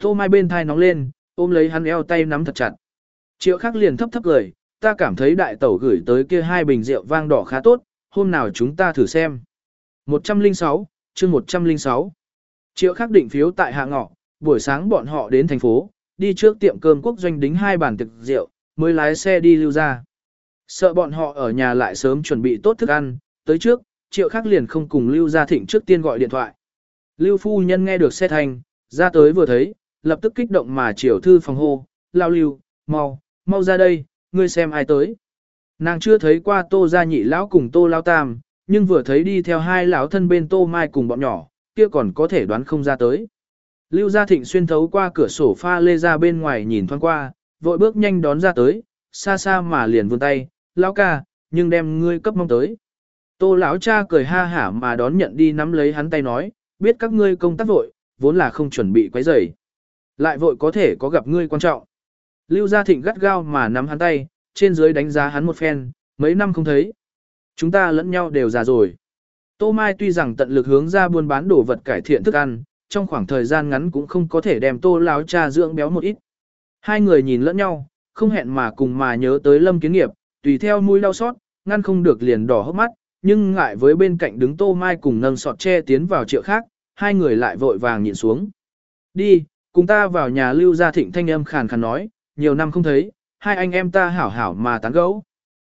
Tô Mai bên thai nóng lên, ôm lấy hắn eo tay nắm thật chặt. Triệu khắc liền thấp thấp cười, ta cảm thấy đại tẩu gửi tới kia hai bình rượu vang đỏ khá tốt, hôm nào chúng ta thử xem. 106, chương 106. Triệu khắc định phiếu tại hạ ngọ, buổi sáng bọn họ đến thành phố, đi trước tiệm cơm quốc doanh đính hai bàn thực rượu, mới lái xe đi lưu ra. Sợ bọn họ ở nhà lại sớm chuẩn bị tốt thức ăn, tới trước, triệu khắc liền không cùng lưu gia thịnh trước tiên gọi điện thoại. Lưu phu nhân nghe được xe thành, ra tới vừa thấy, lập tức kích động mà chiều thư phòng hô, lao lưu, mau, mau ra đây, ngươi xem ai tới. Nàng chưa thấy qua tô gia nhị lão cùng tô lao tam, nhưng vừa thấy đi theo hai lão thân bên tô mai cùng bọn nhỏ, kia còn có thể đoán không ra tới. Lưu Gia Thịnh xuyên thấu qua cửa sổ pha lê ra bên ngoài nhìn thoáng qua, vội bước nhanh đón ra tới, xa xa mà liền vươn tay, lão ca, nhưng đem ngươi cấp mong tới. Tô lão cha cười ha hả mà đón nhận đi nắm lấy hắn tay nói, biết các ngươi công tác vội, vốn là không chuẩn bị quấy rầy. Lại vội có thể có gặp ngươi quan trọng. Lưu Gia Thịnh gắt gao mà nắm hắn tay, trên dưới đánh giá hắn một phen, mấy năm không thấy. Chúng ta lẫn nhau đều già rồi. Tô Mai tuy rằng tận lực hướng ra buôn bán đồ vật cải thiện thức ăn, trong khoảng thời gian ngắn cũng không có thể đem tô láo cha dưỡng béo một ít. Hai người nhìn lẫn nhau, không hẹn mà cùng mà nhớ tới lâm kiến nghiệp, tùy theo mũi đau xót, ngăn không được liền đỏ hốc mắt, nhưng ngại với bên cạnh đứng tô mai cùng nâng sọt che tiến vào triệu khác, hai người lại vội vàng nhìn xuống. Đi, cùng ta vào nhà lưu gia thịnh thanh âm khàn khàn nói, nhiều năm không thấy, hai anh em ta hảo hảo mà tán gẫu.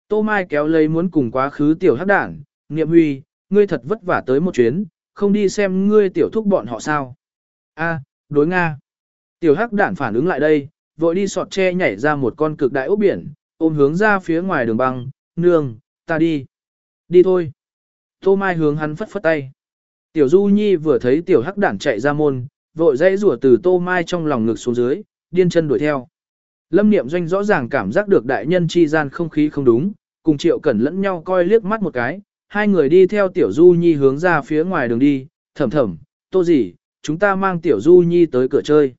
Tô Mai kéo lấy muốn cùng quá khứ tiểu hắc đảng, niệm huy, ngươi thật vất vả tới một chuyến, không đi xem ngươi tiểu thúc bọn họ sao. A, đối Nga. Tiểu hắc đản phản ứng lại đây, vội đi sọt tre nhảy ra một con cực đại ốc biển, ôm hướng ra phía ngoài đường băng, nương, ta đi. Đi thôi. Tô Mai hướng hắn phất phất tay. Tiểu Du Nhi vừa thấy tiểu hắc đản chạy ra môn, vội dãy rủa từ Tô Mai trong lòng ngực xuống dưới, điên chân đuổi theo. Lâm Niệm Doanh rõ ràng cảm giác được đại nhân chi gian không khí không đúng, cùng Triệu Cẩn lẫn nhau coi liếc mắt một cái, hai người đi theo Tiểu Du Nhi hướng ra phía ngoài đường đi, thầm thầm, tô gì, chúng ta mang Tiểu Du Nhi tới cửa chơi.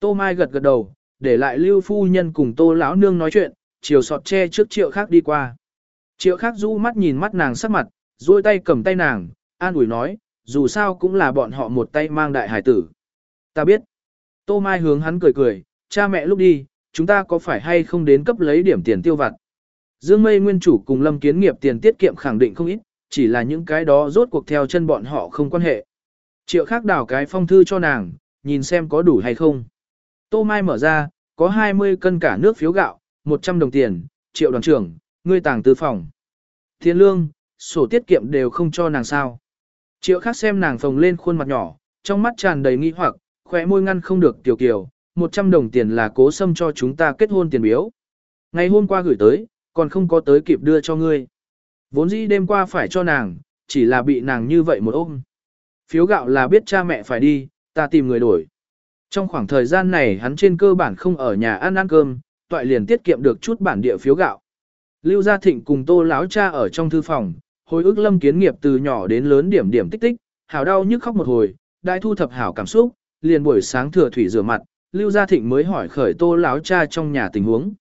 Tô Mai gật gật đầu, để lại Lưu Phu Nhân cùng Tô Lão Nương nói chuyện, chiều sọt che trước Triệu khác đi qua. Triệu khác rũ mắt nhìn mắt nàng sắc mặt, duỗi tay cầm tay nàng, an ủi nói, dù sao cũng là bọn họ một tay mang đại hải tử. Ta biết. Tô Mai hướng hắn cười cười, cha mẹ lúc đi, chúng ta có phải hay không đến cấp lấy điểm tiền tiêu vặt. Dương Mây nguyên chủ cùng Lâm Kiến Nghiệp tiền tiết kiệm khẳng định không ít, chỉ là những cái đó rốt cuộc theo chân bọn họ không quan hệ. Triệu khác đảo cái phong thư cho nàng, nhìn xem có đủ hay không. Tô Mai mở ra, có 20 cân cả nước phiếu gạo, 100 đồng tiền, triệu đoàn trưởng, ngươi tàng tư phòng. Thiên lương, sổ tiết kiệm đều không cho nàng sao. Triệu khác xem nàng phồng lên khuôn mặt nhỏ, trong mắt tràn đầy nghi hoặc, khỏe môi ngăn không được tiểu kiều, 100 đồng tiền là cố xâm cho chúng ta kết hôn tiền biếu. Ngày hôm qua gửi tới, còn không có tới kịp đưa cho ngươi. Vốn dĩ đêm qua phải cho nàng, chỉ là bị nàng như vậy một ôm. Phiếu gạo là biết cha mẹ phải đi, ta tìm người đổi. Trong khoảng thời gian này hắn trên cơ bản không ở nhà ăn ăn cơm, toại liền tiết kiệm được chút bản địa phiếu gạo. Lưu Gia Thịnh cùng tô láo cha ở trong thư phòng, hồi ức lâm kiến nghiệp từ nhỏ đến lớn điểm điểm tích tích, hảo đau nhức khóc một hồi, đại thu thập hảo cảm xúc, liền buổi sáng thừa thủy rửa mặt, Lưu Gia Thịnh mới hỏi khởi tô lão cha trong nhà tình huống.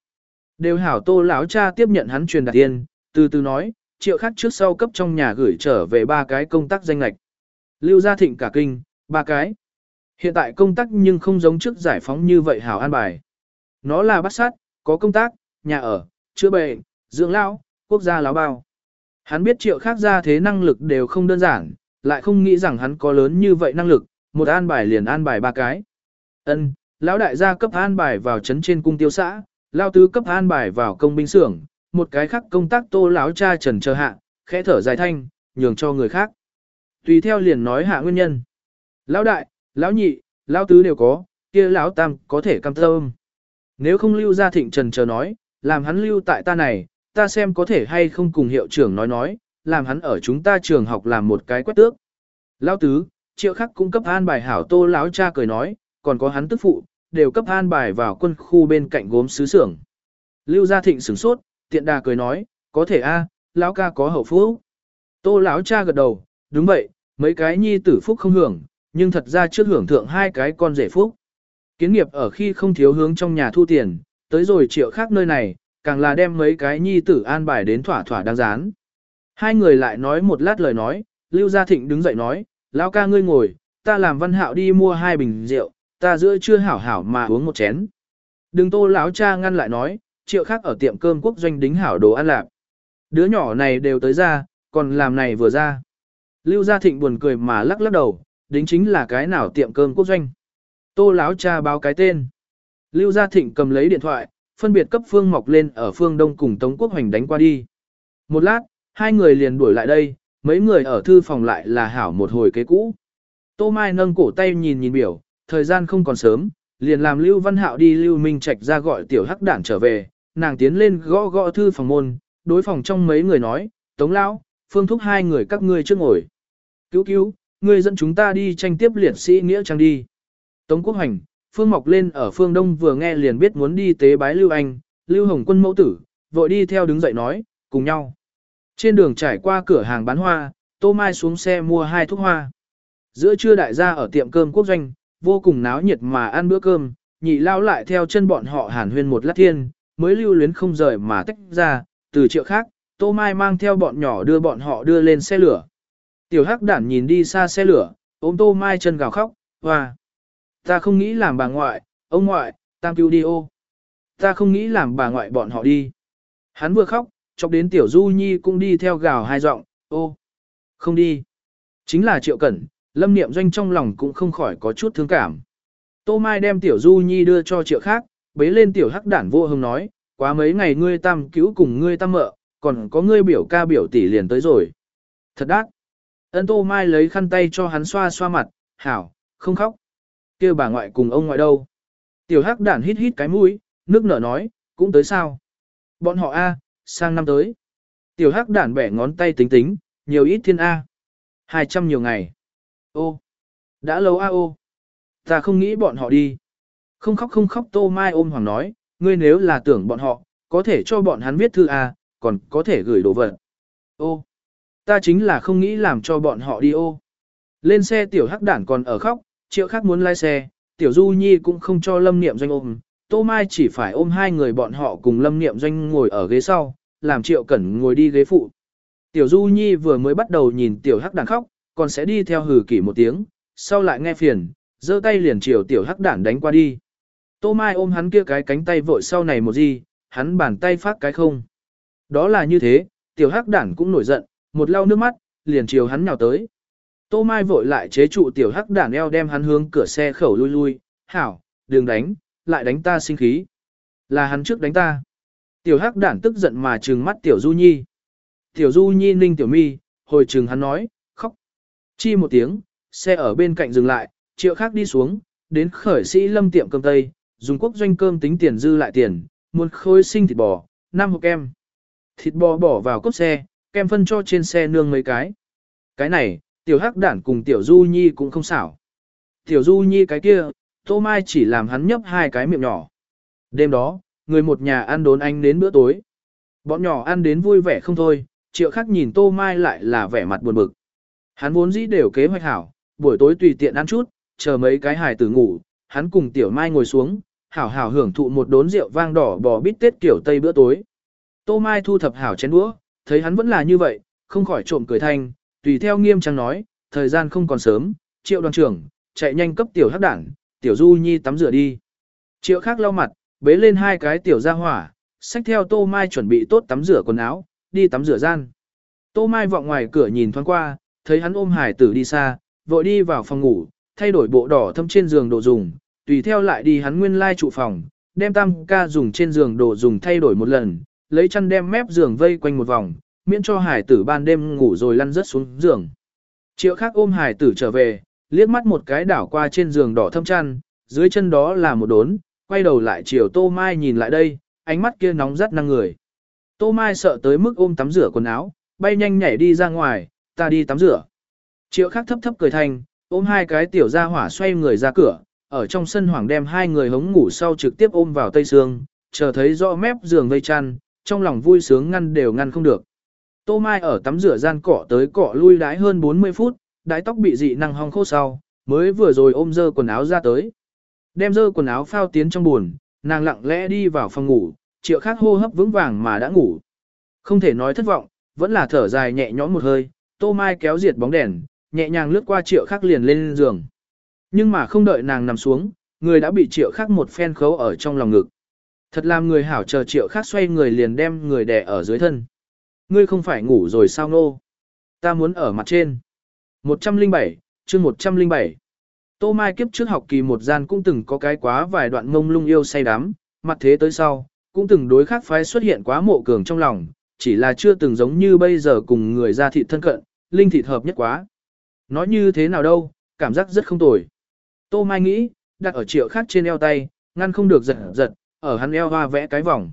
Đều hảo tô lão cha tiếp nhận hắn truyền đạt tiền, từ từ nói, triệu khắc trước sau cấp trong nhà gửi trở về ba cái công tác danh lệch. Lưu gia thịnh cả kinh, ba cái. Hiện tại công tác nhưng không giống trước giải phóng như vậy hảo an bài. Nó là bắt sát, có công tác, nhà ở, chữa bệnh, dưỡng lão, quốc gia láo bao. Hắn biết triệu khác ra thế năng lực đều không đơn giản, lại không nghĩ rằng hắn có lớn như vậy năng lực, một an bài liền an bài ba cái. Ân, lão đại gia cấp an bài vào trấn trên cung tiêu xã, lão tứ cấp an bài vào công binh xưởng, một cái khác công tác tô lão cha trần chờ hạ, khẽ thở dài thanh, nhường cho người khác. Tùy theo liền nói hạ nguyên nhân. Lão đại, lão nhị, lão tứ đều có, kia lão tam có thể cam tâm. Nếu không lưu ra thịnh trần chờ nói, làm hắn lưu tại ta này, ta xem có thể hay không cùng hiệu trưởng nói nói, làm hắn ở chúng ta trường học làm một cái quét tước. Lão tứ, triệu khắc cũng cấp an bài hảo tô lão cha cười nói, còn có hắn tức phụ, đều cấp an bài vào quân khu bên cạnh gốm sứ xưởng. Lưu Gia Thịnh sửng sốt, tiện đà cười nói, có thể a, lão ca có hậu phúc. Tô lão cha gật đầu, đúng vậy, mấy cái nhi tử phúc không hưởng, nhưng thật ra trước hưởng thượng hai cái con rể phúc. Kiến nghiệp ở khi không thiếu hướng trong nhà thu tiền, tới rồi triệu khác nơi này, càng là đem mấy cái nhi tử an bài đến thỏa thỏa đáng gián. Hai người lại nói một lát lời nói, Lưu Gia Thịnh đứng dậy nói, lão ca ngươi ngồi, ta làm văn hạo đi mua hai bình rượu, ta giữa chưa hảo hảo mà uống một chén. Đừng tô lão cha ngăn lại nói, triệu khác ở tiệm cơm quốc doanh đính hảo đồ ăn lạp. Đứa nhỏ này đều tới ra, còn làm này vừa ra. Lưu Gia Thịnh buồn cười mà lắc lắc đầu, đính chính là cái nào tiệm cơm quốc doanh. Tô lão cha báo cái tên. Lưu Gia Thịnh cầm lấy điện thoại, phân biệt cấp Phương Mọc lên ở phương Đông cùng Tống Quốc Hoành đánh qua đi. Một lát, hai người liền đuổi lại đây, mấy người ở thư phòng lại là hảo một hồi kế cũ. Tô Mai nâng cổ tay nhìn nhìn biểu, thời gian không còn sớm, liền làm Lưu Văn Hạo đi Lưu Minh Trạch ra gọi tiểu hắc đản trở về, nàng tiến lên gõ gõ thư phòng môn, đối phòng trong mấy người nói, Tống Lão, Phương Thúc hai người các ngươi trước ngồi. Cứu cứu, ngươi dẫn chúng ta đi tranh tiếp liệt sĩ nghĩa trang đi. Tống Quốc Hành, Phương Mọc lên ở phương Đông vừa nghe liền biết muốn đi tế bái Lưu Anh, Lưu Hồng Quân mẫu tử, vội đi theo đứng dậy nói, cùng nhau. Trên đường trải qua cửa hàng bán hoa, Tô Mai xuống xe mua hai thuốc hoa. Giữa trưa đại gia ở tiệm cơm quốc doanh, vô cùng náo nhiệt mà ăn bữa cơm, nhị lao lại theo chân bọn họ hàn huyên một lát thiên, mới lưu luyến không rời mà tách ra, từ triệu khác, Tô Mai mang theo bọn nhỏ đưa bọn họ đưa lên xe lửa. Tiểu hắc đản nhìn đi xa xe lửa, ôm Tô Mai chân gào khóc, hoa. Ta không nghĩ làm bà ngoại, ông ngoại, tam cứu đi ô. Ta không nghĩ làm bà ngoại bọn họ đi. Hắn vừa khóc, chọc đến tiểu du nhi cũng đi theo gào hai giọng, ô. Không đi. Chính là triệu cẩn, lâm niệm doanh trong lòng cũng không khỏi có chút thương cảm. Tô Mai đem tiểu du nhi đưa cho triệu khác, bế lên tiểu hắc đản vô hông nói, quá mấy ngày ngươi tam cứu cùng ngươi tam mợ, còn có ngươi biểu ca biểu tỷ liền tới rồi. Thật đắc. Ân Tô Mai lấy khăn tay cho hắn xoa xoa mặt, hảo, không khóc. kia bà ngoại cùng ông ngoại đâu. Tiểu hắc đản hít hít cái mũi, nước nở nói, cũng tới sao. Bọn họ A, sang năm tới. Tiểu hắc đản bẻ ngón tay tính tính, nhiều ít thiên A. Hai trăm nhiều ngày. Ô, đã lâu A ô. Ta không nghĩ bọn họ đi. Không khóc không khóc Tô Mai ôm hoàng nói, ngươi nếu là tưởng bọn họ, có thể cho bọn hắn viết thư A, còn có thể gửi đồ vật. Ô, ta chính là không nghĩ làm cho bọn họ đi ô. Lên xe tiểu hắc đản còn ở khóc, triệu khác muốn lái xe, tiểu du nhi cũng không cho lâm niệm doanh ôm. Tô Mai chỉ phải ôm hai người bọn họ cùng lâm niệm doanh ngồi ở ghế sau, làm triệu cẩn ngồi đi ghế phụ. Tiểu du nhi vừa mới bắt đầu nhìn tiểu hắc đản khóc, còn sẽ đi theo hừ kỷ một tiếng, sau lại nghe phiền, giơ tay liền chiều tiểu hắc đản đánh qua đi. Tô Mai ôm hắn kia cái cánh tay vội sau này một gì, hắn bàn tay phát cái không. Đó là như thế, tiểu hắc đản cũng nổi giận, một lau nước mắt, liền chiều hắn nhào tới. Tô Mai vội lại chế trụ tiểu hắc đản eo đem hắn hướng cửa xe khẩu lui lui, hảo, đừng đánh, lại đánh ta sinh khí. Là hắn trước đánh ta. Tiểu hắc đản tức giận mà trừng mắt tiểu du nhi. Tiểu du nhi ninh tiểu mi, hồi trừng hắn nói, khóc. Chi một tiếng, xe ở bên cạnh dừng lại, triệu khác đi xuống, đến khởi sĩ lâm tiệm cơm tây, dùng quốc doanh cơm tính tiền dư lại tiền, muốn khôi sinh thịt bò, năm hộp kem. Thịt bò bỏ vào cốp xe, kem phân cho trên xe nương mấy cái. Cái này, tiểu hắc đản cùng tiểu du nhi cũng không xảo. Tiểu du nhi cái kia, tô mai chỉ làm hắn nhấp hai cái miệng nhỏ. Đêm đó, người một nhà ăn đốn anh đến bữa tối. Bọn nhỏ ăn đến vui vẻ không thôi, triệu khắc nhìn tô mai lại là vẻ mặt buồn bực. Hắn vốn dĩ đều kế hoạch hảo, buổi tối tùy tiện ăn chút, chờ mấy cái hài tử ngủ, hắn cùng tiểu mai ngồi xuống, hảo hảo hưởng thụ một đốn rượu vang đỏ bò bít tết kiểu tây bữa tối. Tô Mai thu thập hảo chén đũa, thấy hắn vẫn là như vậy, không khỏi trộm cười thanh, tùy theo nghiêm trang nói, thời gian không còn sớm, triệu đoàn trưởng, chạy nhanh cấp tiểu hắc đảng, tiểu du nhi tắm rửa đi. Triệu khác lau mặt, bế lên hai cái tiểu ra hỏa, xách theo Tô Mai chuẩn bị tốt tắm rửa quần áo, đi tắm rửa gian. Tô Mai vọng ngoài cửa nhìn thoáng qua, thấy hắn ôm hải tử đi xa, vội đi vào phòng ngủ, thay đổi bộ đỏ thâm trên giường đồ dùng, tùy theo lại đi hắn nguyên lai trụ phòng, đem tam ca dùng trên giường đồ dùng thay đổi một lần, lấy chăn đem mép giường vây quanh một vòng, miễn cho hải tử ban đêm ngủ rồi lăn rớt xuống giường. Triệu khác ôm hải tử trở về, liếc mắt một cái đảo qua trên giường đỏ thâm chăn, dưới chân đó là một đốn, quay đầu lại chiều Tô Mai nhìn lại đây, ánh mắt kia nóng rất năng người. Tô Mai sợ tới mức ôm tắm rửa quần áo, bay nhanh nhảy đi ra ngoài, ta đi tắm rửa. Triệu khác thấp thấp cười thành, ôm hai cái tiểu ra hỏa xoay người ra cửa, ở trong sân hoàng đem hai người hống ngủ sau trực tiếp ôm vào tây sương, chờ thấy rõ mép giường vây chăn, trong lòng vui sướng ngăn đều ngăn không được. Tô Mai ở tắm rửa gian cỏ tới cỏ lui đái hơn 40 phút, đái tóc bị dị năng hong khô sau, mới vừa rồi ôm dơ quần áo ra tới. Đem dơ quần áo phao tiến trong buồn, nàng lặng lẽ đi vào phòng ngủ, triệu khác hô hấp vững vàng mà đã ngủ. Không thể nói thất vọng, vẫn là thở dài nhẹ nhõm một hơi, Tô Mai kéo diệt bóng đèn, nhẹ nhàng lướt qua triệu khác liền lên giường. Nhưng mà không đợi nàng nằm xuống, Người đã bị triệu khác một phen khấu ở trong lòng ngực. Thật làm người hảo chờ triệu khác xoay người liền đem người đè ở dưới thân. Ngươi không phải ngủ rồi sao nô? Ta muốn ở mặt trên. 107, chương 107. Tô Mai kiếp trước học kỳ một gian cũng từng có cái quá vài đoạn ngông lung yêu say đắm, mặt thế tới sau, cũng từng đối khác phái xuất hiện quá mộ cường trong lòng, chỉ là chưa từng giống như bây giờ cùng người ra thịt thân cận, linh thịt hợp nhất quá. Nói như thế nào đâu, cảm giác rất không tồi. Tô Mai nghĩ, đặt ở triệu khác trên eo tay, ngăn không được giật giật, ở hắn eo hoa vẽ cái vòng.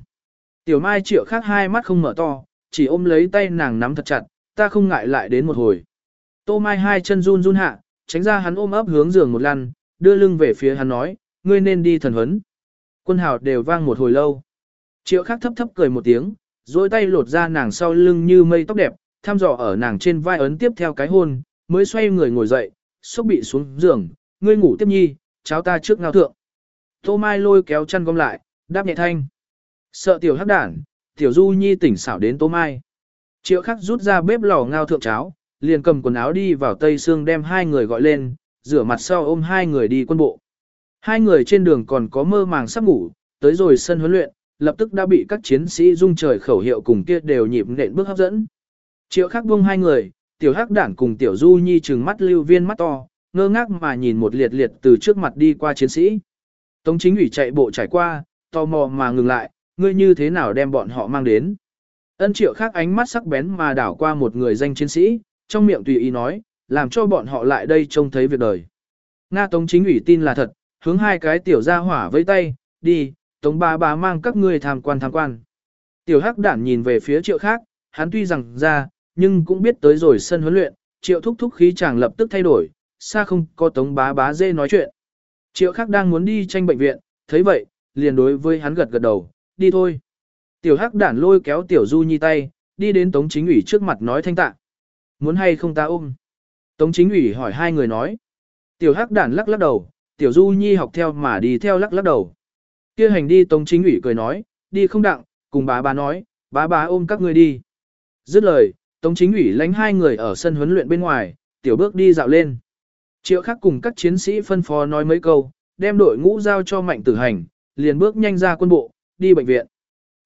Tiểu Mai triệu khác hai mắt không mở to, chỉ ôm lấy tay nàng nắm thật chặt, ta không ngại lại đến một hồi. Tô Mai hai chân run run hạ, tránh ra hắn ôm ấp hướng giường một lần, đưa lưng về phía hắn nói, ngươi nên đi thần huấn. Quân hào đều vang một hồi lâu. Triệu Khắc thấp thấp cười một tiếng, dôi tay lột ra nàng sau lưng như mây tóc đẹp, thăm dò ở nàng trên vai ấn tiếp theo cái hôn, mới xoay người ngồi dậy, sốc bị xuống giường, ngươi ngủ tiếp nhi, cháu ta trước ngao thượng. Tô Mai lôi kéo chăn gom lại, đáp nhẹ thanh. Sợ tiểu hắc đản, tiểu du nhi tỉnh xảo đến Tô Mai. Triệu khắc rút ra bếp lò ngao thượng cháo, liền cầm quần áo đi vào tây xương đem hai người gọi lên, rửa mặt sau ôm hai người đi quân bộ. Hai người trên đường còn có mơ màng sắp ngủ, tới rồi sân huấn luyện, lập tức đã bị các chiến sĩ dung trời khẩu hiệu cùng kia đều nhịp nện bước hấp dẫn. Triệu khắc buông hai người, tiểu hắc đản cùng tiểu du nhi trừng mắt lưu viên mắt to, ngơ ngác mà nhìn một liệt liệt từ trước mặt đi qua chiến sĩ. Tống chính ủy chạy bộ trải qua, tò mò mà ngừng lại, ngươi như thế nào đem bọn họ mang đến. Ân triệu khác ánh mắt sắc bén mà đảo qua một người danh chiến sĩ, trong miệng tùy ý nói, làm cho bọn họ lại đây trông thấy việc đời. Nga Tống chính ủy tin là thật, hướng hai cái tiểu ra hỏa với tay, đi, Tống ba bá mang các ngươi tham quan tham quan. Tiểu hắc đản nhìn về phía triệu khác, hắn tuy rằng ra, nhưng cũng biết tới rồi sân huấn luyện, triệu thúc thúc khí chàng lập tức thay đổi, xa không có tống bá bá dê nói chuyện. Triệu khác đang muốn đi tranh bệnh viện, thấy vậy, liền đối với hắn gật gật đầu, đi thôi. Tiểu hắc đản lôi kéo tiểu du nhi tay, đi đến tống chính ủy trước mặt nói thanh tạ. Muốn hay không ta ôm? Tống chính ủy hỏi hai người nói. Tiểu hắc đản lắc lắc đầu, tiểu du nhi học theo mà đi theo lắc lắc đầu. kia hành đi tống chính ủy cười nói, đi không đặng, cùng bá bá nói, bá bá ôm các ngươi đi. Dứt lời, tống chính ủy lánh hai người ở sân huấn luyện bên ngoài, tiểu bước đi dạo lên. Triệu khắc cùng các chiến sĩ phân phó nói mấy câu, đem đội ngũ giao cho mạnh tử hành, liền bước nhanh ra quân bộ, đi bệnh viện.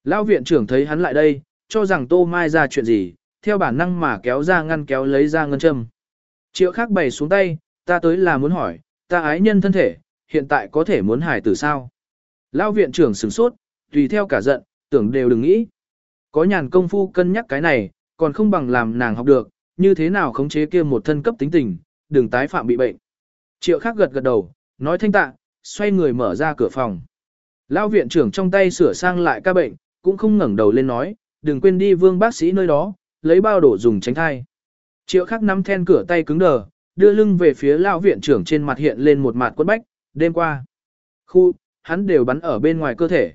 Lão viện trưởng thấy hắn lại đây, cho rằng Tô Mai ra chuyện gì, theo bản năng mà kéo ra ngăn kéo lấy ra ngân châm. Triệu khắc bày xuống tay, ta tới là muốn hỏi, ta ái nhân thân thể, hiện tại có thể muốn hải tử sao? lao viện trưởng sửng sốt, tùy theo cả giận, tưởng đều đừng nghĩ. Có nhàn công phu cân nhắc cái này, còn không bằng làm nàng học được, như thế nào khống chế kia một thân cấp tính tình, đừng tái phạm bị bệnh. Triệu khắc gật gật đầu, nói thanh tạ, xoay người mở ra cửa phòng. lao viện trưởng trong tay sửa sang lại ca bệnh, cũng không ngẩng đầu lên nói, đừng quên đi vương bác sĩ nơi đó, lấy bao đổ dùng tránh thai. Triệu khắc nắm then cửa tay cứng đờ, đưa lưng về phía lão viện trưởng trên mặt hiện lên một mặt quất bách, đêm qua. Khu, hắn đều bắn ở bên ngoài cơ thể.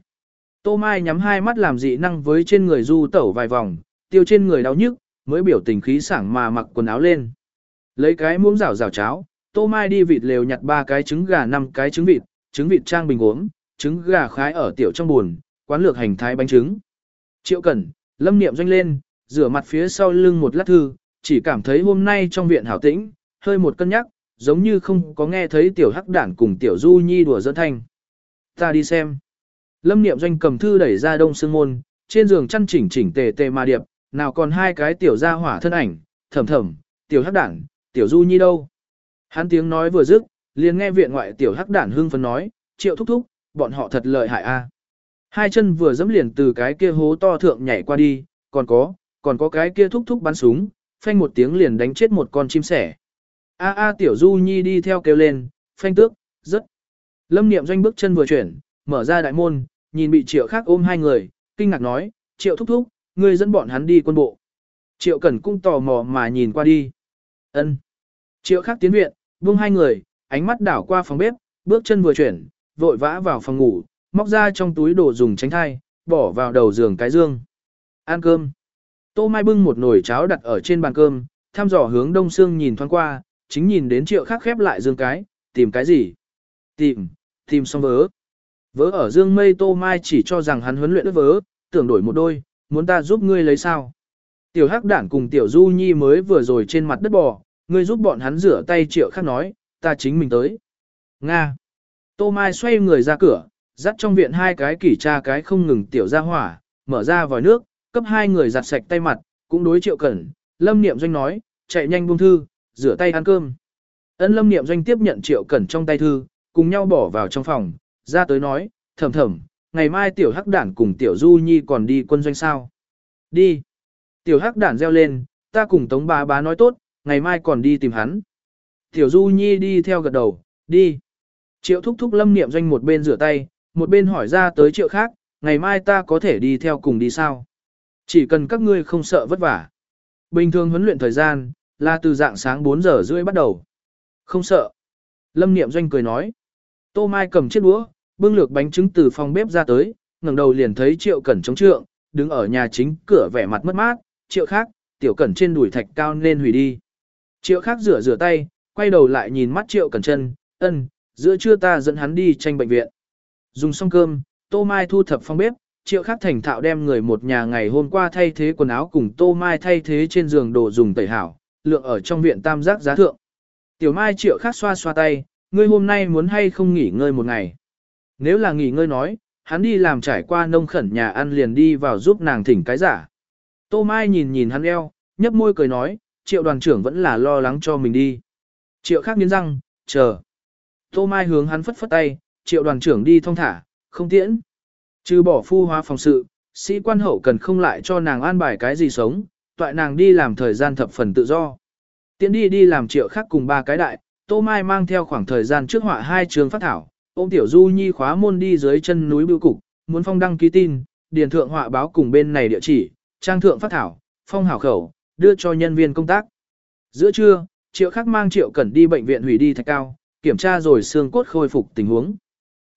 Tô Mai nhắm hai mắt làm dị năng với trên người du tẩu vài vòng, tiêu trên người đau nhức, mới biểu tình khí sảng mà mặc quần áo lên. Lấy cái muỗng rảo rảo cháo, Tô Mai đi vịt lều nhặt ba cái trứng gà năm cái trứng vịt, trứng vịt trang bình uống, trứng gà khái ở tiểu trong buồn, quán lược hành thái bánh trứng. Triệu Cẩn, Lâm Niệm doanh lên, rửa mặt phía sau lưng một lát thư, chỉ cảm thấy hôm nay trong viện hảo tĩnh, hơi một cân nhắc, giống như không có nghe thấy tiểu hắc đản cùng tiểu du nhi đùa dẫn thanh. Ta đi xem. Lâm Niệm doanh cầm thư đẩy ra đông sương môn, trên giường chăn chỉnh chỉnh tề tề mà điệp, nào còn hai cái tiểu gia hỏa thân ảnh, thầm thầm, tiểu hắc đản, tiểu du nhi đâu? Hắn tiếng nói vừa dứt, liền nghe viện ngoại tiểu hắc đản hưng phấn nói, triệu thúc thúc, bọn họ thật lợi hại a. Hai chân vừa dẫm liền từ cái kia hố to thượng nhảy qua đi, còn có, còn có cái kia thúc thúc bắn súng, phanh một tiếng liền đánh chết một con chim sẻ. A a tiểu du nhi đi theo kêu lên, phanh tước, rất. Lâm niệm doanh bước chân vừa chuyển, mở ra đại môn, nhìn bị triệu khác ôm hai người, kinh ngạc nói, triệu thúc thúc, ngươi dẫn bọn hắn đi quân bộ. Triệu cẩn cũng tò mò mà nhìn qua đi. ân Triệu khác tiến viện, buông hai người, ánh mắt đảo qua phòng bếp, bước chân vừa chuyển, vội vã vào phòng ngủ, móc ra trong túi đồ dùng tránh thai, bỏ vào đầu giường cái dương. Ăn cơm. Tô Mai bưng một nồi cháo đặt ở trên bàn cơm, thăm dò hướng đông xương nhìn thoáng qua, chính nhìn đến triệu khắc khép lại dương cái, tìm cái gì? Tìm, tìm xong vớ. Vớ ở dương mây Tô Mai chỉ cho rằng hắn huấn luyện ước vớ, tưởng đổi một đôi, muốn ta giúp ngươi lấy sao? Tiểu Hắc Đản cùng Tiểu Du Nhi mới vừa rồi trên mặt đất bò, ngươi giúp bọn hắn rửa tay triệu khắc nói, ta chính mình tới. Nga. Tô Mai xoay người ra cửa, dắt trong viện hai cái kỷ tra cái không ngừng tiểu ra hỏa, mở ra vòi nước, cấp hai người giặt sạch tay mặt, cũng đối triệu cẩn, lâm niệm doanh nói, chạy nhanh buông thư, rửa tay ăn cơm. Ân lâm niệm doanh tiếp nhận triệu cẩn trong tay thư, cùng nhau bỏ vào trong phòng, ra tới nói, thầm thầm, ngày mai tiểu hắc đản cùng tiểu du nhi còn đi quân doanh sao. Đi. Tiểu hắc đản reo lên, ta cùng tống bá bá nói tốt, ngày mai còn đi tìm hắn. Tiểu du nhi đi theo gật đầu, đi. Triệu thúc thúc lâm niệm doanh một bên rửa tay, một bên hỏi ra tới triệu khác, ngày mai ta có thể đi theo cùng đi sao? Chỉ cần các ngươi không sợ vất vả. Bình thường huấn luyện thời gian, là từ dạng sáng 4 giờ rưỡi bắt đầu. Không sợ. Lâm Niệm Doanh cười nói. Tô Mai cầm chiếc đũa, bưng lược bánh trứng từ phòng bếp ra tới, ngẩng đầu liền thấy Triệu Cẩn chống trượng, đứng ở nhà chính cửa vẻ mặt mất mát, Triệu khác, tiểu Cẩn trên đùi thạch cao nên hủy đi. Triệu khác rửa rửa tay, quay đầu lại nhìn mắt Triệu Cẩn chân, ân, giữa trưa ta dẫn hắn đi tranh bệnh viện. Dùng xong cơm, Tô Mai thu thập phòng bếp, Triệu Khắc thành thạo đem người một nhà ngày hôm qua thay thế quần áo cùng Tô Mai thay thế trên giường đồ dùng tẩy hảo, lượng ở trong viện tam giác giá thượng. Tiểu Mai Triệu Khắc xoa xoa tay, ngươi hôm nay muốn hay không nghỉ ngơi một ngày. Nếu là nghỉ ngơi nói, hắn đi làm trải qua nông khẩn nhà ăn liền đi vào giúp nàng thỉnh cái giả. Tô Mai nhìn nhìn hắn eo, nhấp môi cười nói, Triệu đoàn trưởng vẫn là lo lắng cho mình đi. Triệu Khắc nghiến răng, chờ. Tô Mai hướng hắn phất phất tay, Triệu đoàn trưởng đi thong thả, không tiễn. Trừ bỏ phu hóa phòng sự, sĩ quan hậu cần không lại cho nàng an bài cái gì sống, toại nàng đi làm thời gian thập phần tự do. Tiến đi đi làm triệu khác cùng ba cái đại, Tô Mai mang theo khoảng thời gian trước họa hai trường phát thảo, ôm tiểu du nhi khóa môn đi dưới chân núi bưu cục, muốn phong đăng ký tin, điền thượng họa báo cùng bên này địa chỉ, trang thượng phát thảo, phong hảo khẩu, đưa cho nhân viên công tác. Giữa trưa, triệu khắc mang triệu cẩn đi bệnh viện hủy đi thạch cao, kiểm tra rồi xương cốt khôi phục tình huống.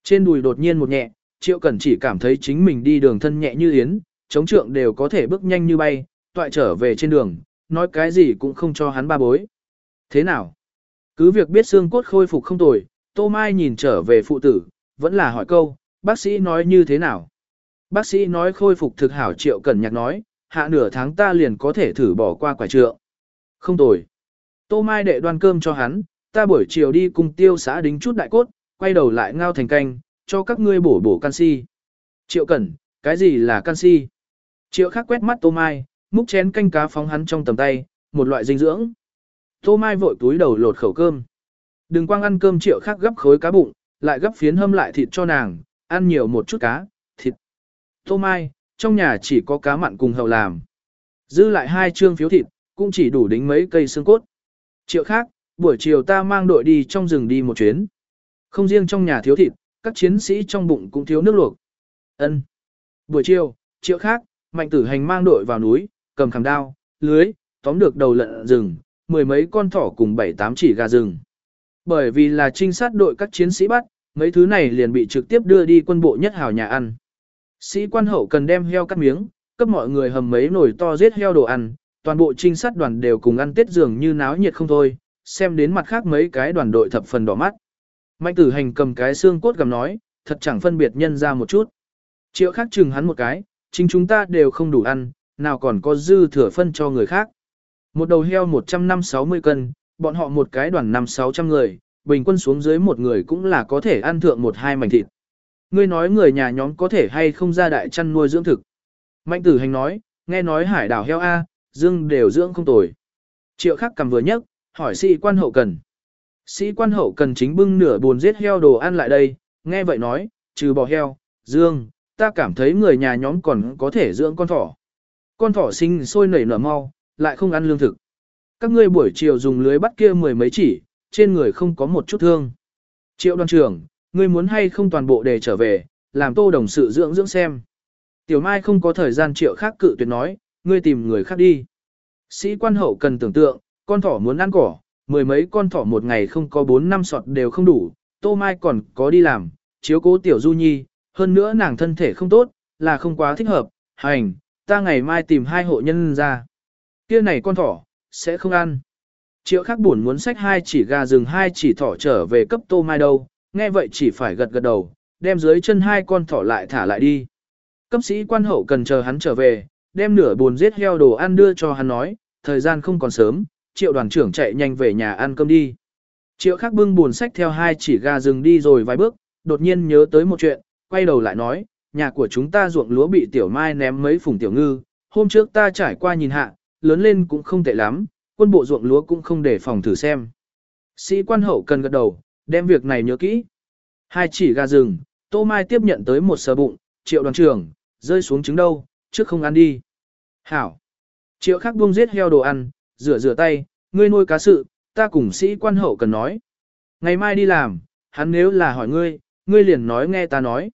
Trên đùi đột nhiên một nhẹ, Triệu Cẩn chỉ cảm thấy chính mình đi đường thân nhẹ như yến, chống trượng đều có thể bước nhanh như bay, toại trở về trên đường, nói cái gì cũng không cho hắn ba bối. Thế nào? Cứ việc biết xương cốt khôi phục không tồi, Tô Mai nhìn trở về phụ tử, vẫn là hỏi câu, bác sĩ nói như thế nào? Bác sĩ nói khôi phục thực hảo Triệu Cẩn nhạc nói, hạ nửa tháng ta liền có thể thử bỏ qua quả trượng. Không tồi. Tô Mai đệ đoan cơm cho hắn, ta buổi chiều đi cùng tiêu xã đính chút đại cốt, quay đầu lại ngao thành canh, cho các ngươi bổ bổ canxi. Triệu Cẩn, cái gì là canxi? Triệu khắc quét mắt Tô Mai, múc chén canh cá phóng hắn trong tầm tay, một loại dinh dưỡng. Tô Mai vội túi đầu lột khẩu cơm. Đừng quang ăn cơm triệu khắc gấp khối cá bụng, lại gấp phiến hâm lại thịt cho nàng, ăn nhiều một chút cá, thịt. Tô Mai, trong nhà chỉ có cá mặn cùng hậu làm. Dư lại hai trương phiếu thịt, cũng chỉ đủ đính mấy cây xương cốt. Triệu khác, buổi chiều ta mang đội đi trong rừng đi một chuyến. Không riêng trong nhà thiếu thịt, các chiến sĩ trong bụng cũng thiếu nước luộc. Ân. Buổi chiều, triệu khác, mạnh tử hành mang đội vào núi, cầm khảm đao, lưới, tóm được đầu lợn rừng, mười mấy con thỏ cùng bảy tám chỉ gà rừng. Bởi vì là trinh sát đội các chiến sĩ bắt, mấy thứ này liền bị trực tiếp đưa đi quân bộ nhất hào nhà ăn. Sĩ quan hậu cần đem heo cắt miếng, cấp mọi người hầm mấy nồi to giết heo đồ ăn, toàn bộ trinh sát đoàn đều cùng ăn tết dường như náo nhiệt không thôi, xem đến mặt khác mấy cái đoàn đội thập phần đỏ mắt. Mạnh tử hành cầm cái xương cốt gầm nói, thật chẳng phân biệt nhân ra một chút. Triệu khác chừng hắn một cái, chính chúng ta đều không đủ ăn, nào còn có dư thừa phân cho người khác. Một đầu heo 150-60 cân, bọn họ một cái đoàn 5-600 người, bình quân xuống dưới một người cũng là có thể ăn thượng một hai mảnh thịt. Ngươi nói người nhà nhóm có thể hay không ra đại chăn nuôi dưỡng thực. Mạnh tử hành nói, nghe nói hải đảo heo A, dương đều dưỡng không tồi. Triệu khắc cầm vừa nhấc, hỏi sĩ quan hậu cần. Sĩ quan hậu cần chính bưng nửa buồn giết heo đồ ăn lại đây, nghe vậy nói, trừ bò heo, dương, ta cảm thấy người nhà nhóm còn có thể dưỡng con thỏ. Con thỏ sinh sôi nảy nở mau, lại không ăn lương thực. Các ngươi buổi chiều dùng lưới bắt kia mười mấy chỉ, trên người không có một chút thương. Triệu đoàn trưởng, ngươi muốn hay không toàn bộ để trở về, làm tô đồng sự dưỡng dưỡng xem. Tiểu Mai không có thời gian triệu khác cự tuyệt nói, ngươi tìm người khác đi. Sĩ quan hậu cần tưởng tượng, con thỏ muốn ăn cỏ, mười mấy con thỏ một ngày không có bốn năm sọt đều không đủ, Tô Mai còn có đi làm, chiếu cố tiểu Du Nhi, hơn nữa nàng thân thể không tốt, là không quá thích hợp, hành, ta ngày mai tìm hai hộ nhân ra. Kia này con thỏ, sẽ không ăn. Triệu khắc buồn muốn xách hai chỉ gà rừng hai chỉ thỏ trở về cấp Tô Mai đâu, nghe vậy chỉ phải gật gật đầu, đem dưới chân hai con thỏ lại thả lại đi. Cấp sĩ quan hậu cần chờ hắn trở về, đem nửa buồn giết heo đồ ăn đưa cho hắn nói, thời gian không còn sớm, triệu đoàn trưởng chạy nhanh về nhà ăn cơm đi. Triệu khắc bưng buồn sách theo hai chỉ gà rừng đi rồi vài bước, đột nhiên nhớ tới một chuyện, quay đầu lại nói, nhà của chúng ta ruộng lúa bị tiểu mai ném mấy phùng tiểu ngư, hôm trước ta trải qua nhìn hạ, lớn lên cũng không tệ lắm, quân bộ ruộng lúa cũng không để phòng thử xem. Sĩ quan hậu cần gật đầu, đem việc này nhớ kỹ. Hai chỉ gà rừng, Tô Mai tiếp nhận tới một sờ bụng, triệu đoàn trưởng, rơi xuống trứng đâu, trước không ăn đi. Hảo. Triệu khắc buông giết heo đồ ăn, rửa rửa tay, ngươi nuôi cá sự, ta cùng sĩ quan hậu cần nói. Ngày mai đi làm, hắn nếu là hỏi ngươi, ngươi liền nói nghe ta nói.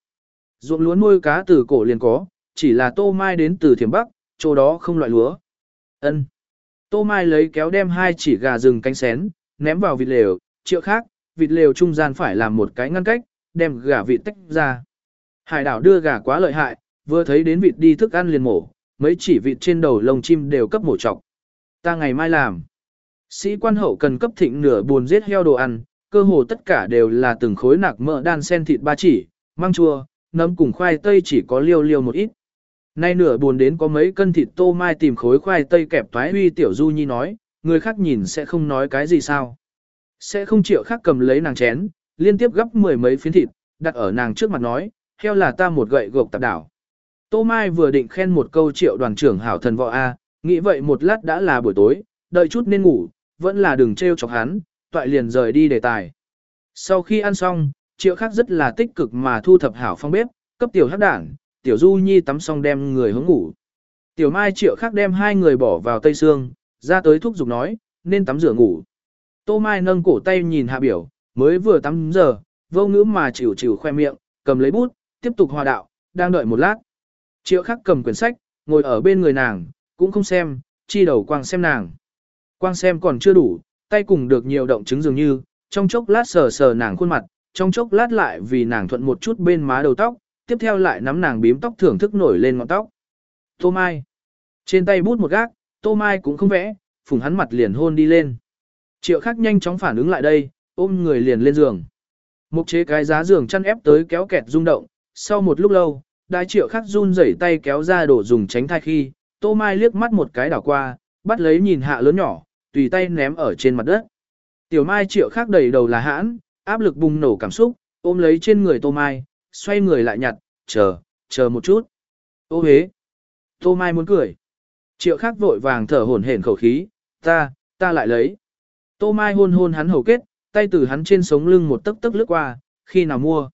Ruộng lúa nuôi cá từ cổ liền có, chỉ là tô mai đến từ thiểm bắc, chỗ đó không loại lúa. Ân. Tô mai lấy kéo đem hai chỉ gà rừng cánh xén, ném vào vịt lều, triệu khác, vịt lều trung gian phải làm một cái ngăn cách, đem gà vịt tách ra. Hải đảo đưa gà quá lợi hại, vừa thấy đến vịt đi thức ăn liền mổ, mấy chỉ vịt trên đầu lông chim đều cấp mổ trọc. Ta ngày mai làm. Sĩ quan hậu cần cấp thịnh nửa buồn giết heo đồ ăn, cơ hồ tất cả đều là từng khối nạc mỡ đan sen thịt ba chỉ, măng chua, nấm cùng khoai tây chỉ có liêu liêu một ít. Nay nửa buồn đến có mấy cân thịt tô mai tìm khối khoai tây kẹp thoái huy tiểu du nhi nói, người khác nhìn sẽ không nói cái gì sao. Sẽ không chịu khác cầm lấy nàng chén, liên tiếp gấp mười mấy phiến thịt, đặt ở nàng trước mặt nói, heo là ta một gậy gộc tạp đảo. Tô Mai vừa định khen một câu triệu đoàn trưởng hảo thần võ A, nghĩ vậy một lát đã là buổi tối, đợi chút nên ngủ, vẫn là đừng treo chọc hắn, toại liền rời đi đề tài. Sau khi ăn xong, triệu khác rất là tích cực mà thu thập hảo phong bếp, cấp tiểu hắc đảng, tiểu du nhi tắm xong đem người hướng ngủ. Tiểu mai triệu khác đem hai người bỏ vào tây xương, ra tới thúc giục nói, nên tắm rửa ngủ. Tô mai nâng cổ tay nhìn hạ biểu, mới vừa tắm giờ, vô ngữ mà chịu chịu khoe miệng, cầm lấy bút, tiếp tục hòa đạo, đang đợi một lát. Triệu khắc cầm quyển sách, ngồi ở bên người nàng, cũng không xem, chi đầu quang xem nàng. Quang xem còn chưa đủ, tay cùng được nhiều động chứng dường như, trong chốc lát sờ sờ nàng khuôn mặt, trong chốc lát lại vì nàng thuận một chút bên má đầu tóc, tiếp theo lại nắm nàng bím tóc thưởng thức nổi lên ngọn tóc. Tô Mai. Trên tay bút một gác, Tô Mai cũng không vẽ, phùng hắn mặt liền hôn đi lên. Triệu khắc nhanh chóng phản ứng lại đây, ôm người liền lên giường. Mục chế cái giá giường chăn ép tới kéo kẹt rung động, sau một lúc lâu, đại triệu khắc run rẩy tay kéo ra đổ dùng tránh thai khi, Tô Mai liếc mắt một cái đảo qua, bắt lấy nhìn hạ lớn nhỏ, tùy tay ném ở trên mặt đất. Tiểu Mai triệu khắc đầy đầu là hãn, áp lực bùng nổ cảm xúc, ôm lấy trên người Tô Mai, xoay người lại nhặt, chờ, chờ một chút. Ô hế. Tô Mai muốn cười. Triệu khắc vội vàng thở hổn hển khẩu khí, ta, ta lại lấy. Tô Mai hôn hôn hắn hầu kết, tay từ hắn trên sống lưng một tấc tấc lướt qua, khi nào mua?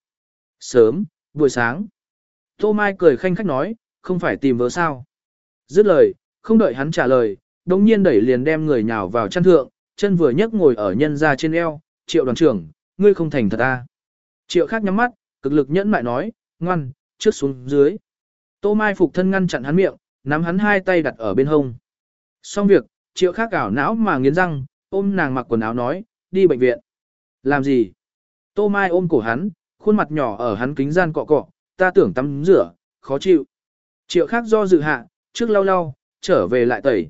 Sớm, buổi sáng. Tô Mai cười khanh khách nói, không phải tìm vợ sao. Dứt lời, không đợi hắn trả lời, đồng nhiên đẩy liền đem người nhào vào chăn thượng, chân vừa nhấc ngồi ở nhân ra trên eo, triệu đoàn trưởng, ngươi không thành thật ta. Triệu khác nhắm mắt, cực lực nhẫn mại nói, ngoan, trước xuống dưới. Tô Mai phục thân ngăn chặn hắn miệng, nắm hắn hai tay đặt ở bên hông. Xong việc, triệu khác ảo não mà nghiến răng, ôm nàng mặc quần áo nói, đi bệnh viện. Làm gì? Tô Mai ôm cổ hắn, khuôn mặt nhỏ ở hắn kính gian cọ cọ, ta tưởng tắm rửa, khó chịu. Triệu khác do dự hạ, trước lau lau, trở về lại tẩy.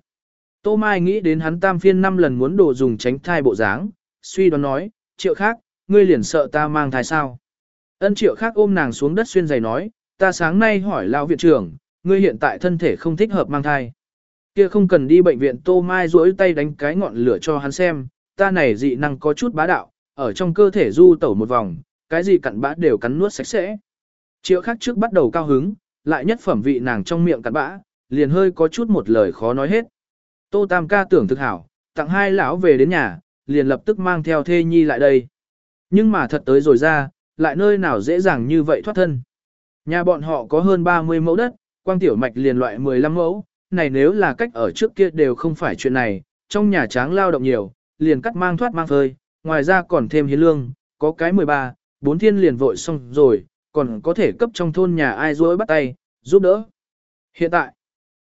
Tô Mai nghĩ đến hắn tam phiên năm lần muốn đồ dùng tránh thai bộ dáng, suy đoán nói, triệu khác, ngươi liền sợ ta mang thai sao. Ân triệu khác ôm nàng xuống đất xuyên giày nói, ta sáng nay hỏi lao viện trưởng, ngươi hiện tại thân thể không thích hợp mang thai. Kia không cần đi bệnh viện Tô Mai duỗi tay đánh cái ngọn lửa cho hắn xem, ta này dị năng có chút bá đạo, ở trong cơ thể du tẩu một vòng, cái gì cặn bã đều cắn nuốt sạch sẽ. Triệu khác trước bắt đầu cao hứng, lại nhất phẩm vị nàng trong miệng cặn bã, liền hơi có chút một lời khó nói hết. Tô Tam ca tưởng thực hảo, tặng hai lão về đến nhà, liền lập tức mang theo thê nhi lại đây. Nhưng mà thật tới rồi ra, lại nơi nào dễ dàng như vậy thoát thân. Nhà bọn họ có hơn 30 mẫu đất, quang tiểu mạch liền loại 15 mẫu, này nếu là cách ở trước kia đều không phải chuyện này, trong nhà tráng lao động nhiều, liền cắt mang thoát mang phơi, ngoài ra còn thêm hiến lương, có cái 13, bốn thiên liền vội xong rồi, còn có thể cấp trong thôn nhà ai dối bắt tay, giúp đỡ. Hiện tại,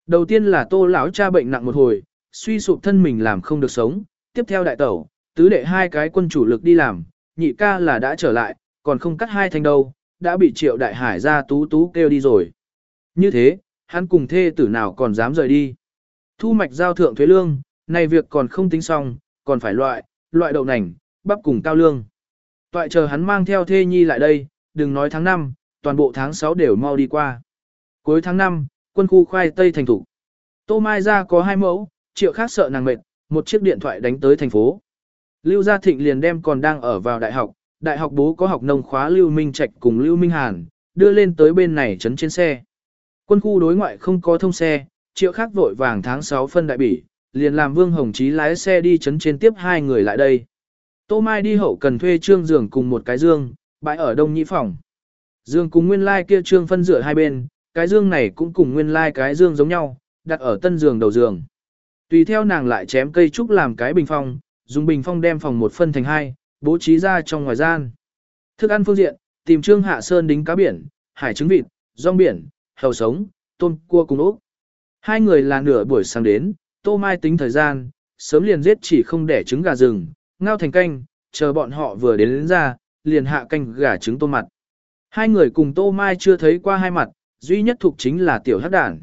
đầu tiên là tô lão cha bệnh nặng một hồi, suy sụp thân mình làm không được sống, tiếp theo đại tẩu, tứ đệ hai cái quân chủ lực đi làm, nhị ca là đã trở lại, còn không cắt hai thanh đâu, đã bị triệu đại hải ra tú tú kêu đi rồi. Như thế, hắn cùng thê tử nào còn dám rời đi. Thu mạch giao thượng thuế lương, này việc còn không tính xong, còn phải loại, loại đậu nành, bắp cùng cao lương. Toại chờ hắn mang theo thê nhi lại đây, đừng nói tháng 5, toàn bộ tháng 6 đều mau đi qua. Cuối tháng 5, quân khu khoai tây thành thủ. Tô Mai ra có hai mẫu, triệu khác sợ nàng mệt, một chiếc điện thoại đánh tới thành phố. Lưu Gia Thịnh liền đem còn đang ở vào đại học, đại học bố có học nông khóa Lưu Minh Trạch cùng Lưu Minh Hàn, đưa lên tới bên này trấn trên xe. Quân khu đối ngoại không có thông xe, triệu khác vội vàng tháng 6 phân đại bỉ, liền làm Vương Hồng Chí lái xe đi trấn trên tiếp hai người lại đây. Tô Mai đi hậu cần thuê trương giường cùng một cái dương, bãi ở đông nhĩ phòng. Dương cùng nguyên lai like kia trương phân rửa hai bên, cái dương này cũng cùng nguyên lai like cái dương giống nhau, đặt ở tân giường đầu giường. Tùy theo nàng lại chém cây trúc làm cái bình phong, dùng bình phong đem phòng một phân thành hai, bố trí ra trong ngoài gian. Thức ăn phương diện, tìm trương hạ sơn đính cá biển, hải trứng vịt, rong biển, hầu sống, tôm cua cùng ốc. Hai người là nửa buổi sáng đến, tô mai tính thời gian, sớm liền giết chỉ không để trứng gà rừng, ngao thành canh, chờ bọn họ vừa đến, đến ra, liền hạ canh gà trứng tôm mặt. Hai người cùng tô mai chưa thấy qua hai mặt, duy nhất thuộc chính là tiểu hắc đản.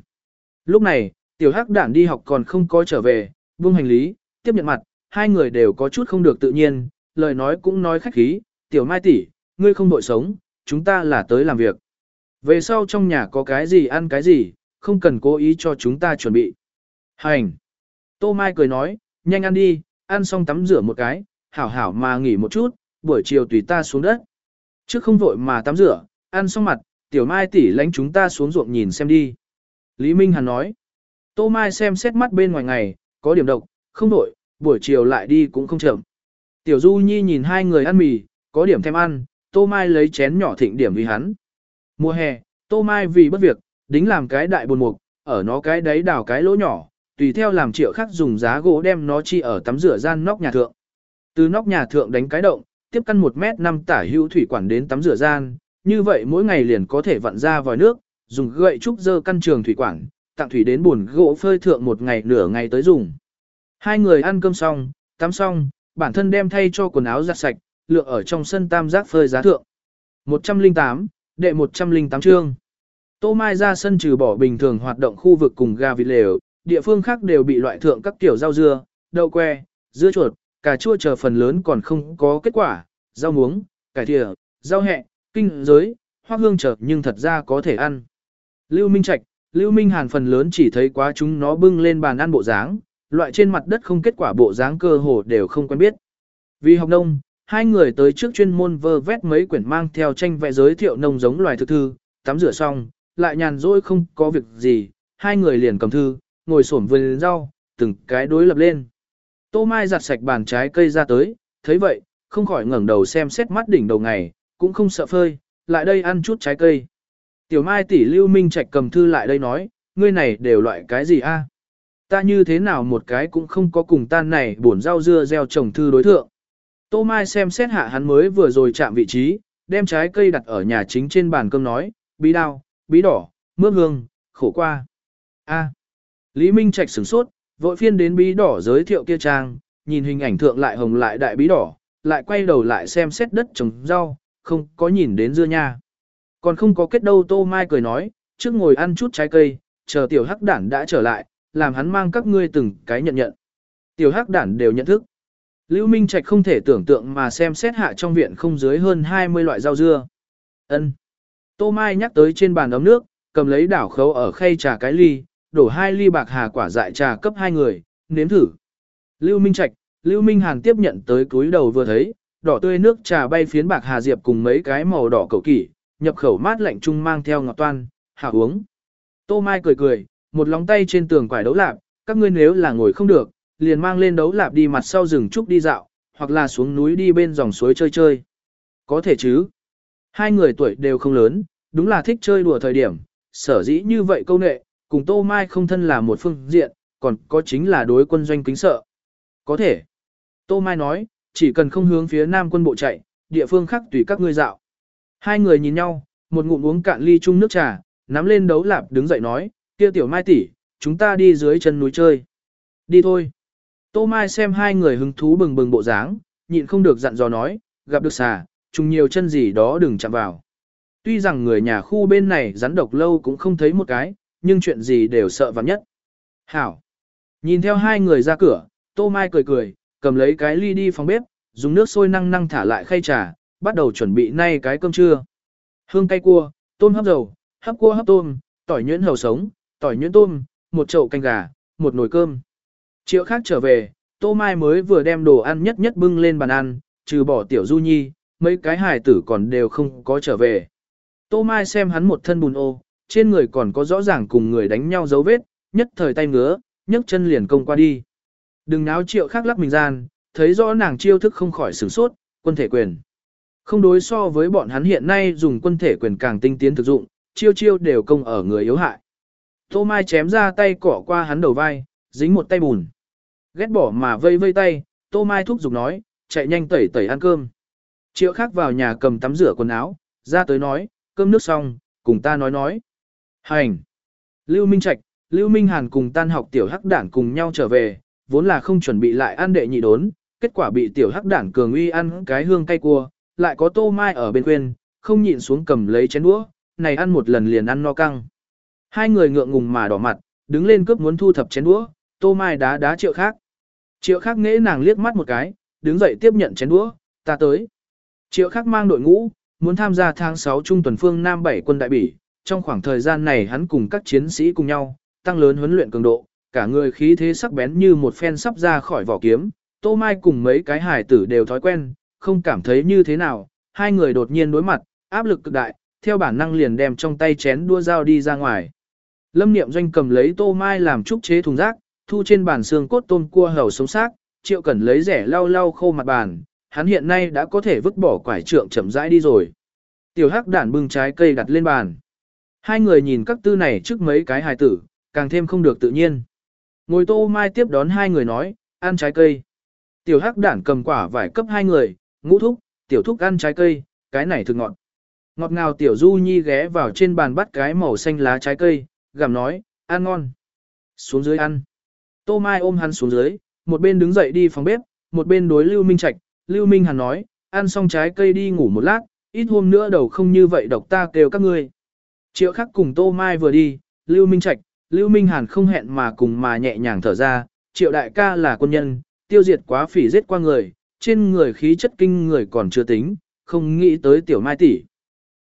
Lúc này, tiểu hắc đản đi học còn không có trở về, buông hành lý, tiếp nhận mặt, hai người đều có chút không được tự nhiên, lời nói cũng nói khách khí, tiểu mai tỷ, ngươi không đội sống, chúng ta là tới làm việc. Về sau trong nhà có cái gì ăn cái gì, không cần cố ý cho chúng ta chuẩn bị. Hành! Tô Mai cười nói, nhanh ăn đi, ăn xong tắm rửa một cái, hảo hảo mà nghỉ một chút, buổi chiều tùy ta xuống đất. Trước không vội mà tắm rửa, ăn xong mặt, tiểu mai tỷ lánh chúng ta xuống ruộng nhìn xem đi. Lý Minh Hàn nói, Tô Mai xem xét mắt bên ngoài ngày, có điểm độc, không đổi. buổi chiều lại đi cũng không chậm. Tiểu Du Nhi nhìn hai người ăn mì, có điểm thêm ăn, Tô Mai lấy chén nhỏ thịnh điểm vì hắn. Mùa hè, Tô Mai vì bất việc, đính làm cái đại buồn mục, ở nó cái đấy đào cái lỗ nhỏ, tùy theo làm triệu khắc dùng giá gỗ đem nó chi ở tắm rửa gian nóc nhà thượng. Từ nóc nhà thượng đánh cái động, tiếp căn 1 mét 5 tả hữu thủy quản đến tắm rửa gian, như vậy mỗi ngày liền có thể vặn ra vòi nước, dùng gậy trúc dơ căn trường thủy quản, tặng thủy đến buồn gỗ phơi thượng một ngày nửa ngày tới dùng. Hai người ăn cơm xong, tắm xong, bản thân đem thay cho quần áo giặt sạch, lượng ở trong sân tam giác phơi giá thượng. 108, đệ 108 chương. Tô Mai ra sân trừ bỏ bình thường hoạt động khu vực cùng gà vịt lều, địa phương khác đều bị loại thượng các kiểu rau dưa, đậu que, dưa chuột, cà chua chờ phần lớn còn không có kết quả, rau muống, cải thìa, rau hẹ, kinh giới, hoa hương chợt nhưng thật ra có thể ăn. Lưu Minh Trạch, Lưu Minh Hàn phần lớn chỉ thấy quá chúng nó bưng lên bàn ăn bộ dáng, loại trên mặt đất không kết quả bộ dáng cơ hồ đều không quen biết. Vì học nông, hai người tới trước chuyên môn vơ vét mấy quyển mang theo tranh vẽ giới thiệu nông giống loài thực thư, tắm rửa xong, lại nhàn rỗi không có việc gì, hai người liền cầm thư, ngồi xổm vườn rau, từng cái đối lập lên. Tô Mai giặt sạch bàn trái cây ra tới, thấy vậy, không khỏi ngẩng đầu xem xét mắt đỉnh đầu ngày, cũng không sợ phơi, lại đây ăn chút trái cây. Tiểu Mai tỷ Lưu Minh Trạch cầm thư lại đây nói, ngươi này đều loại cái gì a? Ta như thế nào một cái cũng không có cùng tan này buồn rau dưa gieo trồng thư đối thượng. Tô Mai xem xét hạ hắn mới vừa rồi chạm vị trí, đem trái cây đặt ở nhà chính trên bàn cơm nói, bí đao, bí đỏ, mướp hương, khổ qua. A. Lý Minh Trạch sửng sốt, vội phiên đến bí đỏ giới thiệu kia trang, nhìn hình ảnh thượng lại hồng lại đại bí đỏ, lại quay đầu lại xem xét đất trồng rau, không có nhìn đến dưa nha. Còn không có kết đâu Tô Mai cười nói, trước ngồi ăn chút trái cây, chờ tiểu hắc đản đã trở lại, làm hắn mang các ngươi từng cái nhận nhận. Tiểu hắc đản đều nhận thức. Lưu Minh Trạch không thể tưởng tượng mà xem xét hạ trong viện không dưới hơn 20 loại rau dưa. Ân. Tô Mai nhắc tới trên bàn ấm nước, cầm lấy đảo khấu ở khay trà cái ly, đổ hai ly bạc hà quả dại trà cấp hai người, nếm thử. Lưu Minh Trạch, Lưu Minh Hàn tiếp nhận tới túi đầu vừa thấy, đỏ tươi nước trà bay phiến bạc hà diệp cùng mấy cái màu đỏ cầu kỷ, nhập khẩu mát lạnh chung mang theo ngọt toan, hạ uống. Tô Mai cười cười, một lóng tay trên tường quải đấu lạp, các ngươi nếu là ngồi không được, liền mang lên đấu lạp đi mặt sau rừng trúc đi dạo, hoặc là xuống núi đi bên dòng suối chơi chơi. Có thể chứ. Hai người tuổi đều không lớn, đúng là thích chơi đùa thời điểm, sở dĩ như vậy câu nệ, cùng Tô Mai không thân là một phương diện, còn có chính là đối quân doanh kính sợ. Có thể. Tô Mai nói, chỉ cần không hướng phía nam quân bộ chạy, địa phương khác tùy các ngươi dạo. Hai người nhìn nhau, một ngụm uống cạn ly chung nước trà, nắm lên đấu lạp đứng dậy nói, kia tiểu Mai tỷ, chúng ta đi dưới chân núi chơi. Đi thôi. Tô Mai xem hai người hứng thú bừng bừng bộ dáng, nhịn không được dặn dò nói, gặp được xà, trùng nhiều chân gì đó đừng chạm vào. Tuy rằng người nhà khu bên này rắn độc lâu cũng không thấy một cái, nhưng chuyện gì đều sợ vắng nhất. Hảo. Nhìn theo hai người ra cửa, Tô Mai cười cười, cầm lấy cái ly đi phòng bếp, dùng nước sôi năng năng thả lại khay trà, bắt đầu chuẩn bị nay cái cơm trưa. Hương cay cua, tôm hấp dầu, hấp cua hấp tôm, tỏi nhuyễn hầu sống, tỏi nhuyễn tôm, một chậu canh gà, một nồi cơm. Triệu khác trở về, Tô Mai mới vừa đem đồ ăn nhất nhất bưng lên bàn ăn, trừ bỏ tiểu du nhi, mấy cái hài tử còn đều không có trở về. Tô Mai xem hắn một thân bùn ô, trên người còn có rõ ràng cùng người đánh nhau dấu vết, nhất thời tay ngứa, nhấc chân liền công qua đi. Đừng náo triệu khác lắc mình gian, thấy rõ nàng chiêu thức không khỏi sửng sốt, quân thể quyền. Không đối so với bọn hắn hiện nay dùng quân thể quyền càng tinh tiến thực dụng, chiêu chiêu đều công ở người yếu hại. Tô Mai chém ra tay cỏ qua hắn đầu vai, dính một tay bùn. Ghét bỏ mà vây vây tay, Tô Mai thúc giục nói, chạy nhanh tẩy tẩy ăn cơm. Triệu khác vào nhà cầm tắm rửa quần áo, ra tới nói, cơm nước xong, cùng ta nói nói. Hành! Lưu Minh Trạch, Lưu Minh Hàn cùng tan học tiểu hắc đảng cùng nhau trở về, vốn là không chuẩn bị lại ăn đệ nhị đốn, kết quả bị tiểu hắc đản cường uy ăn cái hương cay cua, lại có tô mai ở bên quên, không nhịn xuống cầm lấy chén đũa, này ăn một lần liền ăn no căng. Hai người ngượng ngùng mà đỏ mặt, đứng lên cướp muốn thu thập chén đũa, tô mai đá đá triệu khác. Triệu khác nghễ nàng liếc mắt một cái, đứng dậy tiếp nhận chén đũa, ta tới. Triệu khác mang đội ngũ, muốn tham gia tháng 6 trung tuần phương Nam 7 quân đại bỉ, trong khoảng thời gian này hắn cùng các chiến sĩ cùng nhau, tăng lớn huấn luyện cường độ, cả người khí thế sắc bén như một phen sắp ra khỏi vỏ kiếm, Tô Mai cùng mấy cái hải tử đều thói quen, không cảm thấy như thế nào, hai người đột nhiên đối mặt, áp lực cực đại, theo bản năng liền đem trong tay chén đua dao đi ra ngoài. Lâm Niệm Doanh cầm lấy Tô Mai làm trúc chế thùng rác, thu trên bàn xương cốt tôm cua hầu sống xác, Triệu Cẩn lấy rẻ lau lau khô mặt bàn, hắn hiện nay đã có thể vứt bỏ quải trượng chậm rãi đi rồi. Tiểu Hắc đản bưng trái cây đặt lên bàn. Hai người nhìn các tư này trước mấy cái hài tử, càng thêm không được tự nhiên. Ngồi Tô Mai tiếp đón hai người nói, ăn trái cây. Tiểu Hắc đản cầm quả vải cấp hai người, ngũ thúc, tiểu thúc ăn trái cây, cái này thực ngọt. Ngọt ngào tiểu du nhi ghé vào trên bàn bắt cái màu xanh lá trái cây, gặm nói, ăn ngon. Xuống dưới ăn. Tô Mai ôm hắn xuống dưới, một bên đứng dậy đi phòng bếp, một bên đối Lưu Minh Trạch, Lưu Minh Hàn nói, ăn xong trái cây đi ngủ một lát, ít hôm nữa đầu không như vậy độc ta kêu các ngươi. Triệu khắc cùng Tô Mai vừa đi, Lưu Minh Trạch, Lưu Minh Hàn không hẹn mà cùng mà nhẹ nhàng thở ra, triệu đại ca là quân nhân, tiêu diệt quá phỉ giết qua người, trên người khí chất kinh người còn chưa tính, không nghĩ tới tiểu mai tỷ.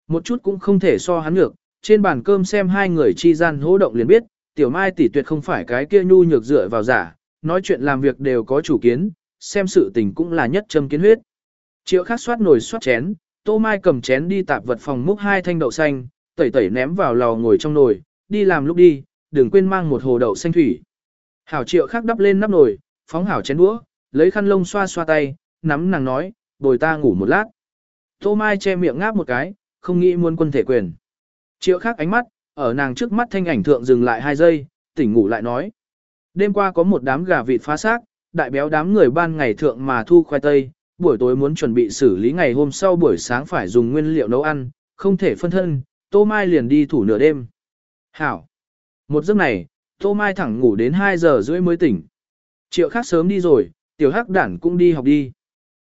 Một chút cũng không thể so hắn được, trên bàn cơm xem hai người chi gian hỗ động liền biết, tiểu mai tỷ tuyệt không phải cái kia nhu nhược dựa vào giả, nói chuyện làm việc đều có chủ kiến, xem sự tình cũng là nhất châm kiến huyết. Triệu khắc soát nồi soát chén, tô mai cầm chén đi tạp vật phòng múc hai thanh đậu xanh, tẩy tẩy ném vào lò ngồi trong nồi, đi làm lúc đi, đừng quên mang một hồ đậu xanh thủy. Hảo triệu khắc đắp lên nắp nồi, phóng hảo chén đũa, lấy khăn lông xoa xoa tay, nắm nàng nói, bồi ta ngủ một lát. Tô Mai che miệng ngáp một cái, không nghĩ muốn quân thể quyền. Triệu khác ánh mắt, ở nàng trước mắt thanh ảnh thượng dừng lại hai giây, tỉnh ngủ lại nói. Đêm qua có một đám gà vịt phá xác, đại béo đám người ban ngày thượng mà thu khoai tây, buổi tối muốn chuẩn bị xử lý ngày hôm sau buổi sáng phải dùng nguyên liệu nấu ăn, không thể phân thân, Tô Mai liền đi thủ nửa đêm. Hảo! Một giấc này, Tô Mai thẳng ngủ đến 2 giờ rưỡi mới tỉnh. Triệu khác sớm đi rồi, tiểu hắc đản cũng đi học đi.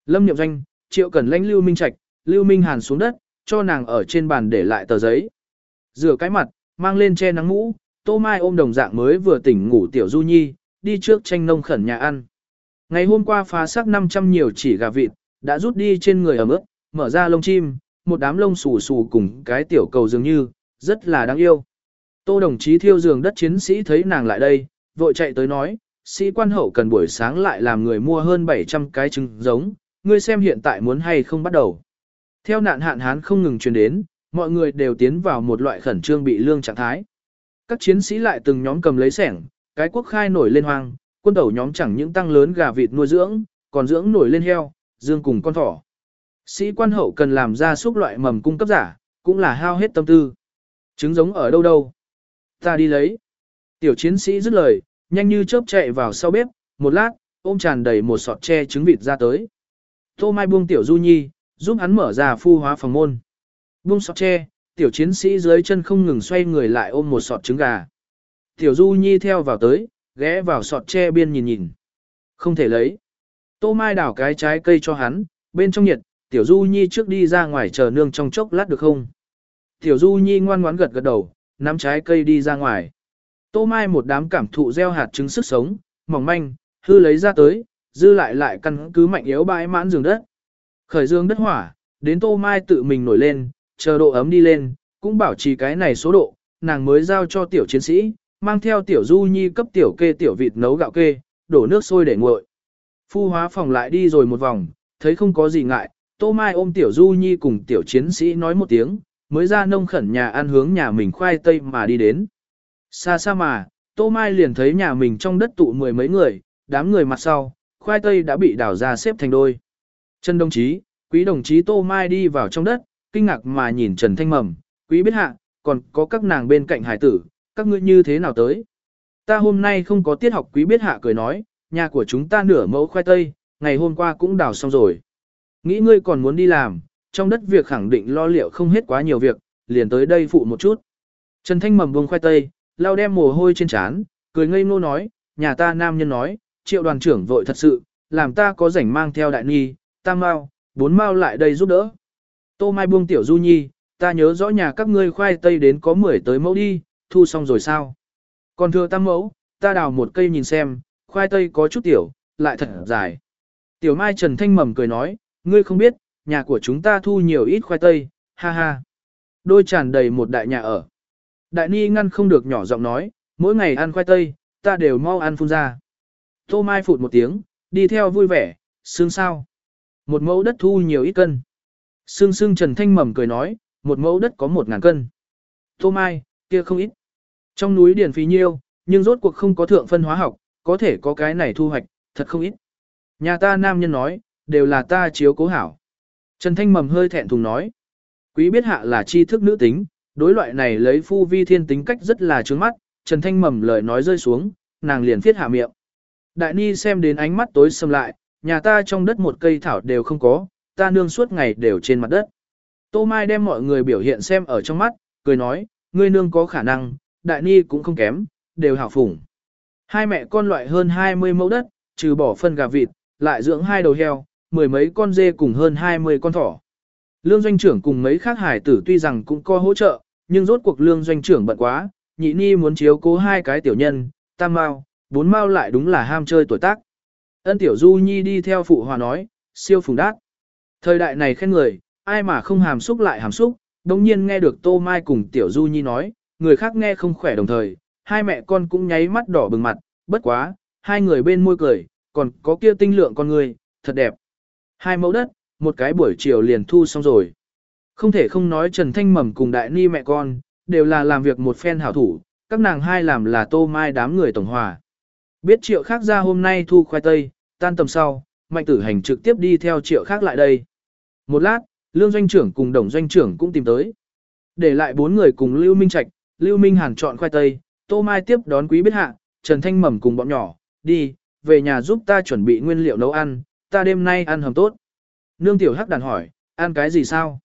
Lâm Niệm Doanh, Triệu Cẩn lãnh Lưu Minh Trạch, Lưu Minh Hàn xuống đất, cho nàng ở trên bàn để lại tờ giấy. Rửa cái mặt, mang lên che nắng mũ, Tô Mai ôm đồng dạng mới vừa tỉnh ngủ tiểu Du Nhi, đi trước tranh nông khẩn nhà ăn. Ngày hôm qua phá xác 500 nhiều chỉ gà vịt, đã rút đi trên người ở mức, mở ra lông chim, một đám lông xù xù cùng cái tiểu cầu dường như, rất là đáng yêu. Tô đồng chí thiêu giường đất chiến sĩ thấy nàng lại đây, vội chạy tới nói, sĩ quan hậu cần buổi sáng lại làm người mua hơn 700 cái trứng giống, ngươi xem hiện tại muốn hay không bắt đầu. Theo nạn hạn hán không ngừng truyền đến, mọi người đều tiến vào một loại khẩn trương bị lương trạng thái. Các chiến sĩ lại từng nhóm cầm lấy sẻng, cái quốc khai nổi lên hoang, quân tẩu nhóm chẳng những tăng lớn gà vịt nuôi dưỡng, còn dưỡng nổi lên heo, dương cùng con thỏ. Sĩ quan hậu cần làm ra xúc loại mầm cung cấp giả, cũng là hao hết tâm tư. Trứng giống ở đâu đâu? Ta đi lấy. Tiểu chiến sĩ dứt lời, nhanh như chớp chạy vào sau bếp, một lát, ôm tràn đầy một sọt tre trứng vịt ra tới. Tô Mai buông tiểu Du Nhi, giúp hắn mở ra phu hóa phòng môn. Buông sọt tre, tiểu chiến sĩ dưới chân không ngừng xoay người lại ôm một sọt trứng gà. Tiểu Du Nhi theo vào tới, ghé vào sọt tre biên nhìn nhìn. Không thể lấy. Tô Mai đảo cái trái cây cho hắn, bên trong nhiệt, Tiểu Du Nhi trước đi ra ngoài chờ nương trong chốc lát được không? Tiểu Du Nhi ngoan ngoãn gật gật đầu, nắm trái cây đi ra ngoài. Tô Mai một đám cảm thụ gieo hạt trứng sức sống, mỏng manh, hư lấy ra tới, dư lại lại căn cứ mạnh yếu bãi mãn giường đất. Khởi dương đất hỏa, đến Tô Mai tự mình nổi lên, chờ độ ấm đi lên, cũng bảo trì cái này số độ, nàng mới giao cho tiểu chiến sĩ, mang theo tiểu du nhi cấp tiểu kê tiểu vịt nấu gạo kê, đổ nước sôi để nguội. Phu hóa phòng lại đi rồi một vòng, thấy không có gì ngại, Tô Mai ôm Tiểu Du Nhi cùng Tiểu Chiến Sĩ nói một tiếng, mới ra nông khẩn nhà ăn hướng nhà mình khoai tây mà đi đến. Xa xa mà, Tô Mai liền thấy nhà mình trong đất tụ mười mấy người, đám người mặt sau, khoai tây đã bị đào ra xếp thành đôi. Trần đồng chí, quý đồng chí Tô Mai đi vào trong đất, kinh ngạc mà nhìn Trần Thanh Mầm, quý biết hạ, còn có các nàng bên cạnh hải tử, các ngươi như thế nào tới. Ta hôm nay không có tiết học quý biết hạ cười nói, nhà của chúng ta nửa mẫu khoai tây, ngày hôm qua cũng đào xong rồi. Nghĩ ngươi còn muốn đi làm, trong đất việc khẳng định lo liệu không hết quá nhiều việc, liền tới đây phụ một chút. Trần Thanh mầm buông khoai tây, lau đem mồ hôi trên trán, cười ngây ngô nói, nhà ta nam nhân nói, triệu đoàn trưởng vội thật sự, làm ta có rảnh mang theo đại nhi, tam mao, bốn mao lại đây giúp đỡ. Tô Mai buông tiểu du nhi, ta nhớ rõ nhà các ngươi khoai tây đến có 10 tới mẫu đi, thu xong rồi sao? Còn thừa tam mẫu, ta đào một cây nhìn xem, khoai tây có chút tiểu, lại thật dài. Tiểu Mai Trần Thanh mầm cười nói, ngươi không biết, nhà của chúng ta thu nhiều ít khoai tây, ha ha. Đôi tràn đầy một đại nhà ở. Đại Ni ngăn không được nhỏ giọng nói, mỗi ngày ăn khoai tây, ta đều mau ăn phun ra. Tô Mai phụt một tiếng, đi theo vui vẻ, xương sao. Một mẫu đất thu nhiều ít cân. Sương sương Trần Thanh Mầm cười nói, một mẫu đất có một ngàn cân. Tô Mai, kia không ít. Trong núi điển phí nhiêu, nhưng rốt cuộc không có thượng phân hóa học, có thể có cái này thu hoạch, thật không ít. Nhà ta nam nhân nói, đều là ta chiếu cố hảo. Trần Thanh Mầm hơi thẹn thùng nói. Quý biết hạ là tri thức nữ tính, đối loại này lấy phu vi thiên tính cách rất là trướng mắt, Trần Thanh Mầm lời nói rơi xuống, nàng liền thiết hạ miệng. Đại Ni xem đến ánh mắt tối sầm lại, nhà ta trong đất một cây thảo đều không có, ta nương suốt ngày đều trên mặt đất. Tô Mai đem mọi người biểu hiện xem ở trong mắt, cười nói, ngươi nương có khả năng, Đại Ni cũng không kém, đều hảo phủng. Hai mẹ con loại hơn 20 mẫu đất, trừ bỏ phân gà vịt, lại dưỡng hai đầu heo, mười mấy con dê cùng hơn 20 con thỏ. Lương doanh trưởng cùng mấy khác hải tử tuy rằng cũng có hỗ trợ, nhưng rốt cuộc lương doanh trưởng bận quá, nhị ni muốn chiếu cố hai cái tiểu nhân, tam mao, bốn mao lại đúng là ham chơi tuổi tác. Ân tiểu du nhi đi theo phụ hòa nói, siêu phùng đát. Thời đại này khen người, ai mà không hàm xúc lại hàm xúc, đồng nhiên nghe được tô mai cùng tiểu du nhi nói, người khác nghe không khỏe đồng thời, hai mẹ con cũng nháy mắt đỏ bừng mặt, bất quá, hai người bên môi cười, còn có kia tinh lượng con người, thật đẹp. Hai mẫu đất, một cái buổi chiều liền thu xong rồi. Không thể không nói Trần Thanh Mầm cùng Đại Ni mẹ con, đều là làm việc một phen hảo thủ, các nàng hai làm là tô mai đám người tổng hòa. Biết triệu khác ra hôm nay thu khoai tây, tan tầm sau, mạnh tử hành trực tiếp đi theo triệu khác lại đây. Một lát, lương doanh trưởng cùng đồng doanh trưởng cũng tìm tới. Để lại bốn người cùng Lưu Minh Trạch, Lưu Minh Hàn chọn khoai tây, tô mai tiếp đón quý biết hạ, Trần Thanh Mầm cùng bọn nhỏ, đi, về nhà giúp ta chuẩn bị nguyên liệu nấu ăn, ta đêm nay ăn hầm tốt. Nương tiểu hắc đàn hỏi, ăn cái gì sao?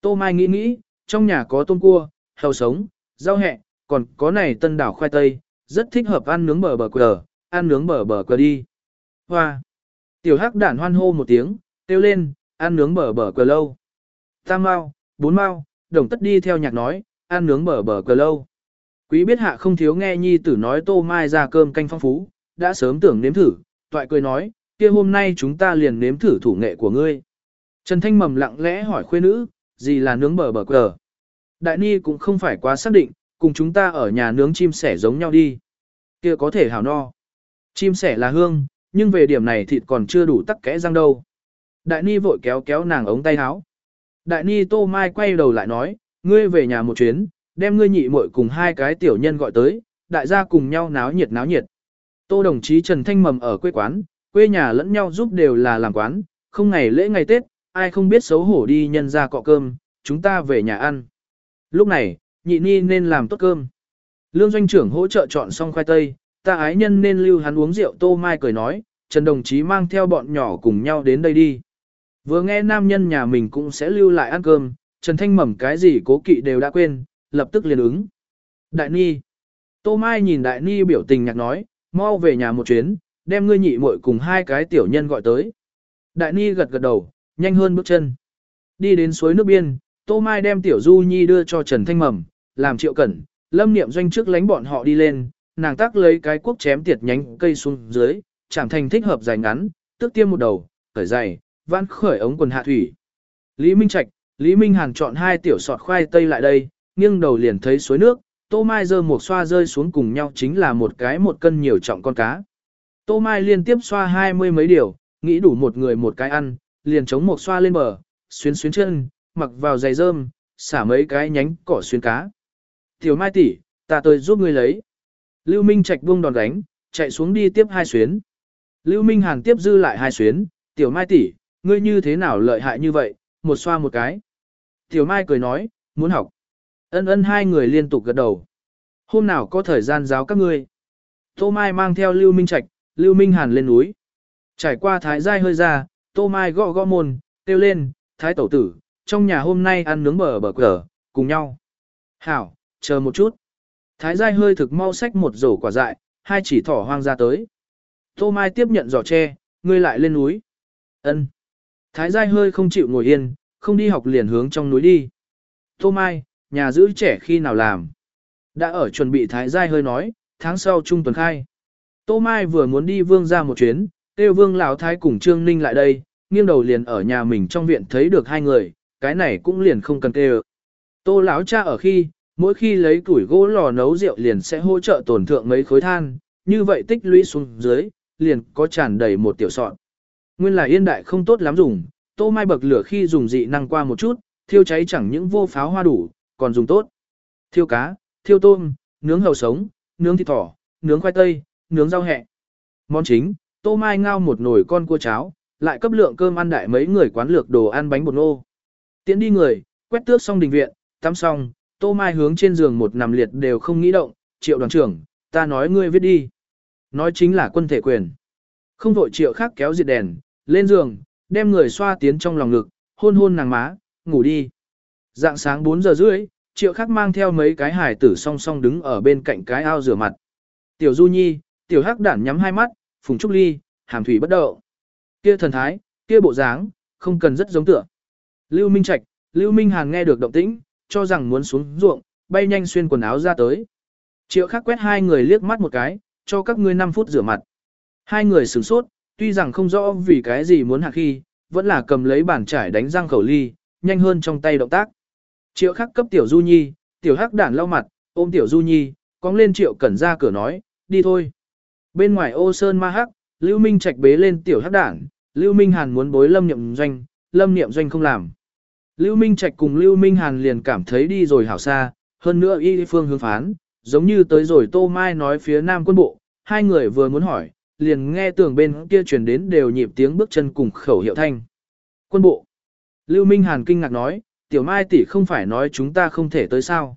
Tô Mai nghĩ nghĩ, trong nhà có tôm cua, hầu sống, rau hẹ, còn có này tân đảo khoai tây, rất thích hợp ăn nướng bờ bờ quờ, ăn nướng bờ bờ quờ đi. Hoa! Tiểu hắc đàn hoan hô một tiếng, kêu lên, ăn nướng bờ bờ quờ lâu. Tam mau, bốn mau, đồng tất đi theo nhạc nói, ăn nướng bờ bờ cờ lâu. Quý biết hạ không thiếu nghe nhi tử nói tô mai ra cơm canh phong phú, đã sớm tưởng nếm thử, toại cười nói, kia hôm nay chúng ta liền nếm thử thủ nghệ của ngươi. Trần Thanh Mầm lặng lẽ hỏi khuê nữ, gì là nướng bờ bờ cờ. Đại Ni cũng không phải quá xác định, cùng chúng ta ở nhà nướng chim sẻ giống nhau đi. Kia có thể hảo no. Chim sẻ là hương, nhưng về điểm này thịt còn chưa đủ tắc kẽ răng đâu. Đại Ni vội kéo kéo nàng ống tay áo. Đại Ni Tô Mai quay đầu lại nói, ngươi về nhà một chuyến, đem ngươi nhị muội cùng hai cái tiểu nhân gọi tới, đại gia cùng nhau náo nhiệt náo nhiệt. Tô đồng chí Trần Thanh Mầm ở quê quán, quê nhà lẫn nhau giúp đều là làm quán, không ngày lễ ngày Tết, ai không biết xấu hổ đi nhân ra cọ cơm, chúng ta về nhà ăn. Lúc này, nhị ni nên làm tốt cơm. Lương doanh trưởng hỗ trợ chọn xong khoai tây, ta ái nhân nên lưu hắn uống rượu tô mai cười nói, Trần đồng chí mang theo bọn nhỏ cùng nhau đến đây đi. Vừa nghe nam nhân nhà mình cũng sẽ lưu lại ăn cơm, Trần Thanh mầm cái gì cố kỵ đều đã quên, lập tức liền ứng. Đại Ni. Tô Mai nhìn Đại Ni biểu tình nhạc nói, mau về nhà một chuyến, đem ngươi nhị muội cùng hai cái tiểu nhân gọi tới. Đại Ni gật gật đầu, nhanh hơn bước chân. Đi đến suối nước biên, Tô Mai đem tiểu Du Nhi đưa cho Trần Thanh Mầm, làm triệu cẩn, lâm niệm doanh trước lánh bọn họ đi lên, nàng tác lấy cái cuốc chém tiệt nhánh cây xuống dưới, chẳng thành thích hợp dài ngắn, tức tiêm một đầu, khởi dày, vãn khởi ống quần hạ thủy. Lý Minh Trạch, Lý Minh Hàn chọn hai tiểu sọt khoai tây lại đây, nghiêng đầu liền thấy suối nước, Tô Mai giơ một xoa rơi xuống cùng nhau chính là một cái một cân nhiều trọng con cá. Tô Mai liên tiếp xoa hai mươi mấy điều, nghĩ đủ một người một cái ăn, liền chống một xoa lên bờ, xuyến xuyến chân, mặc vào giày rơm, xả mấy cái nhánh cỏ xuyến cá. Tiểu Mai tỷ, ta tới giúp ngươi lấy. Lưu Minh Trạch buông đòn đánh, chạy xuống đi tiếp hai xuyến. Lưu Minh Hàn tiếp dư lại hai xuyến, Tiểu Mai tỷ, ngươi như thế nào lợi hại như vậy, một xoa một cái. Tiểu Mai cười nói, muốn học. Ân ân hai người liên tục gật đầu. Hôm nào có thời gian giáo các ngươi. Tô Mai mang theo Lưu Minh Trạch, Lưu Minh Hàn lên núi. Trải qua thái giai hơi ra, Tô Mai gõ gõ môn, kêu lên, thái tẩu tử, trong nhà hôm nay ăn nướng bờ bờ cờ, cùng nhau. Hảo, chờ một chút. Thái giai hơi thực mau xách một rổ quả dại, hai chỉ thỏ hoang ra tới. Tô Mai tiếp nhận giỏ tre, ngươi lại lên núi. Ân. Thái giai hơi không chịu ngồi yên, không đi học liền hướng trong núi đi. Tô Mai, nhà giữ trẻ khi nào làm? Đã ở chuẩn bị Thái giai hơi nói, tháng sau trung tuần khai. Tô Mai vừa muốn đi vương ra một chuyến, kêu vương lão thái cùng Trương Ninh lại đây, nghiêng đầu liền ở nhà mình trong viện thấy được hai người, cái này cũng liền không cần kêu. Tô lão cha ở khi, mỗi khi lấy củi gỗ lò nấu rượu liền sẽ hỗ trợ tổn thượng mấy khối than, như vậy tích lũy xuống dưới, liền có tràn đầy một tiểu sọn. Nguyên là yên đại không tốt lắm dùng, tô mai bậc lửa khi dùng dị năng qua một chút, thiêu cháy chẳng những vô pháo hoa đủ, còn dùng tốt. Thiêu cá, thiêu tôm, nướng hầu sống, nướng thịt thỏ, nướng khoai tây, nướng rau hẹ. Món chính, tô mai ngao một nồi con cua cháo, lại cấp lượng cơm ăn đại mấy người quán lược đồ ăn bánh bột nô. Tiễn đi người, quét tước xong đình viện, tắm xong, tô mai hướng trên giường một nằm liệt đều không nghĩ động, triệu đoàn trưởng, ta nói ngươi viết đi. Nói chính là quân thể quyền. Không vội triệu khác kéo diệt đèn, lên giường, đem người xoa tiến trong lòng ngực, hôn hôn nàng má, ngủ đi. Dạng sáng 4 giờ rưỡi, triệu khác mang theo mấy cái hải tử song song đứng ở bên cạnh cái ao rửa mặt. Tiểu Du Nhi, tiểu hắc đản nhắm hai mắt, phùng trúc ly, hàm thủy bất động. Kia thần thái, kia bộ dáng, không cần rất giống tựa. Lưu Minh Trạch, Lưu Minh Hàn nghe được động tĩnh, cho rằng muốn xuống ruộng, bay nhanh xuyên quần áo ra tới. Triệu khắc quét hai người liếc mắt một cái, cho các ngươi 5 phút rửa mặt. Hai người sửng sốt, tuy rằng không rõ vì cái gì muốn hạ khi, vẫn là cầm lấy bàn trải đánh răng khẩu ly, nhanh hơn trong tay động tác. Triệu khắc cấp tiểu du nhi, tiểu hắc đản lau mặt, ôm tiểu du nhi, cong lên triệu cẩn ra cửa nói, đi thôi. Bên ngoài ô sơn ma hắc, Lưu Minh Trạch bế lên tiểu hắc đảng Lưu Minh Hàn muốn bối lâm nhậm doanh, lâm niệm doanh không làm. Lưu Minh Trạch cùng Lưu Minh Hàn liền cảm thấy đi rồi hảo xa, hơn nữa y phương hướng phán, giống như tới rồi Tô Mai nói phía nam quân bộ, hai người vừa muốn hỏi, liền nghe tường bên kia truyền đến đều nhịp tiếng bước chân cùng khẩu hiệu thanh. Quân bộ. Lưu Minh Hàn kinh ngạc nói, tiểu mai tỷ không phải nói chúng ta không thể tới sao.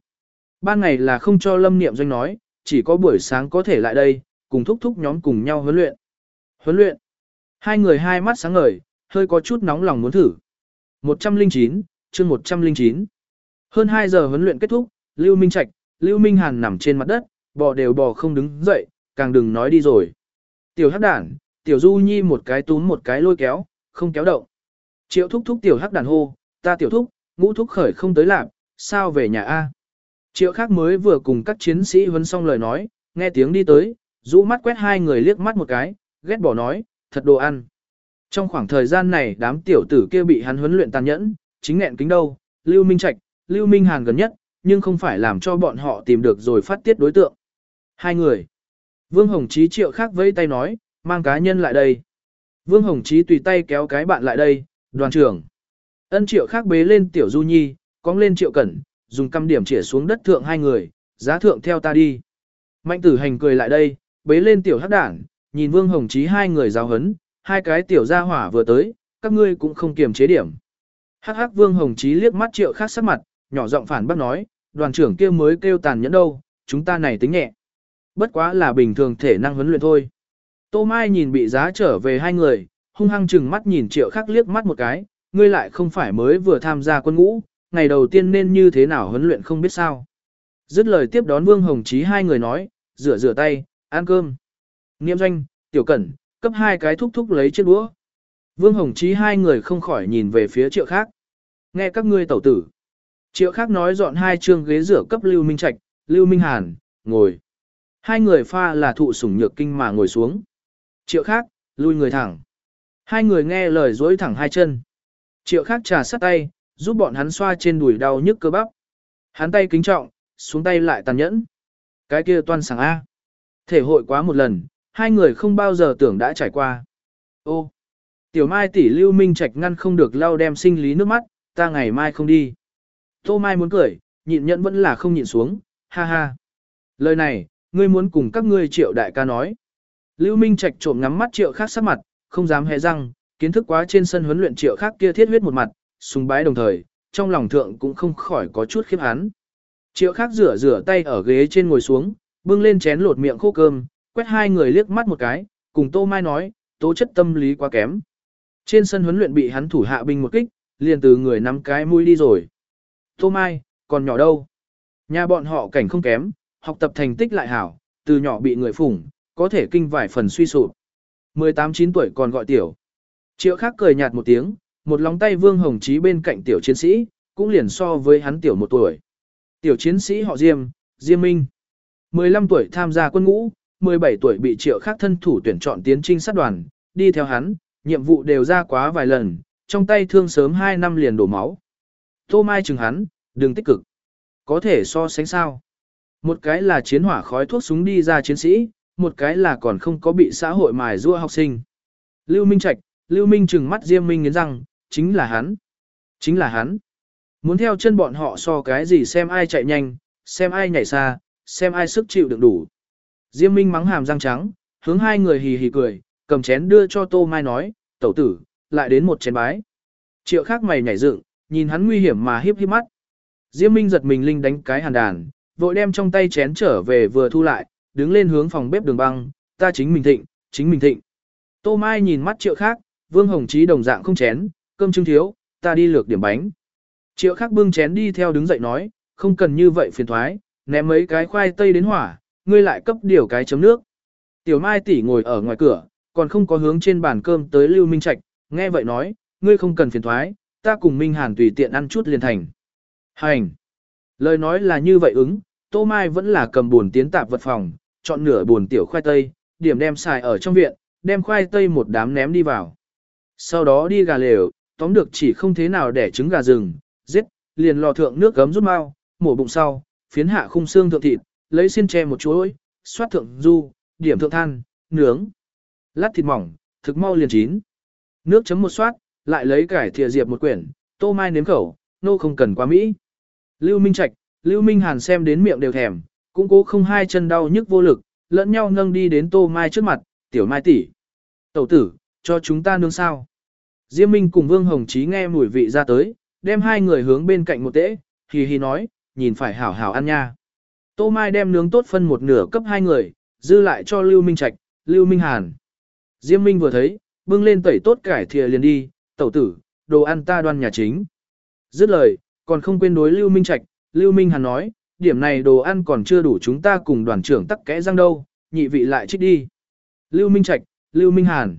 Ban ngày là không cho lâm niệm doanh nói, chỉ có buổi sáng có thể lại đây, cùng thúc thúc nhóm cùng nhau huấn luyện. Huấn luyện. Hai người hai mắt sáng ngời, hơi có chút nóng lòng muốn thử. 109, chương 109. Hơn 2 giờ huấn luyện kết thúc, Lưu Minh Trạch, Lưu Minh Hàn nằm trên mặt đất, bò đều bò không đứng dậy, càng đừng nói đi rồi. Tiểu hắc đản, tiểu du nhi một cái túm một cái lôi kéo, không kéo động. Triệu thúc thúc tiểu hắc đản hô, ta tiểu thúc, ngũ thúc khởi không tới làm, sao về nhà A. Triệu khác mới vừa cùng các chiến sĩ huấn xong lời nói, nghe tiếng đi tới, rũ mắt quét hai người liếc mắt một cái, ghét bỏ nói, thật đồ ăn. Trong khoảng thời gian này đám tiểu tử kia bị hắn huấn luyện tàn nhẫn, chính nghẹn kính đâu, Lưu Minh Trạch, Lưu Minh Hàn gần nhất, nhưng không phải làm cho bọn họ tìm được rồi phát tiết đối tượng. Hai người. Vương Hồng Chí triệu khác với tay nói, mang cá nhân lại đây. Vương Hồng Chí tùy tay kéo cái bạn lại đây, đoàn trưởng. Ân triệu khác bế lên tiểu du nhi, cong lên triệu cẩn, dùng căm điểm chĩa xuống đất thượng hai người, giá thượng theo ta đi. Mạnh tử hành cười lại đây, bế lên tiểu hắc đản nhìn Vương Hồng Chí hai người giáo hấn, hai cái tiểu gia hỏa vừa tới, các ngươi cũng không kiềm chế điểm. Hắc hắc Vương Hồng Chí liếc mắt triệu khác sắc mặt, nhỏ giọng phản bác nói, đoàn trưởng kia mới kêu tàn nhẫn đâu, chúng ta này tính nhẹ. Bất quá là bình thường thể năng huấn luyện thôi. Tô Mai nhìn bị giá trở về hai người, hung hăng chừng mắt nhìn triệu khắc liếc mắt một cái, ngươi lại không phải mới vừa tham gia quân ngũ, ngày đầu tiên nên như thế nào huấn luyện không biết sao. Dứt lời tiếp đón Vương Hồng Chí hai người nói, rửa rửa tay, ăn cơm. Niệm doanh, tiểu cẩn, cấp hai cái thúc thúc lấy chiếc đũa. Vương Hồng Chí hai người không khỏi nhìn về phía triệu khác. Nghe các ngươi tẩu tử. Triệu khác nói dọn hai chương ghế rửa cấp Lưu Minh Trạch, Lưu Minh Hàn, ngồi. Hai người pha là thụ sủng nhược kinh mà ngồi xuống. Triệu khác, lui người thẳng. Hai người nghe lời dối thẳng hai chân. Triệu khác trà sắt tay, giúp bọn hắn xoa trên đùi đau nhức cơ bắp. Hắn tay kính trọng, xuống tay lại tàn nhẫn. Cái kia toan sảng A. Thể hội quá một lần, hai người không bao giờ tưởng đã trải qua. Ô, Tiểu Mai tỷ Lưu Minh Trạch ngăn không được lau đem sinh lý nước mắt, ta ngày mai không đi. Tô Mai muốn cười, nhịn nhẫn vẫn là không nhịn xuống, ha ha. Lời này, ngươi muốn cùng các ngươi triệu đại ca nói. Lưu Minh Trạch trộm ngắm mắt triệu khác sắc mặt, không dám hé răng, kiến thức quá trên sân huấn luyện triệu khác kia thiết huyết một mặt, sùng bái đồng thời, trong lòng thượng cũng không khỏi có chút khiếp hắn. Triệu khác rửa rửa tay ở ghế trên ngồi xuống, bưng lên chén lột miệng khô cơm, quét hai người liếc mắt một cái, cùng Tô Mai nói, tố chất tâm lý quá kém. Trên sân huấn luyện bị hắn thủ hạ binh một kích, liền từ người nắm cái mũi đi rồi. Tô Mai, còn nhỏ đâu? Nhà bọn họ cảnh không kém, học tập thành tích lại hảo, từ nhỏ bị người phủng, có thể kinh vài phần suy sụp. 18-9 tuổi còn gọi tiểu. Triệu khác cười nhạt một tiếng, một lóng tay Vương Hồng Chí bên cạnh tiểu chiến sĩ, cũng liền so với hắn tiểu một tuổi. Tiểu chiến sĩ họ Diêm, Diêm Minh. 15 tuổi tham gia quân ngũ, 17 tuổi bị triệu khác thân thủ tuyển chọn tiến trinh sát đoàn, đi theo hắn, nhiệm vụ đều ra quá vài lần, trong tay thương sớm 2 năm liền đổ máu. Tô Mai chừng hắn, đừng tích cực. Có thể so sánh sao. Một cái là chiến hỏa khói thuốc súng đi ra chiến sĩ, một cái là còn không có bị xã hội mài rua học sinh. Lưu Minh Trạch, Lưu Minh trừng mắt Diêm Minh nghiến răng, chính là hắn. Chính là hắn. Muốn theo chân bọn họ so cái gì xem ai chạy nhanh, xem ai nhảy xa, xem ai sức chịu đựng đủ. Diêm Minh mắng hàm răng trắng, hướng hai người hì hì cười, cầm chén đưa cho Tô Mai nói, tẩu tử, lại đến một chén bái. Triệu khác mày nhảy dựng, nhìn hắn nguy hiểm mà hiếp hiếp mắt. Diêm Minh giật mình linh đánh cái hàn đàn, vội đem trong tay chén trở về vừa thu lại, đứng lên hướng phòng bếp đường băng, ta chính mình thịnh, chính mình thịnh. Tô Mai nhìn mắt triệu khác, Vương Hồng Chí đồng dạng không chén, cơm trưng thiếu, ta đi lược điểm bánh. Triệu khác bưng chén đi theo đứng dậy nói, không cần như vậy phiền thoái, ném mấy cái khoai tây đến hỏa, ngươi lại cấp điều cái chấm nước. Tiểu Mai tỷ ngồi ở ngoài cửa, còn không có hướng trên bàn cơm tới Lưu Minh Trạch, nghe vậy nói, ngươi không cần phiền thoái, ta cùng Minh Hàn tùy tiện ăn chút liền thành. Hành! Lời nói là như vậy ứng, Tô Mai vẫn là cầm buồn tiến tạp vật phòng, chọn nửa buồn tiểu khoai tây, điểm đem xài ở trong viện, đem khoai tây một đám ném đi vào. Sau đó đi gà lều, tóm được chỉ không thế nào để trứng gà rừng, giết, liền lò thượng nước gấm rút mau, mổ bụng sau, phiến hạ khung xương thượng thịt, lấy xiên tre một chuối, xoát thượng du, điểm thượng than, nướng. Lát thịt mỏng, thực mau liền chín. Nước chấm một xoát, lại lấy cải thìa diệp một quyển, tô mai nếm khẩu, nô không cần quá mỹ. Lưu Minh Trạch, Lưu Minh Hàn xem đến miệng đều thèm, cũng cố không hai chân đau nhức vô lực, lẫn nhau nâng đi đến tô mai trước mặt, tiểu mai tỷ. Tẩu tử, cho chúng ta nướng sao. Diêm Minh cùng Vương Hồng Chí nghe mùi vị ra tới, đem hai người hướng bên cạnh một tễ, hì hì nói, nhìn phải hảo hảo ăn nha. Tô Mai đem nướng tốt phân một nửa cấp hai người, dư lại cho Lưu Minh Trạch, Lưu Minh Hàn. Diêm Minh vừa thấy, bưng lên tẩy tốt cải thìa liền đi, tẩu tử, đồ ăn ta đoan nhà chính. Dứt lời, còn không quên đối Lưu Minh Trạch, Lưu Minh Hàn nói, điểm này đồ ăn còn chưa đủ chúng ta cùng đoàn trưởng tắc kẽ răng đâu, nhị vị lại trích đi. Lưu Minh Trạch, Lưu Minh Hàn.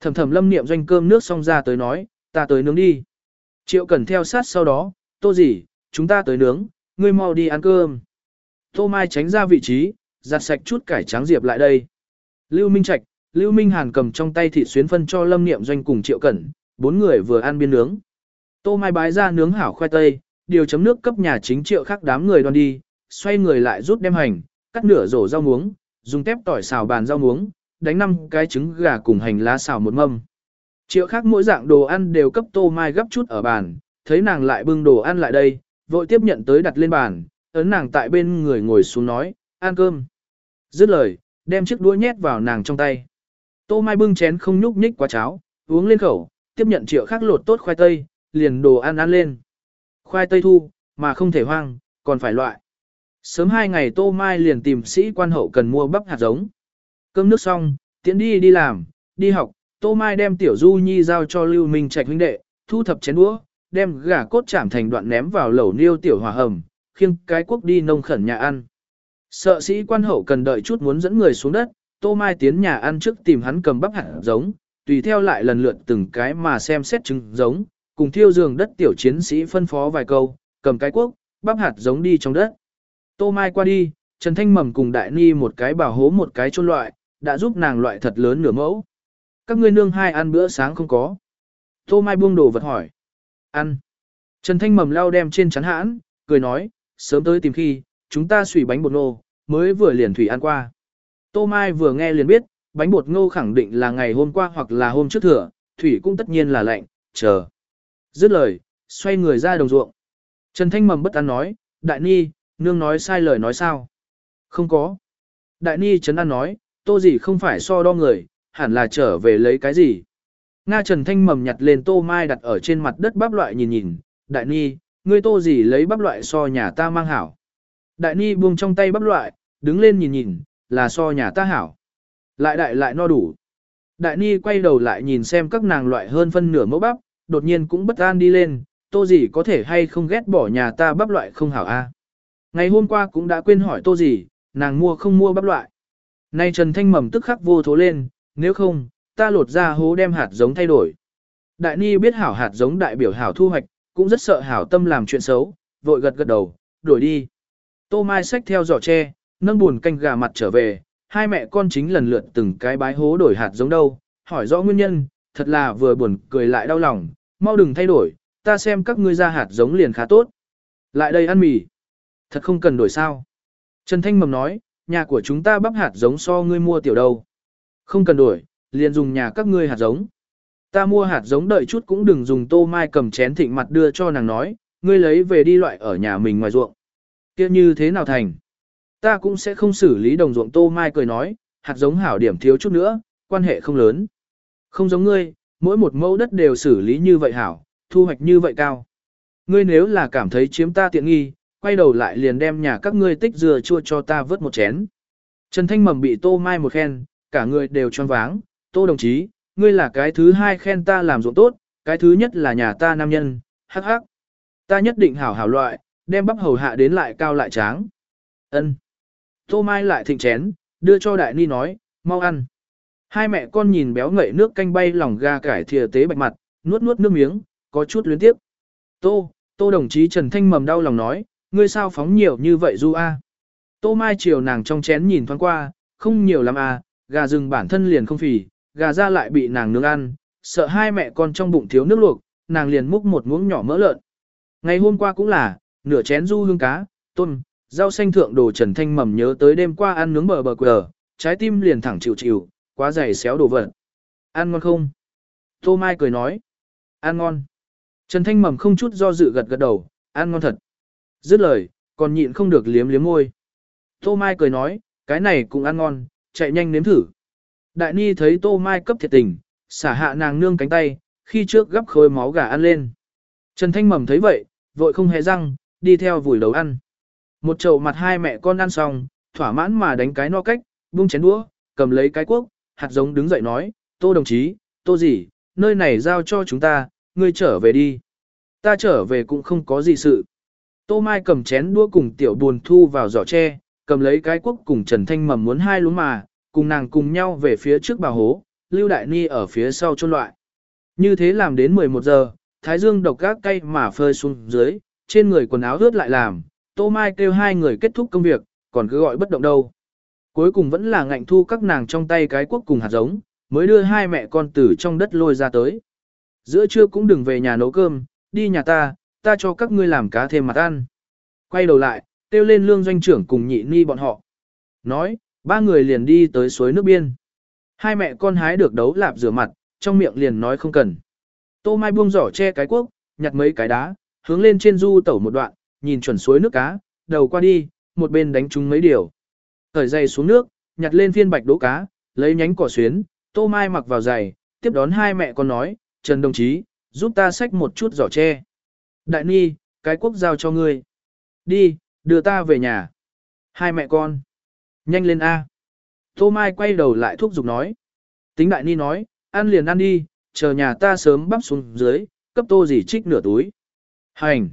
Thầm thầm lâm niệm doanh cơm nước xong ra tới nói, ta tới nướng đi. Triệu cần theo sát sau đó, tô gì, chúng ta tới nướng, ngươi mau đi ăn cơm. Tô Mai tránh ra vị trí, giặt sạch chút cải trắng diệp lại đây. Lưu Minh Trạch, Lưu Minh Hàn cầm trong tay thịt xuyến phân cho Lâm Niệm Doanh cùng Triệu Cẩn, bốn người vừa ăn biên nướng. Tô Mai bái ra nướng hảo khoai tây, điều chấm nước cấp nhà chính Triệu khác đám người đoan đi, xoay người lại rút đem hành, cắt nửa rổ rau muống, dùng tép tỏi xào bàn rau muống, đánh năm cái trứng gà cùng hành lá xào một mâm. Triệu khác mỗi dạng đồ ăn đều cấp Tô Mai gấp chút ở bàn, thấy nàng lại bưng đồ ăn lại đây, vội tiếp nhận tới đặt lên bàn, ấn nàng tại bên người ngồi xuống nói, ăn cơm. Dứt lời, đem chiếc đũa nhét vào nàng trong tay. Tô Mai bưng chén không nhúc nhích quá cháo, uống lên khẩu, tiếp nhận triệu khác lột tốt khoai tây, liền đồ ăn ăn lên. Khoai tây thu, mà không thể hoang, còn phải loại. Sớm hai ngày Tô Mai liền tìm sĩ quan hậu cần mua bắp hạt giống. Cơm nước xong, tiễn đi đi làm, đi học, Tô Mai đem tiểu du nhi giao cho Lưu Minh Trạch huynh đệ, thu thập chén đũa, đem gà cốt chạm thành đoạn ném vào lẩu niêu tiểu hòa hầm, khiêng cái quốc đi nông khẩn nhà ăn. Sợ sĩ quan hậu cần đợi chút muốn dẫn người xuống đất, Tô Mai tiến nhà ăn trước tìm hắn cầm bắp hạt giống, tùy theo lại lần lượt từng cái mà xem xét trứng giống, cùng thiêu giường đất tiểu chiến sĩ phân phó vài câu, cầm cái quốc, bắp hạt giống đi trong đất. Tô Mai qua đi, Trần Thanh Mầm cùng Đại Ni một cái bảo hố một cái chôn loại, đã giúp nàng loại thật lớn nửa mẫu. Các ngươi nương hai ăn bữa sáng không có. Tô Mai buông đồ vật hỏi. Ăn. Trần Thanh Mầm lao đem trên chắn hãn, cười nói, sớm tới tìm khi, chúng ta xủy bánh bột ngô, mới vừa liền thủy ăn qua. Tô Mai vừa nghe liền biết, bánh bột ngô khẳng định là ngày hôm qua hoặc là hôm trước thừa, thủy cũng tất nhiên là lạnh, chờ. Dứt lời, xoay người ra đồng ruộng. Trần Thanh Mầm bất an nói, Đại Ni, nương nói sai lời nói sao? Không có. Đại Ni Trấn An nói, tô gì không phải so đo người, hẳn là trở về lấy cái gì. Nga Trần Thanh Mầm nhặt lên tô mai đặt ở trên mặt đất bắp loại nhìn nhìn, Đại Ni, ngươi tô gì lấy bắp loại so nhà ta mang hảo. Đại Ni buông trong tay bắp loại, đứng lên nhìn nhìn, là so nhà ta hảo. Lại đại lại no đủ. Đại Ni quay đầu lại nhìn xem các nàng loại hơn phân nửa mẫu bắp, đột nhiên cũng bất an đi lên, tô gì có thể hay không ghét bỏ nhà ta bắp loại không hảo a. Ngày hôm qua cũng đã quên hỏi tô gì, nàng mua không mua bắp loại. Nay Trần Thanh mầm tức khắc vô thố lên, nếu không, ta lột ra hố đem hạt giống thay đổi. Đại Ni biết hảo hạt giống đại biểu hảo thu hoạch, cũng rất sợ hảo tâm làm chuyện xấu, vội gật gật đầu, đổi đi. Tô Mai xách theo giỏ tre, nâng buồn canh gà mặt trở về, hai mẹ con chính lần lượt từng cái bái hố đổi hạt giống đâu, hỏi rõ nguyên nhân, thật là vừa buồn cười lại đau lòng, mau đừng thay đổi, ta xem các ngươi ra hạt giống liền khá tốt. Lại đây ăn mì. Thật không cần đổi sao. Trần Thanh Mầm nói, nhà của chúng ta bắp hạt giống so ngươi mua tiểu đâu. Không cần đổi, liền dùng nhà các ngươi hạt giống. Ta mua hạt giống đợi chút cũng đừng dùng tô mai cầm chén thịnh mặt đưa cho nàng nói, ngươi lấy về đi loại ở nhà mình ngoài ruộng. kia như thế nào thành? Ta cũng sẽ không xử lý đồng ruộng tô mai cười nói, hạt giống hảo điểm thiếu chút nữa, quan hệ không lớn. Không giống ngươi, mỗi một mẫu đất đều xử lý như vậy hảo, thu hoạch như vậy cao. Ngươi nếu là cảm thấy chiếm ta tiện nghi, quay đầu lại liền đem nhà các ngươi tích dừa chua cho ta vớt một chén. Trần Thanh Mầm bị Tô Mai một khen, cả người đều tròn váng, Tô đồng chí, ngươi là cái thứ hai khen ta làm ruộng tốt, cái thứ nhất là nhà ta nam nhân, hắc hắc. Ta nhất định hảo hảo loại, đem bắp hầu hạ đến lại cao lại tráng. Ân. Tô Mai lại thịnh chén, đưa cho Đại Ni nói, mau ăn. Hai mẹ con nhìn béo ngậy nước canh bay lòng gà cải thìa tế bạch mặt, nuốt nuốt nước miếng, có chút luyến tiếp. Tô, Tô đồng chí Trần Thanh mầm đau lòng nói, ngươi sao phóng nhiều như vậy du a? Tô Mai chiều nàng trong chén nhìn thoáng qua, không nhiều lắm à, gà rừng bản thân liền không phì, gà ra lại bị nàng nướng ăn, sợ hai mẹ con trong bụng thiếu nước luộc, nàng liền múc một muỗng nhỏ mỡ lợn. Ngày hôm qua cũng là, nửa chén du hương cá, tôm, rau xanh thượng đồ Trần Thanh mầm nhớ tới đêm qua ăn nướng bờ bờ quờ, trái tim liền thẳng chịu chịu, quá dày xéo đồ vật. Ăn ngon không? Tô Mai cười nói. Ăn ngon. Trần Thanh mầm không chút do dự gật gật đầu, ăn ngon thật. Dứt lời, còn nhịn không được liếm liếm môi. Tô Mai cười nói, cái này cũng ăn ngon, chạy nhanh nếm thử. Đại Ni thấy Tô Mai cấp thiệt tình, xả hạ nàng nương cánh tay, khi trước gấp khối máu gà ăn lên. Trần Thanh Mầm thấy vậy, vội không hề răng, đi theo vùi đầu ăn. Một chậu mặt hai mẹ con ăn xong, thỏa mãn mà đánh cái no cách, buông chén đũa, cầm lấy cái cuốc, hạt giống đứng dậy nói, Tô đồng chí, Tô gì, nơi này giao cho chúng ta, ngươi trở về đi. Ta trở về cũng không có gì sự. Tô Mai cầm chén đũa cùng tiểu buồn thu vào giỏ tre, cầm lấy cái cuốc cùng Trần Thanh Mầm muốn hai lúa mà, cùng nàng cùng nhau về phía trước bà hố, Lưu Đại Ni ở phía sau chôn loại. Như thế làm đến 11 giờ, Thái Dương độc gác cay mà phơi xuống dưới, trên người quần áo ướt lại làm, Tô Mai kêu hai người kết thúc công việc, còn cứ gọi bất động đâu. Cuối cùng vẫn là ngạnh thu các nàng trong tay cái cuốc cùng hạt giống, mới đưa hai mẹ con tử trong đất lôi ra tới. Giữa trưa cũng đừng về nhà nấu cơm, đi nhà ta, ta cho các ngươi làm cá thêm mặt ăn. Quay đầu lại, kêu lên lương doanh trưởng cùng nhị ni bọn họ. Nói, ba người liền đi tới suối nước biên. Hai mẹ con hái được đấu lạp rửa mặt, trong miệng liền nói không cần. Tô Mai buông giỏ che cái cuốc, nhặt mấy cái đá, hướng lên trên du tẩu một đoạn, nhìn chuẩn suối nước cá, đầu qua đi, một bên đánh trúng mấy điều. Thời dây xuống nước, nhặt lên phiên bạch đỗ cá, lấy nhánh cỏ xuyến, Tô Mai mặc vào giày, tiếp đón hai mẹ con nói, Trần đồng chí, giúp ta xách một chút giỏ tre. Đại Ni, cái quốc giao cho ngươi. Đi, đưa ta về nhà. Hai mẹ con. Nhanh lên A. Tô Mai quay đầu lại thúc giục nói. Tính Đại Ni nói, ăn liền ăn đi, chờ nhà ta sớm bắp xuống dưới, cấp tô gì trích nửa túi. Hành.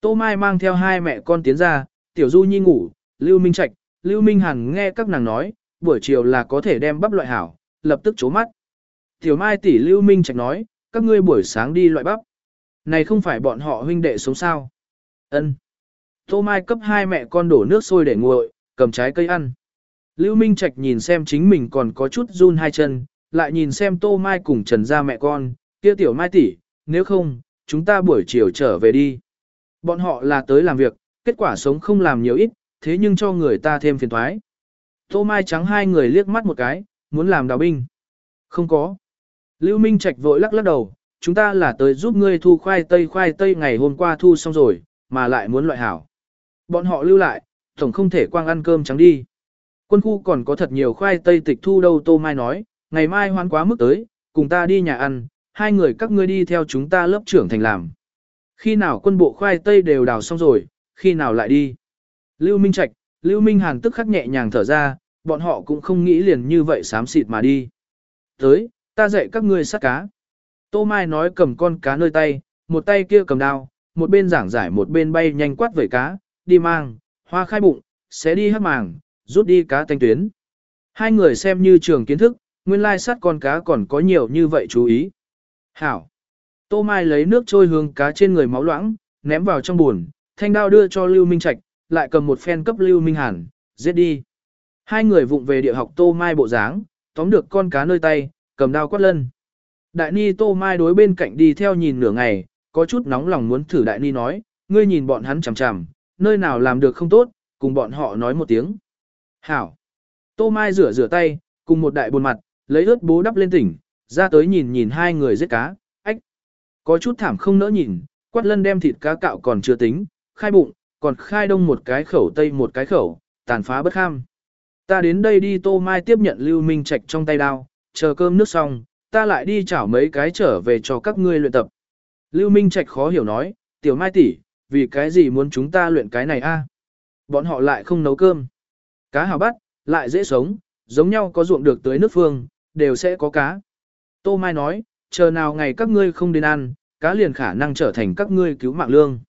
Tô Mai mang theo hai mẹ con tiến ra, Tiểu Du Nhi ngủ, Lưu Minh Trạch, Lưu Minh hằng nghe các nàng nói, buổi chiều là có thể đem bắp loại hảo, lập tức chố mắt. Tiểu Mai tỷ Lưu Minh Trạch nói, các ngươi buổi sáng đi loại bắp. Này không phải bọn họ huynh đệ sống sao. Ân. Tô Mai cấp hai mẹ con đổ nước sôi để nguội, cầm trái cây ăn. Lưu Minh Trạch nhìn xem chính mình còn có chút run hai chân, lại nhìn xem Tô Mai cùng Trần ra mẹ con, kia tiểu Mai tỷ, nếu không, chúng ta buổi chiều trở về đi. Bọn họ là tới làm việc, kết quả sống không làm nhiều ít, thế nhưng cho người ta thêm phiền thoái. Tô Mai trắng hai người liếc mắt một cái, muốn làm đào binh. Không có. Lưu Minh Trạch vội lắc lắc đầu, chúng ta là tới giúp ngươi thu khoai tây khoai tây ngày hôm qua thu xong rồi, mà lại muốn loại hảo. Bọn họ lưu lại, tổng không thể quang ăn cơm trắng đi. Quân khu còn có thật nhiều khoai tây tịch thu đâu Tô Mai nói, ngày mai hoan quá mức tới, cùng ta đi nhà ăn, hai người các ngươi đi theo chúng ta lớp trưởng thành làm. Khi nào quân bộ khoai tây đều đào xong rồi, khi nào lại đi. Lưu Minh Trạch, Lưu Minh Hàn tức khắc nhẹ nhàng thở ra, bọn họ cũng không nghĩ liền như vậy xám xịt mà đi. Tới, ta dạy các ngươi sát cá. Tô Mai nói cầm con cá nơi tay, một tay kia cầm đao, một bên giảng giải một bên bay nhanh quát vẩy cá, đi mang, hoa khai bụng, sẽ đi hấp màng, rút đi cá tanh tuyến. Hai người xem như trường kiến thức, nguyên lai sát con cá còn có nhiều như vậy chú ý. Hảo. Tô Mai lấy nước trôi hướng cá trên người máu loãng, ném vào trong buồn, thanh đao đưa cho Lưu Minh Trạch, lại cầm một phen cấp Lưu Minh Hàn, giết đi. Hai người vụng về địa học Tô Mai bộ dáng, tóm được con cá nơi tay, cầm đao quát lân. Đại Ni Tô Mai đối bên cạnh đi theo nhìn nửa ngày, có chút nóng lòng muốn thử Đại Ni nói, ngươi nhìn bọn hắn chằm chằm, nơi nào làm được không tốt, cùng bọn họ nói một tiếng. Hảo. Tô Mai rửa rửa tay, cùng một đại buồn mặt, lấy ướt bố đắp lên tỉnh, ra tới nhìn nhìn hai người giết cá, ách. Có chút thảm không nỡ nhìn, quát lân đem thịt cá cạo còn chưa tính, khai bụng, còn khai đông một cái khẩu tây một cái khẩu, tàn phá bất kham. Ta đến đây đi Tô Mai tiếp nhận Lưu Minh Trạch trong tay đao, chờ cơm nước xong, ta lại đi chảo mấy cái trở về cho các ngươi luyện tập. Lưu Minh Trạch khó hiểu nói, tiểu Mai tỷ, vì cái gì muốn chúng ta luyện cái này a? Bọn họ lại không nấu cơm. Cá hào bắt, lại dễ sống, giống nhau có ruộng được tới nước phương, đều sẽ có cá. Tô Mai nói, chờ nào ngày các ngươi không đến ăn, cá liền khả năng trở thành các ngươi cứu mạng lương.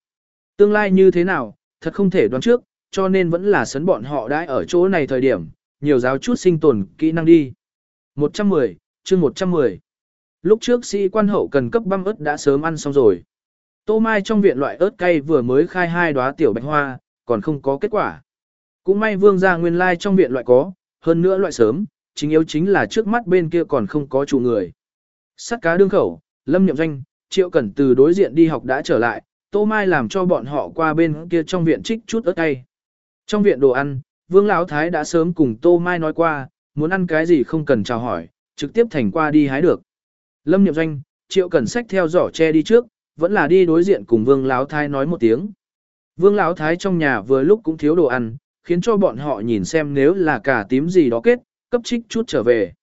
Tương lai như thế nào, thật không thể đoán trước, cho nên vẫn là sấn bọn họ đãi ở chỗ này thời điểm, nhiều giáo chút sinh tồn kỹ năng đi. 110, chương 110. Lúc trước sĩ quan hậu cần cấp băm ớt đã sớm ăn xong rồi. Tô Mai trong viện loại ớt cay vừa mới khai hai đóa tiểu bạch hoa, còn không có kết quả. Cũng may vương gia nguyên lai trong viện loại có, hơn nữa loại sớm, chính yếu chính là trước mắt bên kia còn không có chủ người. Sắt cá đương khẩu, lâm nhậm danh, triệu cẩn từ đối diện đi học đã trở lại, Tô Mai làm cho bọn họ qua bên kia trong viện trích chút ớt cay. Trong viện đồ ăn, Vương Lão Thái đã sớm cùng Tô Mai nói qua, muốn ăn cái gì không cần chào hỏi, trực tiếp thành qua đi hái được. Lâm Nhậm Doanh, Triệu Cẩn Sách theo giỏ che đi trước, vẫn là đi đối diện cùng Vương Lão Thái nói một tiếng. Vương Lão Thái trong nhà vừa lúc cũng thiếu đồ ăn, khiến cho bọn họ nhìn xem nếu là cả tím gì đó kết, cấp trích chút trở về.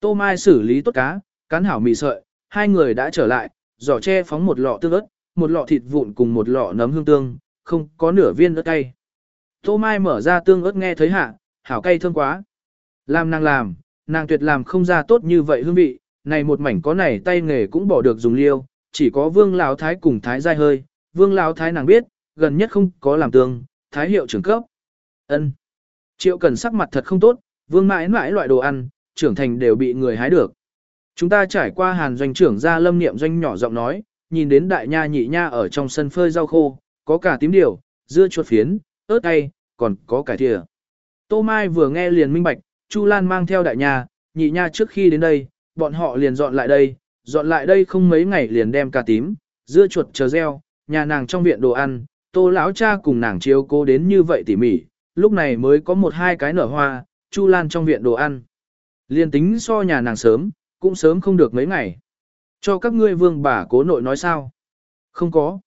Tô Mai xử lý tốt cá, cán hảo mì sợi, hai người đã trở lại, giỏ che phóng một lọ tương ớt, một lọ thịt vụn cùng một lọ nấm hương tương, không có nửa viên ớt cay. Tô Mai mở ra tương ớt nghe thấy hạ, hảo cay thơm quá. Làm nàng làm, nàng tuyệt làm không ra tốt như vậy hương vị, này một mảnh có này tay nghề cũng bỏ được dùng liêu, chỉ có vương lão thái cùng thái giai hơi, vương lão thái nàng biết, gần nhất không có làm tương, thái hiệu trưởng cấp. ân Triệu cần sắc mặt thật không tốt, vương mãi mãi loại đồ ăn, trưởng thành đều bị người hái được. Chúng ta trải qua hàn doanh trưởng ra lâm niệm doanh nhỏ giọng nói, nhìn đến đại nha nhị nha ở trong sân phơi rau khô, có cả tím điều, dưa chuột phiến, ớt cay, còn có cải thìa. Tô Mai vừa nghe liền minh bạch, Chu Lan mang theo đại nha, nhị nha trước khi đến đây, bọn họ liền dọn lại đây, dọn lại đây không mấy ngày liền đem cà tím, dưa chuột chờ gieo, nhà nàng trong viện đồ ăn, Tô lão cha cùng nàng chiếu cố đến như vậy tỉ mỉ, lúc này mới có một hai cái nở hoa, Chu Lan trong viện đồ ăn. Liên tính so nhà nàng sớm, cũng sớm không được mấy ngày. Cho các ngươi vương bà cố nội nói sao? Không có.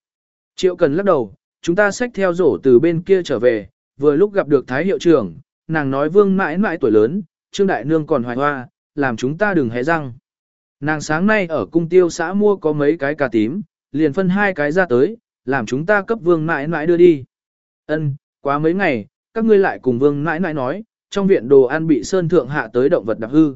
Triệu cần lắc đầu, chúng ta xách theo rổ từ bên kia trở về, vừa lúc gặp được Thái hiệu trưởng, nàng nói vương mãi mãi tuổi lớn, Trương Đại Nương còn hoài hoa, làm chúng ta đừng hé răng. Nàng sáng nay ở cung tiêu xã mua có mấy cái cà tím, liền phân hai cái ra tới, làm chúng ta cấp vương mãi mãi đưa đi. Ân, quá mấy ngày, các ngươi lại cùng vương mãi mãi nói, trong viện đồ ăn bị sơn thượng hạ tới động vật đặc hư.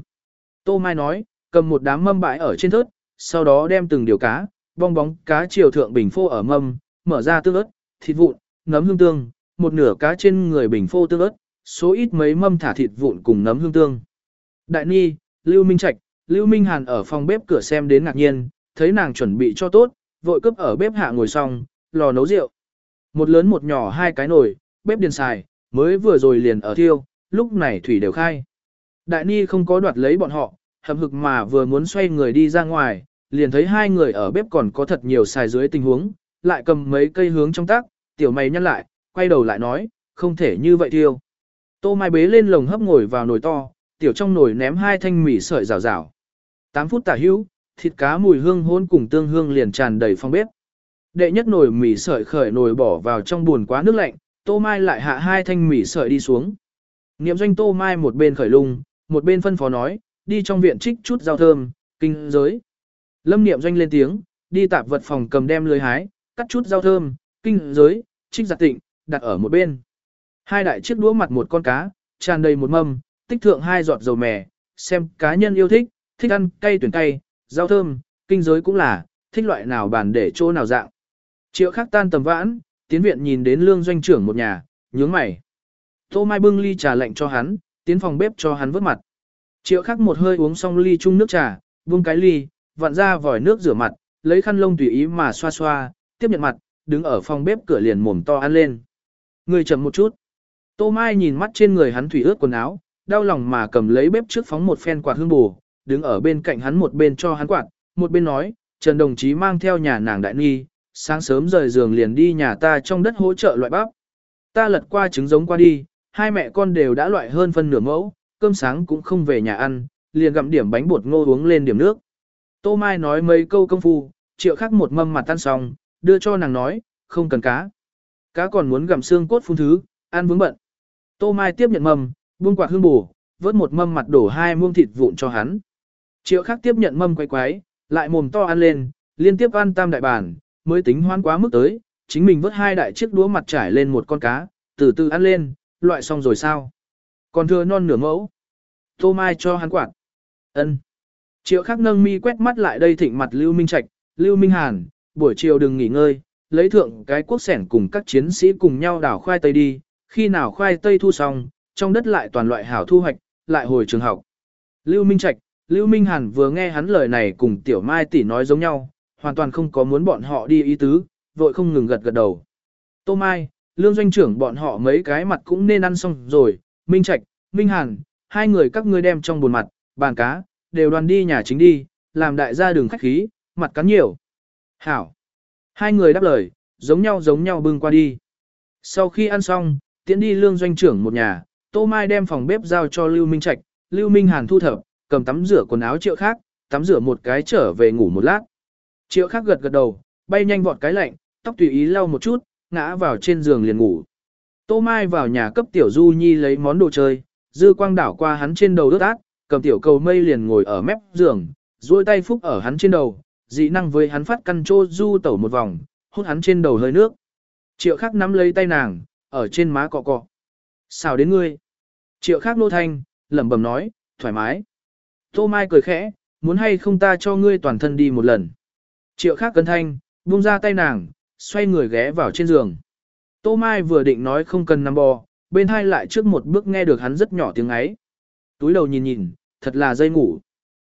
Tô Mai nói, cầm một đám mâm bãi ở trên thớt, sau đó đem từng điều cá, bong bóng cá chiều thượng bình phô ở mâm, mở ra tương ớt, thịt vụn, nấm hương tương, một nửa cá trên người bình phô tương ớt, số ít mấy mâm thả thịt vụn cùng nấm hương tương. Đại Ni, Lưu Minh Trạch, Lưu Minh Hàn ở phòng bếp cửa xem đến ngạc nhiên, thấy nàng chuẩn bị cho tốt, vội cướp ở bếp hạ ngồi xong, lò nấu rượu. Một lớn một nhỏ hai cái nồi, bếp điền xài, mới vừa rồi liền ở thiêu, lúc này thủy đều khai. Đại Ni không có đoạt lấy bọn họ, hậm hực mà vừa muốn xoay người đi ra ngoài, liền thấy hai người ở bếp còn có thật nhiều xài dưới tình huống, lại cầm mấy cây hướng trong tác, tiểu mày nhăn lại, quay đầu lại nói, không thể như vậy thiêu. Tô Mai bế lên lồng hấp ngồi vào nồi to, tiểu trong nồi ném hai thanh mì sợi rào rào. 8 phút tả hữu, thịt cá mùi hương hôn cùng tương hương liền tràn đầy phòng bếp. Đệ nhất nồi mì sợi khởi nồi bỏ vào trong buồn quá nước lạnh, Tô Mai lại hạ hai thanh mì sợi đi xuống. Niệm doanh Tô Mai một bên khởi lung, một bên phân phó nói, đi trong viện trích chút rau thơm, kinh giới. Lâm niệm doanh lên tiếng, đi tạp vật phòng cầm đem lưới hái, cắt chút rau thơm, kinh giới, trích giặt tịnh, đặt ở một bên. Hai đại chiếc đũa mặt một con cá, tràn đầy một mâm, tích thượng hai giọt dầu mè, xem cá nhân yêu thích, thích ăn cay tuyển cay, rau thơm, kinh giới cũng là, thích loại nào bàn để chỗ nào dạng. Triệu khắc tan tầm vãn, tiến viện nhìn đến lương doanh trưởng một nhà, nhướng mày. Tô Mai bưng ly trà lạnh cho hắn, tiến phòng bếp cho hắn vớt mặt. Triệu khắc một hơi uống xong ly chung nước trà, buông cái ly, vặn ra vòi nước rửa mặt, lấy khăn lông tùy ý mà xoa xoa, tiếp nhận mặt, đứng ở phòng bếp cửa liền mồm to ăn lên. Người chậm một chút. Tô Mai nhìn mắt trên người hắn thủy ướt quần áo, đau lòng mà cầm lấy bếp trước phóng một phen quạt hương bù, đứng ở bên cạnh hắn một bên cho hắn quạt, một bên nói, Trần đồng chí mang theo nhà nàng đại nghi, sáng sớm rời giường liền đi nhà ta trong đất hỗ trợ loại bắp. Ta lật qua trứng giống qua đi, hai mẹ con đều đã loại hơn phân nửa mẫu, cơm sáng cũng không về nhà ăn, liền gặm điểm bánh bột ngô uống lên điểm nước. Tô Mai nói mấy câu công phu, triệu khắc một mâm mặt tan xong, đưa cho nàng nói, không cần cá. Cá còn muốn gặm xương cốt phun thứ, ăn vướng bận. Tô Mai tiếp nhận mâm, buông quạt hương bù, vớt một mâm mặt đổ hai muông thịt vụn cho hắn. Triệu khắc tiếp nhận mâm quay quái, lại mồm to ăn lên, liên tiếp ăn tam đại bản, mới tính hoan quá mức tới, chính mình vớt hai đại chiếc đũa mặt trải lên một con cá, từ từ ăn lên, loại xong rồi sao. Còn thừa non nửa mẫu. Tô Mai cho hắn quạt. ân Triệu khắc nâng mi quét mắt lại đây thịnh mặt Lưu Minh Trạch, Lưu Minh Hàn, buổi chiều đừng nghỉ ngơi, lấy thượng cái quốc sẻn cùng các chiến sĩ cùng nhau đảo khoai tây đi, khi nào khoai tây thu xong, trong đất lại toàn loại hảo thu hoạch, lại hồi trường học. Lưu Minh Trạch, Lưu Minh Hàn vừa nghe hắn lời này cùng Tiểu Mai tỷ nói giống nhau, hoàn toàn không có muốn bọn họ đi ý tứ, vội không ngừng gật gật đầu. Tô Mai, Lương Doanh trưởng bọn họ mấy cái mặt cũng nên ăn xong rồi, Minh Trạch, Minh Hàn, hai người các ngươi đem trong buồn mặt, bàn cá, đều đoàn đi nhà chính đi, làm đại gia đường khách khí, mặt cắn nhiều. Hảo. Hai người đáp lời, giống nhau giống nhau bưng qua đi. Sau khi ăn xong, tiến đi lương doanh trưởng một nhà, Tô Mai đem phòng bếp giao cho Lưu Minh Trạch, Lưu Minh Hàn thu thập, cầm tắm rửa quần áo triệu khác, tắm rửa một cái trở về ngủ một lát. Triệu khác gật gật đầu, bay nhanh vọt cái lạnh, tóc tùy ý lau một chút, ngã vào trên giường liền ngủ. Tô Mai vào nhà cấp tiểu Du Nhi lấy món đồ chơi, dư quang đảo qua hắn trên đầu đốt ác, cầm tiểu cầu mây liền ngồi ở mép giường, duỗi tay phúc ở hắn trên đầu, dị năng với hắn phát căn trô du tẩu một vòng, hút hắn trên đầu hơi nước. Triệu khắc nắm lấy tay nàng, ở trên má cọ cọ. Sao đến ngươi? Triệu khắc nô thanh, lẩm bẩm nói, thoải mái. Tô Mai cười khẽ, muốn hay không ta cho ngươi toàn thân đi một lần. Triệu khắc cân thanh, buông ra tay nàng, xoay người ghé vào trên giường. Tô Mai vừa định nói không cần nằm bò, bên hai lại trước một bước nghe được hắn rất nhỏ tiếng ấy. Túi đầu nhìn nhìn, thật là dây ngủ.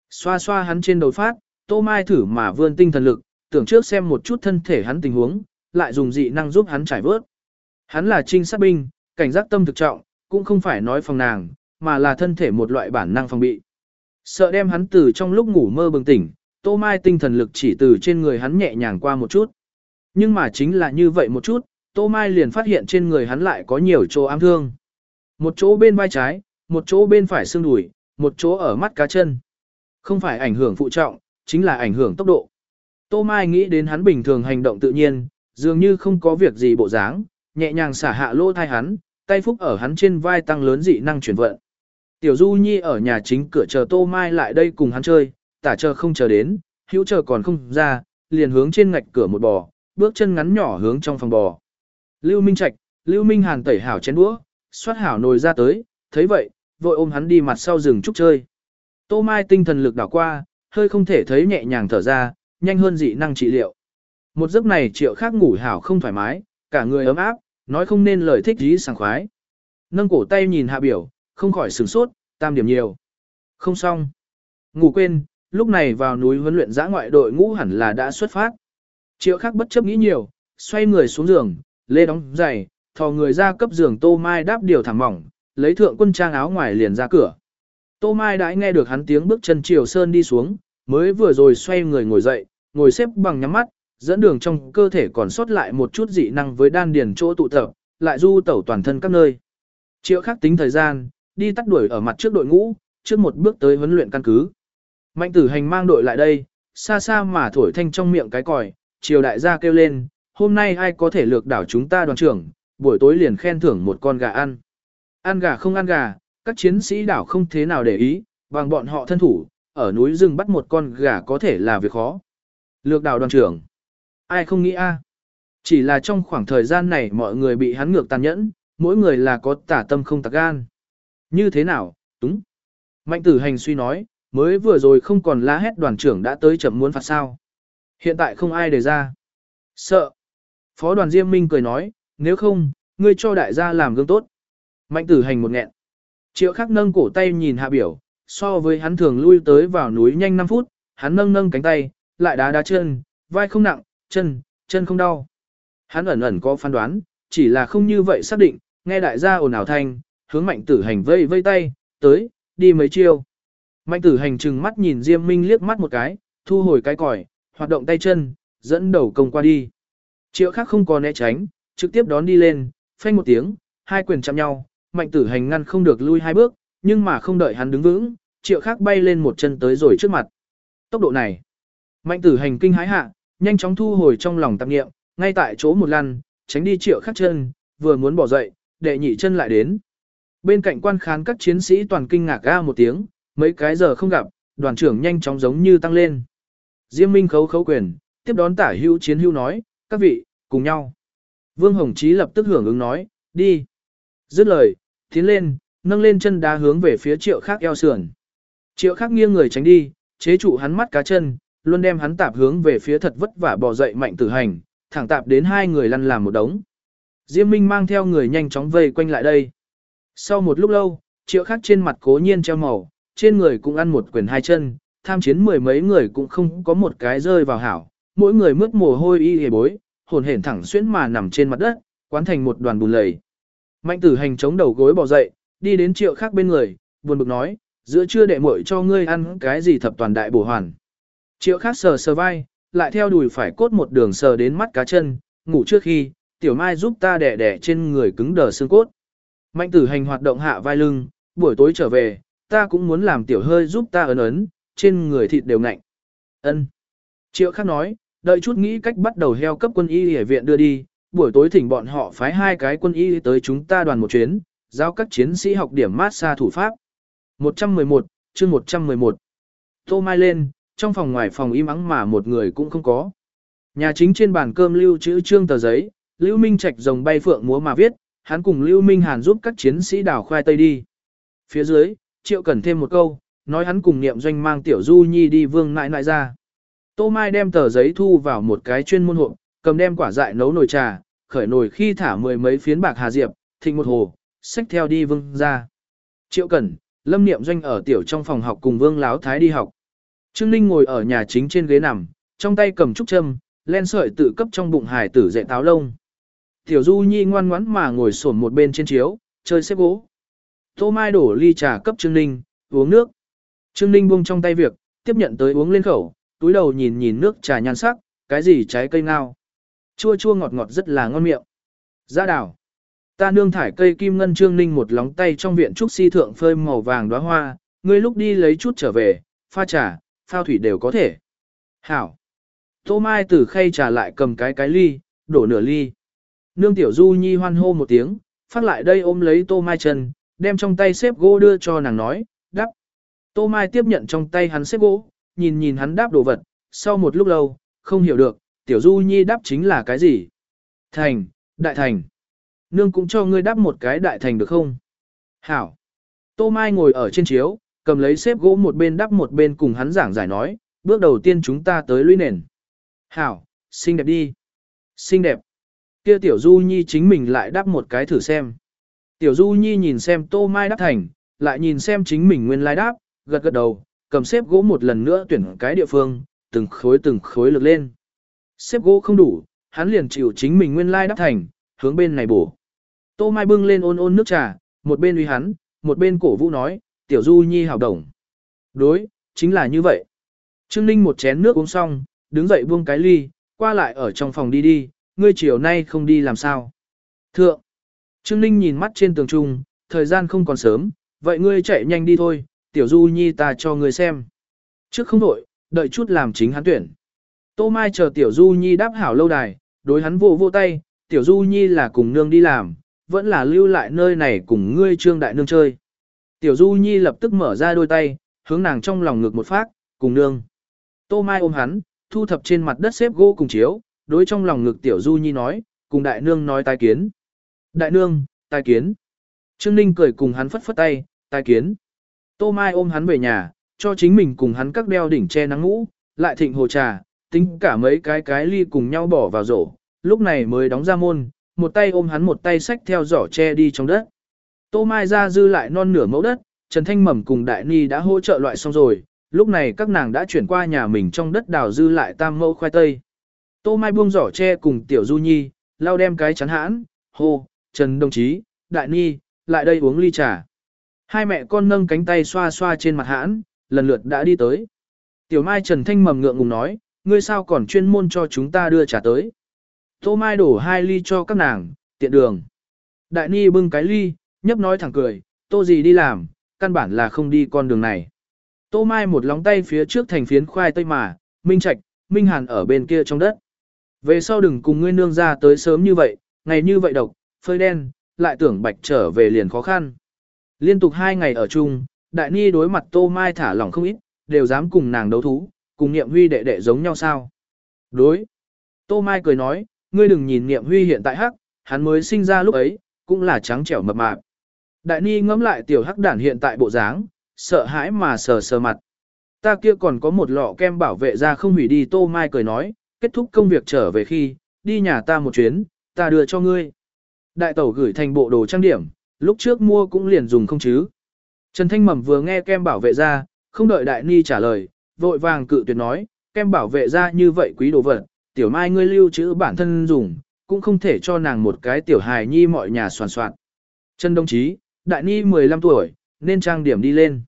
Xoa xoa hắn trên đầu phát, Tô Mai thử mà vươn tinh thần lực, tưởng trước xem một chút thân thể hắn tình huống, lại dùng dị năng giúp hắn trải vớt. Hắn là trinh sát binh, cảnh giác tâm thực trọng, cũng không phải nói phòng nàng, mà là thân thể một loại bản năng phòng bị. Sợ đem hắn từ trong lúc ngủ mơ bừng tỉnh, Tô Mai tinh thần lực chỉ từ trên người hắn nhẹ nhàng qua một chút. Nhưng mà chính là như vậy một chút, Tô Mai liền phát hiện trên người hắn lại có nhiều chỗ ám thương. Một chỗ bên vai trái, một chỗ bên phải xương đùi, một chỗ ở mắt cá chân. Không phải ảnh hưởng phụ trọng, chính là ảnh hưởng tốc độ. Tô Mai nghĩ đến hắn bình thường hành động tự nhiên, dường như không có việc gì bộ dáng, nhẹ nhàng xả hạ lỗ thai hắn, tay phúc ở hắn trên vai tăng lớn dị năng chuyển vận. Tiểu Du Nhi ở nhà chính cửa chờ Tô Mai lại đây cùng hắn chơi, tả chờ không chờ đến, hữu chờ còn không ra, liền hướng trên ngạch cửa một bò, bước chân ngắn nhỏ hướng trong phòng bò. Lưu Minh Trạch, Lưu Minh Hàn tẩy hảo chén đũa, xoát hảo nồi ra tới, thấy vậy, vội ôm hắn đi mặt sau rừng trúc chơi. Tô Mai tinh thần lực đảo qua, hơi không thể thấy nhẹ nhàng thở ra, nhanh hơn dị năng trị liệu. Một giấc này triệu khác ngủ hảo không thoải mái, cả người ấm áp, nói không nên lời thích dí sảng khoái. Nâng cổ tay nhìn hạ biểu, không khỏi sửng sốt, tam điểm nhiều. Không xong. Ngủ quên, lúc này vào núi huấn luyện giã ngoại đội ngũ hẳn là đã xuất phát. Triệu Khắc bất chấp nghĩ nhiều, xoay người xuống giường, lê đóng giày, thò người ra cấp giường tô mai đáp điều thẳng mỏng, lấy thượng quân trang áo ngoài liền ra cửa. Tô Mai đã nghe được hắn tiếng bước chân triều sơn đi xuống, mới vừa rồi xoay người ngồi dậy, ngồi xếp bằng nhắm mắt, dẫn đường trong cơ thể còn sót lại một chút dị năng với đan điền chỗ tụ tập, lại du tẩu toàn thân các nơi. Triệu khắc tính thời gian, đi tắt đuổi ở mặt trước đội ngũ, trước một bước tới huấn luyện căn cứ. Mạnh tử hành mang đội lại đây, xa xa mà thổi thanh trong miệng cái còi, triều đại gia kêu lên, hôm nay ai có thể lược đảo chúng ta đoàn trưởng, buổi tối liền khen thưởng một con gà ăn. Ăn gà không ăn gà, các chiến sĩ đảo không thế nào để ý, bằng bọn họ thân thủ, ở núi rừng bắt một con gà có thể là việc khó. Lược đảo đoàn trưởng. Ai không nghĩ a? Chỉ là trong khoảng thời gian này mọi người bị hắn ngược tàn nhẫn, mỗi người là có tả tâm không tạc gan. Như thế nào, đúng. Mạnh tử hành suy nói, mới vừa rồi không còn la hét đoàn trưởng đã tới chậm muốn phạt sao. Hiện tại không ai đề ra. Sợ. Phó đoàn Diêm Minh cười nói, nếu không, ngươi cho đại gia làm gương tốt. Mạnh tử hành một nghẹn. Triệu khắc nâng cổ tay nhìn hạ biểu, so với hắn thường lui tới vào núi nhanh 5 phút, hắn nâng nâng cánh tay, lại đá đá chân, vai không nặng, chân, chân không đau. Hắn ẩn ẩn có phán đoán, chỉ là không như vậy xác định, nghe đại gia ồn ào thanh, hướng mạnh tử hành vây vây tay, tới, đi mấy chiêu. Mạnh tử hành trừng mắt nhìn Diêm Minh liếc mắt một cái, thu hồi cái còi, hoạt động tay chân, dẫn đầu công qua đi. Triệu khác không có né tránh, trực tiếp đón đi lên, phanh một tiếng, hai quyền chạm nhau, mạnh tử hành ngăn không được lui hai bước, nhưng mà không đợi hắn đứng vững, triệu khác bay lên một chân tới rồi trước mặt. Tốc độ này, mạnh tử hành kinh hái hạ, nhanh chóng thu hồi trong lòng tạp nghiệm, ngay tại chỗ một lần tránh đi triệu khác chân, vừa muốn bỏ dậy, đệ nhị chân lại đến. Bên cạnh quan khán các chiến sĩ toàn kinh ngạc ga một tiếng, mấy cái giờ không gặp, đoàn trưởng nhanh chóng giống như tăng lên. Diêm Minh khấu khấu quyền, tiếp đón tả hữu chiến hữu nói, các vị, cùng nhau. Vương Hồng Chí lập tức hưởng ứng nói, đi. Dứt lời, tiến lên, nâng lên chân đá hướng về phía triệu khác eo sườn. Triệu khác nghiêng người tránh đi, chế trụ hắn mắt cá chân, luôn đem hắn tạp hướng về phía thật vất vả bò dậy mạnh tử hành, thẳng tạp đến hai người lăn làm một đống. Diêm Minh mang theo người nhanh chóng vây quanh lại đây. Sau một lúc lâu, triệu khác trên mặt cố nhiên treo màu, trên người cũng ăn một quyền hai chân, tham chiến mười mấy người cũng không có một cái rơi vào hảo, mỗi người mướt mồ hôi y hề bối, hồn hển thẳng xuyến mà nằm trên mặt đất, quán thành một đoàn bùn lầy. Mạnh tử hành chống đầu gối bỏ dậy, đi đến triệu khác bên người, buồn bực nói, giữa trưa đệ muội cho ngươi ăn cái gì thập toàn đại bổ hoàn. Triệu khác sờ sờ vai, lại theo đùi phải cốt một đường sờ đến mắt cá chân, ngủ trước khi, tiểu mai giúp ta đẻ đẻ trên người cứng đờ xương cốt. Mạnh tử hành hoạt động hạ vai lưng, buổi tối trở về, ta cũng muốn làm tiểu hơi giúp ta ấn ấn, trên người thịt đều ngạnh. Ân. Triệu Khắc nói, đợi chút nghĩ cách bắt đầu heo cấp quân y hệ viện đưa đi, buổi tối thỉnh bọn họ phái hai cái quân y tới chúng ta đoàn một chuyến, giao các chiến sĩ học điểm mát xa thủ pháp. 111, chương 111. Tô Mai lên, trong phòng ngoài phòng im ắng mà một người cũng không có. Nhà chính trên bàn cơm lưu chữ trương tờ giấy, Lưu Minh Trạch rồng bay phượng múa mà viết, hắn cùng Lưu Minh Hàn giúp các chiến sĩ đào khoai tây đi. Phía dưới, Triệu Cẩn thêm một câu, nói hắn cùng niệm doanh mang Tiểu Du Nhi đi vương nại nại ra. Tô Mai đem tờ giấy thu vào một cái chuyên môn hộp, cầm đem quả dại nấu nồi trà, khởi nồi khi thả mười mấy phiến bạc hà diệp, thịnh một hồ, xách theo đi vương ra. Triệu Cẩn, Lâm Niệm Doanh ở tiểu trong phòng học cùng Vương Láo Thái đi học. Trương Ninh ngồi ở nhà chính trên ghế nằm, trong tay cầm trúc châm, len sợi tự cấp trong bụng hải tử dạy táo lông. Tiểu Du Nhi ngoan ngoãn mà ngồi xổm một bên trên chiếu, chơi xếp gỗ. Tô Mai đổ ly trà cấp Trương Ninh, uống nước. Trương Ninh buông trong tay việc, tiếp nhận tới uống lên khẩu, túi đầu nhìn nhìn nước trà nhan sắc, cái gì trái cây ngao. Chua chua ngọt ngọt rất là ngon miệng. Dạ Giá đào. Ta nương thải cây kim ngân Trương Ninh một lóng tay trong viện trúc si thượng phơi màu vàng đóa hoa, ngươi lúc đi lấy chút trở về, pha trà, phao thủy đều có thể. Hảo. Tô Mai từ khay trà lại cầm cái cái ly, đổ nửa ly. Nương tiểu du nhi hoan hô một tiếng, phát lại đây ôm lấy tô mai chân, đem trong tay xếp gỗ đưa cho nàng nói, đắp. Tô mai tiếp nhận trong tay hắn xếp gỗ, nhìn nhìn hắn đáp đồ vật, sau một lúc lâu, không hiểu được, tiểu du nhi đáp chính là cái gì. Thành, đại thành. Nương cũng cho ngươi đáp một cái đại thành được không? Hảo. Tô Mai ngồi ở trên chiếu, cầm lấy xếp gỗ một bên đắp một bên cùng hắn giảng giải nói, bước đầu tiên chúng ta tới lũy nền. Hảo, xinh đẹp đi. Xinh đẹp kia Tiểu Du Nhi chính mình lại đáp một cái thử xem. Tiểu Du Nhi nhìn xem Tô Mai đáp thành, lại nhìn xem chính mình nguyên lai đáp, gật gật đầu, cầm xếp gỗ một lần nữa tuyển cái địa phương, từng khối từng khối lực lên. Xếp gỗ không đủ, hắn liền chịu chính mình nguyên lai đáp thành, hướng bên này bổ. Tô Mai bưng lên ôn ôn nước trà, một bên uy hắn, một bên cổ vũ nói, Tiểu Du Nhi hào đồng. Đối, chính là như vậy. Trương Ninh một chén nước uống xong, đứng dậy buông cái ly, qua lại ở trong phòng đi đi, ngươi chiều nay không đi làm sao. Thượng, Trương Ninh nhìn mắt trên tường trung, thời gian không còn sớm, vậy ngươi chạy nhanh đi thôi, tiểu du nhi ta cho ngươi xem. Trước không đổi, đợi chút làm chính hắn tuyển. Tô Mai chờ Tiểu Du Nhi đáp hảo lâu đài, đối hắn vô vô tay, Tiểu Du Nhi là cùng nương đi làm, vẫn là lưu lại nơi này cùng ngươi trương đại nương chơi. Tiểu Du Nhi lập tức mở ra đôi tay, hướng nàng trong lòng ngực một phát, cùng nương. Tô Mai ôm hắn, thu thập trên mặt đất xếp gỗ cùng chiếu, đối trong lòng ngực Tiểu Du Nhi nói, cùng đại nương nói tai kiến. Đại nương, tai kiến. Trương Ninh cười cùng hắn phất phất tay, tai kiến. Tô Mai ôm hắn về nhà, cho chính mình cùng hắn các đeo đỉnh che nắng ngũ, lại thịnh hồ trà, tính cả mấy cái cái ly cùng nhau bỏ vào rổ, lúc này mới đóng ra môn, một tay ôm hắn một tay xách theo giỏ che đi trong đất. Tô Mai ra dư lại non nửa mẫu đất, Trần Thanh Mầm cùng Đại Ni đã hỗ trợ loại xong rồi, lúc này các nàng đã chuyển qua nhà mình trong đất đào dư lại tam mẫu khoai tây. Tô Mai buông giỏ che cùng Tiểu Du Nhi, lau đem cái chắn hãn, hô, Trần đồng chí, Đại Nhi, lại đây uống ly trà. Hai mẹ con nâng cánh tay xoa xoa trên mặt hãn, lần lượt đã đi tới. Tiểu Mai Trần Thanh mầm ngượng ngùng nói, ngươi sao còn chuyên môn cho chúng ta đưa trà tới. Tô Mai đổ hai ly cho các nàng, tiện đường. Đại Ni bưng cái ly, nhấp nói thẳng cười, tô gì đi làm, căn bản là không đi con đường này. Tô Mai một lóng tay phía trước thành phiến khoai tây mà, Minh Trạch, Minh Hàn ở bên kia trong đất. Về sau đừng cùng ngươi nương ra tới sớm như vậy, ngày như vậy độc, phơi đen, lại tưởng bạch trở về liền khó khăn. Liên tục hai ngày ở chung, Đại Ni đối mặt Tô Mai thả lỏng không ít, đều dám cùng nàng đấu thú, cùng Niệm Huy đệ đệ giống nhau sao. Đối. Tô Mai cười nói, ngươi đừng nhìn Niệm Huy hiện tại hắc, hắn mới sinh ra lúc ấy, cũng là trắng trẻo mập mạp. Đại Ni ngẫm lại tiểu hắc đản hiện tại bộ dáng, sợ hãi mà sờ sờ mặt. Ta kia còn có một lọ kem bảo vệ ra không hủy đi Tô Mai cười nói, kết thúc công việc trở về khi, đi nhà ta một chuyến, ta đưa cho ngươi. Đại tẩu gửi thành bộ đồ trang điểm, lúc trước mua cũng liền dùng không chứ. Trần Thanh Mầm vừa nghe kem bảo vệ ra, không đợi Đại Ni trả lời, vội vàng cự tuyệt nói, kem bảo vệ ra như vậy quý đồ vật, tiểu mai ngươi lưu trữ bản thân dùng, cũng không thể cho nàng một cái tiểu hài nhi mọi nhà soàn soạn. Trần đồng chí, Đại Ni 15 tuổi, nên trang điểm đi lên.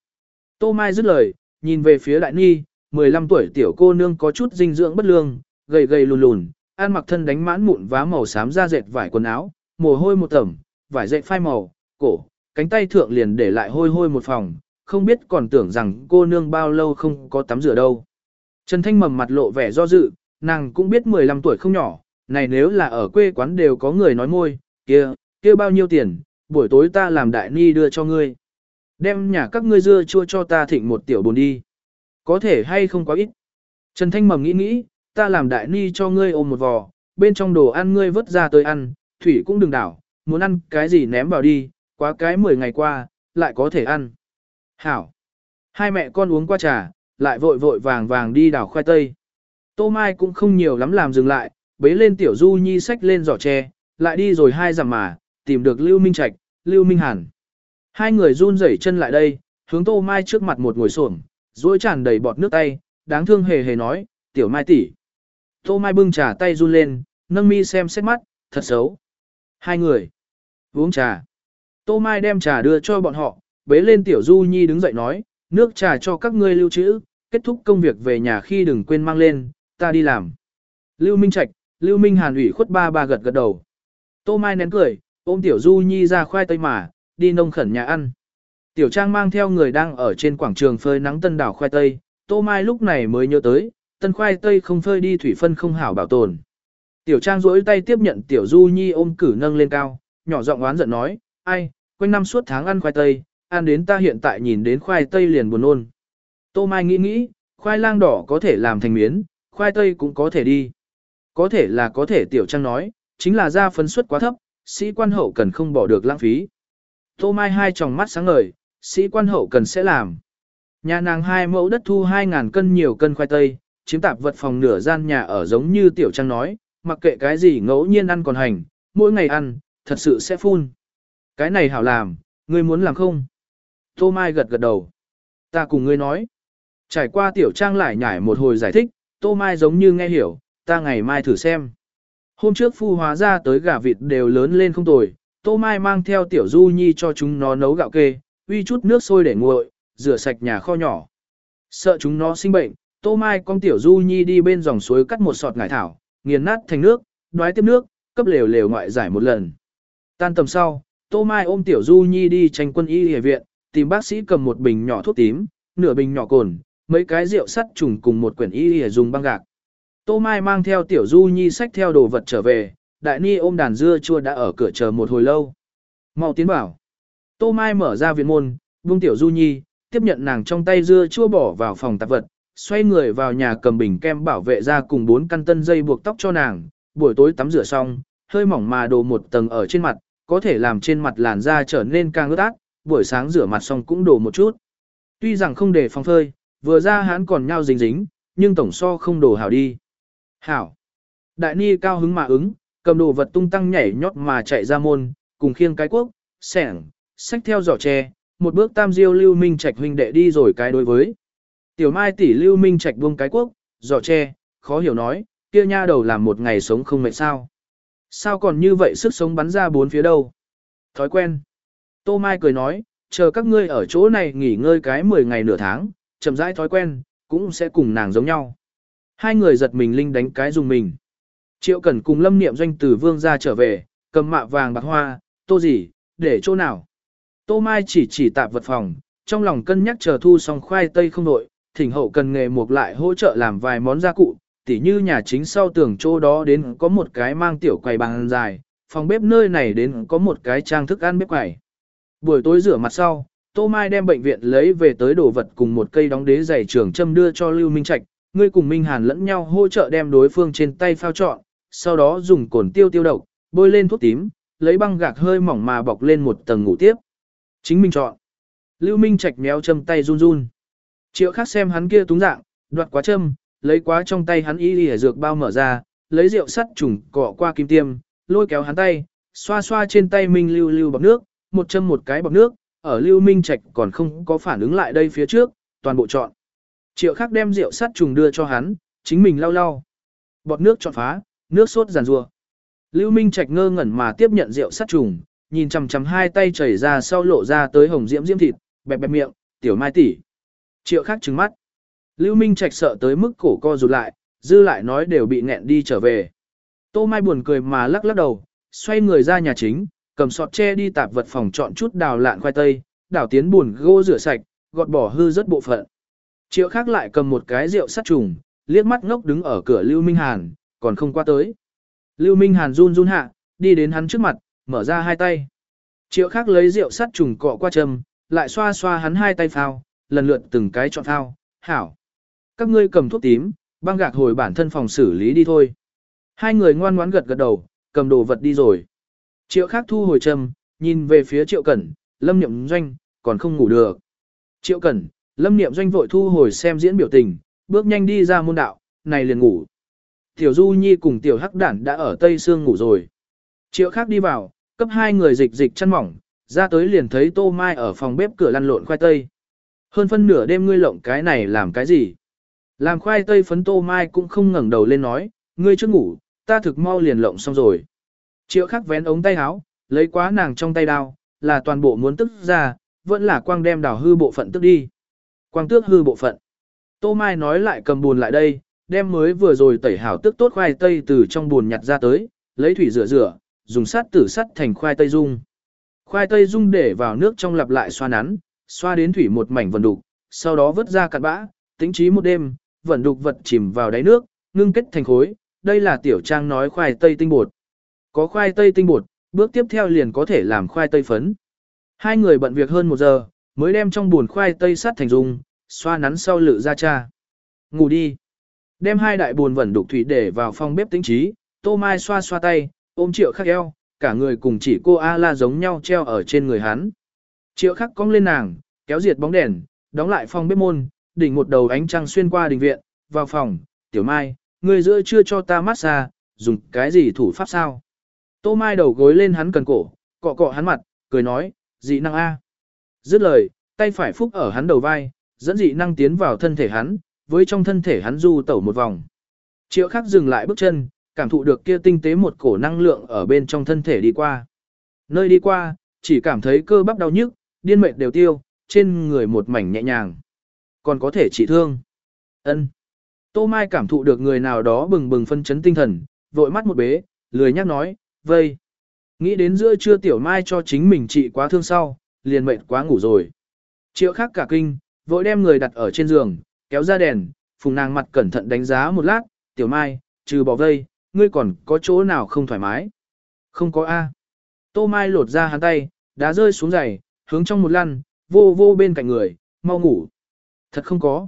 Tô Mai dứt lời, nhìn về phía Đại Ni, 15 tuổi tiểu cô nương có chút dinh dưỡng bất lương, gầy gầy lùn lùn, ăn mặc thân đánh mãn mụn vá màu xám da dệt vải quần áo, mồ hôi một tẩm, vải dệt phai màu, cổ, cánh tay thượng liền để lại hôi hôi một phòng, không biết còn tưởng rằng cô nương bao lâu không có tắm rửa đâu. Trần Thanh mầm mặt lộ vẻ do dự, nàng cũng biết 15 tuổi không nhỏ, này nếu là ở quê quán đều có người nói môi, kia, kia bao nhiêu tiền, buổi tối ta làm đại ni đưa cho ngươi. Đem nhà các ngươi dưa chua cho ta thịnh một tiểu bồn đi. Có thể hay không quá ít. Trần Thanh mầm nghĩ nghĩ, ta làm đại ni cho ngươi ôm một vò, bên trong đồ ăn ngươi vớt ra tới ăn, thủy cũng đừng đảo, muốn ăn cái gì ném vào đi, quá cái 10 ngày qua, lại có thể ăn. Hảo. Hai mẹ con uống qua trà, lại vội vội vàng vàng đi đảo khoai tây. Tô Mai cũng không nhiều lắm làm dừng lại, bế lên tiểu du nhi sách lên giỏ tre, lại đi rồi hai dặm mà, tìm được Lưu Minh Trạch, Lưu Minh Hàn. Hai người run rẩy chân lại đây, hướng Tô Mai trước mặt một ngồi xổm, duỗi tràn đầy bọt nước tay, đáng thương hề hề nói, tiểu Mai tỷ. Tô Mai bưng trà tay run lên, nâng mi xem xét mắt, thật xấu. Hai người. Uống trà. Tô Mai đem trà đưa cho bọn họ, bế lên Tiểu Du Nhi đứng dậy nói, nước trà cho các ngươi lưu trữ, kết thúc công việc về nhà khi đừng quên mang lên, ta đi làm. Lưu Minh Trạch, Lưu Minh Hàn ủy khuất ba ba gật gật đầu. Tô Mai nén cười, ôm Tiểu Du Nhi ra khoai tây mà, đi nông khẩn nhà ăn. Tiểu Trang mang theo người đang ở trên quảng trường phơi nắng tân đảo khoai tây, Tô Mai lúc này mới nhớ tới, tân khoai tây không phơi đi thủy phân không hảo bảo tồn. Tiểu Trang duỗi tay tiếp nhận Tiểu Du Nhi ôm cử nâng lên cao, nhỏ giọng oán giận nói, ai, quanh năm suốt tháng ăn khoai tây, ăn đến ta hiện tại nhìn đến khoai tây liền buồn nôn. Tô Mai nghĩ nghĩ, khoai lang đỏ có thể làm thành miến, khoai tây cũng có thể đi. Có thể là có thể Tiểu Trang nói, chính là ra phấn suất quá thấp, sĩ quan hậu cần không bỏ được lãng phí. Tô Mai hai tròng mắt sáng ngời, sĩ quan hậu cần sẽ làm. Nhà nàng hai mẫu đất thu 2.000 cân nhiều cân khoai tây, chiếm tạp vật phòng nửa gian nhà ở giống như Tiểu Trang nói, mặc kệ cái gì ngẫu nhiên ăn còn hành, mỗi ngày ăn, thật sự sẽ phun. Cái này hảo làm, ngươi muốn làm không? Tô Mai gật gật đầu. Ta cùng ngươi nói. Trải qua tiểu trang lại nhải một hồi giải thích, Tô Mai giống như nghe hiểu, ta ngày mai thử xem. Hôm trước phu hóa ra tới gà vịt đều lớn lên không tồi, Tô Mai mang theo tiểu du nhi cho chúng nó nấu gạo kê, uy chút nước sôi để nguội, rửa sạch nhà kho nhỏ. Sợ chúng nó sinh bệnh, Tô Mai con tiểu du nhi đi bên dòng suối cắt một sọt ngải thảo, nghiền nát thành nước, đoái tiếp nước, cấp lều lều ngoại giải một lần. Tan tầm sau, Tô Mai ôm Tiểu Du Nhi đi tranh quân y y viện, tìm bác sĩ cầm một bình nhỏ thuốc tím, nửa bình nhỏ cồn, mấy cái rượu sắt trùng cùng một quyển y y dùng băng gạc. Tô Mai mang theo tiểu du nhi sách theo đồ vật trở về, đại ni ôm đàn dưa chua đã ở cửa chờ một hồi lâu. Mau tiến bảo. Tô Mai mở ra viện môn, buông tiểu du nhi, tiếp nhận nàng trong tay dưa chua bỏ vào phòng tạp vật, xoay người vào nhà cầm bình kem bảo vệ ra cùng bốn căn tân dây buộc tóc cho nàng, buổi tối tắm rửa xong, hơi mỏng mà đồ một tầng ở trên mặt, có thể làm trên mặt làn da trở nên càng ướt át, buổi sáng rửa mặt xong cũng đổ một chút. Tuy rằng không để phòng phơi, vừa ra hắn còn nhau dính dính, nhưng tổng so không đổ hảo đi. Hảo. Đại ni cao hứng mà ứng, cầm đồ vật tung tăng nhảy nhót mà chạy ra môn, cùng khiêng cái quốc, sẻng, xách theo giỏ tre, một bước tam diêu lưu minh trạch huynh đệ đi rồi cái đối với. Tiểu mai tỷ lưu minh trạch buông cái quốc, giỏ tre, khó hiểu nói, kia nha đầu làm một ngày sống không mệt sao. Sao còn như vậy sức sống bắn ra bốn phía đâu? Thói quen. Tô Mai cười nói, chờ các ngươi ở chỗ này nghỉ ngơi cái 10 ngày nửa tháng, chậm rãi thói quen, cũng sẽ cùng nàng giống nhau. Hai người giật mình linh đánh cái dùng mình. Triệu Cẩn cùng Lâm Niệm doanh từ vương ra trở về, cầm mạ vàng bạc hoa, tô gì, để chỗ nào. Tô Mai chỉ chỉ tạp vật phòng, trong lòng cân nhắc chờ thu xong khoai tây không nội, thỉnh hậu cần nghề mục lại hỗ trợ làm vài món gia cụ, tỉ như nhà chính sau tường chỗ đó đến có một cái mang tiểu quầy bằng dài, phòng bếp nơi này đến có một cái trang thức ăn bếp quầy. Buổi tối rửa mặt sau, Tô Mai đem bệnh viện lấy về tới đồ vật cùng một cây đóng đế giày trường châm đưa cho Lưu Minh Trạch, ngươi cùng Minh Hàn lẫn nhau hỗ trợ đem đối phương trên tay phao trọn, sau đó dùng cồn tiêu tiêu độc, bôi lên thuốc tím, lấy băng gạc hơi mỏng mà bọc lên một tầng ngủ tiếp. Chính mình chọn. Lưu Minh Trạch méo châm tay run run. Triệu khác xem hắn kia túng dạng, đoạt quá châm, lấy quá trong tay hắn y lìa dược bao mở ra, lấy rượu sắt trùng cọ qua kim tiêm, lôi kéo hắn tay, xoa xoa trên tay Minh lưu lưu bọc nước, một châm một cái bọc nước, ở Lưu Minh Trạch còn không có phản ứng lại đây phía trước, toàn bộ chọn. Triệu khác đem rượu sắt trùng đưa cho hắn, chính mình lau lau. Bọt nước chọn phá, nước sốt giàn rùa. Lưu Minh Trạch ngơ ngẩn mà tiếp nhận rượu sắt trùng, nhìn chằm chằm hai tay chảy ra sau lộ ra tới hồng diễm diễm thịt, bẹp bẹp miệng, tiểu mai tỷ. Triệu khác trừng mắt. Lưu Minh Trạch sợ tới mức cổ co rụt lại, dư lại nói đều bị nghẹn đi trở về. Tô Mai buồn cười mà lắc lắc đầu, xoay người ra nhà chính, cầm sọt tre đi tạp vật phòng chọn chút đào lạn khoai tây, đảo tiến buồn gô rửa sạch, gọt bỏ hư rất bộ phận. Triệu khác lại cầm một cái rượu sắt trùng, liếc mắt ngốc đứng ở cửa Lưu Minh Hàn, còn không qua tới. Lưu Minh Hàn run run hạ, đi đến hắn trước mặt, mở ra hai tay. Triệu khác lấy rượu sắt trùng cọ qua châm, lại xoa xoa hắn hai tay phao, lần lượt từng cái chọn thao, hảo. Các ngươi cầm thuốc tím, băng gạc hồi bản thân phòng xử lý đi thôi. Hai người ngoan ngoãn gật gật đầu, cầm đồ vật đi rồi. Triệu khác thu hồi châm, nhìn về phía triệu cẩn, lâm niệm doanh, còn không ngủ được. Triệu cẩn, lâm niệm doanh vội thu hồi xem diễn biểu tình, bước nhanh đi ra môn đạo, này liền ngủ. Tiểu Du Nhi cùng Tiểu Hắc Đản đã ở Tây Sương ngủ rồi. Triệu khác đi vào, cấp hai người dịch dịch chăn mỏng, ra tới liền thấy Tô Mai ở phòng bếp cửa lăn lộn khoai tây. Hơn phân nửa đêm ngươi lộng cái này làm cái gì? Làm khoai tây phấn Tô Mai cũng không ngẩng đầu lên nói, ngươi chưa ngủ, ta thực mau liền lộng xong rồi. Triệu khắc vén ống tay áo, lấy quá nàng trong tay đao, là toàn bộ muốn tức ra, vẫn là quang đem đào hư bộ phận tức đi. Quang tước hư bộ phận. Tô Mai nói lại cầm buồn lại đây, đem mới vừa rồi tẩy hảo tức tốt khoai tây từ trong buồn nhặt ra tới, lấy thủy rửa rửa, dùng sắt tử sắt thành khoai tây dung. Khoai tây dung để vào nước trong lặp lại xoa nắn, xoa đến thủy một mảnh vần đục, sau đó vớt ra cặn bã, tính trí một đêm, vần đục vật chìm vào đáy nước, ngưng kết thành khối, đây là tiểu trang nói khoai tây tinh bột. Có khoai tây tinh bột, bước tiếp theo liền có thể làm khoai tây phấn. Hai người bận việc hơn một giờ, mới đem trong buồn khoai tây sắt thành dung, xoa nắn sau lự ra cha. Ngủ đi. Đem hai đại buồn vẩn đục thủy để vào phòng bếp tính trí, tô mai xoa xoa tay, ôm triệu khắc eo, cả người cùng chỉ cô A-la giống nhau treo ở trên người hắn. Triệu khắc cong lên nàng, kéo diệt bóng đèn, đóng lại phòng bếp môn, đỉnh một đầu ánh trăng xuyên qua đình viện, vào phòng, tiểu mai, người giữa chưa cho ta massage, dùng cái gì thủ pháp sao? Tô mai đầu gối lên hắn cần cổ, cọ cọ hắn mặt, cười nói, dị năng A. Dứt lời, tay phải phúc ở hắn đầu vai, dẫn dị năng tiến vào thân thể hắn, với trong thân thể hắn du tẩu một vòng. Triệu khắc dừng lại bước chân, cảm thụ được kia tinh tế một cổ năng lượng ở bên trong thân thể đi qua. Nơi đi qua, chỉ cảm thấy cơ bắp đau nhức, điên mệt đều tiêu, trên người một mảnh nhẹ nhàng. Còn có thể trị thương. ân Tô Mai cảm thụ được người nào đó bừng bừng phân chấn tinh thần, vội mắt một bế, lười nhắc nói, vây. Nghĩ đến giữa trưa tiểu Mai cho chính mình trị quá thương sau, liền mệt quá ngủ rồi. Triệu khác cả kinh, vội đem người đặt ở trên giường, kéo ra đèn, phùng nàng mặt cẩn thận đánh giá một lát, tiểu mai, trừ bỏ vây, ngươi còn có chỗ nào không thoải mái? Không có A. Tô Mai lột ra hắn tay, đá rơi xuống giày, hướng trong một lăn, vô vô bên cạnh người, mau ngủ. Thật không có.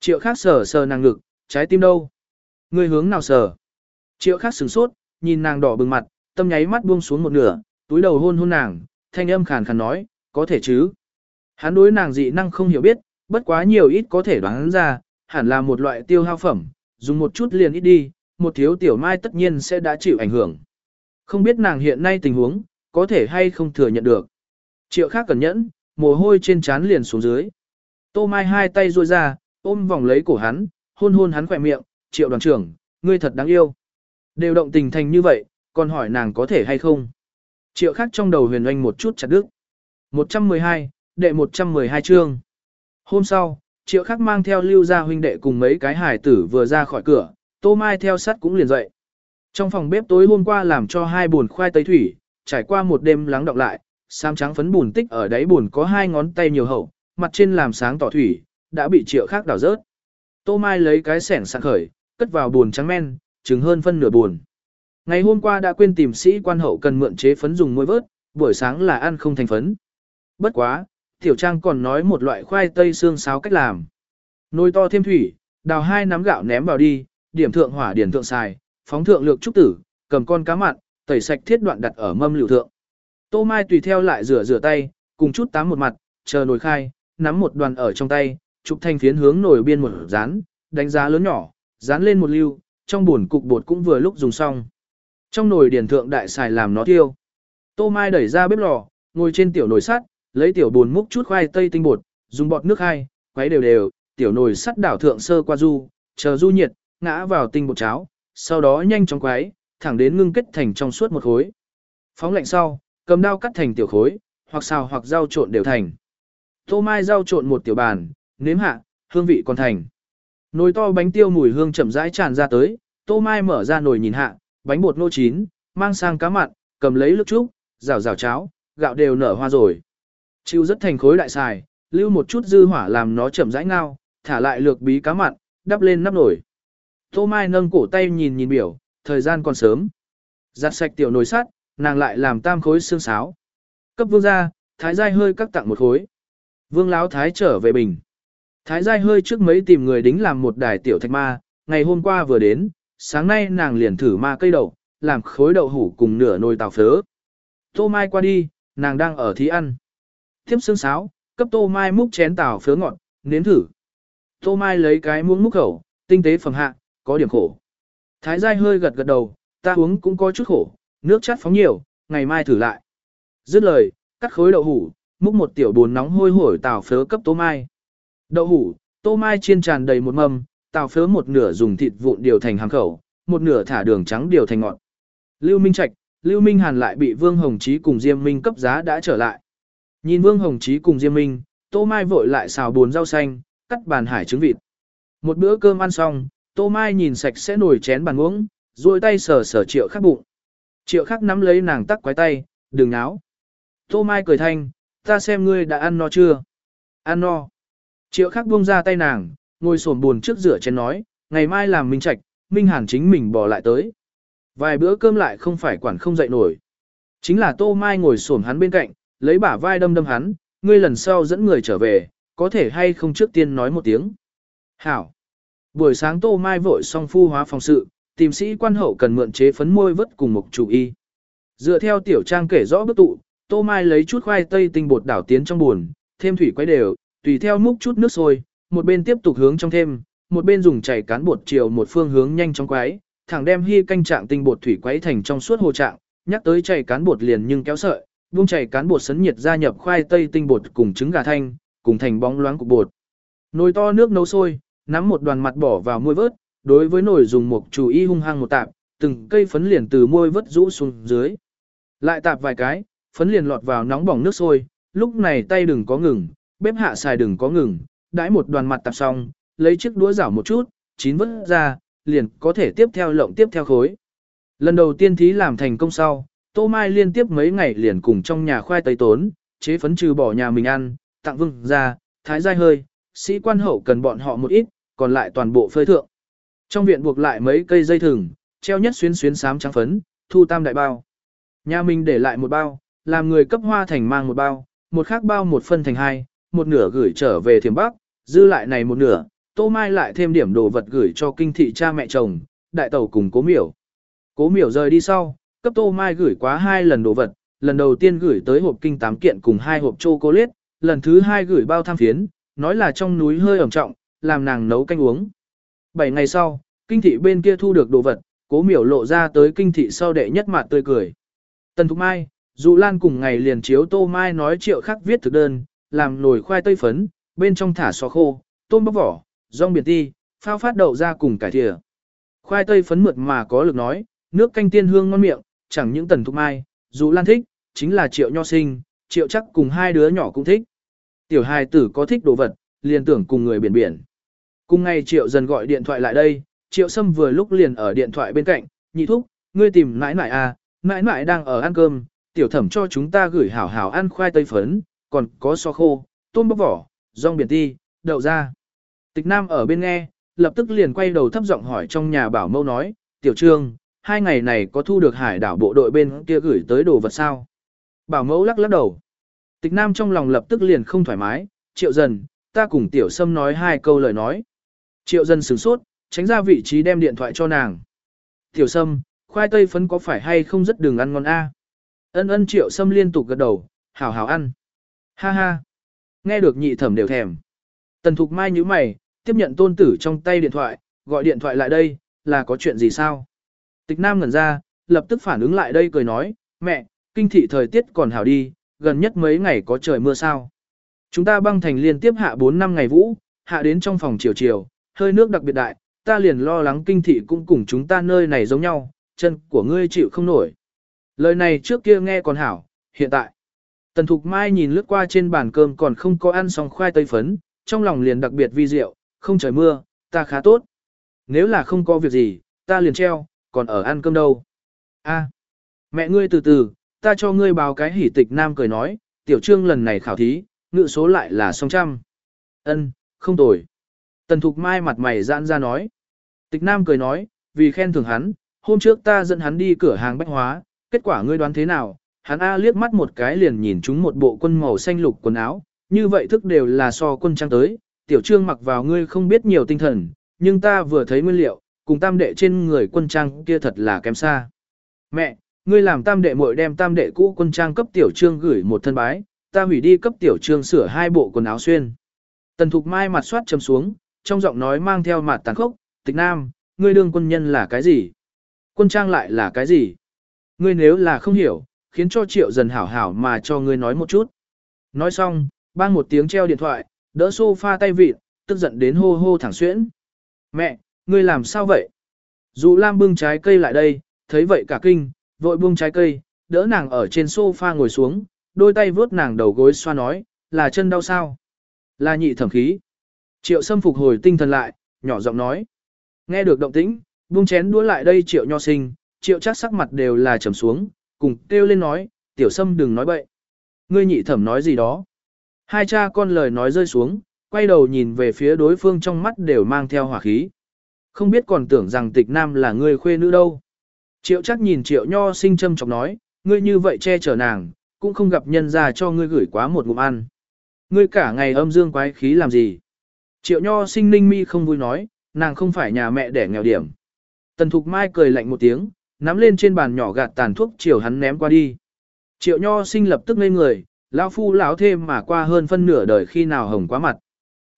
Triệu khác sờ sờ nàng ngực, trái tim đâu? người hướng nào sờ? Triệu khác sửng sốt, nhìn nàng đỏ bừng mặt, tâm nháy mắt buông xuống một nửa, túi đầu hôn hôn nàng, thanh âm khàn khàn nói, có thể chứ. Hắn đối nàng dị năng không hiểu biết, bất quá nhiều ít có thể đoán ra, hẳn là một loại tiêu hao phẩm, dùng một chút liền ít đi, một thiếu tiểu mai tất nhiên sẽ đã chịu ảnh hưởng. Không biết nàng hiện nay tình huống, có thể hay không thừa nhận được. Triệu khác cẩn nhẫn, mồ hôi trên trán liền xuống dưới. Tô Mai hai tay ruôi ra, ôm vòng lấy cổ hắn, hôn hôn hắn khỏe miệng, triệu đoàn trưởng, ngươi thật đáng yêu. Đều động tình thành như vậy, còn hỏi nàng có thể hay không. Triệu khác trong đầu huyền oanh một chút chặt đứt. 112, đệ 112 chương. Hôm sau, triệu khắc mang theo lưu gia huynh đệ cùng mấy cái hải tử vừa ra khỏi cửa, tô mai theo sắt cũng liền dậy. Trong phòng bếp tối hôm qua làm cho hai buồn khoai tây thủy, trải qua một đêm lắng đọng lại, sam trắng phấn bùn tích ở đáy bùn có hai ngón tay nhiều hậu, mặt trên làm sáng tỏ thủy, đã bị triệu khác đảo rớt. Tô mai lấy cái sẻng sẵn khởi, cất vào bùn trắng men, chừng hơn phân nửa bùn. Ngày hôm qua đã quên tìm sĩ quan hậu cần mượn chế phấn dùng môi vớt, buổi sáng là ăn không thành phấn. Bất quá, Tiểu Trang còn nói một loại khoai tây xương sáo cách làm. Nồi to thêm thủy, đào hai nắm gạo ném vào đi, điểm thượng hỏa điển thượng xài, phóng thượng lược trúc tử, cầm con cá mặn, tẩy sạch thiết đoạn đặt ở mâm liệu thượng. Tô Mai tùy theo lại rửa rửa tay, cùng chút tám một mặt, chờ nồi khai, nắm một đoàn ở trong tay, chụp thanh phiến hướng nồi biên một dán, đánh giá lớn nhỏ, dán lên một lưu, trong buồn cục bột cũng vừa lúc dùng xong. Trong nồi điển thượng đại xài làm nó tiêu. Tô Mai đẩy ra bếp lò, ngồi trên tiểu nồi sắt, lấy tiểu buồn múc chút khoai tây tinh bột, dùng bọt nước hai, quấy đều đều, tiểu nồi sắt đảo thượng sơ qua du, chờ du nhiệt, ngã vào tinh bột cháo, sau đó nhanh chóng quấy, thẳng đến ngưng kết thành trong suốt một khối. Phóng lạnh sau, cầm dao cắt thành tiểu khối, hoặc xào hoặc rau trộn đều thành. Tô mai rau trộn một tiểu bàn, nếm hạ, hương vị còn thành. Nồi to bánh tiêu mùi hương chậm rãi tràn ra tới, tô mai mở ra nồi nhìn hạ, bánh bột nô chín, mang sang cá mặn, cầm lấy lức trúc, rào rào cháo, gạo đều nở hoa rồi. Chịu rất thành khối đại xài, lưu một chút dư hỏa làm nó chậm rãi ngao, thả lại lược bí cá mặn, đắp lên nắp nồi. Tô Mai nâng cổ tay nhìn nhìn biểu, thời gian còn sớm. Giặt sạch tiểu nồi sắt, nàng lại làm tam khối xương sáo. Cấp vương ra, thái giai hơi cắt tặng một khối. Vương láo thái trở về bình. Thái giai hơi trước mấy tìm người đính làm một đài tiểu thạch ma, ngày hôm qua vừa đến, sáng nay nàng liền thử ma cây đậu, làm khối đậu hủ cùng nửa nồi tàu phớ. Tô Mai qua đi, nàng đang ở thí ăn. Tiếp xương sáo, cấp Tô Mai múc chén tàu phớ ngọt, nếm thử. Tô Mai lấy cái muỗng múc khẩu, tinh tế phẩm hạ, có điểm khổ. Thái giai hơi gật gật đầu, ta uống cũng có chút khổ, nước chát phóng nhiều, ngày mai thử lại. Dứt lời, cắt khối đậu hủ, múc một tiểu bồn nóng hôi hổi tàu phớ cấp Tô Mai. Đậu hủ, Tô Mai chiên tràn đầy một mâm, tàu phớ một nửa dùng thịt vụn điều thành hàng khẩu, một nửa thả đường trắng điều thành ngọt. Lưu Minh Trạch, Lưu Minh Hàn lại bị Vương Hồng Chí cùng Diêm Minh cấp giá đã trở lại. Nhìn Vương Hồng Chí cùng Diêm Minh, Tô Mai vội lại xào bồn rau xanh, cắt bàn hải trứng vịt. Một bữa cơm ăn xong, Tô Mai nhìn sạch sẽ nổi chén bàn uống, duỗi tay sờ sờ triệu khắc bụng. Triệu khắc nắm lấy nàng tắc quái tay, đừng náo. Tô Mai cười thanh, ta xem ngươi đã ăn no chưa? Ăn no. Triệu khắc buông ra tay nàng, ngồi sồn buồn trước rửa chén nói, ngày mai làm minh trạch, minh hàn chính mình bỏ lại tới. Vài bữa cơm lại không phải quản không dậy nổi. Chính là Tô Mai ngồi xổm hắn bên cạnh, lấy bả vai đâm đâm hắn, ngươi lần sau dẫn người trở về, có thể hay không trước tiên nói một tiếng. Hảo. Buổi sáng Tô Mai vội xong phu hóa phòng sự, tìm sĩ quan hậu cần mượn chế phấn môi vất cùng một chủ y. Dựa theo tiểu trang kể rõ bước tụ, Tô Mai lấy chút khoai tây tinh bột đảo tiến trong buồn, thêm thủy quấy đều, tùy theo múc chút nước sôi, một bên tiếp tục hướng trong thêm, một bên dùng chảy cán bột chiều một phương hướng nhanh trong quấy, thẳng đem hy canh trạng tinh bột thủy quấy thành trong suốt hồ trạng, nhắc tới chảy cán bột liền nhưng kéo sợi, buông chảy cán bột sấn nhiệt gia nhập khoai tây tinh bột cùng trứng gà thanh, cùng thành bóng loáng cục bột. Nồi to nước nấu sôi, nắm một đoàn mặt bỏ vào môi vớt, đối với nồi dùng một chủ y hung hăng một tạp, từng cây phấn liền từ môi vớt rũ xuống dưới. Lại tạp vài cái, phấn liền lọt vào nóng bỏng nước sôi, lúc này tay đừng có ngừng, bếp hạ xài đừng có ngừng, đãi một đoàn mặt tạp xong, lấy chiếc đũa rảo một chút, chín vớt ra, liền có thể tiếp theo lộng tiếp theo khối. Lần đầu tiên thí làm thành công sau, Tô Mai liên tiếp mấy ngày liền cùng trong nhà khoai tây tốn, chế phấn trừ bỏ nhà mình ăn, tặng vương ra, thái giai hơi, sĩ quan hậu cần bọn họ một ít, còn lại toàn bộ phơi thượng. Trong viện buộc lại mấy cây dây thừng, treo nhất xuyến xuyến sám trắng phấn, thu tam đại bao. Nhà mình để lại một bao, làm người cấp hoa thành mang một bao, một khác bao một phân thành hai, một nửa gửi trở về thiểm bắc, dư lại này một nửa, tô mai lại thêm điểm đồ vật gửi cho kinh thị cha mẹ chồng, đại tẩu cùng cố miểu. Cố miểu rời đi sau, cấp tô mai gửi quá hai lần đồ vật, lần đầu tiên gửi tới hộp kinh tám kiện cùng hai hộp chocolate, lần thứ hai gửi bao tham phiến, nói là trong núi hơi ẩm trọng, làm nàng nấu canh uống. Bảy ngày sau, kinh thị bên kia thu được đồ vật, cố miểu lộ ra tới kinh thị sau đệ nhất mặt tươi cười. Tần Thục Mai, Dụ Lan cùng ngày liền chiếu Tô Mai nói triệu khắc viết thực đơn, làm nồi khoai tây phấn, bên trong thả xò khô, tôm bóc vỏ, rong biển ti, phao phát đậu ra cùng cải thìa. Khoai tây phấn mượt mà có lực nói, nước canh tiên hương ngon miệng, chẳng những Tần Thục Mai, Dụ Lan thích, chính là triệu nho sinh, triệu chắc cùng hai đứa nhỏ cũng thích. Tiểu hài tử có thích đồ vật, liền tưởng cùng người biển biển. Cùng ngày triệu dần gọi điện thoại lại đây, triệu sâm vừa lúc liền ở điện thoại bên cạnh, nhị thúc, ngươi tìm nãi nãi à, nãi nãi đang ở ăn cơm, tiểu thẩm cho chúng ta gửi hảo hảo ăn khoai tây phấn, còn có so khô, tôm bóc vỏ, rong biển ti, đậu ra. Tịch Nam ở bên nghe, lập tức liền quay đầu thấp giọng hỏi trong nhà bảo mâu nói, tiểu trương, hai ngày này có thu được hải đảo bộ đội bên kia gửi tới đồ vật sao? Bảo mẫu lắc lắc đầu. Tịch Nam trong lòng lập tức liền không thoải mái, triệu dần, ta cùng tiểu sâm nói hai câu lời nói. Triệu Dân sửng sốt, tránh ra vị trí đem điện thoại cho nàng. Tiểu sâm, khoai tây phấn có phải hay không rất đường ăn ngon a? Ân ân triệu sâm liên tục gật đầu, hảo hảo ăn. Ha ha. Nghe được nhị thẩm đều thèm. Tần Thục Mai nhíu mày, tiếp nhận tôn tử trong tay điện thoại, gọi điện thoại lại đây, là có chuyện gì sao? Tịch Nam ngẩn ra, lập tức phản ứng lại đây cười nói, mẹ, kinh thị thời tiết còn hảo đi, gần nhất mấy ngày có trời mưa sao. Chúng ta băng thành liên tiếp hạ 4 năm ngày vũ, hạ đến trong phòng chiều chiều, hơi nước đặc biệt đại, ta liền lo lắng kinh thị cũng cùng chúng ta nơi này giống nhau, chân của ngươi chịu không nổi. Lời này trước kia nghe còn hảo, hiện tại. Tần Thục Mai nhìn lướt qua trên bàn cơm còn không có ăn xong khoai tây phấn, trong lòng liền đặc biệt vi diệu, không trời mưa, ta khá tốt. Nếu là không có việc gì, ta liền treo, còn ở ăn cơm đâu. A, mẹ ngươi từ từ, ta cho ngươi báo cái hỉ tịch nam cười nói, tiểu trương lần này khảo thí, ngự số lại là song trăm. Ân, không tồi. Tần Thục Mai mặt mày giãn ra nói. Tịch nam cười nói, vì khen thưởng hắn, hôm trước ta dẫn hắn đi cửa hàng bách hóa, kết quả ngươi đoán thế nào? Hắn A liếc mắt một cái liền nhìn chúng một bộ quân màu xanh lục quần áo, như vậy thức đều là so quân trang tới, tiểu trương mặc vào ngươi không biết nhiều tinh thần, nhưng ta vừa thấy nguyên liệu, cùng tam đệ trên người quân trang kia thật là kém xa. Mẹ, Ngươi làm tam đệ muội đem tam đệ cũ quân trang cấp tiểu trương gửi một thân bái, ta hủy đi cấp tiểu trương sửa hai bộ quần áo xuyên. Tần Thục Mai mặt soát chấm xuống, trong giọng nói mang theo mặt tàn khốc, tịch nam, ngươi đương quân nhân là cái gì? Quân trang lại là cái gì? Ngươi nếu là không hiểu, khiến cho triệu dần hảo hảo mà cho ngươi nói một chút. Nói xong, bang một tiếng treo điện thoại, đỡ sofa tay vịt, tức giận đến hô hô thẳng xuyễn. Mẹ, ngươi làm sao vậy? Dù Lam bưng trái cây lại đây, thấy vậy cả kinh, vội buông trái cây, đỡ nàng ở trên sofa ngồi xuống, đôi tay vướt nàng đầu gối xoa nói, là chân đau sao? Là nhị thẩm khí. Triệu Sâm phục hồi tinh thần lại, nhỏ giọng nói. Nghe được động tĩnh, buông chén đũa lại đây Triệu Nho Sinh, Triệu Trác sắc mặt đều là trầm xuống, cùng kêu lên nói, Tiểu Sâm đừng nói bậy. Ngươi nhị thẩm nói gì đó? Hai cha con lời nói rơi xuống, quay đầu nhìn về phía đối phương trong mắt đều mang theo hỏa khí. Không biết còn tưởng rằng tịch nam là người khuê nữ đâu. Triệu Trác nhìn triệu nho sinh châm chọc nói, ngươi như vậy che chở nàng, cũng không gặp nhân ra cho ngươi gửi quá một ngụm ăn. Ngươi cả ngày âm dương quái khí làm gì? Triệu nho sinh ninh mi không vui nói, nàng không phải nhà mẹ để nghèo điểm. Tần Thục Mai cười lạnh một tiếng, nắm lên trên bàn nhỏ gạt tàn thuốc chiều hắn ném qua đi. Triệu nho sinh lập tức ngây người, lão phu lão thêm mà qua hơn phân nửa đời khi nào hồng quá mặt.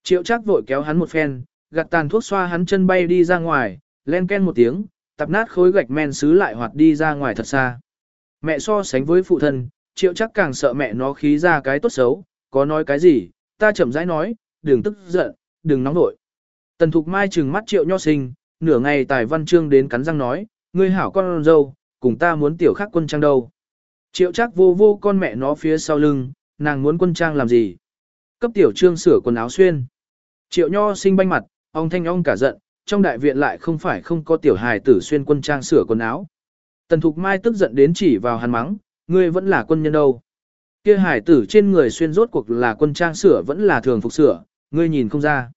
Triệu chắc vội kéo hắn một phen, gạt tàn thuốc xoa hắn chân bay đi ra ngoài, len ken một tiếng, tập nát khối gạch men xứ lại hoạt đi ra ngoài thật xa. Mẹ so sánh với phụ thân, triệu chắc càng sợ mẹ nó khí ra cái tốt xấu, có nói cái gì, ta chậm rãi nói, đừng tức giận, đừng nóng nổi. Tần Thục Mai trừng mắt triệu nho sinh, nửa ngày tài văn chương đến cắn răng nói, ngươi hảo con dâu, cùng ta muốn tiểu khắc quân trang đâu. Triệu chắc vô vô con mẹ nó phía sau lưng, nàng muốn quân trang làm gì? Cấp tiểu trương sửa quần áo xuyên. Triệu nho sinh banh mặt, ông thanh ông cả giận, trong đại viện lại không phải không có tiểu hài tử xuyên quân trang sửa quần áo. Tần Thục Mai tức giận đến chỉ vào hắn mắng, ngươi vẫn là quân nhân đâu. Kia hài tử trên người xuyên rốt cuộc là quân trang sửa vẫn là thường phục sửa, ngươi nhìn không ra.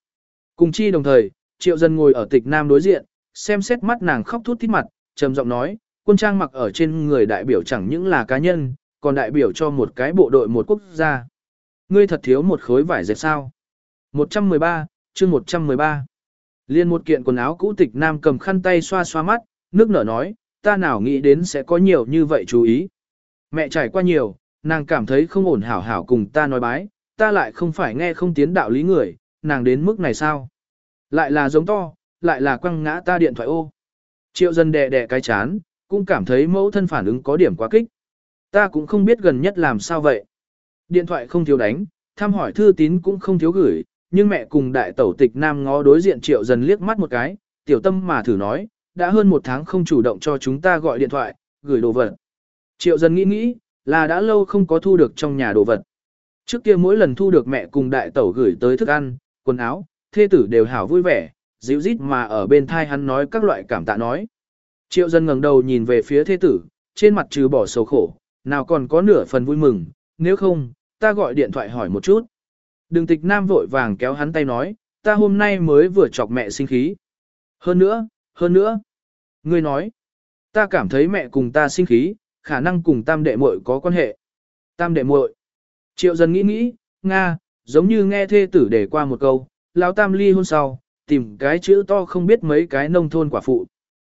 Cùng chi đồng thời, triệu dân ngồi ở tịch nam đối diện, xem xét mắt nàng khóc thút thít mặt, trầm giọng nói, quân trang mặc ở trên người đại biểu chẳng những là cá nhân, còn đại biểu cho một cái bộ đội một quốc gia. Ngươi thật thiếu một khối vải dệt sao. 113, chương 113. Liên một kiện quần áo cũ tịch nam cầm khăn tay xoa xoa mắt, nước nở nói, ta nào nghĩ đến sẽ có nhiều như vậy chú ý. Mẹ trải qua nhiều, nàng cảm thấy không ổn hảo hảo cùng ta nói bái, ta lại không phải nghe không tiến đạo lý người, nàng đến mức này sao? Lại là giống to, lại là quăng ngã ta điện thoại ô. Triệu dân đè đè cái chán, cũng cảm thấy mẫu thân phản ứng có điểm quá kích. Ta cũng không biết gần nhất làm sao vậy. Điện thoại không thiếu đánh, thăm hỏi thư tín cũng không thiếu gửi, nhưng mẹ cùng đại tẩu tịch nam ngó đối diện triệu dần liếc mắt một cái, tiểu tâm mà thử nói, đã hơn một tháng không chủ động cho chúng ta gọi điện thoại, gửi đồ vật. Triệu dần nghĩ nghĩ, là đã lâu không có thu được trong nhà đồ vật. Trước kia mỗi lần thu được mẹ cùng đại tẩu gửi tới thức ăn, quần áo, thê tử đều hảo vui vẻ, dịu rít mà ở bên thai hắn nói các loại cảm tạ nói. Triệu dân ngẩng đầu nhìn về phía thê tử, trên mặt trừ bỏ sầu khổ, nào còn có nửa phần vui mừng, nếu không, ta gọi điện thoại hỏi một chút. Đường tịch nam vội vàng kéo hắn tay nói, ta hôm nay mới vừa chọc mẹ sinh khí. Hơn nữa, hơn nữa. Ngươi nói, ta cảm thấy mẹ cùng ta sinh khí, khả năng cùng tam đệ muội có quan hệ. Tam đệ muội. Triệu dân nghĩ nghĩ, Nga, giống như nghe thê tử để qua một câu, lão tam ly hôn sau, tìm cái chữ to không biết mấy cái nông thôn quả phụ.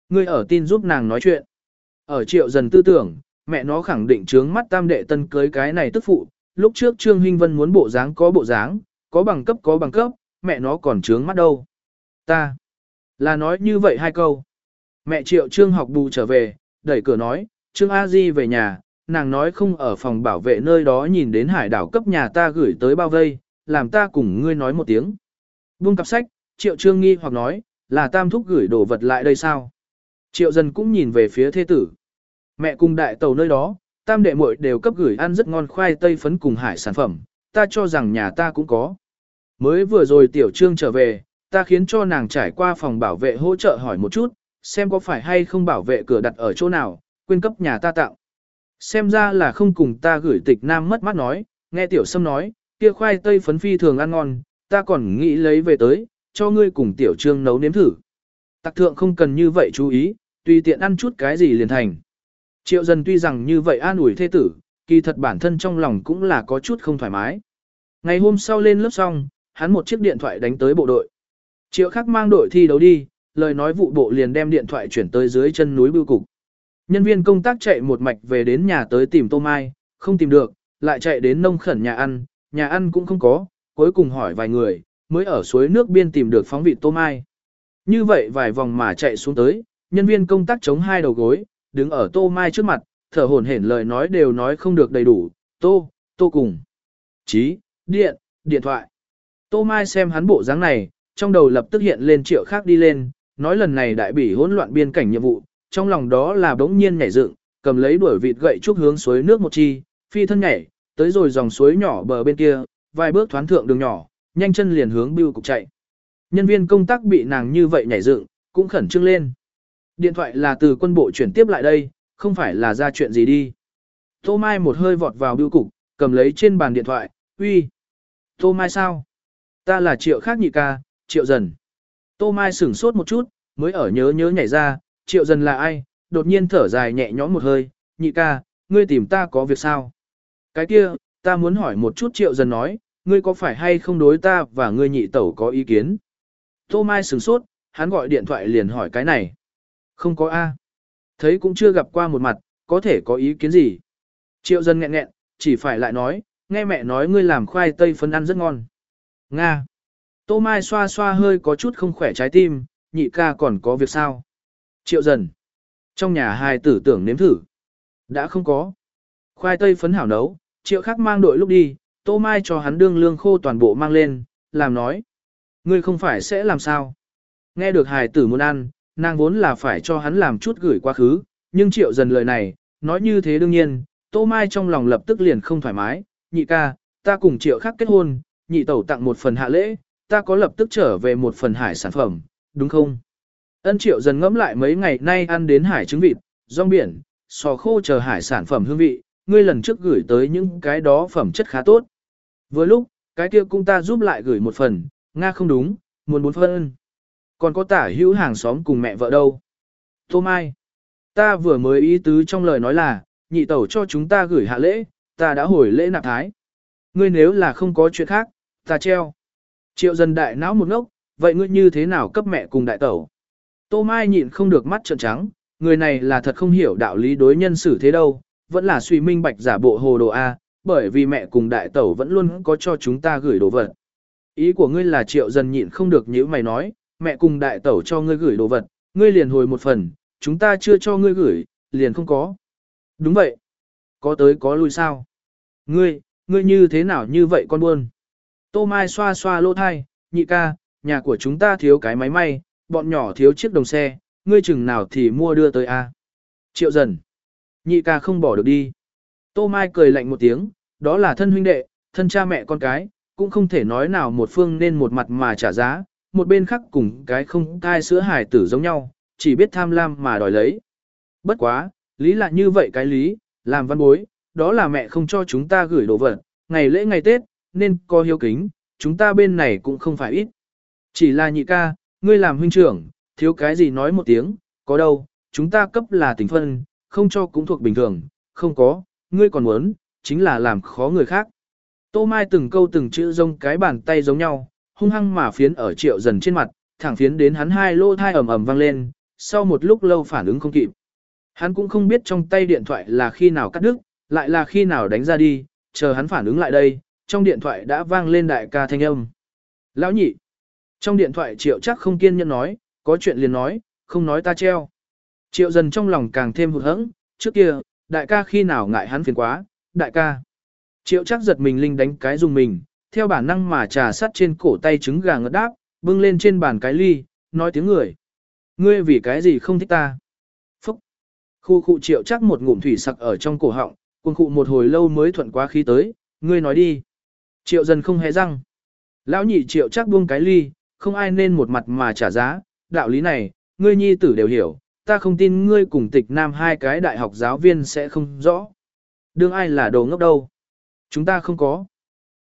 Ngươi ở tin giúp nàng nói chuyện. Ở triệu dần tư tưởng, mẹ nó khẳng định trướng mắt tam đệ tân cưới cái này tức phụ, lúc trước Trương Hinh Vân muốn bộ dáng có bộ dáng, có bằng cấp có bằng cấp, mẹ nó còn trướng mắt đâu. Ta, là nói như vậy hai câu. Mẹ triệu Trương học bù trở về, đẩy cửa nói, Trương A Di về nhà, nàng nói không ở phòng bảo vệ nơi đó nhìn đến hải đảo cấp nhà ta gửi tới bao vây, làm ta cùng ngươi nói một tiếng. Buông cặp sách, triệu Trương nghi hoặc nói, là tam thúc gửi đồ vật lại đây sao? Triệu dân cũng nhìn về phía thế tử. Mẹ cùng đại tàu nơi đó, tam đệ muội đều cấp gửi ăn rất ngon khoai tây phấn cùng hải sản phẩm, ta cho rằng nhà ta cũng có. Mới vừa rồi tiểu trương trở về, ta khiến cho nàng trải qua phòng bảo vệ hỗ trợ hỏi một chút, xem có phải hay không bảo vệ cửa đặt ở chỗ nào, quên cấp nhà ta tặng. Xem ra là không cùng ta gửi tịch nam mất mắt nói, nghe tiểu sâm nói, kia khoai tây phấn phi thường ăn ngon, ta còn nghĩ lấy về tới, cho ngươi cùng tiểu trương nấu nếm thử. tạc thượng không cần như vậy chú ý, tùy tiện ăn chút cái gì liền thành. Triệu dân tuy rằng như vậy an ủi thê tử, kỳ thật bản thân trong lòng cũng là có chút không thoải mái. Ngày hôm sau lên lớp xong, hắn một chiếc điện thoại đánh tới bộ đội. Triệu khắc mang đội thi đấu đi, lời nói vụ bộ liền đem điện thoại chuyển tới dưới chân núi bưu cục. Nhân viên công tác chạy một mạch về đến nhà tới tìm Tô Mai, không tìm được, lại chạy đến nông khẩn nhà ăn, nhà ăn cũng không có, cuối cùng hỏi vài người, mới ở suối nước biên tìm được phóng vị Tô Mai. Như vậy vài vòng mà chạy xuống tới, nhân viên công tác chống hai đầu gối, đứng ở Tô Mai trước mặt, thở hổn hển lời nói đều nói không được đầy đủ, Tô, Tô cùng. Chí, điện, điện thoại. Tô Mai xem hắn bộ dáng này, trong đầu lập tức hiện lên triệu khác đi lên, nói lần này đại bỉ hỗn loạn biên cảnh nhiệm vụ, trong lòng đó là bỗng nhiên nhảy dựng, cầm lấy đuổi vịt gậy trúc hướng suối nước một chi, phi thân nhảy, tới rồi dòng suối nhỏ bờ bên kia, vài bước thoán thượng đường nhỏ, nhanh chân liền hướng bưu cục chạy. Nhân viên công tác bị nàng như vậy nhảy dựng, cũng khẩn trương lên. Điện thoại là từ quân bộ chuyển tiếp lại đây, không phải là ra chuyện gì đi. Tô Mai một hơi vọt vào bưu cục, cầm lấy trên bàn điện thoại, uy. Tô Mai sao? Ta là triệu khác nhị ca, triệu dần. Tô Mai sửng sốt một chút, mới ở nhớ nhớ nhảy ra, triệu dần là ai, đột nhiên thở dài nhẹ nhõm một hơi, nhị ca, ngươi tìm ta có việc sao? Cái kia, ta muốn hỏi một chút triệu dần nói, ngươi có phải hay không đối ta và ngươi nhị tẩu có ý kiến? Tô Mai sửng sốt, hắn gọi điện thoại liền hỏi cái này. Không có A. Thấy cũng chưa gặp qua một mặt, có thể có ý kiến gì. Triệu dân nghẹn nghẹn, chỉ phải lại nói, nghe mẹ nói ngươi làm khoai tây phấn ăn rất ngon. Nga. Tô Mai xoa xoa hơi có chút không khỏe trái tim, nhị ca còn có việc sao. Triệu dần. Trong nhà hai tử tưởng nếm thử. Đã không có. Khoai tây phấn hảo nấu, triệu khắc mang đội lúc đi, Tô Mai cho hắn đương lương khô toàn bộ mang lên, làm nói. Ngươi không phải sẽ làm sao. Nghe được hài tử muốn ăn, nàng vốn là phải cho hắn làm chút gửi quá khứ, nhưng triệu dần lời này, nói như thế đương nhiên, Tô Mai trong lòng lập tức liền không thoải mái, nhị ca, ta cùng triệu Khắc kết hôn, nhị tẩu tặng một phần hạ lễ, ta có lập tức trở về một phần hải sản phẩm, đúng không? Ân triệu dần ngẫm lại mấy ngày nay ăn đến hải trứng vịt, rong biển, sò khô chờ hải sản phẩm hương vị, ngươi lần trước gửi tới những cái đó phẩm chất khá tốt. Vừa lúc, cái kia cũng ta giúp lại gửi một phần, Nga không đúng, muốn bốn phân. Còn có tả hữu hàng xóm cùng mẹ vợ đâu. Tô Mai, ta vừa mới ý tứ trong lời nói là, nhị tẩu cho chúng ta gửi hạ lễ, ta đã hồi lễ nạp thái. Ngươi nếu là không có chuyện khác, ta treo. Triệu dân đại não một ngốc, vậy ngươi như thế nào cấp mẹ cùng đại tẩu? Tô Mai nhịn không được mắt trợn trắng, người này là thật không hiểu đạo lý đối nhân xử thế đâu, vẫn là suy minh bạch giả bộ hồ đồ A, bởi vì mẹ cùng đại tẩu vẫn luôn có cho chúng ta gửi đồ vật. Ý của ngươi là triệu dần nhịn không được như mày nói, mẹ cùng đại tẩu cho ngươi gửi đồ vật, ngươi liền hồi một phần, chúng ta chưa cho ngươi gửi, liền không có. Đúng vậy. Có tới có lui sao? Ngươi, ngươi như thế nào như vậy con buôn? Tô Mai xoa xoa lỗ thai, nhị ca, nhà của chúng ta thiếu cái máy may, bọn nhỏ thiếu chiếc đồng xe, ngươi chừng nào thì mua đưa tới a. Triệu dần. Nhị ca không bỏ được đi. Tô Mai cười lạnh một tiếng, đó là thân huynh đệ, thân cha mẹ con cái, cũng không thể nói nào một phương nên một mặt mà trả giá, một bên khác cùng cái không thai sữa hải tử giống nhau, chỉ biết tham lam mà đòi lấy. Bất quá, lý là như vậy cái lý, làm văn bối, đó là mẹ không cho chúng ta gửi đồ vật, ngày lễ ngày Tết, nên có hiếu kính, chúng ta bên này cũng không phải ít. Chỉ là nhị ca, ngươi làm huynh trưởng, thiếu cái gì nói một tiếng, có đâu, chúng ta cấp là tình phân, không cho cũng thuộc bình thường, không có, ngươi còn muốn, chính là làm khó người khác. Tô Mai từng câu từng chữ rông cái bàn tay giống nhau, hung hăng mà phiến ở triệu dần trên mặt, thẳng phiến đến hắn hai lô thai ầm ầm vang lên, sau một lúc lâu phản ứng không kịp. Hắn cũng không biết trong tay điện thoại là khi nào cắt đứt, lại là khi nào đánh ra đi, chờ hắn phản ứng lại đây, trong điện thoại đã vang lên đại ca thanh âm. Lão nhị, trong điện thoại triệu chắc không kiên nhẫn nói, có chuyện liền nói, không nói ta treo. Triệu dần trong lòng càng thêm hụt hẫng, trước kia, đại ca khi nào ngại hắn phiền quá, đại ca. Triệu chắc giật mình linh đánh cái dùng mình, theo bản năng mà trà sắt trên cổ tay trứng gà ngất đáp, bưng lên trên bàn cái ly, nói tiếng người. Ngươi vì cái gì không thích ta? Phúc! Khu khu triệu chắc một ngụm thủy sặc ở trong cổ họng, cuồng cụ một hồi lâu mới thuận quá khí tới, ngươi nói đi. Triệu dần không hề răng. Lão nhị triệu chắc buông cái ly, không ai nên một mặt mà trả giá, đạo lý này, ngươi nhi tử đều hiểu, ta không tin ngươi cùng tịch nam hai cái đại học giáo viên sẽ không rõ. Đương ai là đồ ngốc đâu. Chúng ta không có.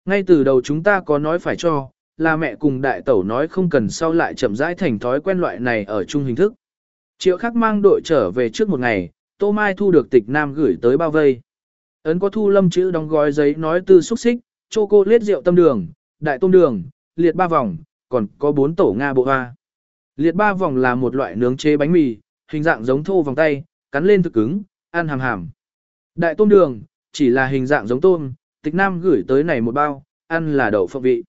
Ngay từ đầu chúng ta có nói phải cho, là mẹ cùng đại tẩu nói không cần sau lại chậm rãi thành thói quen loại này ở chung hình thức. Triệu khắc mang đội trở về trước một ngày, Tô Mai thu được tịch nam gửi tới bao vây. Ấn có thu lâm chữ đóng gói giấy nói từ xúc xích, chô cô liết rượu tâm đường, đại tôm đường, liệt ba vòng, còn có bốn tổ Nga bộ hoa. Liệt ba vòng là một loại nướng chế bánh mì, hình dạng giống thô vòng tay, cắn lên thực cứng, ăn hàm hàm. Đại tôm đường, chỉ là hình dạng giống tôm, tịch nam gửi tới này một bao, ăn là đậu phộng vị.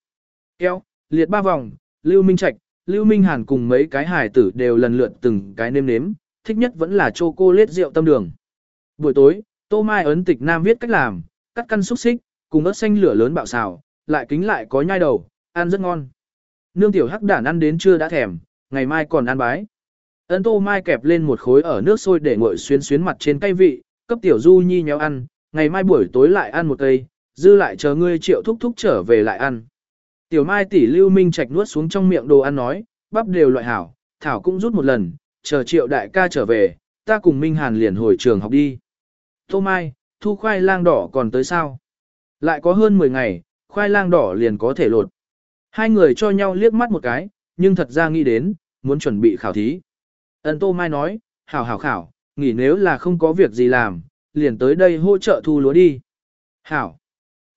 Kéo, liệt ba vòng, Lưu Minh Trạch, Lưu Minh Hàn cùng mấy cái hải tử đều lần lượt từng cái nêm nếm, thích nhất vẫn là chocolate rượu tâm đường. Buổi tối, Tô Mai ấn tịch nam viết cách làm, cắt căn xúc xích, cùng ớt xanh lửa lớn bạo xào, lại kính lại có nhai đầu, ăn rất ngon. Nương tiểu hắc đản ăn đến trưa đã thèm, ngày mai còn ăn bái. Ấn Tô Mai kẹp lên một khối ở nước sôi để nguội xuyên xuyến mặt trên cây vị, cấp tiểu Du Nhi nhéo ăn, ngày mai buổi tối lại ăn một cây, dư lại chờ ngươi triệu thúc thúc trở về lại ăn. Tiểu Mai tỷ Lưu Minh Trạch nuốt xuống trong miệng đồ ăn nói, bắp đều loại hảo, thảo cũng rút một lần, chờ triệu đại ca trở về, ta cùng Minh Hàn liền hồi trường học đi. Tô Mai, thu khoai lang đỏ còn tới sao? Lại có hơn 10 ngày, khoai lang đỏ liền có thể lột. Hai người cho nhau liếc mắt một cái, nhưng thật ra nghĩ đến, muốn chuẩn bị khảo thí. Ấn Tô Mai nói, hảo hảo khảo, nghỉ nếu là không có việc gì làm, liền tới đây hỗ trợ thu lúa đi. Hảo.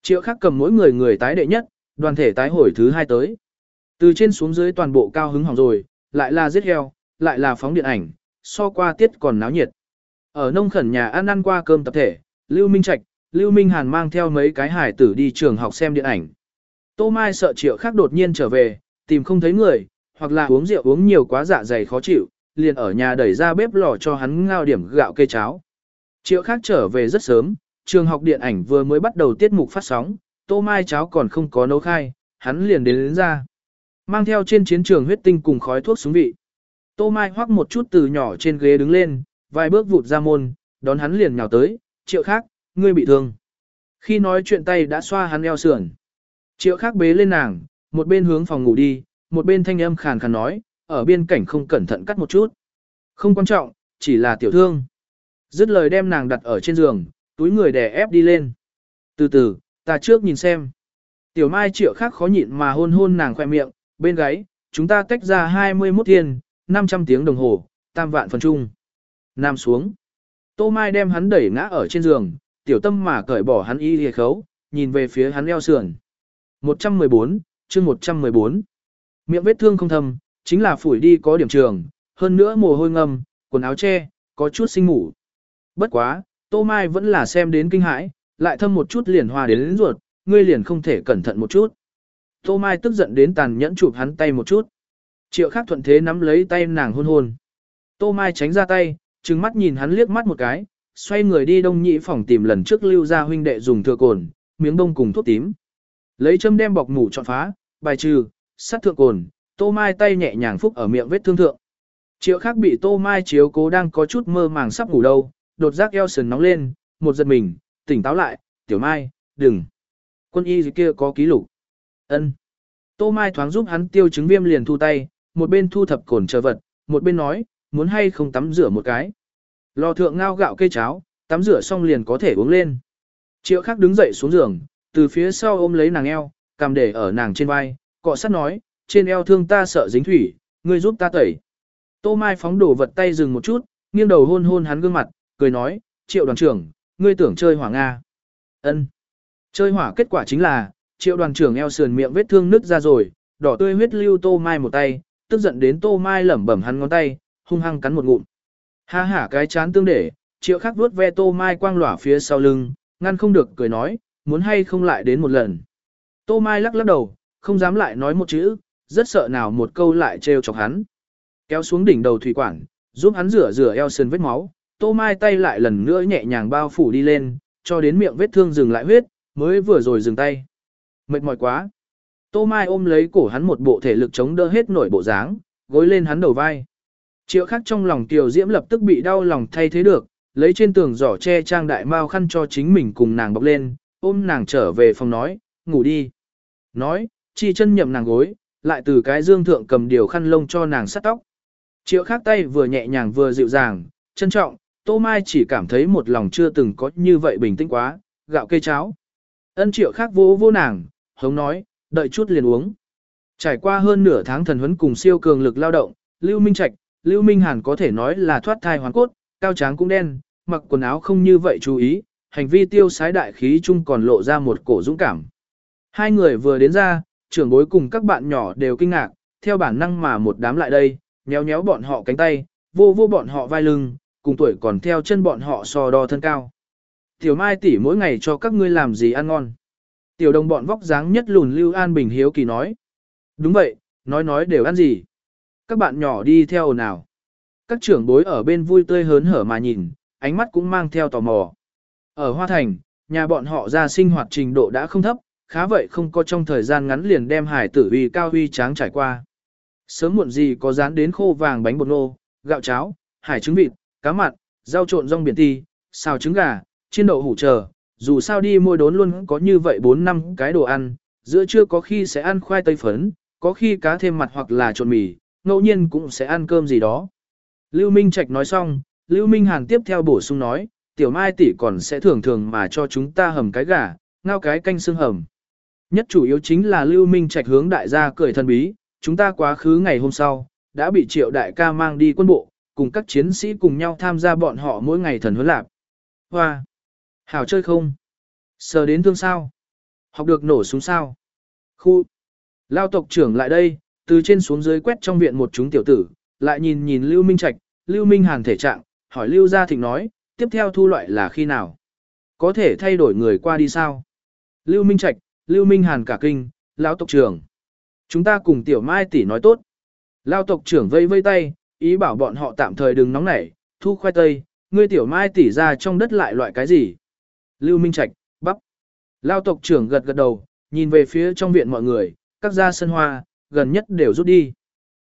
Triệu khắc cầm mỗi người người tái đệ nhất, đoàn thể tái hồi thứ hai tới. Từ trên xuống dưới toàn bộ cao hứng hỏng rồi, lại là giết heo, lại là phóng điện ảnh, so qua tiết còn náo nhiệt. Ở nông khẩn nhà ăn ăn qua cơm tập thể, Lưu Minh Trạch, Lưu Minh Hàn mang theo mấy cái hải tử đi trường học xem điện ảnh. Tô Mai sợ triệu khác đột nhiên trở về, tìm không thấy người, hoặc là uống rượu uống nhiều quá dạ dày khó chịu, liền ở nhà đẩy ra bếp lò cho hắn ngao điểm gạo cây cháo. Triệu khác trở về rất sớm, trường học điện ảnh vừa mới bắt đầu tiết mục phát sóng, Tô Mai cháo còn không có nấu khai, hắn liền đến, đến ra. Mang theo trên chiến trường huyết tinh cùng khói thuốc xuống vị. Tô Mai hoắc một chút từ nhỏ trên ghế đứng lên, vài bước vụt ra môn, đón hắn liền nhào tới, triệu khác, ngươi bị thương. Khi nói chuyện tay đã xoa hắn eo sườn. Triệu khác bế lên nàng, một bên hướng phòng ngủ đi, một bên thanh âm khàn khàn nói, ở biên cảnh không cẩn thận cắt một chút. Không quan trọng, chỉ là tiểu thương. Dứt lời đem nàng đặt ở trên giường, túi người đè ép đi lên. Từ từ, ta trước nhìn xem. Tiểu Mai triệu khác khó nhịn mà hôn hôn nàng khoe miệng, bên gáy, chúng ta tách ra 21 thiên, 500 tiếng đồng hồ, tam vạn phần chung. Nam xuống. Tô Mai đem hắn đẩy ngã ở trên giường, tiểu tâm mà cởi bỏ hắn y hề khấu, nhìn về phía hắn eo sườn. 114, chương 114. Miệng vết thương không thâm, chính là phủi đi có điểm trường, hơn nữa mồ hôi ngâm, quần áo che, có chút sinh ngủ. Bất quá, Tô Mai vẫn là xem đến kinh hãi, lại thâm một chút liền hòa đến, đến ruột, ngươi liền không thể cẩn thận một chút. Tô Mai tức giận đến tàn nhẫn chụp hắn tay một chút. Triệu khác thuận thế nắm lấy tay nàng hôn hôn. Tô Mai tránh ra tay, trừng mắt nhìn hắn liếc mắt một cái, xoay người đi đông nhị phòng tìm lần trước lưu ra huynh đệ dùng thừa cồn, miếng bông cùng thuốc tím. Lấy châm đem bọc mủ chọn phá, bài trừ, sát thượng cồn, Tô Mai tay nhẹ nhàng phúc ở miệng vết thương thượng. Triệu khác bị Tô Mai chiếu cố đang có chút mơ màng sắp ngủ đâu, đột giác eo sườn nóng lên, một giật mình, tỉnh táo lại, tiểu Mai, đừng. Quân y kia có ký lục. ân Tô Mai thoáng giúp hắn tiêu chứng viêm liền thu tay, một bên thu thập cồn chờ vật, một bên nói, muốn hay không tắm rửa một cái. Lò thượng ngao gạo cây cháo, tắm rửa xong liền có thể uống lên. Triệu khắc đứng dậy xuống giường, từ phía sau ôm lấy nàng eo, cầm để ở nàng trên vai, cọ sát nói, trên eo thương ta sợ dính thủy, ngươi giúp ta tẩy. Tô Mai phóng đổ vật tay dừng một chút, nghiêng đầu hôn hôn hắn gương mặt, cười nói, triệu đoàn trưởng, ngươi tưởng chơi hỏa Nga. ân Chơi hỏa kết quả chính là, triệu đoàn trưởng eo sườn miệng vết thương nứt ra rồi, đỏ tươi huyết lưu Tô Mai một tay, tức giận đến Tô Mai lẩm bẩm hắn ngón tay, hung hăng cắn một ngụm. Ha hả cái chán tương để, triệu khắc vuốt ve Tô Mai quang lỏa phía sau lưng, ngăn không được cười nói, muốn hay không lại đến một lần. Tô Mai lắc lắc đầu, không dám lại nói một chữ, rất sợ nào một câu lại trêu chọc hắn. Kéo xuống đỉnh đầu thủy quản, giúp hắn rửa rửa eo sườn vết máu, Tô Mai tay lại lần nữa nhẹ nhàng bao phủ đi lên, cho đến miệng vết thương dừng lại huyết, mới vừa rồi dừng tay. Mệt mỏi quá. Tô Mai ôm lấy cổ hắn một bộ thể lực chống đỡ hết nổi bộ dáng, gối lên hắn đầu vai. Triệu khắc trong lòng tiểu diễm lập tức bị đau lòng thay thế được, lấy trên tường giỏ che trang đại mao khăn cho chính mình cùng nàng bọc lên, ôm nàng trở về phòng nói, ngủ đi. Nói, chi chân nhậm nàng gối, lại từ cái dương thượng cầm điều khăn lông cho nàng sắt tóc. Triệu khác tay vừa nhẹ nhàng vừa dịu dàng, trân trọng, Tô Mai chỉ cảm thấy một lòng chưa từng có như vậy bình tĩnh quá, gạo cây cháo. Ân triệu khác vô vô nàng, hống nói, đợi chút liền uống. Trải qua hơn nửa tháng thần huấn cùng siêu cường lực lao động, Lưu Minh Trạch, Lưu Minh Hàn có thể nói là thoát thai hoàn cốt, cao tráng cũng đen, mặc quần áo không như vậy chú ý, hành vi tiêu sái đại khí chung còn lộ ra một cổ dũng cảm. Hai người vừa đến ra, trưởng bối cùng các bạn nhỏ đều kinh ngạc, theo bản năng mà một đám lại đây, nhéo nhéo bọn họ cánh tay, vô vô bọn họ vai lưng, cùng tuổi còn theo chân bọn họ so đo thân cao. Tiểu Mai tỷ mỗi ngày cho các ngươi làm gì ăn ngon. Tiểu đồng bọn vóc dáng nhất lùn Lưu An Bình hiếu kỳ nói. Đúng vậy, nói nói đều ăn gì. Các bạn nhỏ đi theo nào. Các trưởng bối ở bên vui tươi hớn hở mà nhìn, ánh mắt cũng mang theo tò mò. Ở Hoa Thành, nhà bọn họ ra sinh hoạt trình độ đã không thấp, khá vậy không có trong thời gian ngắn liền đem hải tử uy cao uy tráng trải qua. Sớm muộn gì có dán đến khô vàng bánh bột nô, gạo cháo, hải trứng vịt, cá mặn, rau trộn rong biển ti, xào trứng gà, chiên đậu hủ chờ, dù sao đi mua đốn luôn có như vậy 4 năm cái đồ ăn, giữa trưa có khi sẽ ăn khoai tây phấn, có khi cá thêm mặt hoặc là trộn mì, ngẫu nhiên cũng sẽ ăn cơm gì đó. Lưu Minh Trạch nói xong, Lưu Minh Hàn tiếp theo bổ sung nói, tiểu mai tỷ còn sẽ thường thường mà cho chúng ta hầm cái gà, ngao cái canh xương hầm. Nhất chủ yếu chính là Lưu Minh Trạch hướng đại gia cười thân bí, chúng ta quá khứ ngày hôm sau, đã bị triệu đại ca mang đi quân bộ, cùng các chiến sĩ cùng nhau tham gia bọn họ mỗi ngày thần huấn lạp. Hoa! Hảo chơi không? Sờ đến thương sao? Học được nổ súng sao? Khu! Lao tộc trưởng lại đây, từ trên xuống dưới quét trong viện một chúng tiểu tử, lại nhìn nhìn Lưu Minh Trạch, Lưu Minh Hàn thể trạng, hỏi Lưu Gia Thịnh nói, tiếp theo thu loại là khi nào? Có thể thay đổi người qua đi sao? Lưu Minh Trạch, Lưu Minh Hàn cả kinh, lão tộc trưởng. Chúng ta cùng tiểu mai tỷ nói tốt. Lão tộc trưởng vây vây tay, ý bảo bọn họ tạm thời đừng nóng nảy, thu khoai tây, ngươi tiểu mai tỷ ra trong đất lại loại cái gì? Lưu Minh Trạch, bắp. Lão tộc trưởng gật gật đầu, nhìn về phía trong viện mọi người, các gia sân hoa, gần nhất đều rút đi.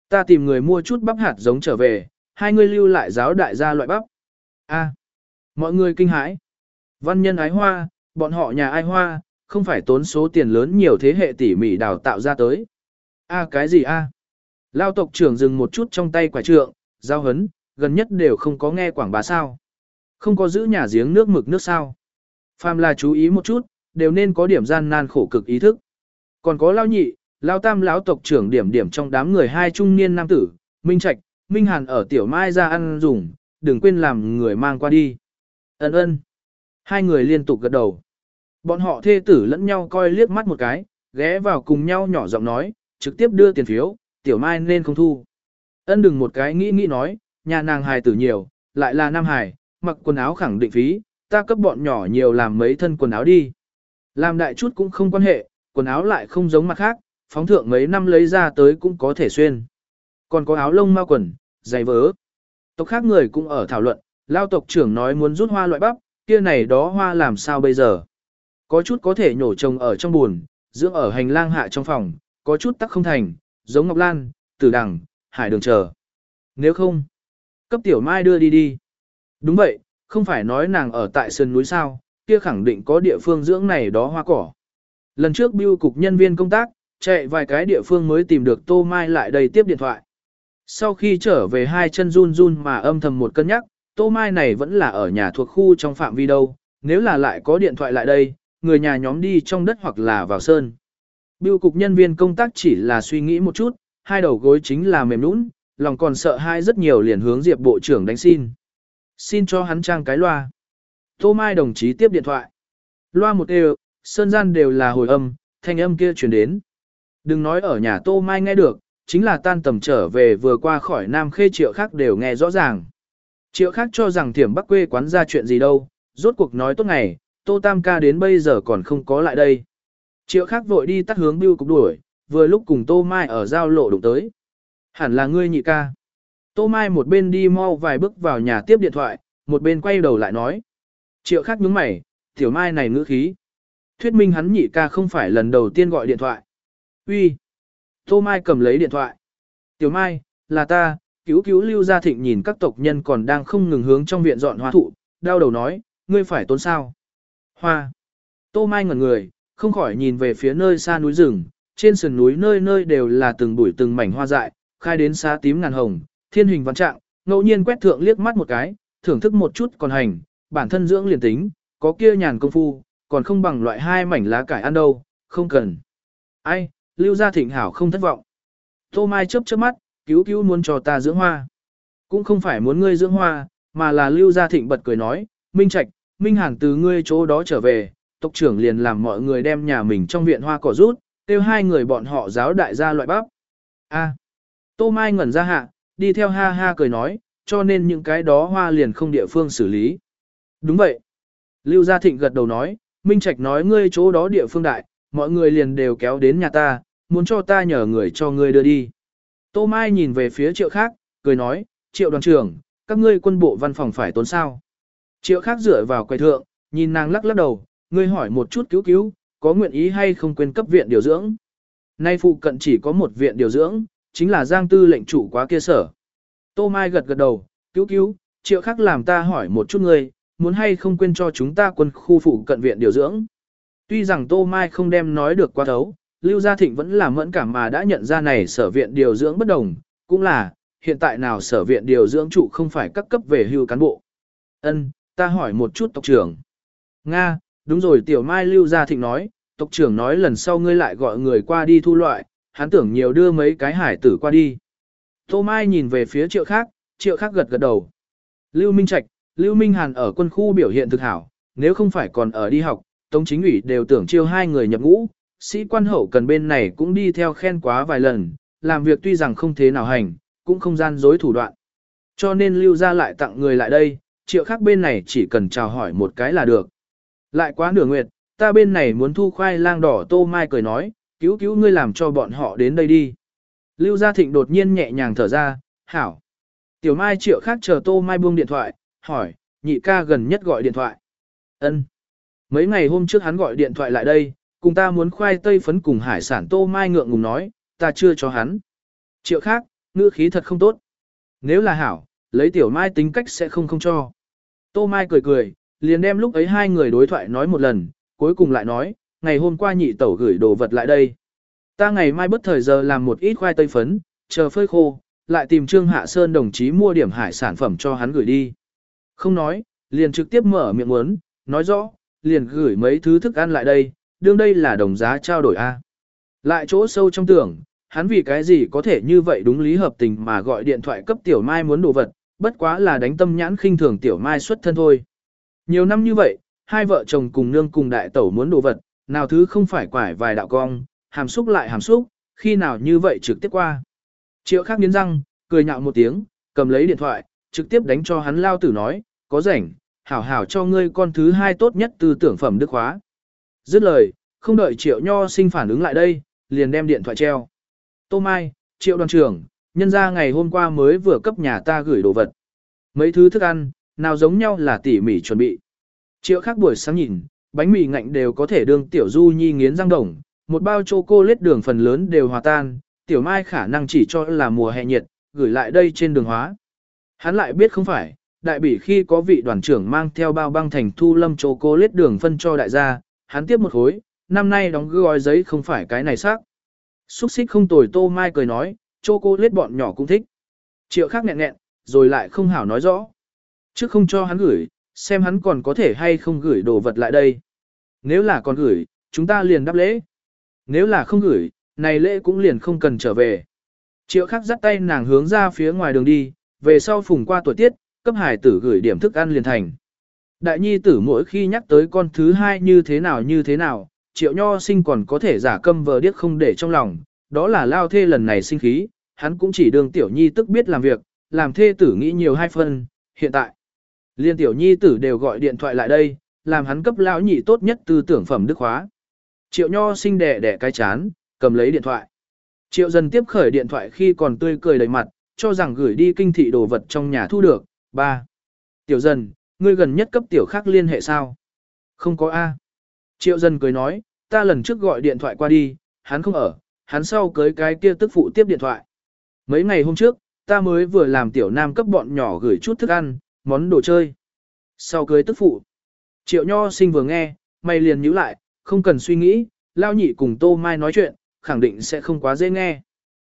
Ta tìm người mua chút bắp hạt giống trở về, hai người lưu lại giáo đại gia loại bắp. A mọi người kinh hãi. Văn nhân ái hoa, bọn họ nhà ai hoa, không phải tốn số tiền lớn nhiều thế hệ tỉ mỉ đào tạo ra tới. A cái gì a? Lao tộc trưởng dừng một chút trong tay quả trượng, giao hấn, gần nhất đều không có nghe quảng bá sao. Không có giữ nhà giếng nước mực nước sao. Phàm là chú ý một chút, đều nên có điểm gian nan khổ cực ý thức. Còn có lao nhị, lao tam lão tộc trưởng điểm điểm trong đám người hai trung niên nam tử, Minh Trạch, Minh Hàn ở tiểu mai ra ăn dùng, đừng quên làm người mang qua đi. Ấn ơn. Hai người liên tục gật đầu. Bọn họ thê tử lẫn nhau coi liếc mắt một cái, ghé vào cùng nhau nhỏ giọng nói, trực tiếp đưa tiền phiếu, tiểu mai nên không thu. Ân đừng một cái nghĩ nghĩ nói, nhà nàng hài tử nhiều, lại là nam hài, mặc quần áo khẳng định phí, ta cấp bọn nhỏ nhiều làm mấy thân quần áo đi. Làm đại chút cũng không quan hệ, quần áo lại không giống mặt khác, phóng thượng mấy năm lấy ra tới cũng có thể xuyên. Còn có áo lông ma quần, giày vớ. Tộc khác người cũng ở thảo luận, lao tộc trưởng nói muốn rút hoa loại bắp, kia này đó hoa làm sao bây giờ. Có chút có thể nhổ trồng ở trong buồn, dưỡng ở hành lang hạ trong phòng, có chút tắc không thành, giống ngọc lan, tử đằng, hải đường chờ. Nếu không, cấp tiểu mai đưa đi đi. Đúng vậy, không phải nói nàng ở tại sườn núi sao, kia khẳng định có địa phương dưỡng này đó hoa cỏ. Lần trước biêu cục nhân viên công tác, chạy vài cái địa phương mới tìm được Tô Mai lại đây tiếp điện thoại. Sau khi trở về hai chân run run mà âm thầm một cân nhắc, Tô Mai này vẫn là ở nhà thuộc khu trong phạm vi đâu, nếu là lại có điện thoại lại đây, người nhà nhóm đi trong đất hoặc là vào sơn. Biêu cục nhân viên công tác chỉ là suy nghĩ một chút, hai đầu gối chính là mềm nũng, lòng còn sợ hai rất nhiều liền hướng Diệp Bộ trưởng đánh xin. Xin cho hắn trang cái loa. Tô Mai đồng chí tiếp điện thoại. Loa một đều, sơn gian đều là hồi âm, thanh âm kia truyền đến. Đừng nói ở nhà Tô Mai nghe được, chính là tan tầm trở về vừa qua khỏi Nam Khê Triệu khác đều nghe rõ ràng. Triệu khác cho rằng thiểm bắc quê quán ra chuyện gì đâu, rốt cuộc nói tốt ngày, Tô Tam ca đến bây giờ còn không có lại đây. Triệu khác vội đi tắt hướng bưu cục đuổi, vừa lúc cùng Tô Mai ở giao lộ đụng tới. Hẳn là ngươi nhị ca. Tô Mai một bên đi mau vài bước vào nhà tiếp điện thoại, một bên quay đầu lại nói. Triệu khác nhướng mày, tiểu mai này ngữ khí. Thuyết minh hắn nhị ca không phải lần đầu tiên gọi điện thoại. Uy. Tô Mai cầm lấy điện thoại. Tiểu Mai, là ta, cứu cứu lưu gia thịnh nhìn các tộc nhân còn đang không ngừng hướng trong viện dọn hoa thụ, đau đầu nói, ngươi phải tốn sao. Hoa. Tô Mai ngẩn người, không khỏi nhìn về phía nơi xa núi rừng, trên sườn núi nơi nơi đều là từng bụi từng mảnh hoa dại, khai đến xá tím ngàn hồng, thiên hình văn trạng, ngẫu nhiên quét thượng liếc mắt một cái, thưởng thức một chút còn hành, bản thân dưỡng liền tính, có kia nhàn công phu, còn không bằng loại hai mảnh lá cải ăn đâu, không cần. Ai, lưu gia thịnh hảo không thất vọng. Tô Mai chớp chớp mắt, cứu cứu muốn cho ta dưỡng hoa. Cũng không phải muốn ngươi dưỡng hoa, mà là lưu gia thịnh bật cười nói, Minh Trạch, Minh Hàn từ ngươi chỗ đó trở về, tộc trưởng liền làm mọi người đem nhà mình trong viện hoa cỏ rút, kêu hai người bọn họ giáo đại gia loại bắp. A. Tô Mai ngẩn ra hạ, đi theo ha ha cười nói, cho nên những cái đó hoa liền không địa phương xử lý. Đúng vậy. Lưu Gia Thịnh gật đầu nói, Minh Trạch nói ngươi chỗ đó địa phương đại, mọi người liền đều kéo đến nhà ta, muốn cho ta nhờ người cho ngươi đưa đi. Tô Mai nhìn về phía triệu khác, cười nói, triệu đoàn trưởng, các ngươi quân bộ văn phòng phải tốn sao. Triệu khác dựa vào quầy thượng, nhìn nàng lắc lắc đầu, ngươi hỏi một chút cứu cứu, có nguyện ý hay không quên cấp viện điều dưỡng. Nay phụ cận chỉ có một viện điều dưỡng, chính là giang tư lệnh chủ quá kia sở. Tô Mai gật gật đầu, cứu cứu, triệu khác làm ta hỏi một chút ngươi, muốn hay không quên cho chúng ta quân khu phụ cận viện điều dưỡng. Tuy rằng Tô Mai không đem nói được qua thấu, Lưu Gia Thịnh vẫn là mẫn cảm mà đã nhận ra này sở viện điều dưỡng bất đồng, cũng là, hiện tại nào sở viện điều dưỡng trụ không phải các cấp về hưu cán bộ. Ân, ta hỏi một chút tộc trưởng. Nga, đúng rồi Tiểu Mai Lưu Gia Thịnh nói, tộc trưởng nói lần sau ngươi lại gọi người qua đi thu loại, hắn tưởng nhiều đưa mấy cái hải tử qua đi. Tô Mai nhìn về phía triệu khác, triệu khác gật gật đầu. Lưu Minh Trạch, Lưu Minh Hàn ở quân khu biểu hiện thực hảo, nếu không phải còn ở đi học, Tống chính ủy đều tưởng chiêu hai người nhập ngũ, sĩ quan hậu cần bên này cũng đi theo khen quá vài lần, làm việc tuy rằng không thế nào hành, cũng không gian dối thủ đoạn. Cho nên lưu ra lại tặng người lại đây, triệu khác bên này chỉ cần chào hỏi một cái là được. Lại quá nửa nguyệt, ta bên này muốn thu khoai lang đỏ tô mai cười nói, cứu cứu ngươi làm cho bọn họ đến đây đi. Lưu Gia Thịnh đột nhiên nhẹ nhàng thở ra, hảo. Tiểu Mai triệu khác chờ Tô Mai buông điện thoại, hỏi, nhị ca gần nhất gọi điện thoại. Ân. Mấy ngày hôm trước hắn gọi điện thoại lại đây, cùng ta muốn khoai tây phấn cùng hải sản Tô Mai ngượng ngùng nói, ta chưa cho hắn. Triệu khác, ngữ khí thật không tốt. Nếu là hảo, lấy Tiểu Mai tính cách sẽ không không cho. Tô Mai cười cười, liền đem lúc ấy hai người đối thoại nói một lần, cuối cùng lại nói, ngày hôm qua nhị tẩu gửi đồ vật lại đây. Ta ngày mai bất thời giờ làm một ít khoai tây phấn, chờ phơi khô, lại tìm Trương Hạ Sơn đồng chí mua điểm hải sản phẩm cho hắn gửi đi. Không nói, liền trực tiếp mở miệng muốn, nói rõ, liền gửi mấy thứ thức ăn lại đây, đương đây là đồng giá trao đổi A. Lại chỗ sâu trong tưởng, hắn vì cái gì có thể như vậy đúng lý hợp tình mà gọi điện thoại cấp tiểu mai muốn đồ vật, bất quá là đánh tâm nhãn khinh thường tiểu mai xuất thân thôi. Nhiều năm như vậy, hai vợ chồng cùng nương cùng đại tẩu muốn đồ vật, nào thứ không phải quải vài đạo cong, hàm xúc lại hàm xúc, khi nào như vậy trực tiếp qua. Triệu khác nghiến răng, cười nhạo một tiếng, cầm lấy điện thoại, trực tiếp đánh cho hắn lao tử nói, có rảnh, hảo hảo cho ngươi con thứ hai tốt nhất từ tưởng phẩm đức hóa Dứt lời, không đợi triệu nho sinh phản ứng lại đây, liền đem điện thoại treo. Tô Mai, triệu đoàn trưởng, nhân ra ngày hôm qua mới vừa cấp nhà ta gửi đồ vật. Mấy thứ thức ăn, nào giống nhau là tỉ mỉ chuẩn bị. Triệu khác buổi sáng nhìn, bánh mì ngạnh đều có thể đương tiểu du nhi nghiến răng đồng, một bao chocolate đường phần lớn đều hòa tan, tiểu mai khả năng chỉ cho là mùa hè nhiệt, gửi lại đây trên đường hóa. Hắn lại biết không phải, đại bỉ khi có vị đoàn trưởng mang theo bao băng thành thu lâm chocolate đường phân cho đại gia, hắn tiếp một khối, năm nay đóng gói giấy không phải cái này xác. Xúc xích không tồi tô mai cười nói, chocolate bọn nhỏ cũng thích. Triệu khác nghẹn nghẹn, rồi lại không hảo nói rõ. Trước không cho hắn gửi, xem hắn còn có thể hay không gửi đồ vật lại đây. Nếu là còn gửi, chúng ta liền đáp lễ. Nếu là không gửi, này lễ cũng liền không cần trở về. Triệu khắc dắt tay nàng hướng ra phía ngoài đường đi, về sau phùng qua tuổi tiết, cấp hải tử gửi điểm thức ăn liền thành. Đại nhi tử mỗi khi nhắc tới con thứ hai như thế nào như thế nào, triệu nho sinh còn có thể giả câm vờ điếc không để trong lòng, đó là lao thê lần này sinh khí, hắn cũng chỉ đường tiểu nhi tức biết làm việc, làm thê tử nghĩ nhiều hai phân, hiện tại. Liên tiểu nhi tử đều gọi điện thoại lại đây, làm hắn cấp lão nhị tốt nhất tư tưởng phẩm đức hóa. Triệu nho sinh đẻ đẻ cái chán, cầm lấy điện thoại. Triệu dần tiếp khởi điện thoại khi còn tươi cười đầy mặt, cho rằng gửi đi kinh thị đồ vật trong nhà thu được. 3. Tiểu dần, ngươi gần nhất cấp tiểu khác liên hệ sao? Không có A. Triệu Dân cười nói, ta lần trước gọi điện thoại qua đi, hắn không ở, hắn sau cưới cái kia tức phụ tiếp điện thoại. Mấy ngày hôm trước, ta mới vừa làm tiểu nam cấp bọn nhỏ gửi chút thức ăn, món đồ chơi. Sau cưới tức phụ. Triệu nho sinh vừa nghe, mày liền nhíu lại, không cần suy nghĩ, lao nhị cùng tô mai nói chuyện, khẳng định sẽ không quá dễ nghe.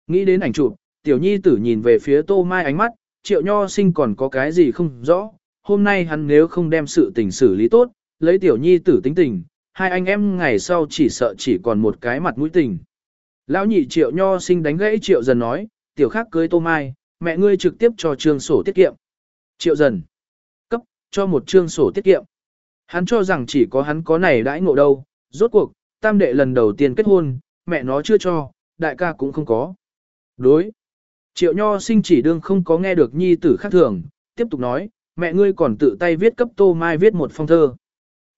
Nghĩ đến ảnh chụp, tiểu nhi tử nhìn về phía tô mai ánh mắt, triệu nho sinh còn có cái gì không rõ, hôm nay hắn nếu không đem sự tình xử lý tốt, lấy tiểu nhi tử tính tình, hai anh em ngày sau chỉ sợ chỉ còn một cái mặt mũi tình. Lão nhị triệu nho sinh đánh gãy triệu dần nói, tiểu khác cưới tô mai, mẹ ngươi trực tiếp cho trương sổ tiết kiệm. Triệu dần, cấp, cho một trương sổ tiết kiệm. Hắn cho rằng chỉ có hắn có này đãi ngộ đâu, rốt cuộc, tam đệ lần đầu tiên kết hôn, mẹ nó chưa cho, đại ca cũng không có. Đối. Triệu nho sinh chỉ đương không có nghe được nhi tử khác thường, tiếp tục nói, mẹ ngươi còn tự tay viết cấp tô mai viết một phong thơ.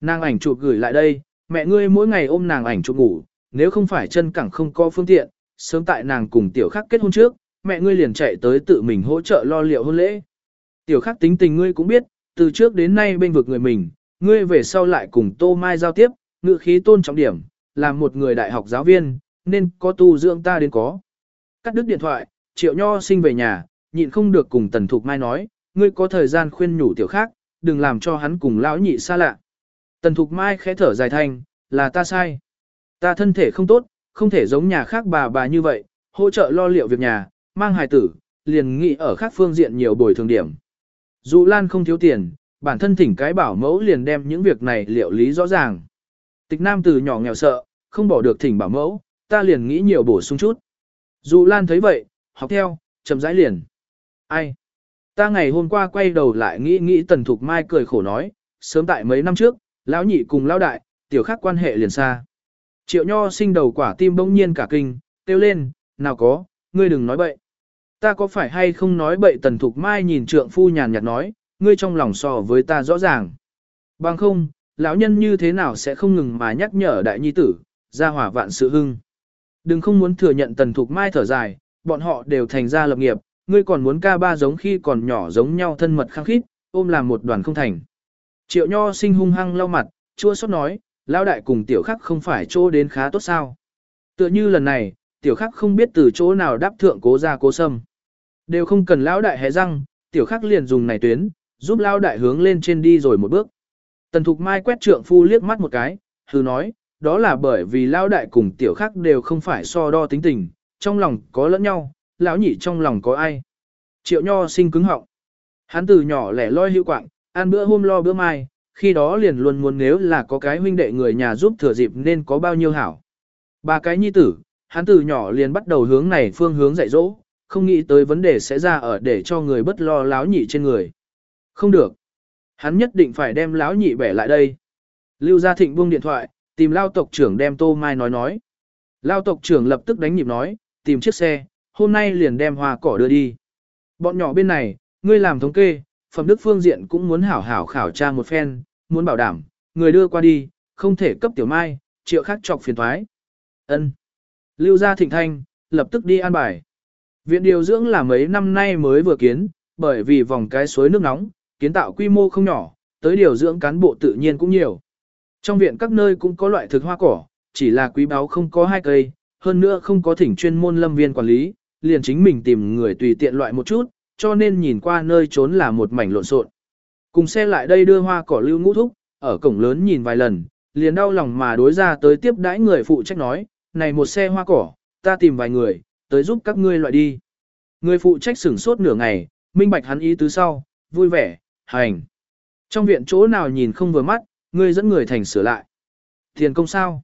Nàng ảnh chụp gửi lại đây, mẹ ngươi mỗi ngày ôm nàng ảnh chụp ngủ, nếu không phải chân cẳng không có phương tiện, sớm tại nàng cùng tiểu khắc kết hôn trước, mẹ ngươi liền chạy tới tự mình hỗ trợ lo liệu hôn lễ. Tiểu khắc tính tình ngươi cũng biết, từ trước đến nay bên vực người mình, ngươi về sau lại cùng tô mai giao tiếp, ngự khí tôn trọng điểm, làm một người đại học giáo viên, nên có tu dưỡng ta đến có. Cắt đứt điện thoại, triệu nho sinh về nhà, nhịn không được cùng tần thục mai nói, ngươi có thời gian khuyên nhủ tiểu khác, đừng làm cho hắn cùng lão nhị xa lạ. Tần thục mai khẽ thở dài thanh, là ta sai. Ta thân thể không tốt, không thể giống nhà khác bà bà như vậy, hỗ trợ lo liệu việc nhà, mang hài tử, liền nghĩ ở khác phương diện nhiều bồi thường điểm. Dù Lan không thiếu tiền, bản thân thỉnh cái bảo mẫu liền đem những việc này liệu lý rõ ràng. Tịch nam từ nhỏ nghèo sợ, không bỏ được thỉnh bảo mẫu, ta liền nghĩ nhiều bổ sung chút. Dù Lan thấy vậy, học theo, chậm rãi liền. Ai? Ta ngày hôm qua quay đầu lại nghĩ nghĩ tần thục mai cười khổ nói, sớm tại mấy năm trước, lão nhị cùng lão đại, tiểu khác quan hệ liền xa. Triệu nho sinh đầu quả tim bỗng nhiên cả kinh, kêu lên, nào có, ngươi đừng nói bậy. Ta có phải hay không nói bậy tần thục mai nhìn trượng phu nhàn nhạt nói, ngươi trong lòng so với ta rõ ràng. Bằng không, lão nhân như thế nào sẽ không ngừng mà nhắc nhở đại nhi tử, ra hỏa vạn sự hưng. Đừng không muốn thừa nhận tần thục mai thở dài, bọn họ đều thành ra lập nghiệp, ngươi còn muốn ca ba giống khi còn nhỏ giống nhau thân mật khăng khít, ôm làm một đoàn không thành. Triệu nho sinh hung hăng lau mặt, chua xót nói, lão đại cùng tiểu khắc không phải chỗ đến khá tốt sao. Tựa như lần này, tiểu khắc không biết từ chỗ nào đáp thượng cố ra cố sâm. Đều không cần lão đại hé răng, tiểu khắc liền dùng này tuyến, giúp lão đại hướng lên trên đi rồi một bước. Tần Thục Mai quét trượng phu liếc mắt một cái, hư nói, đó là bởi vì lão đại cùng tiểu khắc đều không phải so đo tính tình, trong lòng có lẫn nhau, lão nhị trong lòng có ai. Triệu nho sinh cứng họng. Hắn từ nhỏ lẻ loi hữu quạng, ăn bữa hôm lo bữa mai, khi đó liền luôn muốn nếu là có cái huynh đệ người nhà giúp thừa dịp nên có bao nhiêu hảo. Ba cái nhi tử, hắn từ nhỏ liền bắt đầu hướng này phương hướng dạy dỗ, không nghĩ tới vấn đề sẽ ra ở để cho người bất lo láo nhị trên người. Không được. Hắn nhất định phải đem láo nhị bẻ lại đây. Lưu Gia Thịnh buông điện thoại, tìm lao tộc trưởng đem Tô Mai nói nói. Lao tộc trưởng lập tức đánh nhịp nói, tìm chiếc xe, hôm nay liền đem hoa cỏ đưa đi. Bọn nhỏ bên này, ngươi làm thống kê, phẩm đức phương diện cũng muốn hảo hảo khảo tra một phen, muốn bảo đảm, người đưa qua đi, không thể cấp tiểu mai, triệu khác chọc phiền thoái. ân Lưu gia thịnh thanh, lập tức đi an bài. Viện điều dưỡng là mấy năm nay mới vừa kiến, bởi vì vòng cái suối nước nóng, kiến tạo quy mô không nhỏ, tới điều dưỡng cán bộ tự nhiên cũng nhiều. Trong viện các nơi cũng có loại thực hoa cỏ, chỉ là quý báo không có hai cây, hơn nữa không có thỉnh chuyên môn lâm viên quản lý, liền chính mình tìm người tùy tiện loại một chút, cho nên nhìn qua nơi trốn là một mảnh lộn xộn. Cùng xe lại đây đưa hoa cỏ lưu ngũ thúc, ở cổng lớn nhìn vài lần, liền đau lòng mà đối ra tới tiếp đãi người phụ trách nói, này một xe hoa cỏ, ta tìm vài người, tới giúp các ngươi loại đi. Người phụ trách sửng sốt nửa ngày, minh bạch hắn ý tứ sau, vui vẻ, hành. Trong viện chỗ nào nhìn không vừa mắt, ngươi dẫn người thành sửa lại. Tiền công sao?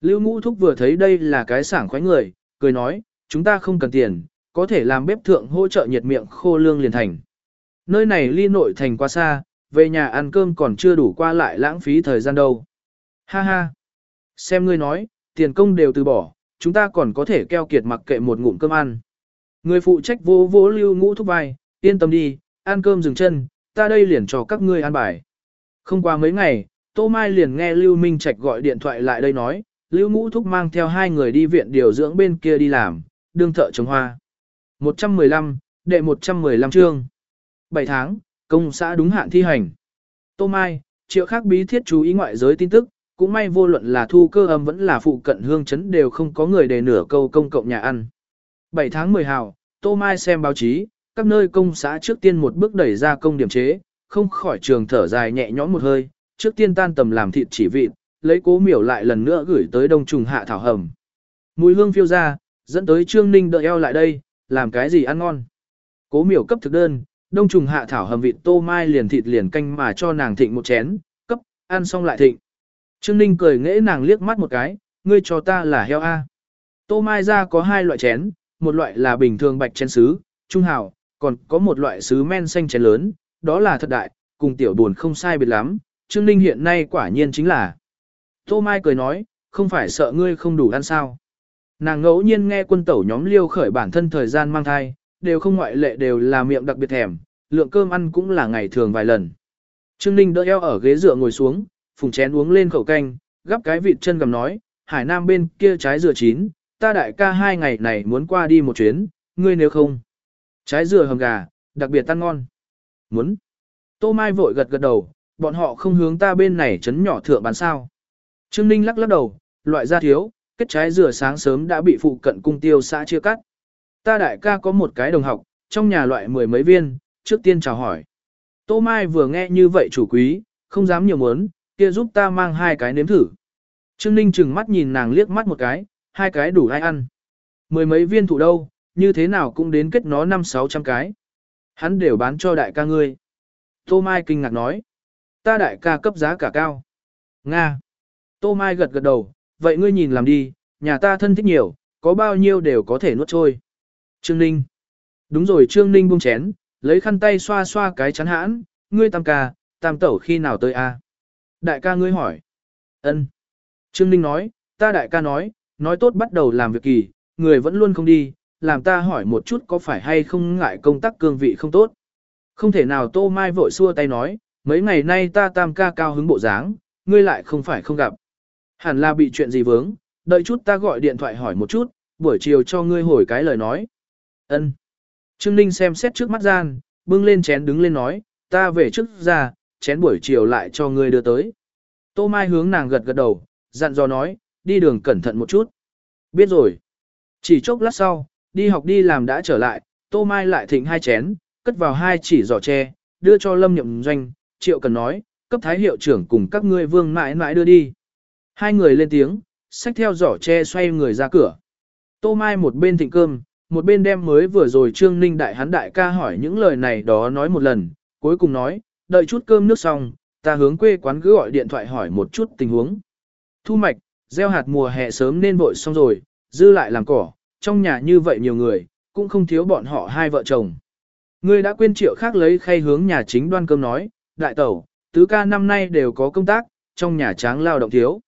Lưu ngũ thúc vừa thấy đây là cái sảng khoái người, cười nói, chúng ta không cần tiền, có thể làm bếp thượng hỗ trợ nhiệt miệng khô lương liền thành. Nơi này ly nội thành quá xa, về nhà ăn cơm còn chưa đủ qua lại lãng phí thời gian đâu. Ha ha! Xem ngươi nói, tiền công đều từ bỏ, chúng ta còn có thể keo kiệt mặc kệ một ngụm cơm ăn. Người phụ trách vô vô lưu ngũ thúc vai, yên tâm đi, ăn cơm dừng chân, ta đây liền cho các ngươi ăn bài. Không qua mấy ngày, Tô Mai liền nghe Lưu Minh Trạch gọi điện thoại lại đây nói, Lưu Ngũ Thúc mang theo hai người đi viện điều dưỡng bên kia đi làm, đương thợ trồng hoa. 115, đệ 115 chương. 7 tháng, công xã đúng hạn thi hành. Tô Mai, triệu khác bí thiết chú ý ngoại giới tin tức, cũng may vô luận là thu cơ âm vẫn là phụ cận hương chấn đều không có người đề nửa câu công cộng nhà ăn. 7 tháng 10 hào, Tô Mai xem báo chí, các nơi công xã trước tiên một bước đẩy ra công điểm chế, không khỏi trường thở dài nhẹ nhõm một hơi, trước tiên tan tầm làm thịt chỉ vịt, lấy cố miểu lại lần nữa gửi tới đông trùng hạ thảo hầm. Mùi hương phiêu ra, dẫn tới Trương Ninh đợi eo lại đây, làm cái gì ăn ngon. Cố miểu cấp thực đơn, đông trùng hạ thảo hầm vịt tô mai liền thịt liền canh mà cho nàng thịnh một chén, cấp, ăn xong lại thịnh. Trương Ninh cười nghễ nàng liếc mắt một cái, ngươi cho ta là heo A. Tô mai ra có hai loại chén, một loại là bình thường bạch chén sứ, trung hào, còn có một loại sứ men xanh chén lớn, đó là thật đại, cùng tiểu buồn không sai biệt lắm, Trương Ninh hiện nay quả nhiên chính là. Tô Mai cười nói, không phải sợ ngươi không đủ ăn sao. Nàng ngẫu nhiên nghe quân tẩu nhóm liêu khởi bản thân thời gian mang thai, đều không ngoại lệ đều là miệng đặc biệt thèm, lượng cơm ăn cũng là ngày thường vài lần. Trương Ninh đỡ eo ở ghế dựa ngồi xuống, phùng chén uống lên khẩu canh, gắp cái vịt chân gầm nói, Hải Nam bên kia trái dừa chín, ta đại ca hai ngày này muốn qua đi một chuyến, ngươi nếu không. Trái dừa hầm gà, đặc biệt ăn ngon. Muốn. Tô Mai vội gật gật đầu, bọn họ không hướng ta bên này chấn nhỏ thượng bán sao. Trương Ninh lắc lắc đầu, loại ra thiếu, kết trái dừa sáng sớm đã bị phụ cận cung tiêu xã chia cắt. Ta đại ca có một cái đồng học, trong nhà loại mười mấy viên, trước tiên chào hỏi. Tô Mai vừa nghe như vậy chủ quý, không dám nhiều muốn, kia giúp ta mang hai cái nếm thử. Trương Ninh chừng mắt nhìn nàng liếc mắt một cái, hai cái đủ ai ăn. Mười mấy viên thủ đâu, như thế nào cũng đến kết nó năm sáu trăm cái. Hắn đều bán cho đại ca ngươi. Tô Mai kinh ngạc nói. Ta đại ca cấp giá cả cao. Nga. Tô Mai gật gật đầu, vậy ngươi nhìn làm đi, nhà ta thân thích nhiều, có bao nhiêu đều có thể nuốt trôi. Trương Ninh. Đúng rồi Trương Ninh buông chén, lấy khăn tay xoa xoa cái chắn hãn, ngươi tam ca, tam tẩu khi nào tới a? Đại ca ngươi hỏi. Ân. Trương Ninh nói, ta đại ca nói, nói tốt bắt đầu làm việc kỳ, người vẫn luôn không đi, làm ta hỏi một chút có phải hay không ngại công tác cương vị không tốt. Không thể nào Tô Mai vội xua tay nói, mấy ngày nay ta tam ca cao hứng bộ dáng, ngươi lại không phải không gặp. Hẳn là bị chuyện gì vướng, đợi chút ta gọi điện thoại hỏi một chút, buổi chiều cho ngươi hồi cái lời nói. Ân. Trương Ninh xem xét trước mắt gian, bưng lên chén đứng lên nói, ta về trước ra, chén buổi chiều lại cho ngươi đưa tới. Tô Mai hướng nàng gật gật đầu, dặn dò nói, đi đường cẩn thận một chút. Biết rồi. Chỉ chốc lát sau, đi học đi làm đã trở lại, Tô Mai lại thịnh hai chén, cất vào hai chỉ giỏ tre, đưa cho Lâm Nhậm Doanh, Triệu Cần nói, cấp thái hiệu trưởng cùng các ngươi vương mãi mãi đưa đi. Hai người lên tiếng, xách theo giỏ tre xoay người ra cửa. Tô Mai một bên thịnh cơm, một bên đem mới vừa rồi Trương Ninh đại hắn đại ca hỏi những lời này đó nói một lần, cuối cùng nói, đợi chút cơm nước xong, ta hướng quê quán cứ gọi điện thoại hỏi một chút tình huống. Thu mạch, gieo hạt mùa hè sớm nên vội xong rồi, dư lại làm cỏ, trong nhà như vậy nhiều người, cũng không thiếu bọn họ hai vợ chồng. Ngươi đã quên triệu khác lấy khay hướng nhà chính đoan cơm nói, đại tẩu, tứ ca năm nay đều có công tác, trong nhà tráng lao động thiếu.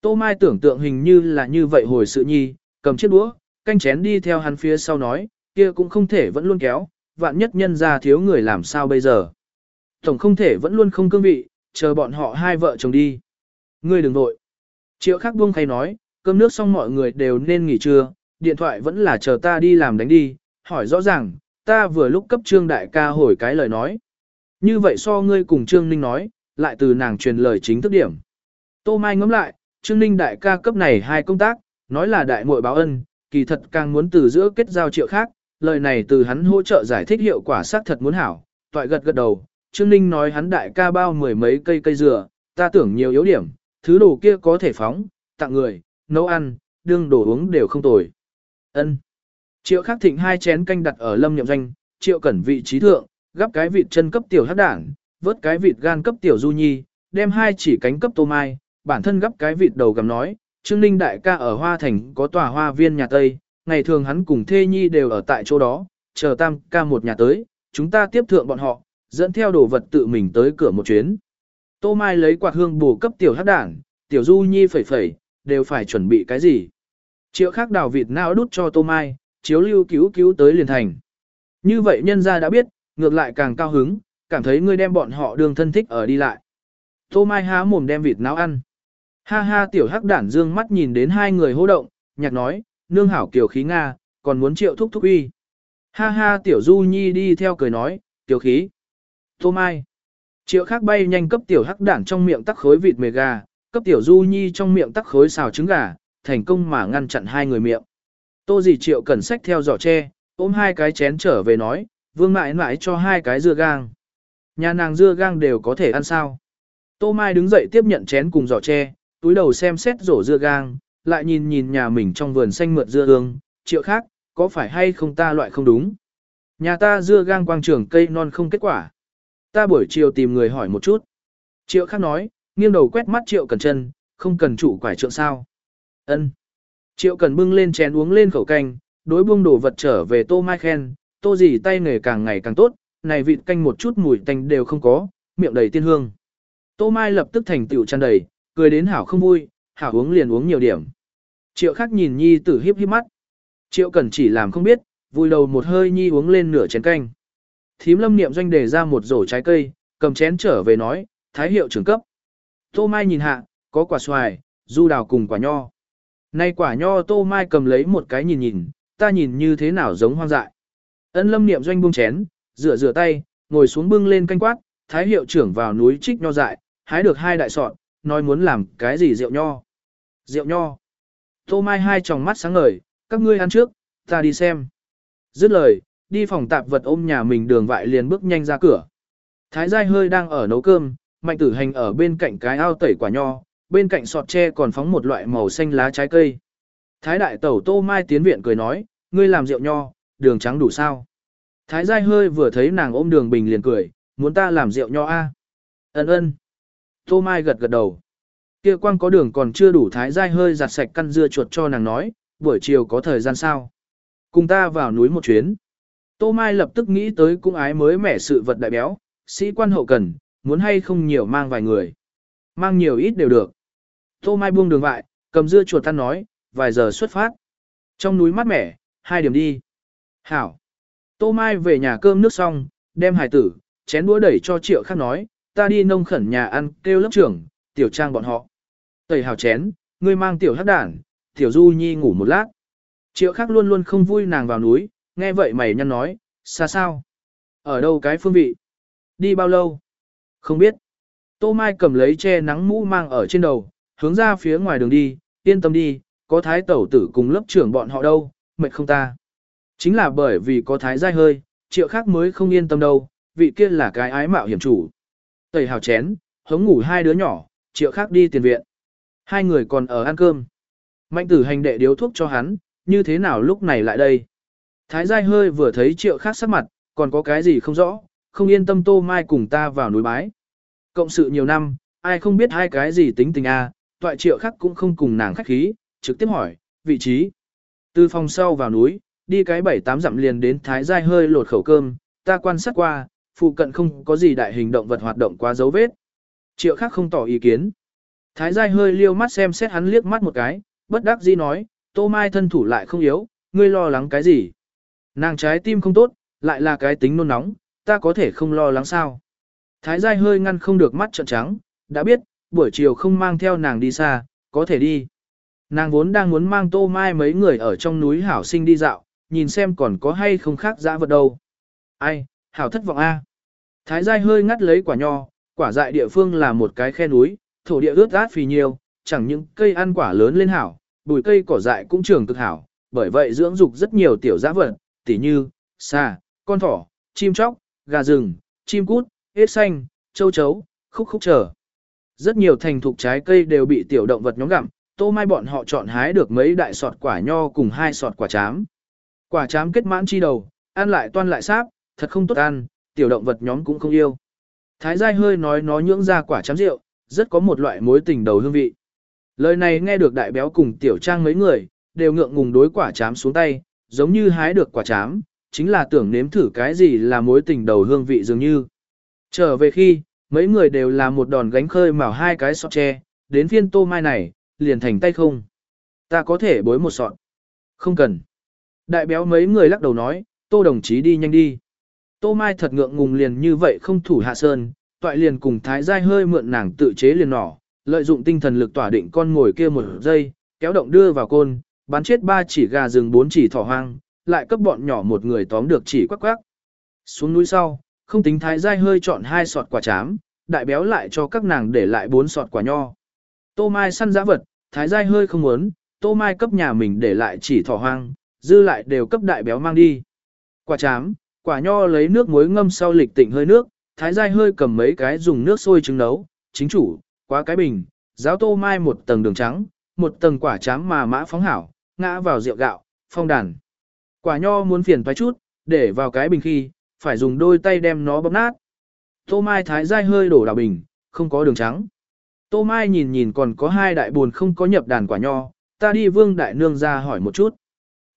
Tô Mai tưởng tượng hình như là như vậy hồi sự nhi, cầm chiếc đũa, canh chén đi theo hắn phía sau nói, kia cũng không thể vẫn luôn kéo, vạn nhất nhân ra thiếu người làm sao bây giờ. Tổng không thể vẫn luôn không cương vị, chờ bọn họ hai vợ chồng đi. Ngươi đừng vội. Triệu khắc buông khay nói, cơm nước xong mọi người đều nên nghỉ trưa, điện thoại vẫn là chờ ta đi làm đánh đi, hỏi rõ ràng, ta vừa lúc cấp trương đại ca hồi cái lời nói. Như vậy so ngươi cùng trương ninh nói, lại từ nàng truyền lời chính thức điểm. Tô Mai ngẫm lại, trương ninh đại ca cấp này hai công tác, nói là đại muội báo ân, kỳ thật càng muốn từ giữa kết giao triệu khác, lời này từ hắn hỗ trợ giải thích hiệu quả xác thật muốn hảo, toại gật gật đầu, Trương Ninh nói hắn đại ca bao mười mấy cây cây dừa, ta tưởng nhiều yếu điểm, thứ đồ kia có thể phóng, tặng người, nấu ăn, đương đồ uống đều không tồi. Ân. Triệu khắc thịnh hai chén canh đặt ở lâm nhậm doanh, triệu cẩn vị trí thượng, gắp cái vịt chân cấp tiểu hát đảng, vớt cái vịt gan cấp tiểu du nhi, đem hai chỉ cánh cấp tô mai, bản thân gấp cái vịt đầu gầm nói, Trương Ninh đại ca ở Hoa Thành có tòa hoa viên nhà Tây, ngày thường hắn cùng thê nhi đều ở tại chỗ đó, chờ tam ca một nhà tới, chúng ta tiếp thượng bọn họ, dẫn theo đồ vật tự mình tới cửa một chuyến. Tô Mai lấy quạt hương bù cấp tiểu hát đảng, tiểu du nhi phẩy phẩy, đều phải chuẩn bị cái gì. Triệu khác đào vịt não đút cho Tô Mai, chiếu lưu cứu cứu tới liền thành. Như vậy nhân gia đã biết, ngược lại càng cao hứng, cảm thấy ngươi đem bọn họ đường thân thích ở đi lại. Tô Mai há mồm đem vịt não ăn. Ha ha tiểu hắc đản dương mắt nhìn đến hai người hô động, nhạc nói, nương hảo kiểu khí Nga, còn muốn triệu thúc thúc uy. Ha ha tiểu du nhi đi theo cười nói, tiểu khí. Tô Mai. Triệu khác bay nhanh cấp tiểu hắc đản trong miệng tắc khối vịt mề gà, cấp tiểu du nhi trong miệng tắc khối xào trứng gà, thành công mà ngăn chặn hai người miệng. Tô gì triệu cẩn sách theo giỏ tre, ôm hai cái chén trở về nói, vương mãi mãi cho hai cái dưa gang. Nhà nàng dưa gang đều có thể ăn sao. Tô Mai đứng dậy tiếp nhận chén cùng giỏ tre, túi đầu xem xét rổ dưa gang, lại nhìn nhìn nhà mình trong vườn xanh mượt dưa hương, triệu khác, có phải hay không ta loại không đúng. Nhà ta dưa gang quang trường cây non không kết quả. Ta buổi chiều tìm người hỏi một chút. Triệu khác nói, nghiêng đầu quét mắt triệu cần chân, không cần chủ quải trượng sao. ân Triệu cần bưng lên chén uống lên khẩu canh, đối buông đồ vật trở về tô mai khen, tô gì tay nghề càng ngày càng tốt, này vịt canh một chút mùi tanh đều không có, miệng đầy tiên hương. Tô mai lập tức thành tựu tràn đầy, cười đến hảo không vui, hảo uống liền uống nhiều điểm. Triệu khắc nhìn nhi tử hiếp hiếp mắt. Triệu cần chỉ làm không biết, vui đầu một hơi nhi uống lên nửa chén canh. Thím lâm niệm doanh đề ra một rổ trái cây, cầm chén trở về nói, thái hiệu trưởng cấp. Tô Mai nhìn hạ, có quả xoài, du đào cùng quả nho. Nay quả nho Tô Mai cầm lấy một cái nhìn nhìn, ta nhìn như thế nào giống hoang dại. Ân lâm niệm doanh buông chén, rửa rửa tay, ngồi xuống bưng lên canh quát, thái hiệu trưởng vào núi trích nho dại, hái được hai đại sọn, nói muốn làm cái gì rượu nho. Rượu nho. Tô Mai hai tròng mắt sáng ngời, các ngươi ăn trước, ta đi xem. Dứt lời, đi phòng tạp vật ôm nhà mình đường vại liền bước nhanh ra cửa. Thái Giai hơi đang ở nấu cơm, mạnh tử hành ở bên cạnh cái ao tẩy quả nho, bên cạnh sọt tre còn phóng một loại màu xanh lá trái cây. Thái đại tẩu Tô Mai tiến viện cười nói, ngươi làm rượu nho, đường trắng đủ sao. Thái Giai hơi vừa thấy nàng ôm đường bình liền cười, muốn ta làm rượu nho a? Ân ân. Tô Mai gật gật đầu. Kia quang có đường còn chưa đủ thái dai hơi giặt sạch căn dưa chuột cho nàng nói, buổi chiều có thời gian sao. Cùng ta vào núi một chuyến. Tô Mai lập tức nghĩ tới cung ái mới mẻ sự vật đại béo, sĩ quan hậu cần, muốn hay không nhiều mang vài người. Mang nhiều ít đều được. Tô Mai buông đường vại, cầm dưa chuột tan nói, vài giờ xuất phát. Trong núi mát mẻ, hai điểm đi. Hảo. Tô Mai về nhà cơm nước xong, đem hải tử, chén đũa đẩy cho triệu khác nói, ta đi nông khẩn nhà ăn, kêu lớp trưởng, tiểu trang bọn họ. Tẩy hào chén, ngươi mang tiểu hắc đản, tiểu du nhi ngủ một lát. Triệu khác luôn luôn không vui nàng vào núi, nghe vậy mày nhăn nói, xa sao? Ở đâu cái phương vị? Đi bao lâu? Không biết. Tô Mai cầm lấy che nắng mũ mang ở trên đầu, hướng ra phía ngoài đường đi, yên tâm đi, có thái tẩu tử cùng lớp trưởng bọn họ đâu, mệt không ta. Chính là bởi vì có thái dai hơi, triệu khác mới không yên tâm đâu, vị kia là cái ái mạo hiểm chủ. Tẩy hào chén, hống ngủ hai đứa nhỏ, triệu khác đi tiền viện. Hai người còn ở ăn cơm. Mạnh tử hành đệ điếu thuốc cho hắn, như thế nào lúc này lại đây? Thái giai hơi vừa thấy triệu khác sắc mặt, còn có cái gì không rõ, không yên tâm tô mai cùng ta vào núi bái. Cộng sự nhiều năm, ai không biết hai cái gì tính tình a à, toại triệu khác cũng không cùng nàng khách khí, trực tiếp hỏi, vị trí. Từ phòng sau vào núi, đi cái bảy tám dặm liền đến thái giai hơi lột khẩu cơm, ta quan sát qua, phụ cận không có gì đại hình động vật hoạt động quá dấu vết. Triệu khác không tỏ ý kiến. Thái giai hơi liêu mắt xem xét hắn liếc mắt một cái, bất đắc dĩ nói, tô mai thân thủ lại không yếu, ngươi lo lắng cái gì. Nàng trái tim không tốt, lại là cái tính nôn nóng, ta có thể không lo lắng sao. Thái giai hơi ngăn không được mắt trợn trắng, đã biết, buổi chiều không mang theo nàng đi xa, có thể đi. Nàng vốn đang muốn mang tô mai mấy người ở trong núi hảo sinh đi dạo, nhìn xem còn có hay không khác dã vật đâu. Ai, hảo thất vọng a. Thái giai hơi ngắt lấy quả nho, quả dại địa phương là một cái khe núi, thổ địa ướt át phì nhiều, chẳng những cây ăn quả lớn lên hảo, bùi cây cỏ dại cũng trường cực hảo, bởi vậy dưỡng dục rất nhiều tiểu giã vật, tỉ như, xà, con thỏ, chim chóc, gà rừng, chim cút, hết xanh, châu chấu, khúc khúc trở. Rất nhiều thành thục trái cây đều bị tiểu động vật nhóm gặm, tô mai bọn họ chọn hái được mấy đại sọt quả nho cùng hai sọt quả chám. Quả chám kết mãn chi đầu, ăn lại toan lại sáp, thật không tốt ăn, tiểu động vật nhóm cũng không yêu. Thái giai hơi nói nó nhưỡng ra quả chám rượu, rất có một loại mối tình đầu hương vị. Lời này nghe được đại béo cùng tiểu trang mấy người, đều ngượng ngùng đối quả chám xuống tay, giống như hái được quả chám, chính là tưởng nếm thử cái gì là mối tình đầu hương vị dường như. Trở về khi, mấy người đều là một đòn gánh khơi mào hai cái sọt tre, đến phiên tô mai này, liền thành tay không. Ta có thể bối một sọt. Không cần. Đại béo mấy người lắc đầu nói, tô đồng chí đi nhanh đi. Tô mai thật ngượng ngùng liền như vậy không thủ hạ sơn, toại liền cùng thái giai hơi mượn nàng tự chế liền nỏ, lợi dụng tinh thần lực tỏa định con ngồi kia một giây, kéo động đưa vào côn, bắn chết ba chỉ gà rừng bốn chỉ thỏ hoang, lại cấp bọn nhỏ một người tóm được chỉ quắc quắc. Xuống núi sau, không tính thái giai hơi chọn hai sọt quả chám, đại béo lại cho các nàng để lại bốn sọt quả nho. Tô Mai săn giã vật, thái giai hơi không muốn, Tô Mai cấp nhà mình để lại chỉ thỏ hoang, dư lại đều cấp đại béo mang đi. Quả chám, quả nho lấy nước muối ngâm sau lịch tịnh hơi nước, thái giai hơi cầm mấy cái dùng nước sôi trứng nấu, chính chủ, quá cái bình, giáo Tô Mai một tầng đường trắng, một tầng quả chám mà mã phóng hảo, ngã vào rượu gạo, phong đàn. Quả nho muốn phiền thoái chút, để vào cái bình khi, phải dùng đôi tay đem nó bóp nát. Tô Mai thái dai hơi đổ đảo bình, không có đường trắng. Tô Mai nhìn nhìn còn có hai đại buồn không có nhập đàn quả nho, ta đi vương đại nương ra hỏi một chút.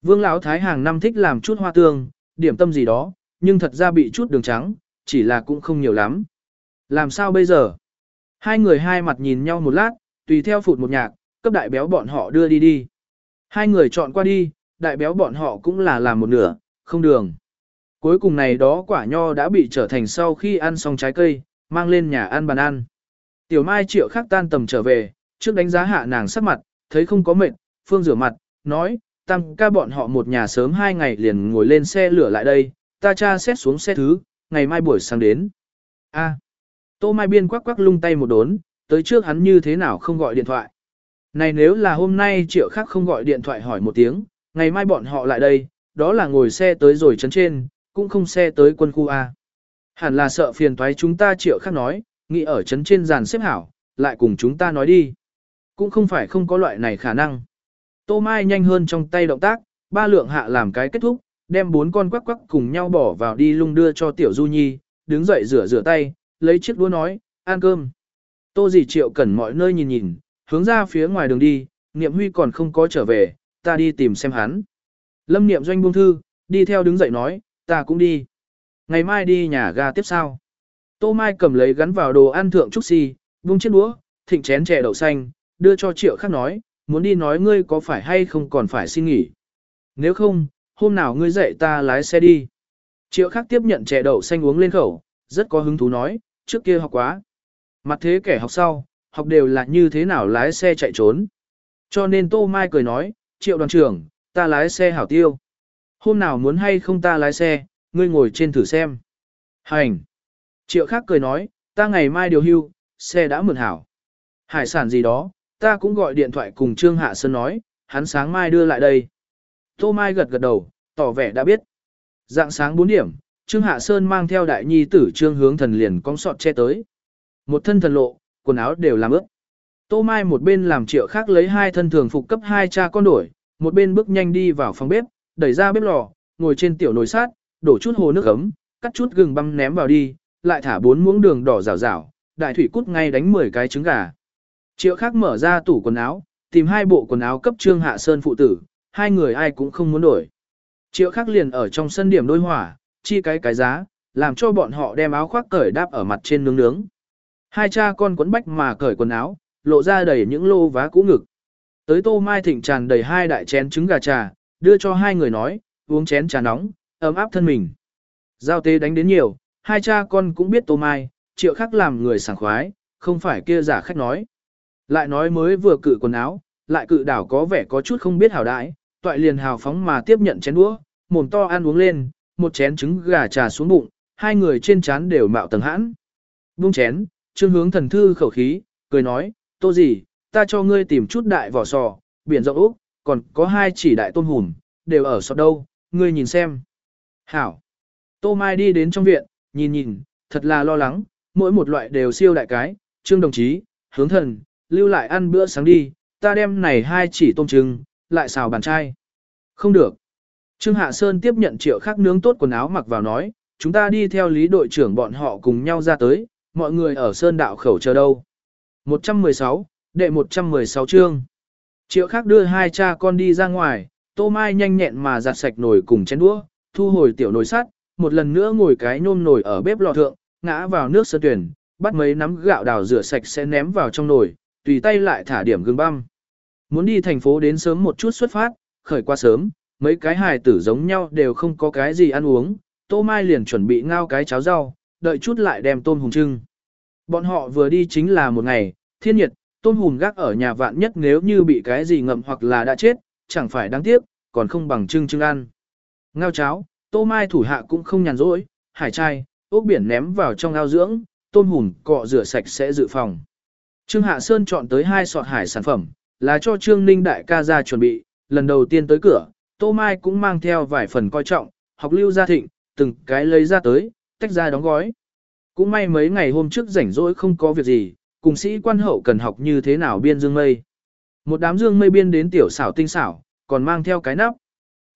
Vương lão thái hàng năm thích làm chút hoa tương, điểm tâm gì đó, nhưng thật ra bị chút đường trắng, chỉ là cũng không nhiều lắm. Làm sao bây giờ? Hai người hai mặt nhìn nhau một lát, tùy theo phụt một nhạc, cấp đại béo bọn họ đưa đi đi. Hai người chọn qua đi, đại béo bọn họ cũng là làm một nửa, không đường. Cuối cùng này đó quả nho đã bị trở thành sau khi ăn xong trái cây, mang lên nhà ăn bàn ăn. Tiểu Mai triệu khắc tan tầm trở về, trước đánh giá hạ nàng sắc mặt, thấy không có mệt, phương rửa mặt, nói, tăng ca bọn họ một nhà sớm hai ngày liền ngồi lên xe lửa lại đây, ta cha xét xuống xe thứ, ngày mai buổi sáng đến. A. Tô Mai Biên quắc quắc lung tay một đốn, tới trước hắn như thế nào không gọi điện thoại. Này nếu là hôm nay triệu khác không gọi điện thoại hỏi một tiếng, ngày mai bọn họ lại đây, đó là ngồi xe tới rồi chấn trên, cũng không xe tới quân khu A. Hẳn là sợ phiền toái chúng ta triệu khác nói, nghĩ ở chấn trên giàn xếp hảo, lại cùng chúng ta nói đi. Cũng không phải không có loại này khả năng. Tô Mai nhanh hơn trong tay động tác, ba lượng hạ làm cái kết thúc, đem bốn con quắc quắc cùng nhau bỏ vào đi lung đưa cho Tiểu Du Nhi, đứng dậy rửa rửa tay, lấy chiếc đũa nói, ăn cơm. Tô dì triệu cẩn mọi nơi nhìn nhìn, hướng ra phía ngoài đường đi, Niệm Huy còn không có trở về, ta đi tìm xem hắn. Lâm Niệm doanh buông thư, đi theo đứng dậy nói, ta cũng đi. Ngày mai đi nhà ga tiếp sao. Tô Mai cầm lấy gắn vào đồ ăn thượng trúc si, buông chiếc đũa, thịnh chén chè đậu xanh, đưa cho triệu khác nói, muốn đi nói ngươi có phải hay không còn phải xin nghỉ. Nếu không, hôm nào ngươi dậy ta lái xe đi. Triệu khác tiếp nhận chè đậu xanh uống lên khẩu, rất có hứng thú nói, trước kia học quá. Mặt thế kẻ học sau, học đều là như thế nào lái xe chạy trốn. Cho nên Tô Mai cười nói, triệu đoàn trưởng, ta lái xe hảo tiêu. Hôm nào muốn hay không ta lái xe, ngươi ngồi trên thử xem. Hành. Triệu khác cười nói, ta ngày mai điều hưu, xe đã mượn hảo. Hải sản gì đó, ta cũng gọi điện thoại cùng Trương Hạ Sơn nói, hắn sáng mai đưa lại đây. Tô Mai gật gật đầu, tỏ vẻ đã biết. Dạng sáng 4 điểm, Trương Hạ Sơn mang theo đại nhi tử Trương hướng thần liền cong sọt che tới. Một thân thần lộ, quần áo đều làm ướt. Tô Mai một bên làm triệu khác lấy hai thân thường phục cấp hai cha con đổi, một bên bước nhanh đi vào phòng bếp, đẩy ra bếp lò, ngồi trên tiểu nồi sát, đổ chút hồ nước ấm, cắt chút gừng băm ném vào đi, lại thả bốn muỗng đường đỏ rào rào, đại thủy cút ngay đánh 10 cái trứng gà. Triệu khác mở ra tủ quần áo, tìm hai bộ quần áo cấp Trương Hạ Sơn phụ tử, hai người ai cũng không muốn đổi. Triệu khắc liền ở trong sân điểm đôi hỏa, chi cái cái giá, làm cho bọn họ đem áo khoác cởi đáp ở mặt trên nướng nướng. Hai cha con quấn bách mà cởi quần áo, lộ ra đầy những lô vá cũ ngực. Tới tô mai thịnh tràn đầy hai đại chén trứng gà trà, đưa cho hai người nói, uống chén trà nóng, ấm áp thân mình. Giao tế đánh đến nhiều, hai cha con cũng biết tô mai, triệu khắc làm người sảng khoái, không phải kia giả khách nói. Lại nói mới vừa cự quần áo, lại cự đảo có vẻ có chút không biết hảo đãi, toại liền hào phóng mà tiếp nhận chén đũa, mồm to ăn uống lên, một chén trứng gà trà xuống bụng, hai người trên chán đều mạo tầng hãn. Buông chén, trương hướng thần thư khẩu khí, cười nói, tô gì, ta cho ngươi tìm chút đại vỏ sò, biển rộng úc, còn có hai chỉ đại tôm hùm, đều ở sọt đâu, ngươi nhìn xem. Hảo. Tô Mai đi đến trong viện, nhìn nhìn, thật là lo lắng, mỗi một loại đều siêu đại cái, trương đồng chí, hướng thần, lưu lại ăn bữa sáng đi, ta đem này hai chỉ tôm trưng, lại xào bàn chai. Không được. Trương Hạ Sơn tiếp nhận triệu khắc nướng tốt quần áo mặc vào nói, chúng ta đi theo lý đội trưởng bọn họ cùng nhau ra tới, mọi người ở Sơn Đạo khẩu chờ đâu. 116, đệ 116 chương. Triệu khắc đưa hai cha con đi ra ngoài, tô mai nhanh nhẹn mà giặt sạch nồi cùng chén đũa, thu hồi tiểu nồi sắt, một lần nữa ngồi cái nôm nồi ở bếp lò thượng, ngã vào nước sơ tuyển, bắt mấy nắm gạo đào rửa sạch sẽ ném vào trong nồi, tùy tay lại thả điểm gừng băm. Muốn đi thành phố đến sớm một chút xuất phát, khởi qua sớm, mấy cái hài tử giống nhau đều không có cái gì ăn uống, Tô Mai liền chuẩn bị ngao cái cháo rau, đợi chút lại đem tôm hùm trưng. Bọn họ vừa đi chính là một ngày, thiên nhiệt, tôm hùm gác ở nhà vạn nhất nếu như bị cái gì ngậm hoặc là đã chết, chẳng phải đáng tiếc, còn không bằng trưng trưng ăn. Ngao cháo, Tô Mai thủ hạ cũng không nhàn rỗi, hải trai, ốc biển ném vào trong ao dưỡng, tôm hùm cọ rửa sạch sẽ dự phòng. Trương Hạ Sơn chọn tới hai sọt hải sản phẩm, là cho Trương Ninh đại ca ra chuẩn bị, lần đầu tiên tới cửa, Tô Mai cũng mang theo vài phần coi trọng, học lưu gia thịnh, từng cái lấy ra tới, tách ra đóng gói. Cũng may mấy ngày hôm trước rảnh rỗi không có việc gì, cùng sĩ quan hậu cần học như thế nào biên dương mây. Một đám dương mây biên đến tiểu xảo tinh xảo, còn mang theo cái nắp.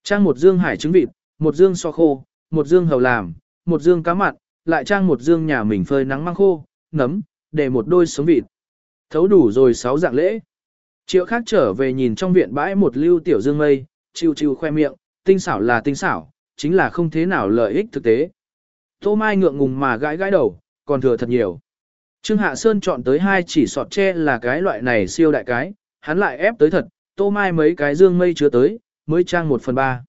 Trang một dương hải trứng vịt, một dương so khô, một dương hầu làm, một dương cá mặn, lại trang một dương nhà mình phơi nắng mang khô, nấm, để một đôi sống vịt. Thấu đủ rồi sáu dạng lễ. Triệu khác trở về nhìn trong viện bãi một lưu tiểu dương mây, chiêu chiêu khoe miệng, tinh xảo là tinh xảo, chính là không thế nào lợi ích thực tế. Tô Mai ngượng ngùng mà gãi gãi đầu, còn thừa thật nhiều. Trương Hạ Sơn chọn tới hai chỉ sọt tre là cái loại này siêu đại cái, hắn lại ép tới thật, Tô Mai mấy cái dương mây chứa tới, mới trang một phần ba.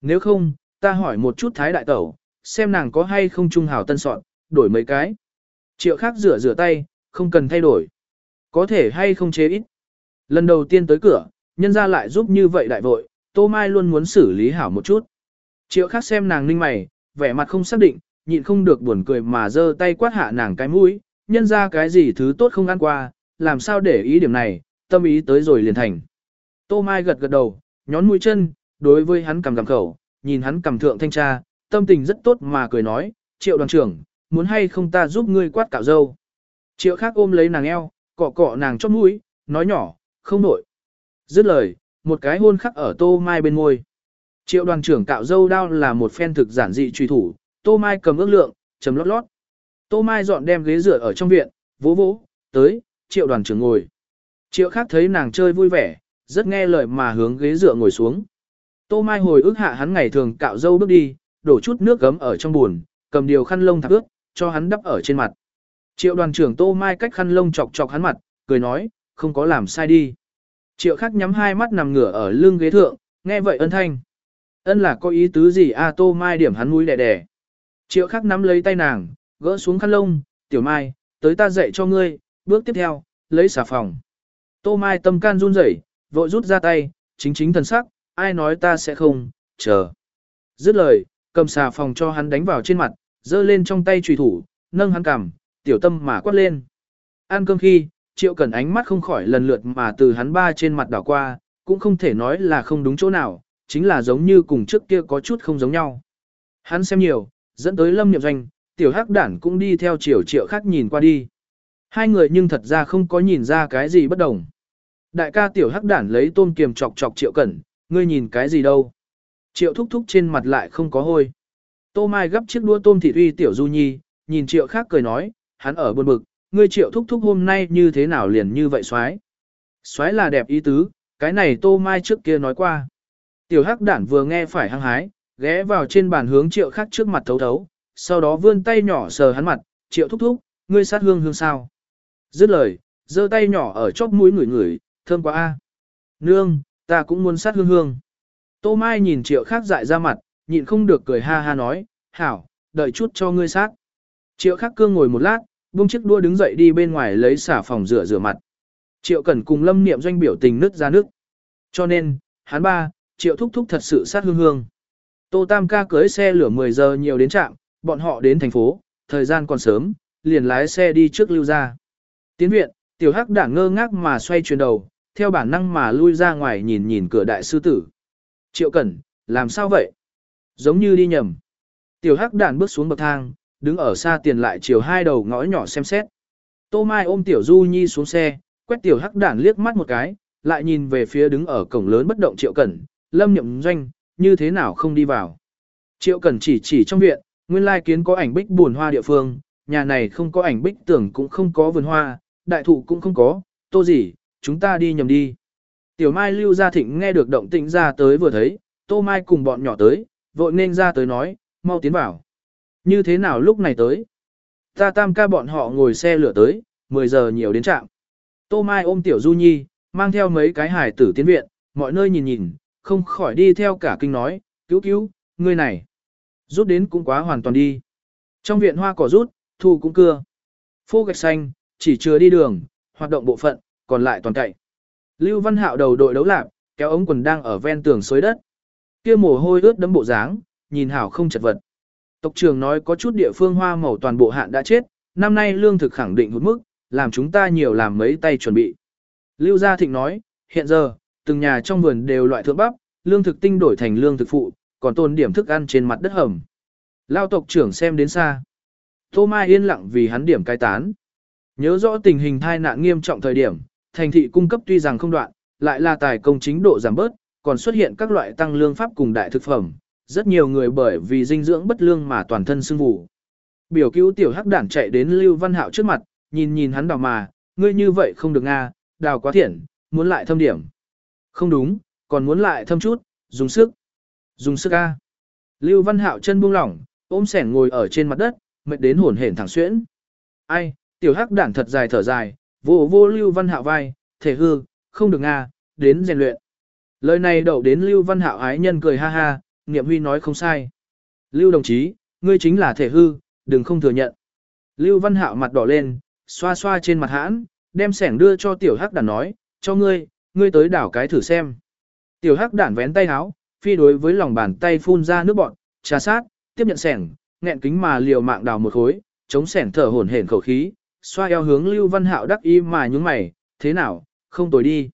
Nếu không, ta hỏi một chút Thái Đại Tẩu, xem nàng có hay không trung hào tân sọt, đổi mấy cái. Triệu khác rửa rửa tay, không cần thay đổi. Có thể hay không chế ít. Lần đầu tiên tới cửa, nhân ra lại giúp như vậy đại vội, Tô Mai luôn muốn xử lý hảo một chút. Triệu khác xem nàng ninh mày, vẻ mặt không xác định, nhịn không được buồn cười mà giơ tay quát hạ nàng cái mũi, nhân ra cái gì thứ tốt không ăn qua, làm sao để ý điểm này, tâm ý tới rồi liền thành. Tô Mai gật gật đầu, nhón mũi chân, đối với hắn cầm cầm khẩu, nhìn hắn cầm thượng thanh tra, tâm tình rất tốt mà cười nói, triệu đoàn trưởng, muốn hay không ta giúp ngươi quát cạo dâu. Triệu khác ôm lấy nàng eo, cọ cọ nàng chót mũi, nói nhỏ, không nổi. Dứt lời, một cái hôn khắc ở tô mai bên môi. Triệu đoàn trưởng cạo dâu đao là một phen thực giản dị truy thủ, tô mai cầm ước lượng, chấm lót lót. Tô mai dọn đem ghế dựa ở trong viện, vỗ vỗ, tới, triệu đoàn trưởng ngồi. Triệu khác thấy nàng chơi vui vẻ, rất nghe lời mà hướng ghế dựa ngồi xuống. Tô mai hồi ước hạ hắn ngày thường cạo dâu bước đi, đổ chút nước gấm ở trong buồn, cầm điều khăn lông thạp ướt, cho hắn đắp ở trên mặt. Triệu đoàn trưởng Tô Mai cách khăn lông chọc chọc hắn mặt, cười nói, không có làm sai đi. Triệu khắc nhắm hai mắt nằm ngửa ở lưng ghế thượng, nghe vậy ân thanh. Ân là có ý tứ gì a Tô Mai điểm hắn mũi đẻ đẻ. Triệu khắc nắm lấy tay nàng, gỡ xuống khăn lông, tiểu Mai, tới ta dạy cho ngươi, bước tiếp theo, lấy xà phòng. Tô Mai tâm can run rẩy, vội rút ra tay, chính chính thần sắc, ai nói ta sẽ không, chờ. Dứt lời, cầm xà phòng cho hắn đánh vào trên mặt, giơ lên trong tay trùy thủ, nâng hắn cằm, tiểu tâm mà quát lên. Ăn cơm khi, triệu cần ánh mắt không khỏi lần lượt mà từ hắn ba trên mặt đảo qua, cũng không thể nói là không đúng chỗ nào, chính là giống như cùng trước kia có chút không giống nhau. Hắn xem nhiều, dẫn tới lâm niệm doanh, tiểu hắc đản cũng đi theo chiều triệu khác nhìn qua đi. Hai người nhưng thật ra không có nhìn ra cái gì bất đồng. Đại ca tiểu hắc đản lấy tôm kiềm chọc chọc triệu cẩn, ngươi nhìn cái gì đâu. Triệu thúc thúc trên mặt lại không có hôi. Tô Mai gấp chiếc đua tôm thịt uy tiểu du nhi, nhìn triệu khác cười nói, hắn ở buồn bực, ngươi triệu thúc thúc hôm nay như thế nào liền như vậy xoái. Xoái là đẹp ý tứ, cái này tô mai trước kia nói qua. Tiểu hắc đản vừa nghe phải hăng hái, ghé vào trên bàn hướng triệu khắc trước mặt thấu thấu, sau đó vươn tay nhỏ sờ hắn mặt, triệu thúc thúc, ngươi sát hương hương sao. Dứt lời, giơ tay nhỏ ở chóp mũi ngửi ngửi, thơm quá a. Nương, ta cũng muốn sát hương hương. Tô Mai nhìn triệu khác dại ra mặt, nhịn không được cười ha ha nói, hảo, đợi chút cho ngươi sát. Triệu khắc cương ngồi một lát, buông chiếc đua đứng dậy đi bên ngoài lấy xả phòng rửa rửa mặt. Triệu Cẩn cùng Lâm Niệm doanh biểu tình nứt ra nước. Cho nên, hắn ba, Triệu thúc thúc thật sự sát hương hương. Tô Tam ca cưới xe lửa 10 giờ nhiều đến trạm, bọn họ đến thành phố, thời gian còn sớm, liền lái xe đi trước lưu ra. Tiến viện, tiểu hắc đảng ngơ ngác mà xoay chuyển đầu, theo bản năng mà lui ra ngoài nhìn nhìn cửa đại sư tử. Triệu Cẩn, làm sao vậy? Giống như đi nhầm. Tiểu hắc đản bước xuống bậc thang, đứng ở xa tiền lại chiều hai đầu ngõ nhỏ xem xét. Tô Mai ôm tiểu Du Nhi xuống xe, quét tiểu hắc đản liếc mắt một cái, lại nhìn về phía đứng ở cổng lớn bất động Triệu Cẩn, lâm nhậm doanh, như thế nào không đi vào. Triệu Cẩn chỉ chỉ trong viện, nguyên lai kiến có ảnh bích buồn hoa địa phương, nhà này không có ảnh bích tưởng cũng không có vườn hoa, đại thụ cũng không có, tô gì, chúng ta đi nhầm đi. Tiểu Mai lưu ra thịnh nghe được động tĩnh ra tới vừa thấy, tô Mai cùng bọn nhỏ tới, vội nên ra tới nói, mau tiến vào. Như thế nào lúc này tới? Ta tam ca bọn họ ngồi xe lửa tới, 10 giờ nhiều đến trạm. Tô Mai ôm tiểu Du Nhi, mang theo mấy cái hải tử tiến viện, mọi nơi nhìn nhìn, không khỏi đi theo cả kinh nói, cứu cứu, người này. Rút đến cũng quá hoàn toàn đi. Trong viện hoa cỏ rút, thu cũng cưa. Phô gạch xanh, chỉ chưa đi đường, hoạt động bộ phận, còn lại toàn cậy. Lưu Văn Hạo đầu đội đấu lạc, kéo ống quần đang ở ven tường xới đất. Kia mồ hôi ướt đẫm bộ dáng, nhìn hảo không chật vật. Tộc trưởng nói có chút địa phương hoa màu toàn bộ hạn đã chết, năm nay lương thực khẳng định hụt mức, làm chúng ta nhiều làm mấy tay chuẩn bị. Lưu Gia Thịnh nói, hiện giờ, từng nhà trong vườn đều loại thượng bắp, lương thực tinh đổi thành lương thực phụ, còn tồn điểm thức ăn trên mặt đất hầm. Lao tộc trưởng xem đến xa. Tô Mai yên lặng vì hắn điểm cai tán. Nhớ rõ tình hình thai nạn nghiêm trọng thời điểm, thành thị cung cấp tuy rằng không đoạn, lại là tài công chính độ giảm bớt, còn xuất hiện các loại tăng lương pháp cùng đại thực phẩm, rất nhiều người bởi vì dinh dưỡng bất lương mà toàn thân sưng vụ. Biểu cứu tiểu hắc đản chạy đến Lưu Văn Hạo trước mặt, nhìn nhìn hắn đào mà, ngươi như vậy không được nga, đào quá thiện, muốn lại thâm điểm. Không đúng, còn muốn lại thâm chút, dùng sức. Dùng sức a. Lưu Văn Hạo chân buông lỏng, ôm sẻn ngồi ở trên mặt đất, mệt đến hồn hển thẳng xuyễn. Ai, tiểu hắc đản thật dài thở dài, vô vô Lưu Văn Hạo vai, thể hư, không được nga, đến rèn luyện. Lời này đậu đến Lưu Văn Hạo ái nhân cười ha ha, Niệm Huy nói không sai. Lưu đồng chí, ngươi chính là thể hư, đừng không thừa nhận. Lưu Văn Hạo mặt đỏ lên, xoa xoa trên mặt hãn, đem sẻng đưa cho tiểu hắc đản nói, cho ngươi, ngươi tới đảo cái thử xem. Tiểu hắc đản vén tay háo, phi đối với lòng bàn tay phun ra nước bọt, trà sát, tiếp nhận sẻng, nghẹn kính mà liều mạng đào một khối, chống sẻng thở hổn hển khẩu khí, xoa eo hướng Lưu Văn Hạo đắc ý mà nhúng mày, thế nào, không tồi đi.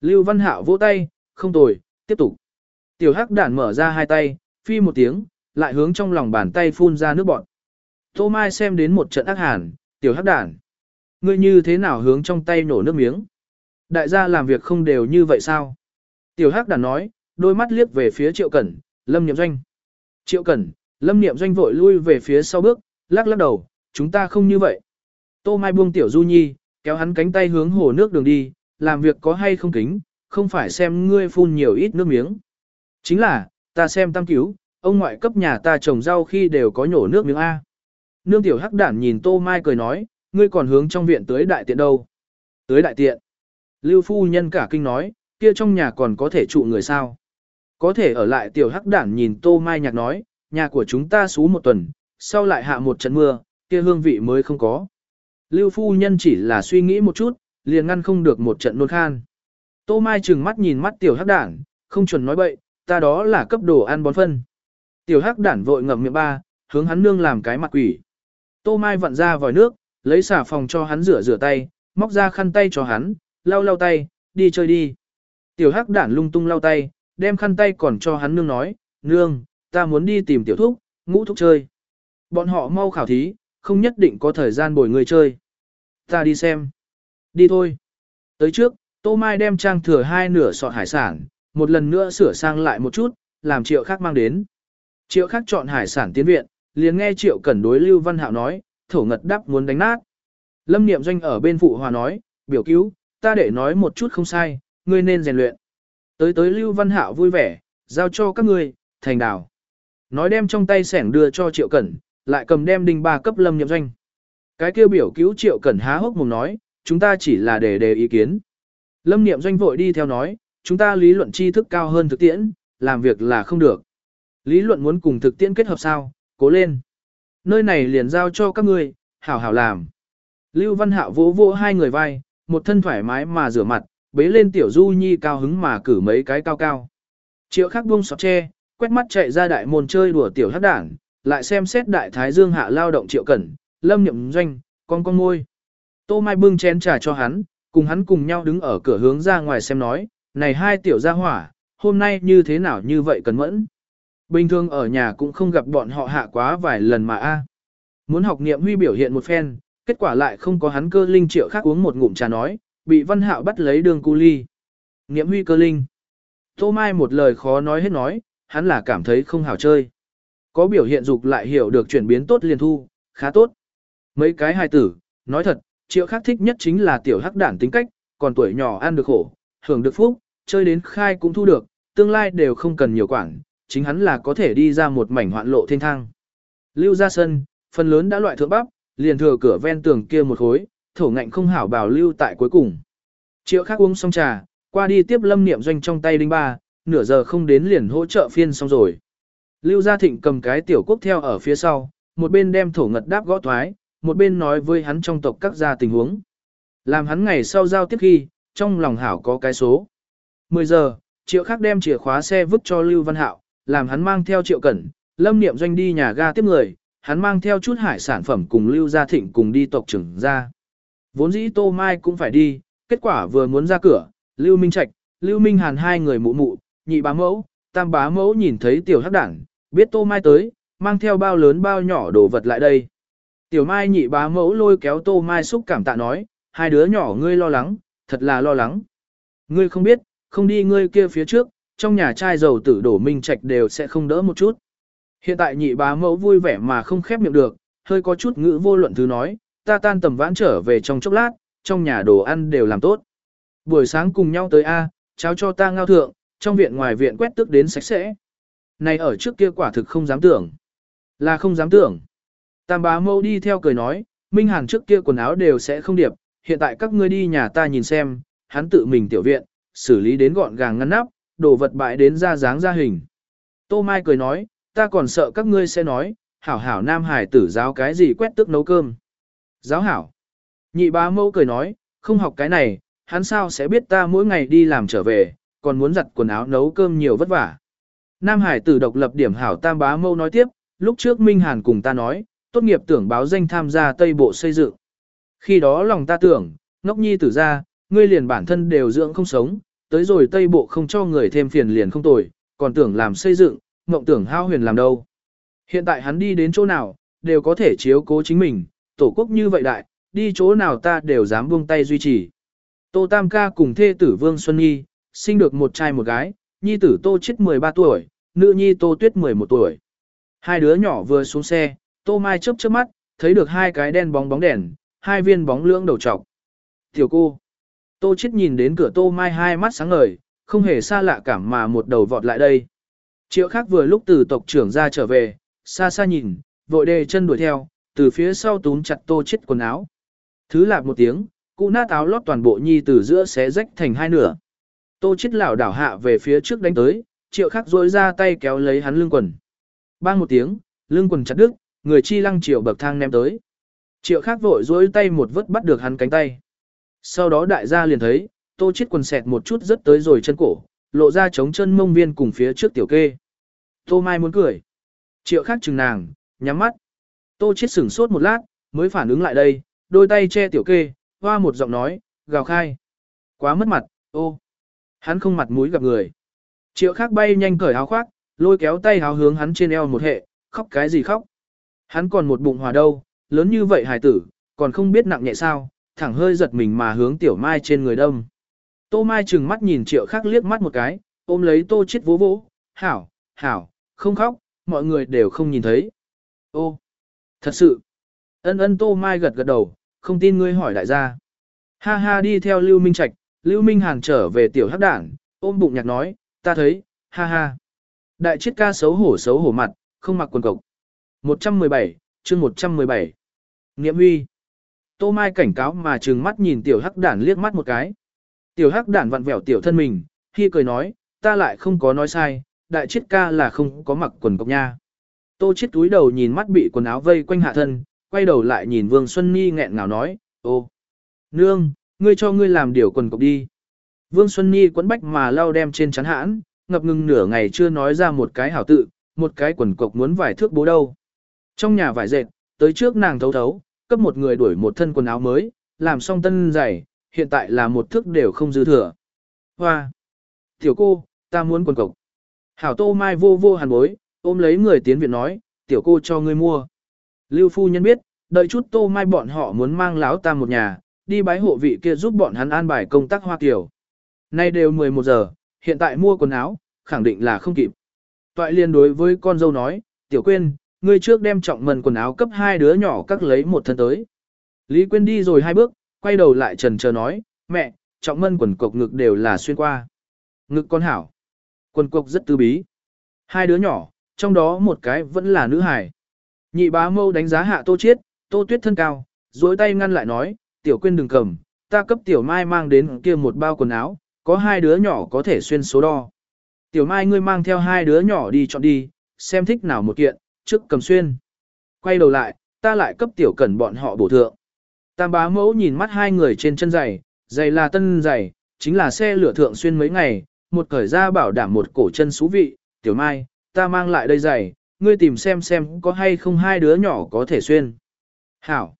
Lưu Văn Hạo vỗ tay, không tồi, tiếp tục. Tiểu hắc đản mở ra hai tay, phi một tiếng, lại hướng trong lòng bàn tay phun ra nước bọt. Tô Mai xem đến một trận ác hàn, tiểu hắc đản. Ngươi như thế nào hướng trong tay nổ nước miếng? Đại gia làm việc không đều như vậy sao? Tiểu hắc đản nói, đôi mắt liếc về phía triệu cẩn, lâm niệm doanh. Triệu cẩn, lâm niệm doanh vội lui về phía sau bước, lắc lắc đầu, chúng ta không như vậy. Tô Mai buông tiểu du nhi, kéo hắn cánh tay hướng hồ nước đường đi, làm việc có hay không kính, không phải xem ngươi phun nhiều ít nước miếng. Chính là, ta xem tam cứu, ông ngoại cấp nhà ta trồng rau khi đều có nhổ nước miếng A. Nương tiểu hắc đản nhìn Tô Mai cười nói, ngươi còn hướng trong viện tới đại tiện đâu. Tới đại tiện. Lưu phu nhân cả kinh nói, kia trong nhà còn có thể trụ người sao. Có thể ở lại tiểu hắc đản nhìn Tô Mai nhạc nói, nhà của chúng ta xú một tuần, sau lại hạ một trận mưa, kia hương vị mới không có. Lưu phu nhân chỉ là suy nghĩ một chút, liền ngăn không được một trận nôn khan. Tô Mai trừng mắt nhìn mắt tiểu hắc đản, không chuẩn nói bậy, ta đó là cấp đồ ăn bón phân. Tiểu hắc đản vội ngậm miệng ba, hướng hắn nương làm cái mặt quỷ. Tô Mai vặn ra vòi nước, lấy xà phòng cho hắn rửa rửa tay, móc ra khăn tay cho hắn, lau lau tay, đi chơi đi. Tiểu hắc đản lung tung lau tay, đem khăn tay còn cho hắn nương nói, nương, ta muốn đi tìm tiểu thúc, ngũ thúc chơi. Bọn họ mau khảo thí, không nhất định có thời gian bồi người chơi. Ta đi xem. Đi thôi. Tới trước, Tô Mai đem trang thừa hai nửa sọt hải sản, một lần nữa sửa sang lại một chút, làm triệu khác mang đến. Triệu khác chọn hải sản tiến viện, liền nghe triệu cẩn đối Lưu Văn Hạo nói, thổ ngật đắp muốn đánh nát. Lâm Niệm Doanh ở bên phụ hòa nói, biểu cứu, ta để nói một chút không sai, ngươi nên rèn luyện. Tới tới Lưu Văn Hạo vui vẻ, giao cho các ngươi, thành đào. Nói đem trong tay sẻng đưa cho Triệu Cẩn, lại cầm đem đinh ba cấp lâm Niệm doanh. Cái kêu biểu cứu Triệu Cẩn há hốc mồm nói, chúng ta chỉ là để đề ý kiến. Lâm niệm doanh vội đi theo nói, chúng ta lý luận tri thức cao hơn thực tiễn, làm việc là không được. Lý luận muốn cùng thực tiễn kết hợp sao, cố lên. Nơi này liền giao cho các ngươi, hảo hảo làm. Lưu Văn Hạo vỗ vỗ hai người vai, một thân thoải mái mà rửa mặt, bế lên tiểu du nhi cao hứng mà cử mấy cái cao cao. Triệu khắc buông sọt tre, quét mắt chạy ra đại môn chơi đùa tiểu hắc đảng, lại xem xét đại thái dương hạ lao động triệu cẩn, lâm nhậm doanh, con con ngôi. Tô Mai bưng chén trà cho hắn, cùng hắn cùng nhau đứng ở cửa hướng ra ngoài xem nói, này hai tiểu gia hỏa, hôm nay như thế nào như vậy cần mẫn. Bình thường ở nhà cũng không gặp bọn họ hạ quá vài lần mà a. Muốn học niệm huy biểu hiện một phen, kết quả lại không có hắn cơ linh triệu khác uống một ngụm trà nói, bị văn hạo bắt lấy đường cu ly. Niệm huy cơ linh. Tô Mai một lời khó nói hết nói, hắn là cảm thấy không hảo chơi. Có biểu hiện dục lại hiểu được chuyển biến tốt liền thu, khá tốt. Mấy cái hài tử, nói thật, triệu khác thích nhất chính là tiểu hắc đản tính cách, còn tuổi nhỏ ăn được khổ, hưởng được phúc, chơi đến khai cũng thu được, tương lai đều không cần nhiều quản, chính hắn là có thể đi ra một mảnh hoạn lộ thiên thang. Lưu ra sân, phần lớn đã loại thượng bắp, liền thừa cửa ven tường kia một khối, thổ ngạnh không hảo bảo lưu tại cuối cùng. Triệu khác uống xong trà, qua đi tiếp lâm niệm doanh trong tay đinh ba, nửa giờ không đến liền hỗ trợ phiên xong rồi. Lưu Gia Thịnh cầm cái tiểu quốc theo ở phía sau, một bên đem thổ ngật đáp gõ thoái, một bên nói với hắn trong tộc các gia tình huống. Làm hắn ngày sau giao tiếp khi, trong lòng hảo có cái số. 10 giờ, triệu khắc đem chìa khóa xe vứt cho Lưu Văn Hạo, làm hắn mang theo triệu cẩn, lâm niệm doanh đi nhà ga tiếp người, hắn mang theo chút hải sản phẩm cùng Lưu Gia Thịnh cùng đi tộc trưởng ra. Vốn dĩ Tô Mai cũng phải đi, kết quả vừa muốn ra cửa, Lưu Minh Trạch, Lưu Minh Hàn hai người mụ mụ, nhị bá mẫu, tam bá mẫu nhìn thấy tiểu hắc đảng, biết Tô Mai tới, mang theo bao lớn bao nhỏ đồ vật lại đây. Tiểu Mai nhị bá mẫu lôi kéo Tô Mai xúc cảm tạ nói, hai đứa nhỏ ngươi lo lắng, thật là lo lắng. Ngươi không biết, không đi ngươi kia phía trước, trong nhà trai giàu tử đổ minh trạch đều sẽ không đỡ một chút. Hiện tại nhị bá mẫu vui vẻ mà không khép miệng được, hơi có chút ngữ vô luận thứ nói, ta tan tầm vãn trở về trong chốc lát, trong nhà đồ ăn đều làm tốt. Buổi sáng cùng nhau tới A, cháo cho ta ngao thượng, trong viện ngoài viện quét tước đến sạch sẽ. Này ở trước kia quả thực không dám tưởng. Là không dám tưởng. Tam bá mẫu đi theo cười nói, Minh Hàn trước kia quần áo đều sẽ không điệp, hiện tại các ngươi đi nhà ta nhìn xem, hắn tự mình tiểu viện, xử lý đến gọn gàng ngăn nắp, đồ vật bại đến ra dáng ra hình. Tô Mai cười nói, ta còn sợ các ngươi sẽ nói, hảo hảo nam hải tử giáo cái gì quét tức nấu cơm. Giáo hảo. Nhị bá mâu cười nói, không học cái này, hắn sao sẽ biết ta mỗi ngày đi làm trở về, còn muốn giặt quần áo nấu cơm nhiều vất vả. Nam Hải tử độc lập điểm hảo tam bá mâu nói tiếp, lúc trước Minh Hàn cùng ta nói, tốt nghiệp tưởng báo danh tham gia Tây Bộ xây dựng. Khi đó lòng ta tưởng, ngốc nhi tử ra, ngươi liền bản thân đều dưỡng không sống, tới rồi Tây Bộ không cho người thêm phiền liền không tồi, còn tưởng làm xây dựng, mộng tưởng hao huyền làm đâu. Hiện tại hắn đi đến chỗ nào, đều có thể chiếu cố chính mình, tổ quốc như vậy đại, đi chỗ nào ta đều dám buông tay duy trì. Tô Tam ca cùng thê tử Vương Xuân Nhi, sinh được một trai một gái, nhi tử Tô chết 13 tuổi, nữ nhi Tô Tuyết 11 tuổi. Hai đứa nhỏ vừa xuống xe, Tô Mai chớp chớp mắt, thấy được hai cái đen bóng bóng đèn, hai viên bóng lưỡng đầu trọc. Tiểu cô. Tô chết nhìn đến cửa Tô Mai hai mắt sáng ngời, không hề xa lạ cảm mà một đầu vọt lại đây. Triệu khác vừa lúc từ tộc trưởng ra trở về, xa xa nhìn, vội đề chân đuổi theo, từ phía sau túm chặt Tô chết quần áo. Thứ lạp một tiếng, cụ nát áo lót toàn bộ nhi từ giữa xé rách thành hai nửa. Tô chết lảo đảo hạ về phía trước đánh tới, triệu khắc rối ra tay kéo lấy hắn lưng quần. Bang một tiếng, lưng quần chặt đứt, người chi lăng triệu bậc thang ném tới. Triệu khắc vội dối tay một vứt bắt được hắn cánh tay. Sau đó đại gia liền thấy, tô chết quần sẹt một chút rất tới rồi chân cổ, lộ ra trống chân mông viên cùng phía trước tiểu kê. Tô Mai muốn cười. Triệu khắc chừng nàng, nhắm mắt. Tô chết sửng sốt một lát, mới phản ứng lại đây, đôi tay che tiểu kê, hoa một giọng nói, gào khai. Quá mất mặt, ô. Hắn không mặt mũi gặp người. Triệu khác bay nhanh cởi áo khoác, lôi kéo tay áo hướng hắn trên eo một hệ, khóc cái gì khóc. Hắn còn một bụng hòa đâu, lớn như vậy hài tử, còn không biết nặng nhẹ sao, thẳng hơi giật mình mà hướng tiểu mai trên người đông. Tô mai trừng mắt nhìn triệu khác liếc mắt một cái, ôm lấy tô chết vỗ vỗ, hảo, hảo, không khóc, mọi người đều không nhìn thấy. Ô, thật sự. Ân ân tô mai gật gật đầu, không tin ngươi hỏi đại gia. Ha ha đi theo Lưu Minh Trạch, Lưu Minh Hàn trở về tiểu hắc đảng, ôm bụng nhạc nói, ta thấy, ha ha. Đại chiết ca xấu hổ xấu hổ mặt, không mặc quần cộc. 117, chương 117. Nghiệm huy. Tô Mai cảnh cáo mà trừng mắt nhìn tiểu hắc đản liếc mắt một cái. Tiểu hắc đản vặn vẹo tiểu thân mình, khi cười nói, ta lại không có nói sai, đại chiết ca là không có mặc quần cộc nha. Tô chết túi đầu nhìn mắt bị quần áo vây quanh hạ thân, quay đầu lại nhìn Vương Xuân Nhi nghẹn ngào nói, ô, nương, ngươi cho ngươi làm điều quần cộc đi. Vương Xuân Nhi quấn bách mà lau đem trên chắn hãn, ngập ngừng nửa ngày chưa nói ra một cái hảo tự, một cái quần cộc muốn vải thước bố đâu. Trong nhà vải dệt, tới trước nàng thấu thấu, cấp một người đuổi một thân quần áo mới, làm xong tân giày, hiện tại là một thước đều không dư thừa. Hoa! Tiểu cô, ta muốn quần cộc. Hảo tô mai vô vô hàn bối, ôm lấy người tiến viện nói, tiểu cô cho ngươi mua. Lưu phu nhân biết, đợi chút tô mai bọn họ muốn mang láo ta một nhà, đi bái hộ vị kia giúp bọn hắn an bài công tác hoa kiểu. Nay đều 11 giờ, hiện tại mua quần áo, khẳng định là không kịp. Toại liên đối với con dâu nói, tiểu quên, ngươi trước đem trọng mần quần áo cấp hai đứa nhỏ các lấy một thân tới. Lý Quyên đi rồi hai bước, quay đầu lại trần chờ nói, mẹ, trọng mân quần cộc ngực đều là xuyên qua. Ngực con hảo. Quần cộc rất tư bí. Hai đứa nhỏ, trong đó một cái vẫn là nữ hài. Nhị bá mâu đánh giá hạ tô chiết, tô tuyết thân cao, dối tay ngăn lại nói, tiểu quyên đừng cầm, ta cấp tiểu mai mang đến kia một bao quần áo, có hai đứa nhỏ có thể xuyên số đo. Tiểu mai ngươi mang theo hai đứa nhỏ đi chọn đi, xem thích nào một kiện, trước cầm xuyên. Quay đầu lại, ta lại cấp tiểu cẩn bọn họ bổ thượng. Tam bá mẫu nhìn mắt hai người trên chân giày, giày là tân giày, chính là xe lửa thượng xuyên mấy ngày, một cởi ra bảo đảm một cổ chân xú vị, tiểu mai, ta mang lại đây giày, ngươi tìm xem xem có hay không hai đứa nhỏ có thể xuyên. Hảo.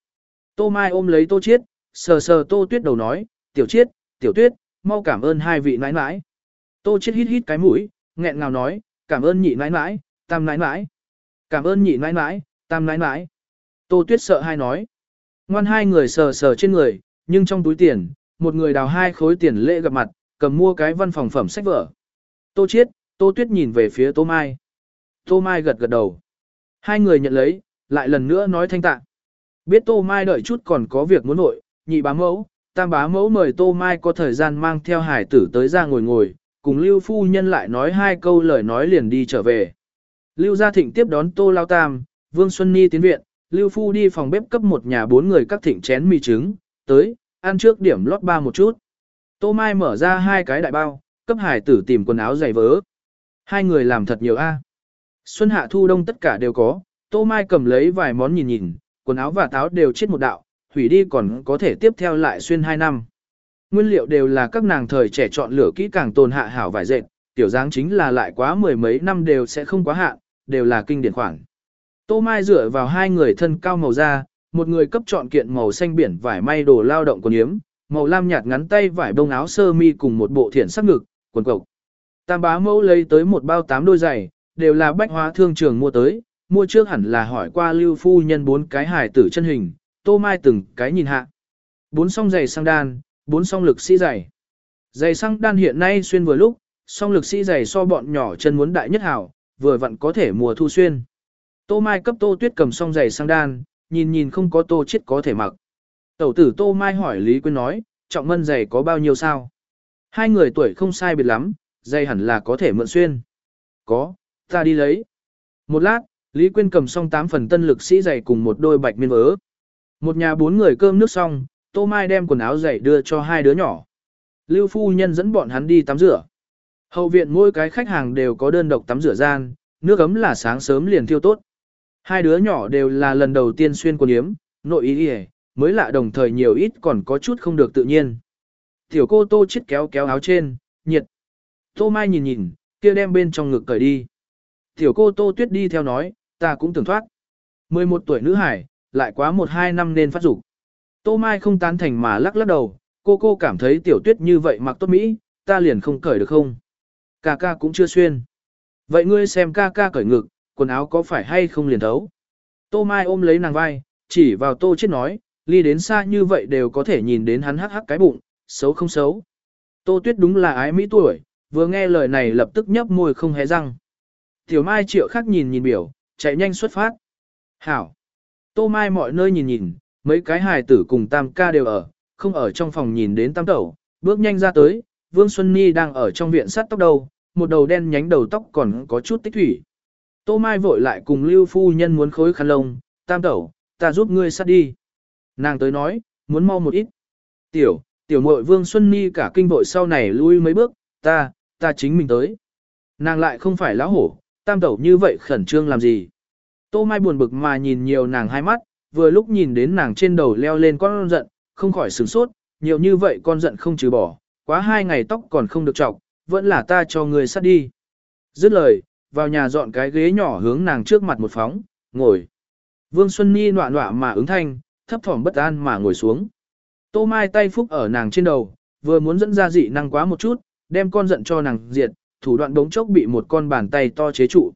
Tô Mai ôm lấy Tô Chiết, sờ sờ Tô Tuyết đầu nói, tiểu Chiết, tiểu Tuyết, mau cảm ơn hai vị nãi nãi. Tô Chiết hít hít cái mũi, nghẹn ngào nói, cảm ơn nhị nãi nãi, tam nãi nãi. Cảm ơn nhị nãi nãi, tam nãi nãi. Tô Tuyết sợ hai nói. Ngoan hai người sờ sờ trên người, nhưng trong túi tiền, một người đào hai khối tiền lễ gặp mặt, cầm mua cái văn phòng phẩm sách vở. Tô Chiết, Tô Tuyết nhìn về phía Tô Mai. Tô Mai gật gật đầu. Hai người nhận lấy, lại lần nữa nói thanh tạ. Biết Tô Mai đợi chút còn có việc muốn nội, nhị bá mẫu, tam bá mẫu mời Tô Mai có thời gian mang theo hải tử tới ra ngồi ngồi, cùng Lưu Phu Nhân lại nói hai câu lời nói liền đi trở về. Lưu Gia Thịnh tiếp đón Tô Lao Tam, Vương Xuân Ni tiến viện, Lưu Phu đi phòng bếp cấp một nhà bốn người các thịnh chén mì trứng, tới, ăn trước điểm lót ba một chút. Tô Mai mở ra hai cái đại bao, cấp hải tử tìm quần áo giày vớ. Hai người làm thật nhiều a. Xuân hạ thu đông tất cả đều có, Tô Mai cầm lấy vài món nhìn nhìn, quần áo và táo đều chết một đạo, hủy đi còn có thể tiếp theo lại xuyên hai năm. Nguyên liệu đều là các nàng thời trẻ chọn lựa kỹ càng tồn hạ hảo vải dệt, tiểu dáng chính là lại quá mười mấy năm đều sẽ không quá hạn, đều là kinh điển khoản. Tô Mai dựa vào hai người thân cao màu da, một người cấp chọn kiện màu xanh biển vải may đồ lao động quần yếm, màu lam nhạt ngắn tay vải bông áo sơ mi cùng một bộ thiển sắc ngực, quần cộc. Tam bá mẫu lấy tới một bao tám đôi giày, đều là bách hóa thương trường mua tới, mua trước hẳn là hỏi qua lưu phu nhân bốn cái hài tử chân hình, tô mai từng cái nhìn hạ. Bốn song giày sang đan, bốn song lực sĩ giày. Giày sang đan hiện nay xuyên vừa lúc, song lực sĩ giày so bọn nhỏ chân muốn đại nhất hảo, vừa vặn có thể mùa thu xuyên. Tô mai cấp tô tuyết cầm song giày sang đan, nhìn nhìn không có tô chết có thể mặc. Tẩu tử tô mai hỏi Lý Quyên nói, trọng mân giày có bao nhiêu sao? Hai người tuổi không sai biệt lắm, giày hẳn là có thể mượn xuyên. Có, ta đi lấy. Một lát, Lý Quyên cầm xong 8 phần tân lực sĩ giày cùng một đôi bạch miên vớ. Một nhà bốn người cơm nước xong, Tô Mai đem quần áo giày đưa cho hai đứa nhỏ. Lưu phu nhân dẫn bọn hắn đi tắm rửa. Hậu viện mỗi cái khách hàng đều có đơn độc tắm rửa gian, nước ấm là sáng sớm liền thiêu tốt. Hai đứa nhỏ đều là lần đầu tiên xuyên quần yếm, nội ý yề, mới lạ đồng thời nhiều ít còn có chút không được tự nhiên. Tiểu cô tô chết kéo kéo áo trên, nhiệt. Tô Mai nhìn nhìn, kia đem bên trong ngực cởi đi. Tiểu cô tô tuyết đi theo nói, ta cũng tưởng thoát. 11 tuổi nữ hải, lại quá 1-2 năm nên phát dục. Tô Mai không tán thành mà lắc lắc đầu, cô cô cảm thấy tiểu tuyết như vậy mặc tốt Mỹ, ta liền không cởi được không? Ca ca cũng chưa xuyên. Vậy ngươi xem ca ca cởi ngực, quần áo có phải hay không liền thấu? Tô Mai ôm lấy nàng vai, chỉ vào tô chết nói, ly đến xa như vậy đều có thể nhìn đến hắn hắc hắc cái bụng, xấu không xấu. Tô tuyết đúng là ái Mỹ tuổi, vừa nghe lời này lập tức nhấp môi không hé răng. Tiểu Mai triệu khác nhìn nhìn biểu, chạy nhanh xuất phát. Hảo. Tô Mai mọi nơi nhìn nhìn, mấy cái hài tử cùng tam ca đều ở, không ở trong phòng nhìn đến tam tẩu, bước nhanh ra tới, Vương Xuân Nhi đang ở trong viện sắt tóc đầu, một đầu đen nhánh đầu tóc còn có chút tích thủy. Tô Mai vội lại cùng Lưu Phu Nhân muốn khối khăn lông, tam tẩu, ta giúp ngươi sát đi. Nàng tới nói, muốn mau một ít. Tiểu, tiểu muội Vương Xuân Nhi cả kinh vội sau này lui mấy bước, ta, ta chính mình tới. Nàng lại không phải lão hổ, tam tẩu như vậy khẩn trương làm gì. Tô Mai buồn bực mà nhìn nhiều nàng hai mắt, vừa lúc nhìn đến nàng trên đầu leo lên con giận, không khỏi sửng sốt, nhiều như vậy con giận không trừ bỏ, quá hai ngày tóc còn không được trọc, vẫn là ta cho người sát đi. Dứt lời, vào nhà dọn cái ghế nhỏ hướng nàng trước mặt một phóng, ngồi. Vương Xuân Nhi nọa nọa mà ứng thanh, thấp thỏm bất an mà ngồi xuống. Tô Mai tay phúc ở nàng trên đầu, vừa muốn dẫn ra dị năng quá một chút, đem con giận cho nàng diệt, thủ đoạn đống chốc bị một con bàn tay to chế trụ.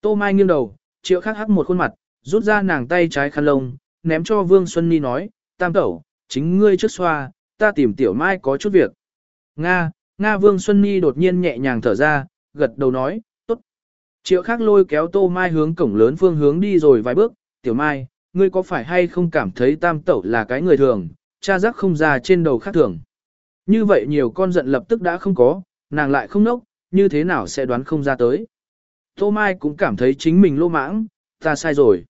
Tô Mai nghiêng đầu, triệu khắc hắc một khuôn mặt, rút ra nàng tay trái khăn lông, ném cho Vương Xuân Nhi nói, tam tẩu, chính ngươi trước xoa, ta tìm tiểu mai có chút việc. Nga, Nga Vương Xuân Nhi đột nhiên nhẹ nhàng thở ra, gật đầu nói, tốt. Triệu khắc lôi kéo tô mai hướng cổng lớn phương hướng đi rồi vài bước, tiểu mai, ngươi có phải hay không cảm thấy tam tẩu là cái người thường, cha giác không ra trên đầu khác thường. Như vậy nhiều con giận lập tức đã không có, nàng lại không nốc, như thế nào sẽ đoán không ra tới. Tô Mai cũng cảm thấy chính mình lô mãng, ta sai rồi.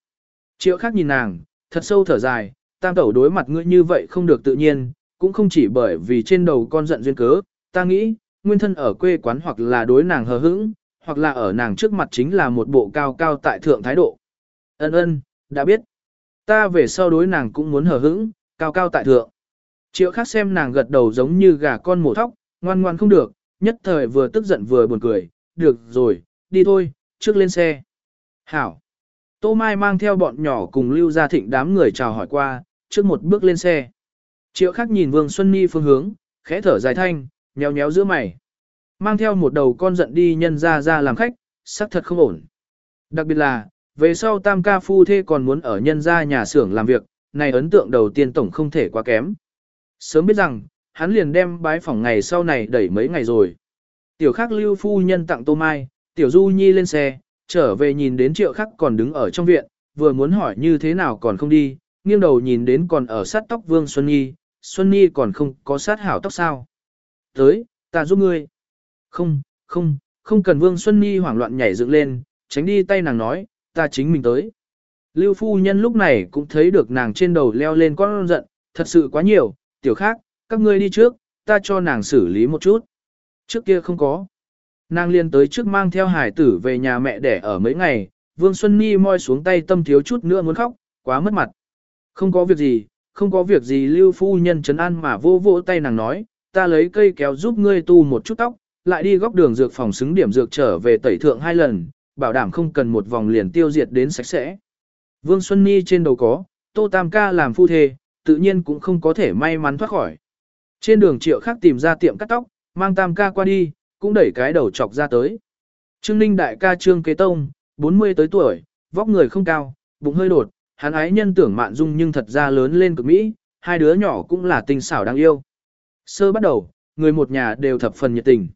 Triệu khác nhìn nàng, thật sâu thở dài, tam tẩu đối mặt ngươi như vậy không được tự nhiên, cũng không chỉ bởi vì trên đầu con giận duyên cớ, ta nghĩ, nguyên thân ở quê quán hoặc là đối nàng hờ hững, hoặc là ở nàng trước mặt chính là một bộ cao cao tại thượng thái độ. Ân ân, đã biết. Ta về sau đối nàng cũng muốn hờ hững, cao cao tại thượng. Triệu khác xem nàng gật đầu giống như gà con mổ thóc, ngoan ngoan không được, nhất thời vừa tức giận vừa buồn cười, được rồi, đi thôi, trước lên xe. Hảo. Tô Mai mang theo bọn nhỏ cùng lưu gia thịnh đám người chào hỏi qua, trước một bước lên xe. Triệu khắc nhìn Vương Xuân Ni phương hướng, khẽ thở dài thanh, nhéo nhéo giữa mày. Mang theo một đầu con giận đi nhân ra ra làm khách, sắc thật không ổn. Đặc biệt là, về sau tam ca phu thê còn muốn ở nhân ra nhà xưởng làm việc, này ấn tượng đầu tiên tổng không thể quá kém. Sớm biết rằng, hắn liền đem bái phỏng ngày sau này đẩy mấy ngày rồi. Tiểu khắc lưu phu nhân tặng tô mai, tiểu du nhi lên xe, trở về nhìn đến triệu khắc còn đứng ở trong viện, vừa muốn hỏi như thế nào còn không đi, nghiêng đầu nhìn đến còn ở sát tóc vương Xuân Nhi, Xuân Nhi còn không có sát hảo tóc sao. Tới, ta giúp ngươi. Không, không, không cần vương Xuân Nhi hoảng loạn nhảy dựng lên, tránh đi tay nàng nói, ta chính mình tới. Lưu phu nhân lúc này cũng thấy được nàng trên đầu leo lên con giận, thật sự quá nhiều, tiểu khác, các ngươi đi trước, ta cho nàng xử lý một chút. Trước kia không có. Nàng liên tới trước mang theo hải tử về nhà mẹ đẻ ở mấy ngày, Vương Xuân Nhi moi xuống tay tâm thiếu chút nữa muốn khóc, quá mất mặt. Không có việc gì, không có việc gì lưu phu nhân Trấn an mà vô vỗ tay nàng nói, ta lấy cây kéo giúp ngươi tu một chút tóc, lại đi góc đường dược phòng xứng điểm dược trở về tẩy thượng hai lần, bảo đảm không cần một vòng liền tiêu diệt đến sạch sẽ. Vương Xuân Nhi trên đầu có, Tô Tam Ca làm phu thê, tự nhiên cũng không có thể may mắn thoát khỏi. Trên đường triệu khác tìm ra tiệm cắt tóc, mang Tam Ca qua đi, cũng đẩy cái đầu chọc ra tới. Trương Ninh đại ca Trương Kế Tông, 40 tới tuổi, vóc người không cao, bụng hơi đột, hắn ái nhân tưởng mạn dung nhưng thật ra lớn lên cực mỹ, hai đứa nhỏ cũng là tình xảo đáng yêu. Sơ bắt đầu, người một nhà đều thập phần nhiệt tình.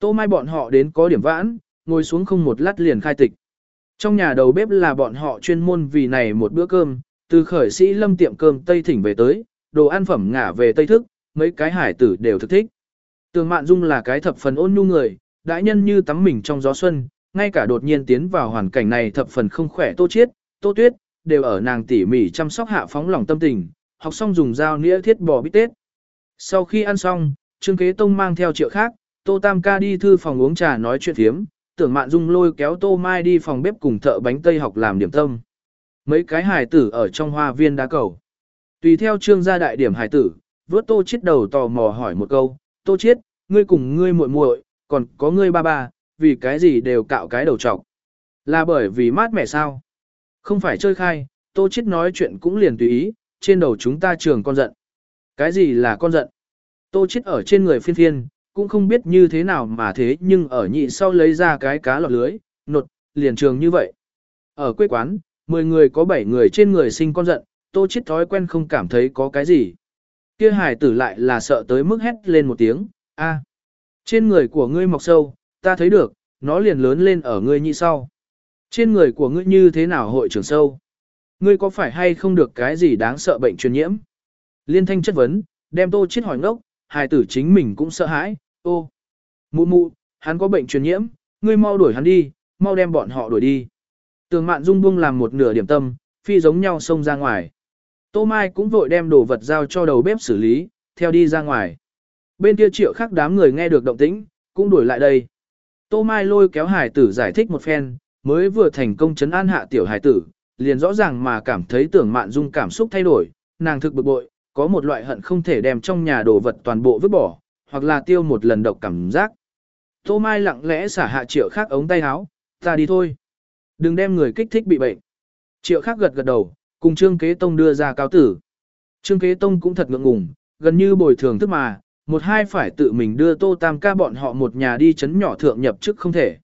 Tô mai bọn họ đến có điểm vãn, ngồi xuống không một lát liền khai tịch. Trong nhà đầu bếp là bọn họ chuyên môn vì này một bữa cơm, từ khởi sĩ lâm tiệm cơm Tây Thỉnh về tới, đồ ăn phẩm ngả về Tây Thức, mấy cái hải tử đều thực thích. Tường Mạn Dung là cái thập phần ôn nhu người, đại nhân như tắm mình trong gió xuân, ngay cả đột nhiên tiến vào hoàn cảnh này thập phần không khỏe Tô Chiết, Tô Tuyết, đều ở nàng tỉ mỉ chăm sóc hạ phóng lòng tâm tình, học xong dùng dao nĩa thiết bò bít tết. Sau khi ăn xong, Trương Kế Tông mang theo triệu khác, Tô Tam ca đi thư phòng uống trà nói chuyện thiếm, tưởng Mạn Dung lôi kéo Tô Mai đi phòng bếp cùng thợ bánh tây học làm điểm tâm. Mấy cái hài tử ở trong hoa viên đá cầu. Tùy theo trương gia đại điểm hài tử, vớt Tô Chiết đầu tò mò hỏi một câu, Tô Chiết, ngươi cùng ngươi muội muội, còn có ngươi ba ba, vì cái gì đều cạo cái đầu trọc. Là bởi vì mát mẻ sao? Không phải chơi khai, Tô Chiết nói chuyện cũng liền tùy ý, trên đầu chúng ta trường con giận. Cái gì là con giận? Tô Chiết ở trên người phiên phiên, cũng không biết như thế nào mà thế nhưng ở nhị sau lấy ra cái cá lọt lưới, nột, liền trường như vậy. Ở quê quán, 10 người có 7 người trên người sinh con giận, Tô Chiết thói quen không cảm thấy có cái gì. Kia hải tử lại là sợ tới mức hét lên một tiếng, a, trên người của ngươi mọc sâu, ta thấy được, nó liền lớn lên ở ngươi nhị sau. Trên người của ngươi như thế nào hội trưởng sâu? Ngươi có phải hay không được cái gì đáng sợ bệnh truyền nhiễm? Liên thanh chất vấn, đem tô chết hỏi ngốc, hài tử chính mình cũng sợ hãi, ô. Mụ mụ, hắn có bệnh truyền nhiễm, ngươi mau đuổi hắn đi, mau đem bọn họ đuổi đi. Tường mạn dung buông làm một nửa điểm tâm, phi giống nhau xông ra ngoài. Tô Mai cũng vội đem đồ vật giao cho đầu bếp xử lý, theo đi ra ngoài. Bên kia triệu khác đám người nghe được động tĩnh, cũng đuổi lại đây. Tô Mai lôi kéo hải tử giải thích một phen, mới vừa thành công chấn an hạ tiểu hải tử, liền rõ ràng mà cảm thấy tưởng mạn dung cảm xúc thay đổi, nàng thực bực bội, có một loại hận không thể đem trong nhà đồ vật toàn bộ vứt bỏ, hoặc là tiêu một lần độc cảm giác. Tô Mai lặng lẽ xả hạ triệu khác ống tay áo, ta đi thôi. Đừng đem người kích thích bị bệnh. Triệu khác gật gật đầu, cùng Trương Kế Tông đưa ra cáo tử. Trương Kế Tông cũng thật ngượng ngùng, gần như bồi thường tức mà, một hai phải tự mình đưa Tô Tam ca bọn họ một nhà đi chấn nhỏ thượng nhập chức không thể.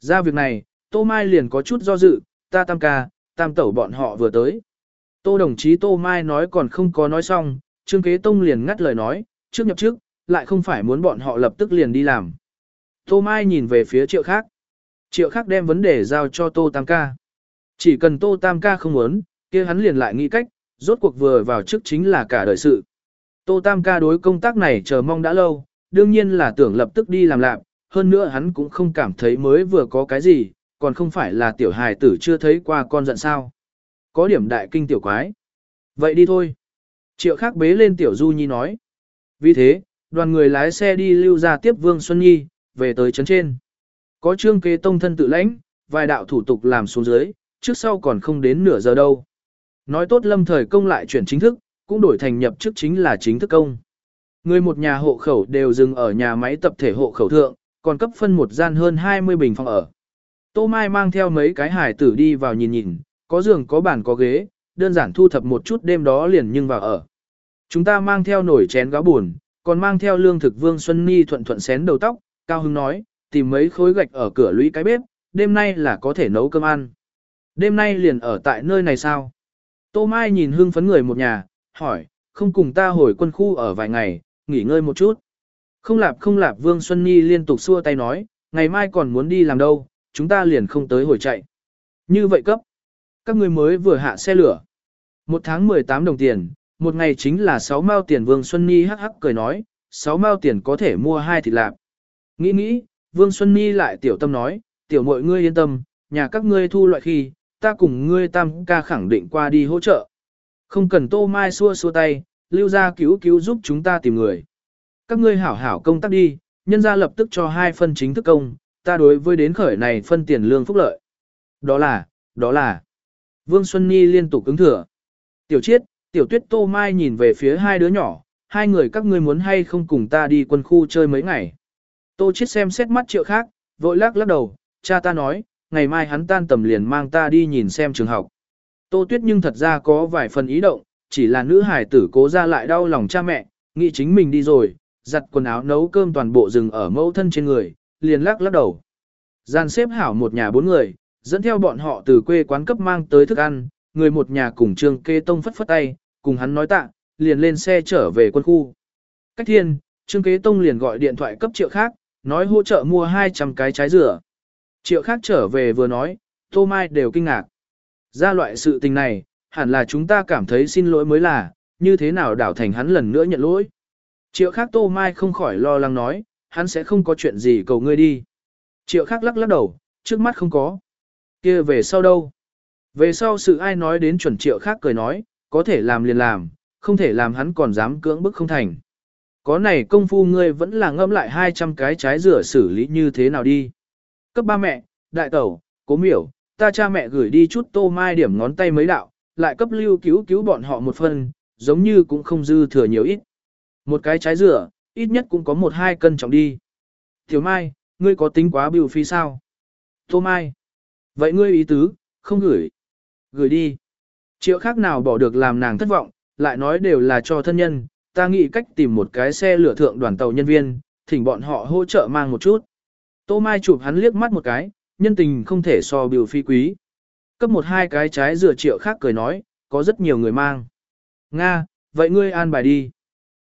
Ra việc này, Tô Mai liền có chút do dự, ta Tam ca, Tam tẩu bọn họ vừa tới. Tô đồng chí Tô Mai nói còn không có nói xong, Trương Kế Tông liền ngắt lời nói, trước nhập trước, lại không phải muốn bọn họ lập tức liền đi làm. Tô Mai nhìn về phía triệu khác. Triệu khác đem vấn đề giao cho Tô Tam ca. Chỉ cần Tô Tam ca không muốn, kia hắn liền lại nghĩ cách, rốt cuộc vừa vào trước chính là cả đời sự. Tô Tam ca đối công tác này chờ mong đã lâu, đương nhiên là tưởng lập tức đi làm lạc, hơn nữa hắn cũng không cảm thấy mới vừa có cái gì, còn không phải là tiểu hài tử chưa thấy qua con giận sao. Có điểm đại kinh tiểu quái. Vậy đi thôi. Triệu khác bế lên tiểu Du Nhi nói. Vì thế, đoàn người lái xe đi lưu ra tiếp Vương Xuân Nhi, về tới trấn trên. Có trương kế tông thân tự lãnh, vài đạo thủ tục làm xuống dưới, trước sau còn không đến nửa giờ đâu. Nói tốt lâm thời công lại chuyển chính thức, cũng đổi thành nhập chức chính là chính thức công. Người một nhà hộ khẩu đều dừng ở nhà máy tập thể hộ khẩu thượng, còn cấp phân một gian hơn 20 bình phòng ở. Tô Mai mang theo mấy cái hải tử đi vào nhìn nhìn, có giường có bàn có ghế, đơn giản thu thập một chút đêm đó liền nhưng vào ở. Chúng ta mang theo nổi chén gáo buồn, còn mang theo lương thực Vương Xuân Ni thuận thuận xén đầu tóc, Cao Hưng nói, tìm mấy khối gạch ở cửa lũy cái bếp, đêm nay là có thể nấu cơm ăn. Đêm nay liền ở tại nơi này sao? Tô Mai nhìn hưng phấn người một nhà, hỏi, không cùng ta hồi quân khu ở vài ngày, nghỉ ngơi một chút. Không lạp không lạp Vương Xuân Nhi liên tục xua tay nói, ngày mai còn muốn đi làm đâu, chúng ta liền không tới hồi chạy. Như vậy cấp, các người mới vừa hạ xe lửa. Một tháng 18 đồng tiền, một ngày chính là 6 mao tiền Vương Xuân Nhi hắc hắc cười nói, 6 mao tiền có thể mua hai thịt lạp. Nghĩ nghĩ, Vương Xuân Nhi lại tiểu tâm nói, tiểu mọi ngươi yên tâm, nhà các ngươi thu loại khi, ta cùng ngươi tam ca khẳng định qua đi hỗ trợ. Không cần tô mai xua xua tay, lưu ra cứu cứu giúp chúng ta tìm người. Các ngươi hảo hảo công tác đi, nhân ra lập tức cho hai phân chính thức công, ta đối với đến khởi này phân tiền lương phúc lợi. Đó là, đó là. Vương Xuân Nhi liên tục ứng thừa. Tiểu chiết, tiểu tuyết tô mai nhìn về phía hai đứa nhỏ, hai người các ngươi muốn hay không cùng ta đi quân khu chơi mấy ngày. Tô chiết xem xét mắt triệu khác, vội lắc lắc đầu, cha ta nói, ngày mai hắn tan tầm liền mang ta đi nhìn xem trường học. Tô Tuyết nhưng thật ra có vài phần ý động, chỉ là nữ hải tử cố ra lại đau lòng cha mẹ, nghĩ chính mình đi rồi, giặt quần áo nấu cơm toàn bộ rừng ở mẫu thân trên người, liền lắc lắc đầu. Gian xếp hảo một nhà bốn người, dẫn theo bọn họ từ quê quán cấp mang tới thức ăn, người một nhà cùng trương kê tông phất phất tay, cùng hắn nói tạ, liền lên xe trở về quân khu. Cách thiên, trương kế tông liền gọi điện thoại cấp triệu khác, nói hỗ trợ mua 200 cái trái dừa. Triệu khác trở về vừa nói, Tô Mai đều kinh ngạc. Ra loại sự tình này, hẳn là chúng ta cảm thấy xin lỗi mới là, như thế nào đảo thành hắn lần nữa nhận lỗi. Triệu khác Tô Mai không khỏi lo lắng nói, hắn sẽ không có chuyện gì cầu ngươi đi. Triệu khác lắc lắc đầu, trước mắt không có. kia về sau đâu? Về sau sự ai nói đến chuẩn triệu khác cười nói, có thể làm liền làm, không thể làm hắn còn dám cưỡng bức không thành. Có này công phu ngươi vẫn là ngâm lại 200 cái trái rửa xử lý như thế nào đi. Cấp ba mẹ, đại tẩu, cố miểu, ta cha mẹ gửi đi chút tô mai điểm ngón tay mấy đạo, lại cấp lưu cứu cứu bọn họ một phần, giống như cũng không dư thừa nhiều ít. Một cái trái rửa, ít nhất cũng có một hai cân trọng đi. Tiểu mai, ngươi có tính quá biểu phí sao? Tô mai. Vậy ngươi ý tứ, không gửi. Gửi đi. Triệu khác nào bỏ được làm nàng thất vọng, lại nói đều là cho thân nhân, ta nghĩ cách tìm một cái xe lửa thượng đoàn tàu nhân viên, thỉnh bọn họ hỗ trợ mang một chút. Tô Mai chụp hắn liếc mắt một cái, nhân tình không thể so biểu phi quý. Cấp một hai cái trái dừa triệu khác cười nói, có rất nhiều người mang. Nga, vậy ngươi an bài đi.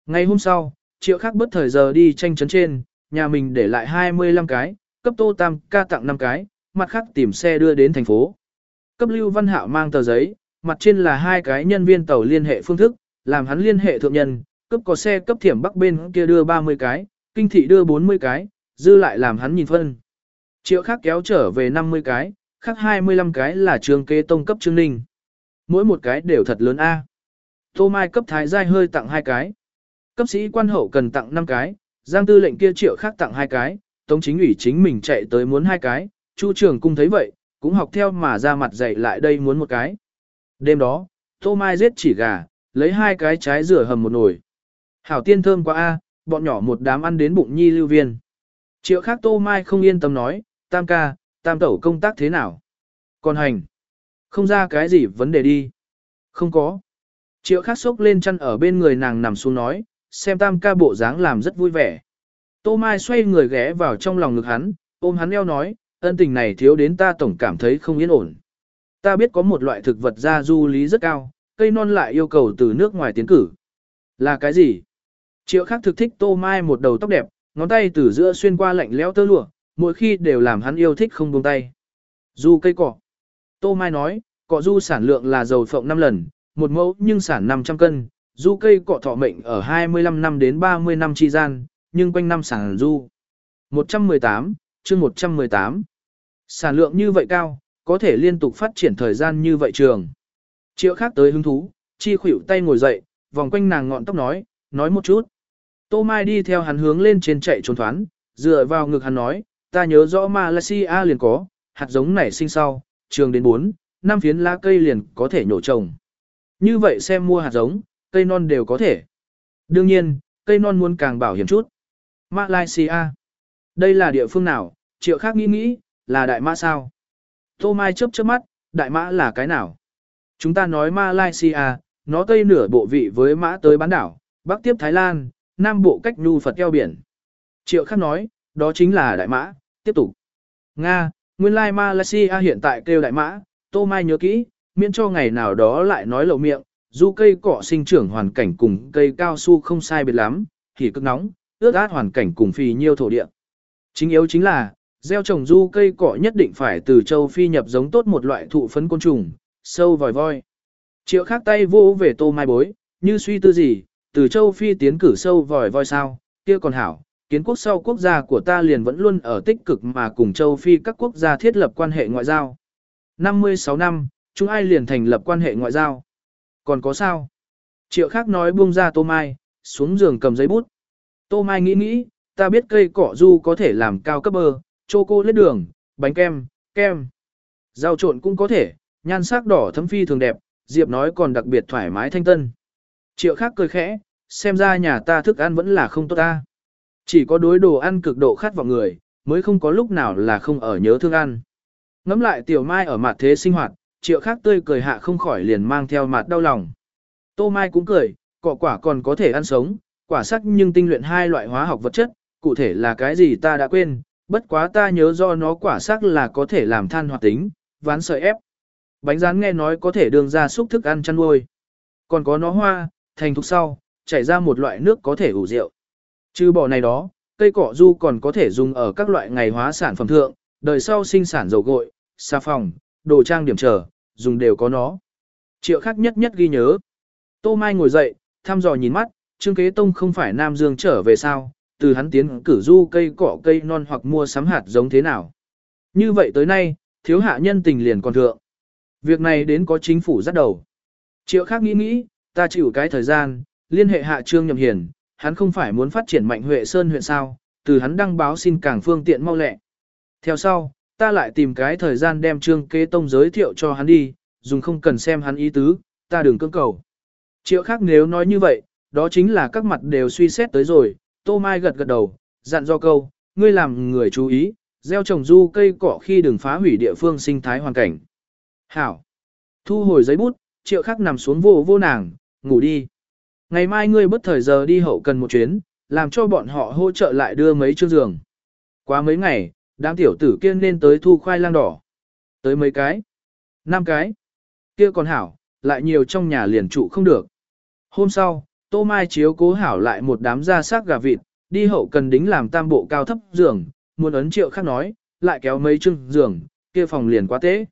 Ngày hôm sau, triệu khác bất thời giờ đi tranh chấn trên, nhà mình để lại 25 cái, cấp tô tam ca tặng 5 cái, mặt khác tìm xe đưa đến thành phố. Cấp lưu văn hạo mang tờ giấy, mặt trên là hai cái nhân viên tàu liên hệ phương thức, làm hắn liên hệ thượng nhân, cấp có xe cấp thiểm bắc bên kia đưa 30 cái, kinh thị đưa 40 cái, dư lại làm hắn nhìn phân. Triệu khác kéo trở về 50 cái, khác 25 cái là trường kế tông cấp trương ninh. Mỗi một cái đều thật lớn A. Tô Mai cấp thái giai hơi tặng hai cái. Cấp sĩ quan hậu cần tặng 5 cái, giang tư lệnh kia triệu khác tặng hai cái, tống chính ủy chính mình chạy tới muốn hai cái, chu trường cung thấy vậy, cũng học theo mà ra mặt dạy lại đây muốn một cái. Đêm đó, Tô Mai giết chỉ gà, lấy hai cái trái rửa hầm một nồi. Hảo tiên thơm quá a, bọn nhỏ một đám ăn đến bụng nhi lưu viên. Triệu khác Tô Mai không yên tâm nói, tam ca, tam tẩu công tác thế nào? Còn hành. Không ra cái gì vấn đề đi. Không có. Triệu khác sốc lên chăn ở bên người nàng nằm xuống nói, xem tam ca bộ dáng làm rất vui vẻ. Tô Mai xoay người ghé vào trong lòng ngực hắn, ôm hắn eo nói, ân tình này thiếu đến ta tổng cảm thấy không yên ổn. Ta biết có một loại thực vật ra du lý rất cao, cây non lại yêu cầu từ nước ngoài tiến cử. Là cái gì? Triệu khác thực thích Tô Mai một đầu tóc đẹp, ngón tay từ giữa xuyên qua lạnh lẽo tơ lụa, mỗi khi đều làm hắn yêu thích không buông tay. Du cây cỏ. Tô Mai nói, cỏ du sản lượng là dầu phộng 5 lần, một mẫu nhưng sản 500 cân, du cây cỏ thọ mệnh ở 25 năm đến 30 năm chi gian, nhưng quanh năm sản du. 118, chương 118. Sản lượng như vậy cao, có thể liên tục phát triển thời gian như vậy trường. Triệu khác tới hứng thú, chi khuỷu tay ngồi dậy, vòng quanh nàng ngọn tóc nói, nói một chút. Tô Mai đi theo hắn hướng lên trên chạy trốn thoán, dựa vào ngực hắn nói, ta nhớ rõ Malaysia liền có, hạt giống nảy sinh sau, trường đến 4, năm phiến lá cây liền có thể nhổ trồng. Như vậy xem mua hạt giống, cây non đều có thể. Đương nhiên, cây non muốn càng bảo hiểm chút. Malaysia. Đây là địa phương nào, triệu khác nghĩ nghĩ, là đại mã sao? Tô Mai chớp chớp mắt, đại mã là cái nào? Chúng ta nói Malaysia, nó tây nửa bộ vị với mã tới bán đảo, bắc tiếp Thái Lan, nam bộ cách nhu Phật eo biển. Triệu khác nói, đó chính là đại mã, tiếp tục. Nga, nguyên lai Malaysia hiện tại kêu đại mã, Tô Mai nhớ kỹ, miễn cho ngày nào đó lại nói lậu miệng, Du cây cỏ sinh trưởng hoàn cảnh cùng cây cao su không sai biệt lắm, thì cực nóng, ướt át hoàn cảnh cùng phì nhiêu thổ địa. Chính yếu chính là, gieo trồng du cây cỏ nhất định phải từ châu Phi nhập giống tốt một loại thụ phấn côn trùng, sâu vòi voi. Triệu khác tay vô về tô mai bối, như suy tư gì, từ châu Phi tiến cử sâu vòi voi sao, kia còn hảo, kiến quốc sau quốc gia của ta liền vẫn luôn ở tích cực mà cùng châu Phi các quốc gia thiết lập quan hệ ngoại giao. 56 năm, chúng ai liền thành lập quan hệ ngoại giao. Còn có sao? Triệu khác nói buông ra tô mai, xuống giường cầm giấy bút. Tô mai nghĩ nghĩ, ta biết cây cỏ du có thể làm cao cấp bơ, choco lết đường, bánh kem, kem. Rau trộn cũng có thể, nhan sắc đỏ thấm phi thường đẹp, Diệp nói còn đặc biệt thoải mái thanh tân. Triệu khác cười khẽ, xem ra nhà ta thức ăn vẫn là không tốt ta. Chỉ có đối đồ ăn cực độ khát vọng người, mới không có lúc nào là không ở nhớ thương ăn. Ngắm lại tiểu mai ở mặt thế sinh hoạt, triệu khác tươi cười hạ không khỏi liền mang theo mặt đau lòng. Tô mai cũng cười, cỏ quả còn có thể ăn sống, quả sắc nhưng tinh luyện hai loại hóa học vật chất, cụ thể là cái gì ta đã quên, bất quá ta nhớ do nó quả sắc là có thể làm than hoạt tính, ván sợi ép. Bánh rán nghe nói có thể đường ra xúc thức ăn chăn nuôi. Còn có nó hoa, thành thục sau, chảy ra một loại nước có thể ủ rượu. Trừ bỏ này đó, cây cỏ du còn có thể dùng ở các loại ngày hóa sản phẩm thượng, đời sau sinh sản dầu gội, xà phòng, đồ trang điểm trở, dùng đều có nó. Triệu khác nhất nhất ghi nhớ. Tô Mai ngồi dậy, thăm dò nhìn mắt, Trương Kế Tông không phải Nam Dương trở về sao, từ hắn tiến cử du cây cỏ cây non hoặc mua sắm hạt giống thế nào. Như vậy tới nay, thiếu hạ nhân tình liền còn thượng. Việc này đến có chính phủ dắt đầu. Triệu khác nghĩ nghĩ, ta chịu cái thời gian, liên hệ hạ Trương Nhậm Hiền, hắn không phải muốn phát triển mạnh Huệ Sơn huyện sao, từ hắn đăng báo xin càng phương tiện mau lẹ. Theo sau, ta lại tìm cái thời gian đem Trương Kế Tông giới thiệu cho hắn đi, dùng không cần xem hắn ý tứ, ta đừng cưỡng cầu. Triệu khác nếu nói như vậy, đó chính là các mặt đều suy xét tới rồi, Tô Mai gật gật đầu, dặn do câu, ngươi làm người chú ý, gieo trồng du cây cỏ khi đừng phá hủy địa phương sinh thái hoàn cảnh. Hảo. Thu hồi giấy bút, triệu khắc nằm xuống vô vô nàng, ngủ đi. Ngày mai ngươi bất thời giờ đi hậu cần một chuyến, làm cho bọn họ hỗ trợ lại đưa mấy chương giường. Quá mấy ngày, đám tiểu tử kia nên tới thu khoai lang đỏ. Tới mấy cái? năm cái. Kia còn hảo, lại nhiều trong nhà liền trụ không được. Hôm sau, Tô Mai chiếu cố hảo lại một đám da xác gà vịt, đi hậu cần đính làm tam bộ cao thấp giường, muốn ấn triệu khác nói, lại kéo mấy chưng giường, kia phòng liền quá tế.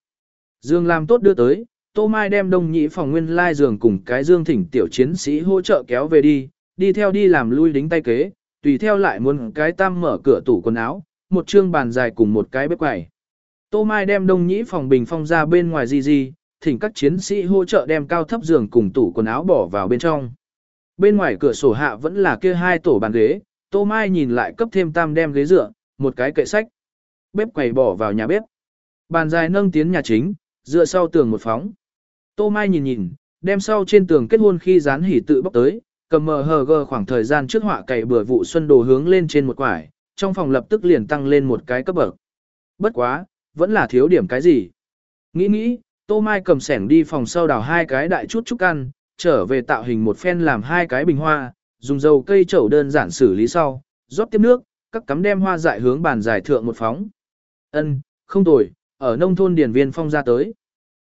Dương làm tốt đưa tới, Tô Mai đem đông nhị phòng nguyên lai giường cùng cái dương thỉnh tiểu chiến sĩ hỗ trợ kéo về đi, đi theo đi làm lui đính tay kế, tùy theo lại muốn cái tam mở cửa tủ quần áo, một chương bàn dài cùng một cái bếp quầy. Tô Mai đem đông nhĩ phòng bình phong ra bên ngoài gì gì, thỉnh các chiến sĩ hỗ trợ đem cao thấp giường cùng tủ quần áo bỏ vào bên trong. Bên ngoài cửa sổ hạ vẫn là kia hai tổ bàn ghế, Tô Mai nhìn lại cấp thêm tam đem ghế dựa, một cái kệ sách. Bếp quầy bỏ vào nhà bếp. Bàn dài nâng tiến nhà chính, dựa sau tường một phóng. Tô Mai nhìn nhìn, đem sau trên tường kết hôn khi dán hỉ tự bóc tới, cầm mờ hờ gờ khoảng thời gian trước họa cày bừa vụ xuân đồ hướng lên trên một quải, trong phòng lập tức liền tăng lên một cái cấp bậc. Bất quá, vẫn là thiếu điểm cái gì. Nghĩ nghĩ, Tô Mai cầm sẻng đi phòng sau đào hai cái đại chút chút ăn, trở về tạo hình một phen làm hai cái bình hoa, dùng dầu cây chậu đơn giản xử lý sau, rót tiếp nước, các cắm đem hoa dại hướng bàn giải thượng một phóng. Ân, không tồi, ở nông thôn điển viên phong ra tới.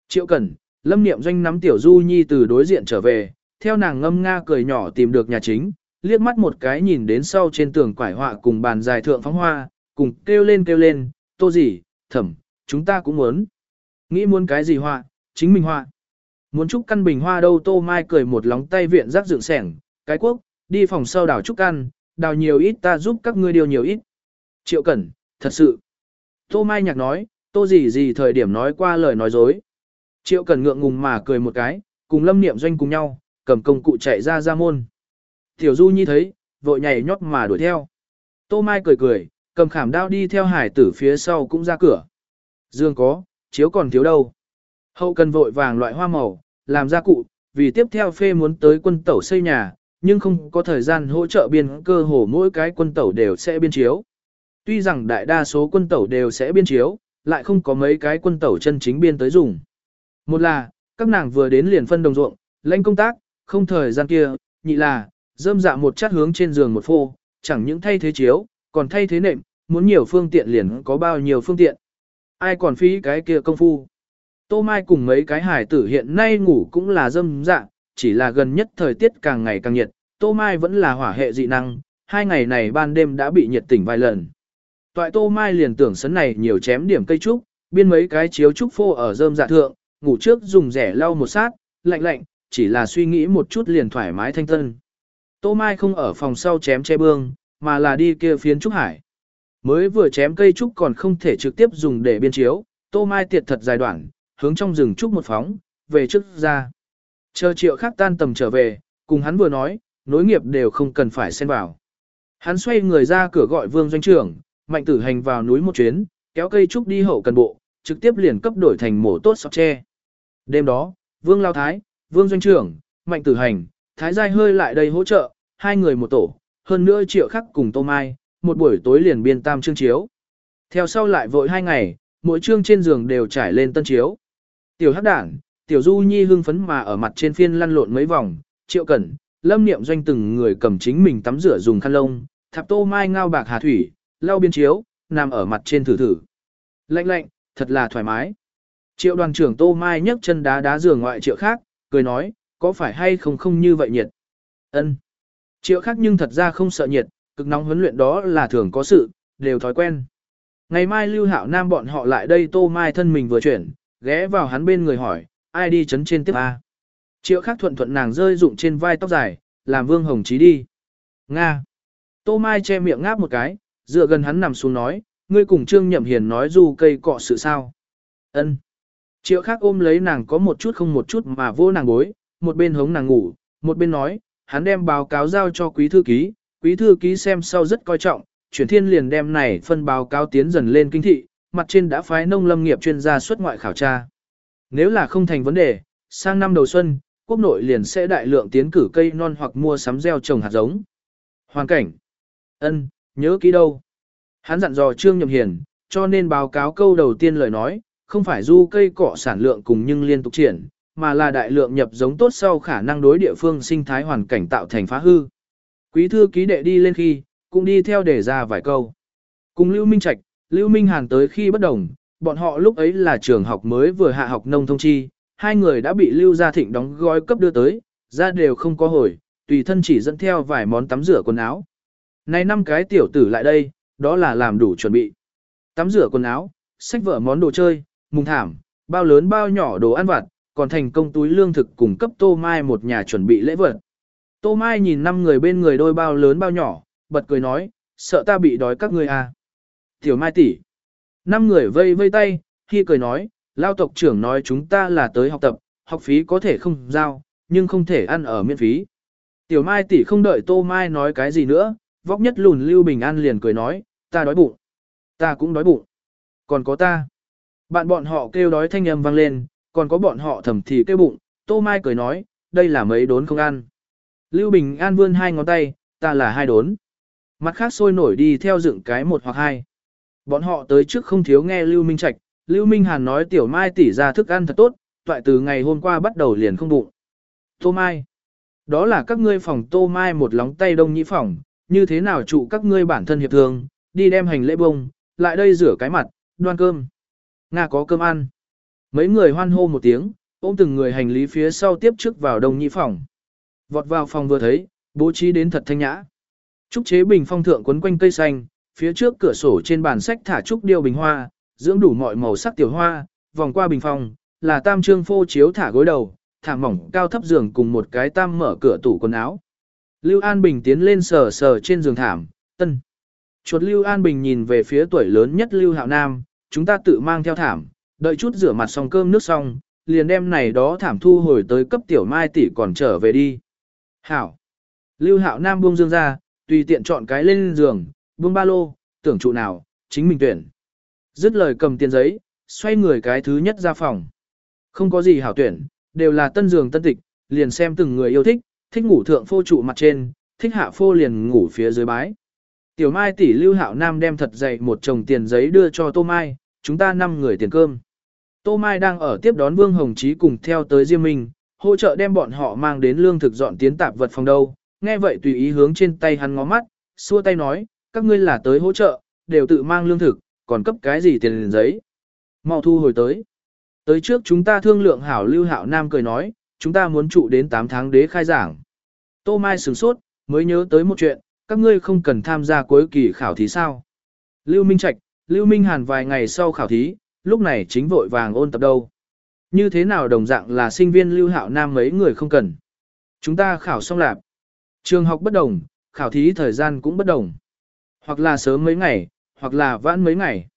Triệu Cẩn, Lâm Niệm Doanh nắm Tiểu Du Nhi từ đối diện trở về, theo nàng ngâm nga cười nhỏ tìm được nhà chính, liếc mắt một cái nhìn đến sau trên tường quải họa cùng bàn dài thượng phóng hoa, cùng kêu lên kêu lên, tô gì, thẩm, chúng ta cũng muốn. Nghĩ muốn cái gì họa, chính mình họa. Muốn trúc căn bình hoa đâu tô mai cười một lóng tay viện rác dựng sẻng, cái quốc, đi phòng sau đảo trúc căn, đào nhiều ít ta giúp các ngươi điều nhiều ít. Triệu Cẩn, thật sự. Tô Mai nhạc nói, tô gì gì thời điểm nói qua lời nói dối. Triệu Cẩn ngượng ngùng mà cười một cái, cùng lâm niệm doanh cùng nhau, cầm công cụ chạy ra ra môn. Tiểu Du Nhi thấy, vội nhảy nhót mà đuổi theo. Tô Mai cười cười, cầm khảm đao đi theo hải tử phía sau cũng ra cửa. Dương có, chiếu còn thiếu đâu. Hậu cần vội vàng loại hoa màu, làm gia cụ, vì tiếp theo phê muốn tới quân tẩu xây nhà, nhưng không có thời gian hỗ trợ biên cơ hồ mỗi cái quân tẩu đều sẽ biên chiếu. Tuy rằng đại đa số quân tẩu đều sẽ biên chiếu, lại không có mấy cái quân tẩu chân chính biên tới dùng. Một là, các nàng vừa đến liền phân đồng ruộng, lãnh công tác, không thời gian kia, nhị là, dơm dạ một chát hướng trên giường một phô, chẳng những thay thế chiếu, còn thay thế nệm, muốn nhiều phương tiện liền có bao nhiêu phương tiện. Ai còn phí cái kia công phu. Tô Mai cùng mấy cái hải tử hiện nay ngủ cũng là dâm dạ, chỉ là gần nhất thời tiết càng ngày càng nhiệt, Tô Mai vẫn là hỏa hệ dị năng, hai ngày này ban đêm đã bị nhiệt tỉnh vài lần. Toại Tô Mai liền tưởng sấn này nhiều chém điểm cây trúc, biên mấy cái chiếu trúc phô ở dơm dạ thượng, ngủ trước dùng rẻ lau một sát, lạnh lạnh, chỉ là suy nghĩ một chút liền thoải mái thanh tân. Tô Mai không ở phòng sau chém che bương, mà là đi kia phiến trúc hải. Mới vừa chém cây trúc còn không thể trực tiếp dùng để biên chiếu, Tô Mai tiệt thật dài đoạn, hướng trong rừng trúc một phóng, về trước ra. Chờ triệu khác tan tầm trở về, cùng hắn vừa nói, nối nghiệp đều không cần phải xen vào. Hắn xoay người ra cửa gọi vương doanh trưởng, mạnh tử hành vào núi một chuyến, kéo cây trúc đi hậu cần bộ, trực tiếp liền cấp đổi thành mổ tốt sọc tre. Đêm đó, vương lao thái, vương doanh trưởng, mạnh tử hành, thái giai hơi lại đây hỗ trợ, hai người một tổ, hơn nữa triệu khắc cùng tô mai, một buổi tối liền biên tam chương chiếu. Theo sau lại vội hai ngày, mỗi chương trên giường đều trải lên tân chiếu. Tiểu hắc đảng, tiểu du nhi hưng phấn mà ở mặt trên phiên lăn lộn mấy vòng, triệu cẩn, lâm niệm doanh từng người cầm chính mình tắm rửa dùng khăn lông, thạp tô mai ngao bạc hà thủy, lau biên chiếu, nằm ở mặt trên thử thử. Lạnh lạnh, thật là thoải mái. Triệu đoàn trưởng tô mai nhấc chân đá đá giường ngoại triệu khác, cười nói, có phải hay không không như vậy nhiệt. ân Triệu khác nhưng thật ra không sợ nhiệt, cực nóng huấn luyện đó là thường có sự, đều thói quen. Ngày mai Lưu Hạo Nam bọn họ lại đây Tô Mai thân mình vừa chuyển, ghé vào hắn bên người hỏi, ai đi chấn trên tiếp A. Triệu khác thuận thuận nàng rơi rụng trên vai tóc dài, làm Vương Hồng Chí đi. Nga. Tô Mai che miệng ngáp một cái, dựa gần hắn nằm xuống nói, ngươi cùng Trương Nhậm Hiền nói du cây cọ sự sao. Ân. Triệu khác ôm lấy nàng có một chút không một chút mà vô nàng bối, một bên hống nàng ngủ, một bên nói, hắn đem báo cáo giao cho quý thư ký, quý thư ký xem sau rất coi trọng, chuyển thiên liền đem này phân báo cáo tiến dần lên kinh thị, mặt trên đã phái nông lâm nghiệp chuyên gia xuất ngoại khảo tra. Nếu là không thành vấn đề, sang năm đầu xuân, quốc nội liền sẽ đại lượng tiến cử cây non hoặc mua sắm gieo trồng hạt giống. Hoàn cảnh. ân nhớ kỹ đâu. Hắn dặn dò Trương Nhậm Hiền, cho nên báo cáo câu đầu tiên lời nói, không phải du cây cỏ sản lượng cùng nhưng liên tục triển, mà là đại lượng nhập giống tốt sau khả năng đối địa phương sinh thái hoàn cảnh tạo thành phá hư. Quý thư ký đệ đi lên khi, cũng đi theo để ra vài câu. Cùng Lưu Minh Trạch, Lưu Minh Hàn tới khi bất đồng, bọn họ lúc ấy là trường học mới vừa hạ học nông thông chi, hai người đã bị Lưu Gia Thịnh đóng gói cấp đưa tới, ra đều không có hồi, tùy thân chỉ dẫn theo vài món tắm rửa quần áo. Này năm cái tiểu tử lại đây, đó là làm đủ chuẩn bị. Tắm rửa quần áo, sách vở món đồ chơi, mùng thảm, bao lớn bao nhỏ đồ ăn vặt, còn thành công túi lương thực cùng cấp Tô Mai một nhà chuẩn bị lễ vật. Tô Mai nhìn năm người bên người đôi bao lớn bao nhỏ, bật cười nói, sợ ta bị đói các ngươi à. Tiểu Mai tỷ, năm người vây vây tay, khi cười nói, lao tộc trưởng nói chúng ta là tới học tập, học phí có thể không giao, nhưng không thể ăn ở miễn phí. Tiểu Mai tỷ không đợi Tô Mai nói cái gì nữa, vóc nhất lùn Lưu Bình An liền cười nói, ta đói bụng. Ta cũng đói bụng. Còn có ta. Bạn bọn họ kêu đói thanh âm vang lên, còn có bọn họ thầm thì kêu bụng, Tô Mai cười nói, đây là mấy đốn không ăn. Lưu Bình An vươn hai ngón tay, ta là hai đốn. Mặt khác sôi nổi đi theo dựng cái một hoặc hai. Bọn họ tới trước không thiếu nghe Lưu Minh Trạch, Lưu Minh Hàn nói tiểu Mai tỉ ra thức ăn thật tốt, toại từ ngày hôm qua bắt đầu liền không bụng. Tô Mai. Đó là các ngươi phòng Tô Mai một lóng tay đông nhĩ phòng, như thế nào trụ các ngươi bản thân hiệp thương, đi đem hành lễ bông, lại đây rửa cái mặt, đoan cơm. Nga có cơm ăn. Mấy người hoan hô một tiếng, ôm từng người hành lý phía sau tiếp trước vào đông nhị phòng. Vọt vào phòng vừa thấy, bố trí đến thật thanh nhã. Trúc chế bình phong thượng quấn quanh cây xanh, phía trước cửa sổ trên bàn sách thả trúc điêu bình hoa, dưỡng đủ mọi màu sắc tiểu hoa, vòng qua bình phong, là tam trương phô chiếu thả gối đầu, thảm mỏng cao thấp giường cùng một cái tam mở cửa tủ quần áo. Lưu An Bình tiến lên sờ sờ trên giường thảm, tân. Chuột Lưu An Bình nhìn về phía tuổi lớn nhất Lưu Hạo Nam, chúng ta tự mang theo thảm, đợi chút rửa mặt xong cơm nước xong, liền đem này đó thảm thu hồi tới cấp tiểu mai tỷ còn trở về đi. Hảo. Lưu Hạo Nam buông dương ra, tùy tiện chọn cái lên giường, buông ba lô, tưởng trụ nào, chính mình tuyển. Dứt lời cầm tiền giấy, xoay người cái thứ nhất ra phòng. Không có gì hảo tuyển, đều là tân giường tân tịch, liền xem từng người yêu thích, thích ngủ thượng phô trụ mặt trên, thích hạ phô liền ngủ phía dưới bái. Tiểu Mai tỷ Lưu Hạo Nam đem thật dày một chồng tiền giấy đưa cho Tô Mai, chúng ta năm người tiền cơm. Tô Mai đang ở tiếp đón Vương Hồng Chí cùng theo tới Diêm Minh, hỗ trợ đem bọn họ mang đến lương thực dọn tiến tạp vật phòng đâu. Nghe vậy tùy ý hướng trên tay hắn ngó mắt, xua tay nói, các ngươi là tới hỗ trợ, đều tự mang lương thực, còn cấp cái gì tiền giấy. Mau thu hồi tới. Tới trước chúng ta thương lượng hảo Lưu Hạo Nam cười nói, chúng ta muốn trụ đến 8 tháng đế khai giảng. Tô Mai sửng sốt, mới nhớ tới một chuyện, các ngươi không cần tham gia cuối kỳ khảo thí sao. Lưu Minh Trạch, Lưu Minh Hàn vài ngày sau khảo thí, lúc này chính vội vàng ôn tập đâu. Như thế nào đồng dạng là sinh viên Lưu Hạo Nam mấy người không cần. Chúng ta khảo xong lạp. Trường học bất đồng, khảo thí thời gian cũng bất đồng. Hoặc là sớm mấy ngày, hoặc là vãn mấy ngày.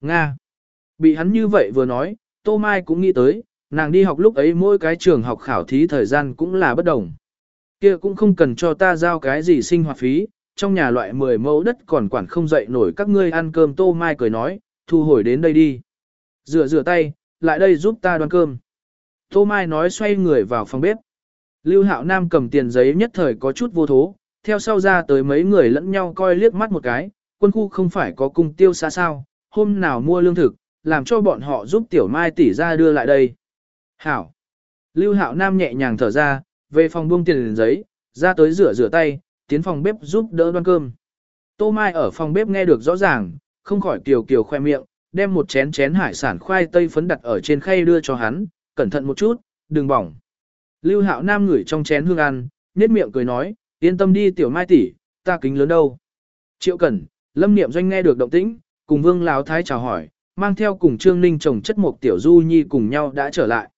Nga. Bị hắn như vậy vừa nói, Tô Mai cũng nghĩ tới, nàng đi học lúc ấy mỗi cái trường học khảo thí thời gian cũng là bất đồng. Kia cũng không cần cho ta giao cái gì sinh hoạt phí, trong nhà loại 10 mẫu đất còn quản không dậy nổi các ngươi ăn cơm Tô Mai cười nói, thu hồi đến đây đi. Rửa rửa tay, lại đây giúp ta đoan cơm. Tô Mai nói xoay người vào phòng bếp. Lưu Hạo Nam cầm tiền giấy nhất thời có chút vô thố, theo sau ra tới mấy người lẫn nhau coi liếc mắt một cái, quân khu không phải có cung tiêu xa sao, hôm nào mua lương thực, làm cho bọn họ giúp tiểu mai tỷ ra đưa lại đây. Hảo. Lưu Hạo Nam nhẹ nhàng thở ra, về phòng buông tiền giấy, ra tới rửa rửa tay, tiến phòng bếp giúp đỡ đoan cơm. Tô Mai ở phòng bếp nghe được rõ ràng, không khỏi kiều kiều khoe miệng, đem một chén chén hải sản khoai tây phấn đặt ở trên khay đưa cho hắn, cẩn thận một chút, đừng bỏng. Lưu Hạo Nam ngửi trong chén hương ăn, nhếch miệng cười nói, yên tâm đi tiểu mai tỷ, ta kính lớn đâu. Triệu Cẩn, Lâm Niệm Doanh nghe được động tĩnh, cùng Vương Lão Thái chào hỏi, mang theo cùng Trương Ninh chồng chất một tiểu du nhi cùng nhau đã trở lại.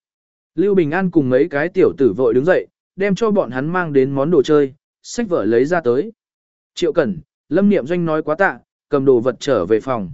Lưu Bình An cùng mấy cái tiểu tử vội đứng dậy, đem cho bọn hắn mang đến món đồ chơi, sách vở lấy ra tới. Triệu Cẩn, Lâm Niệm Doanh nói quá tạ, cầm đồ vật trở về phòng.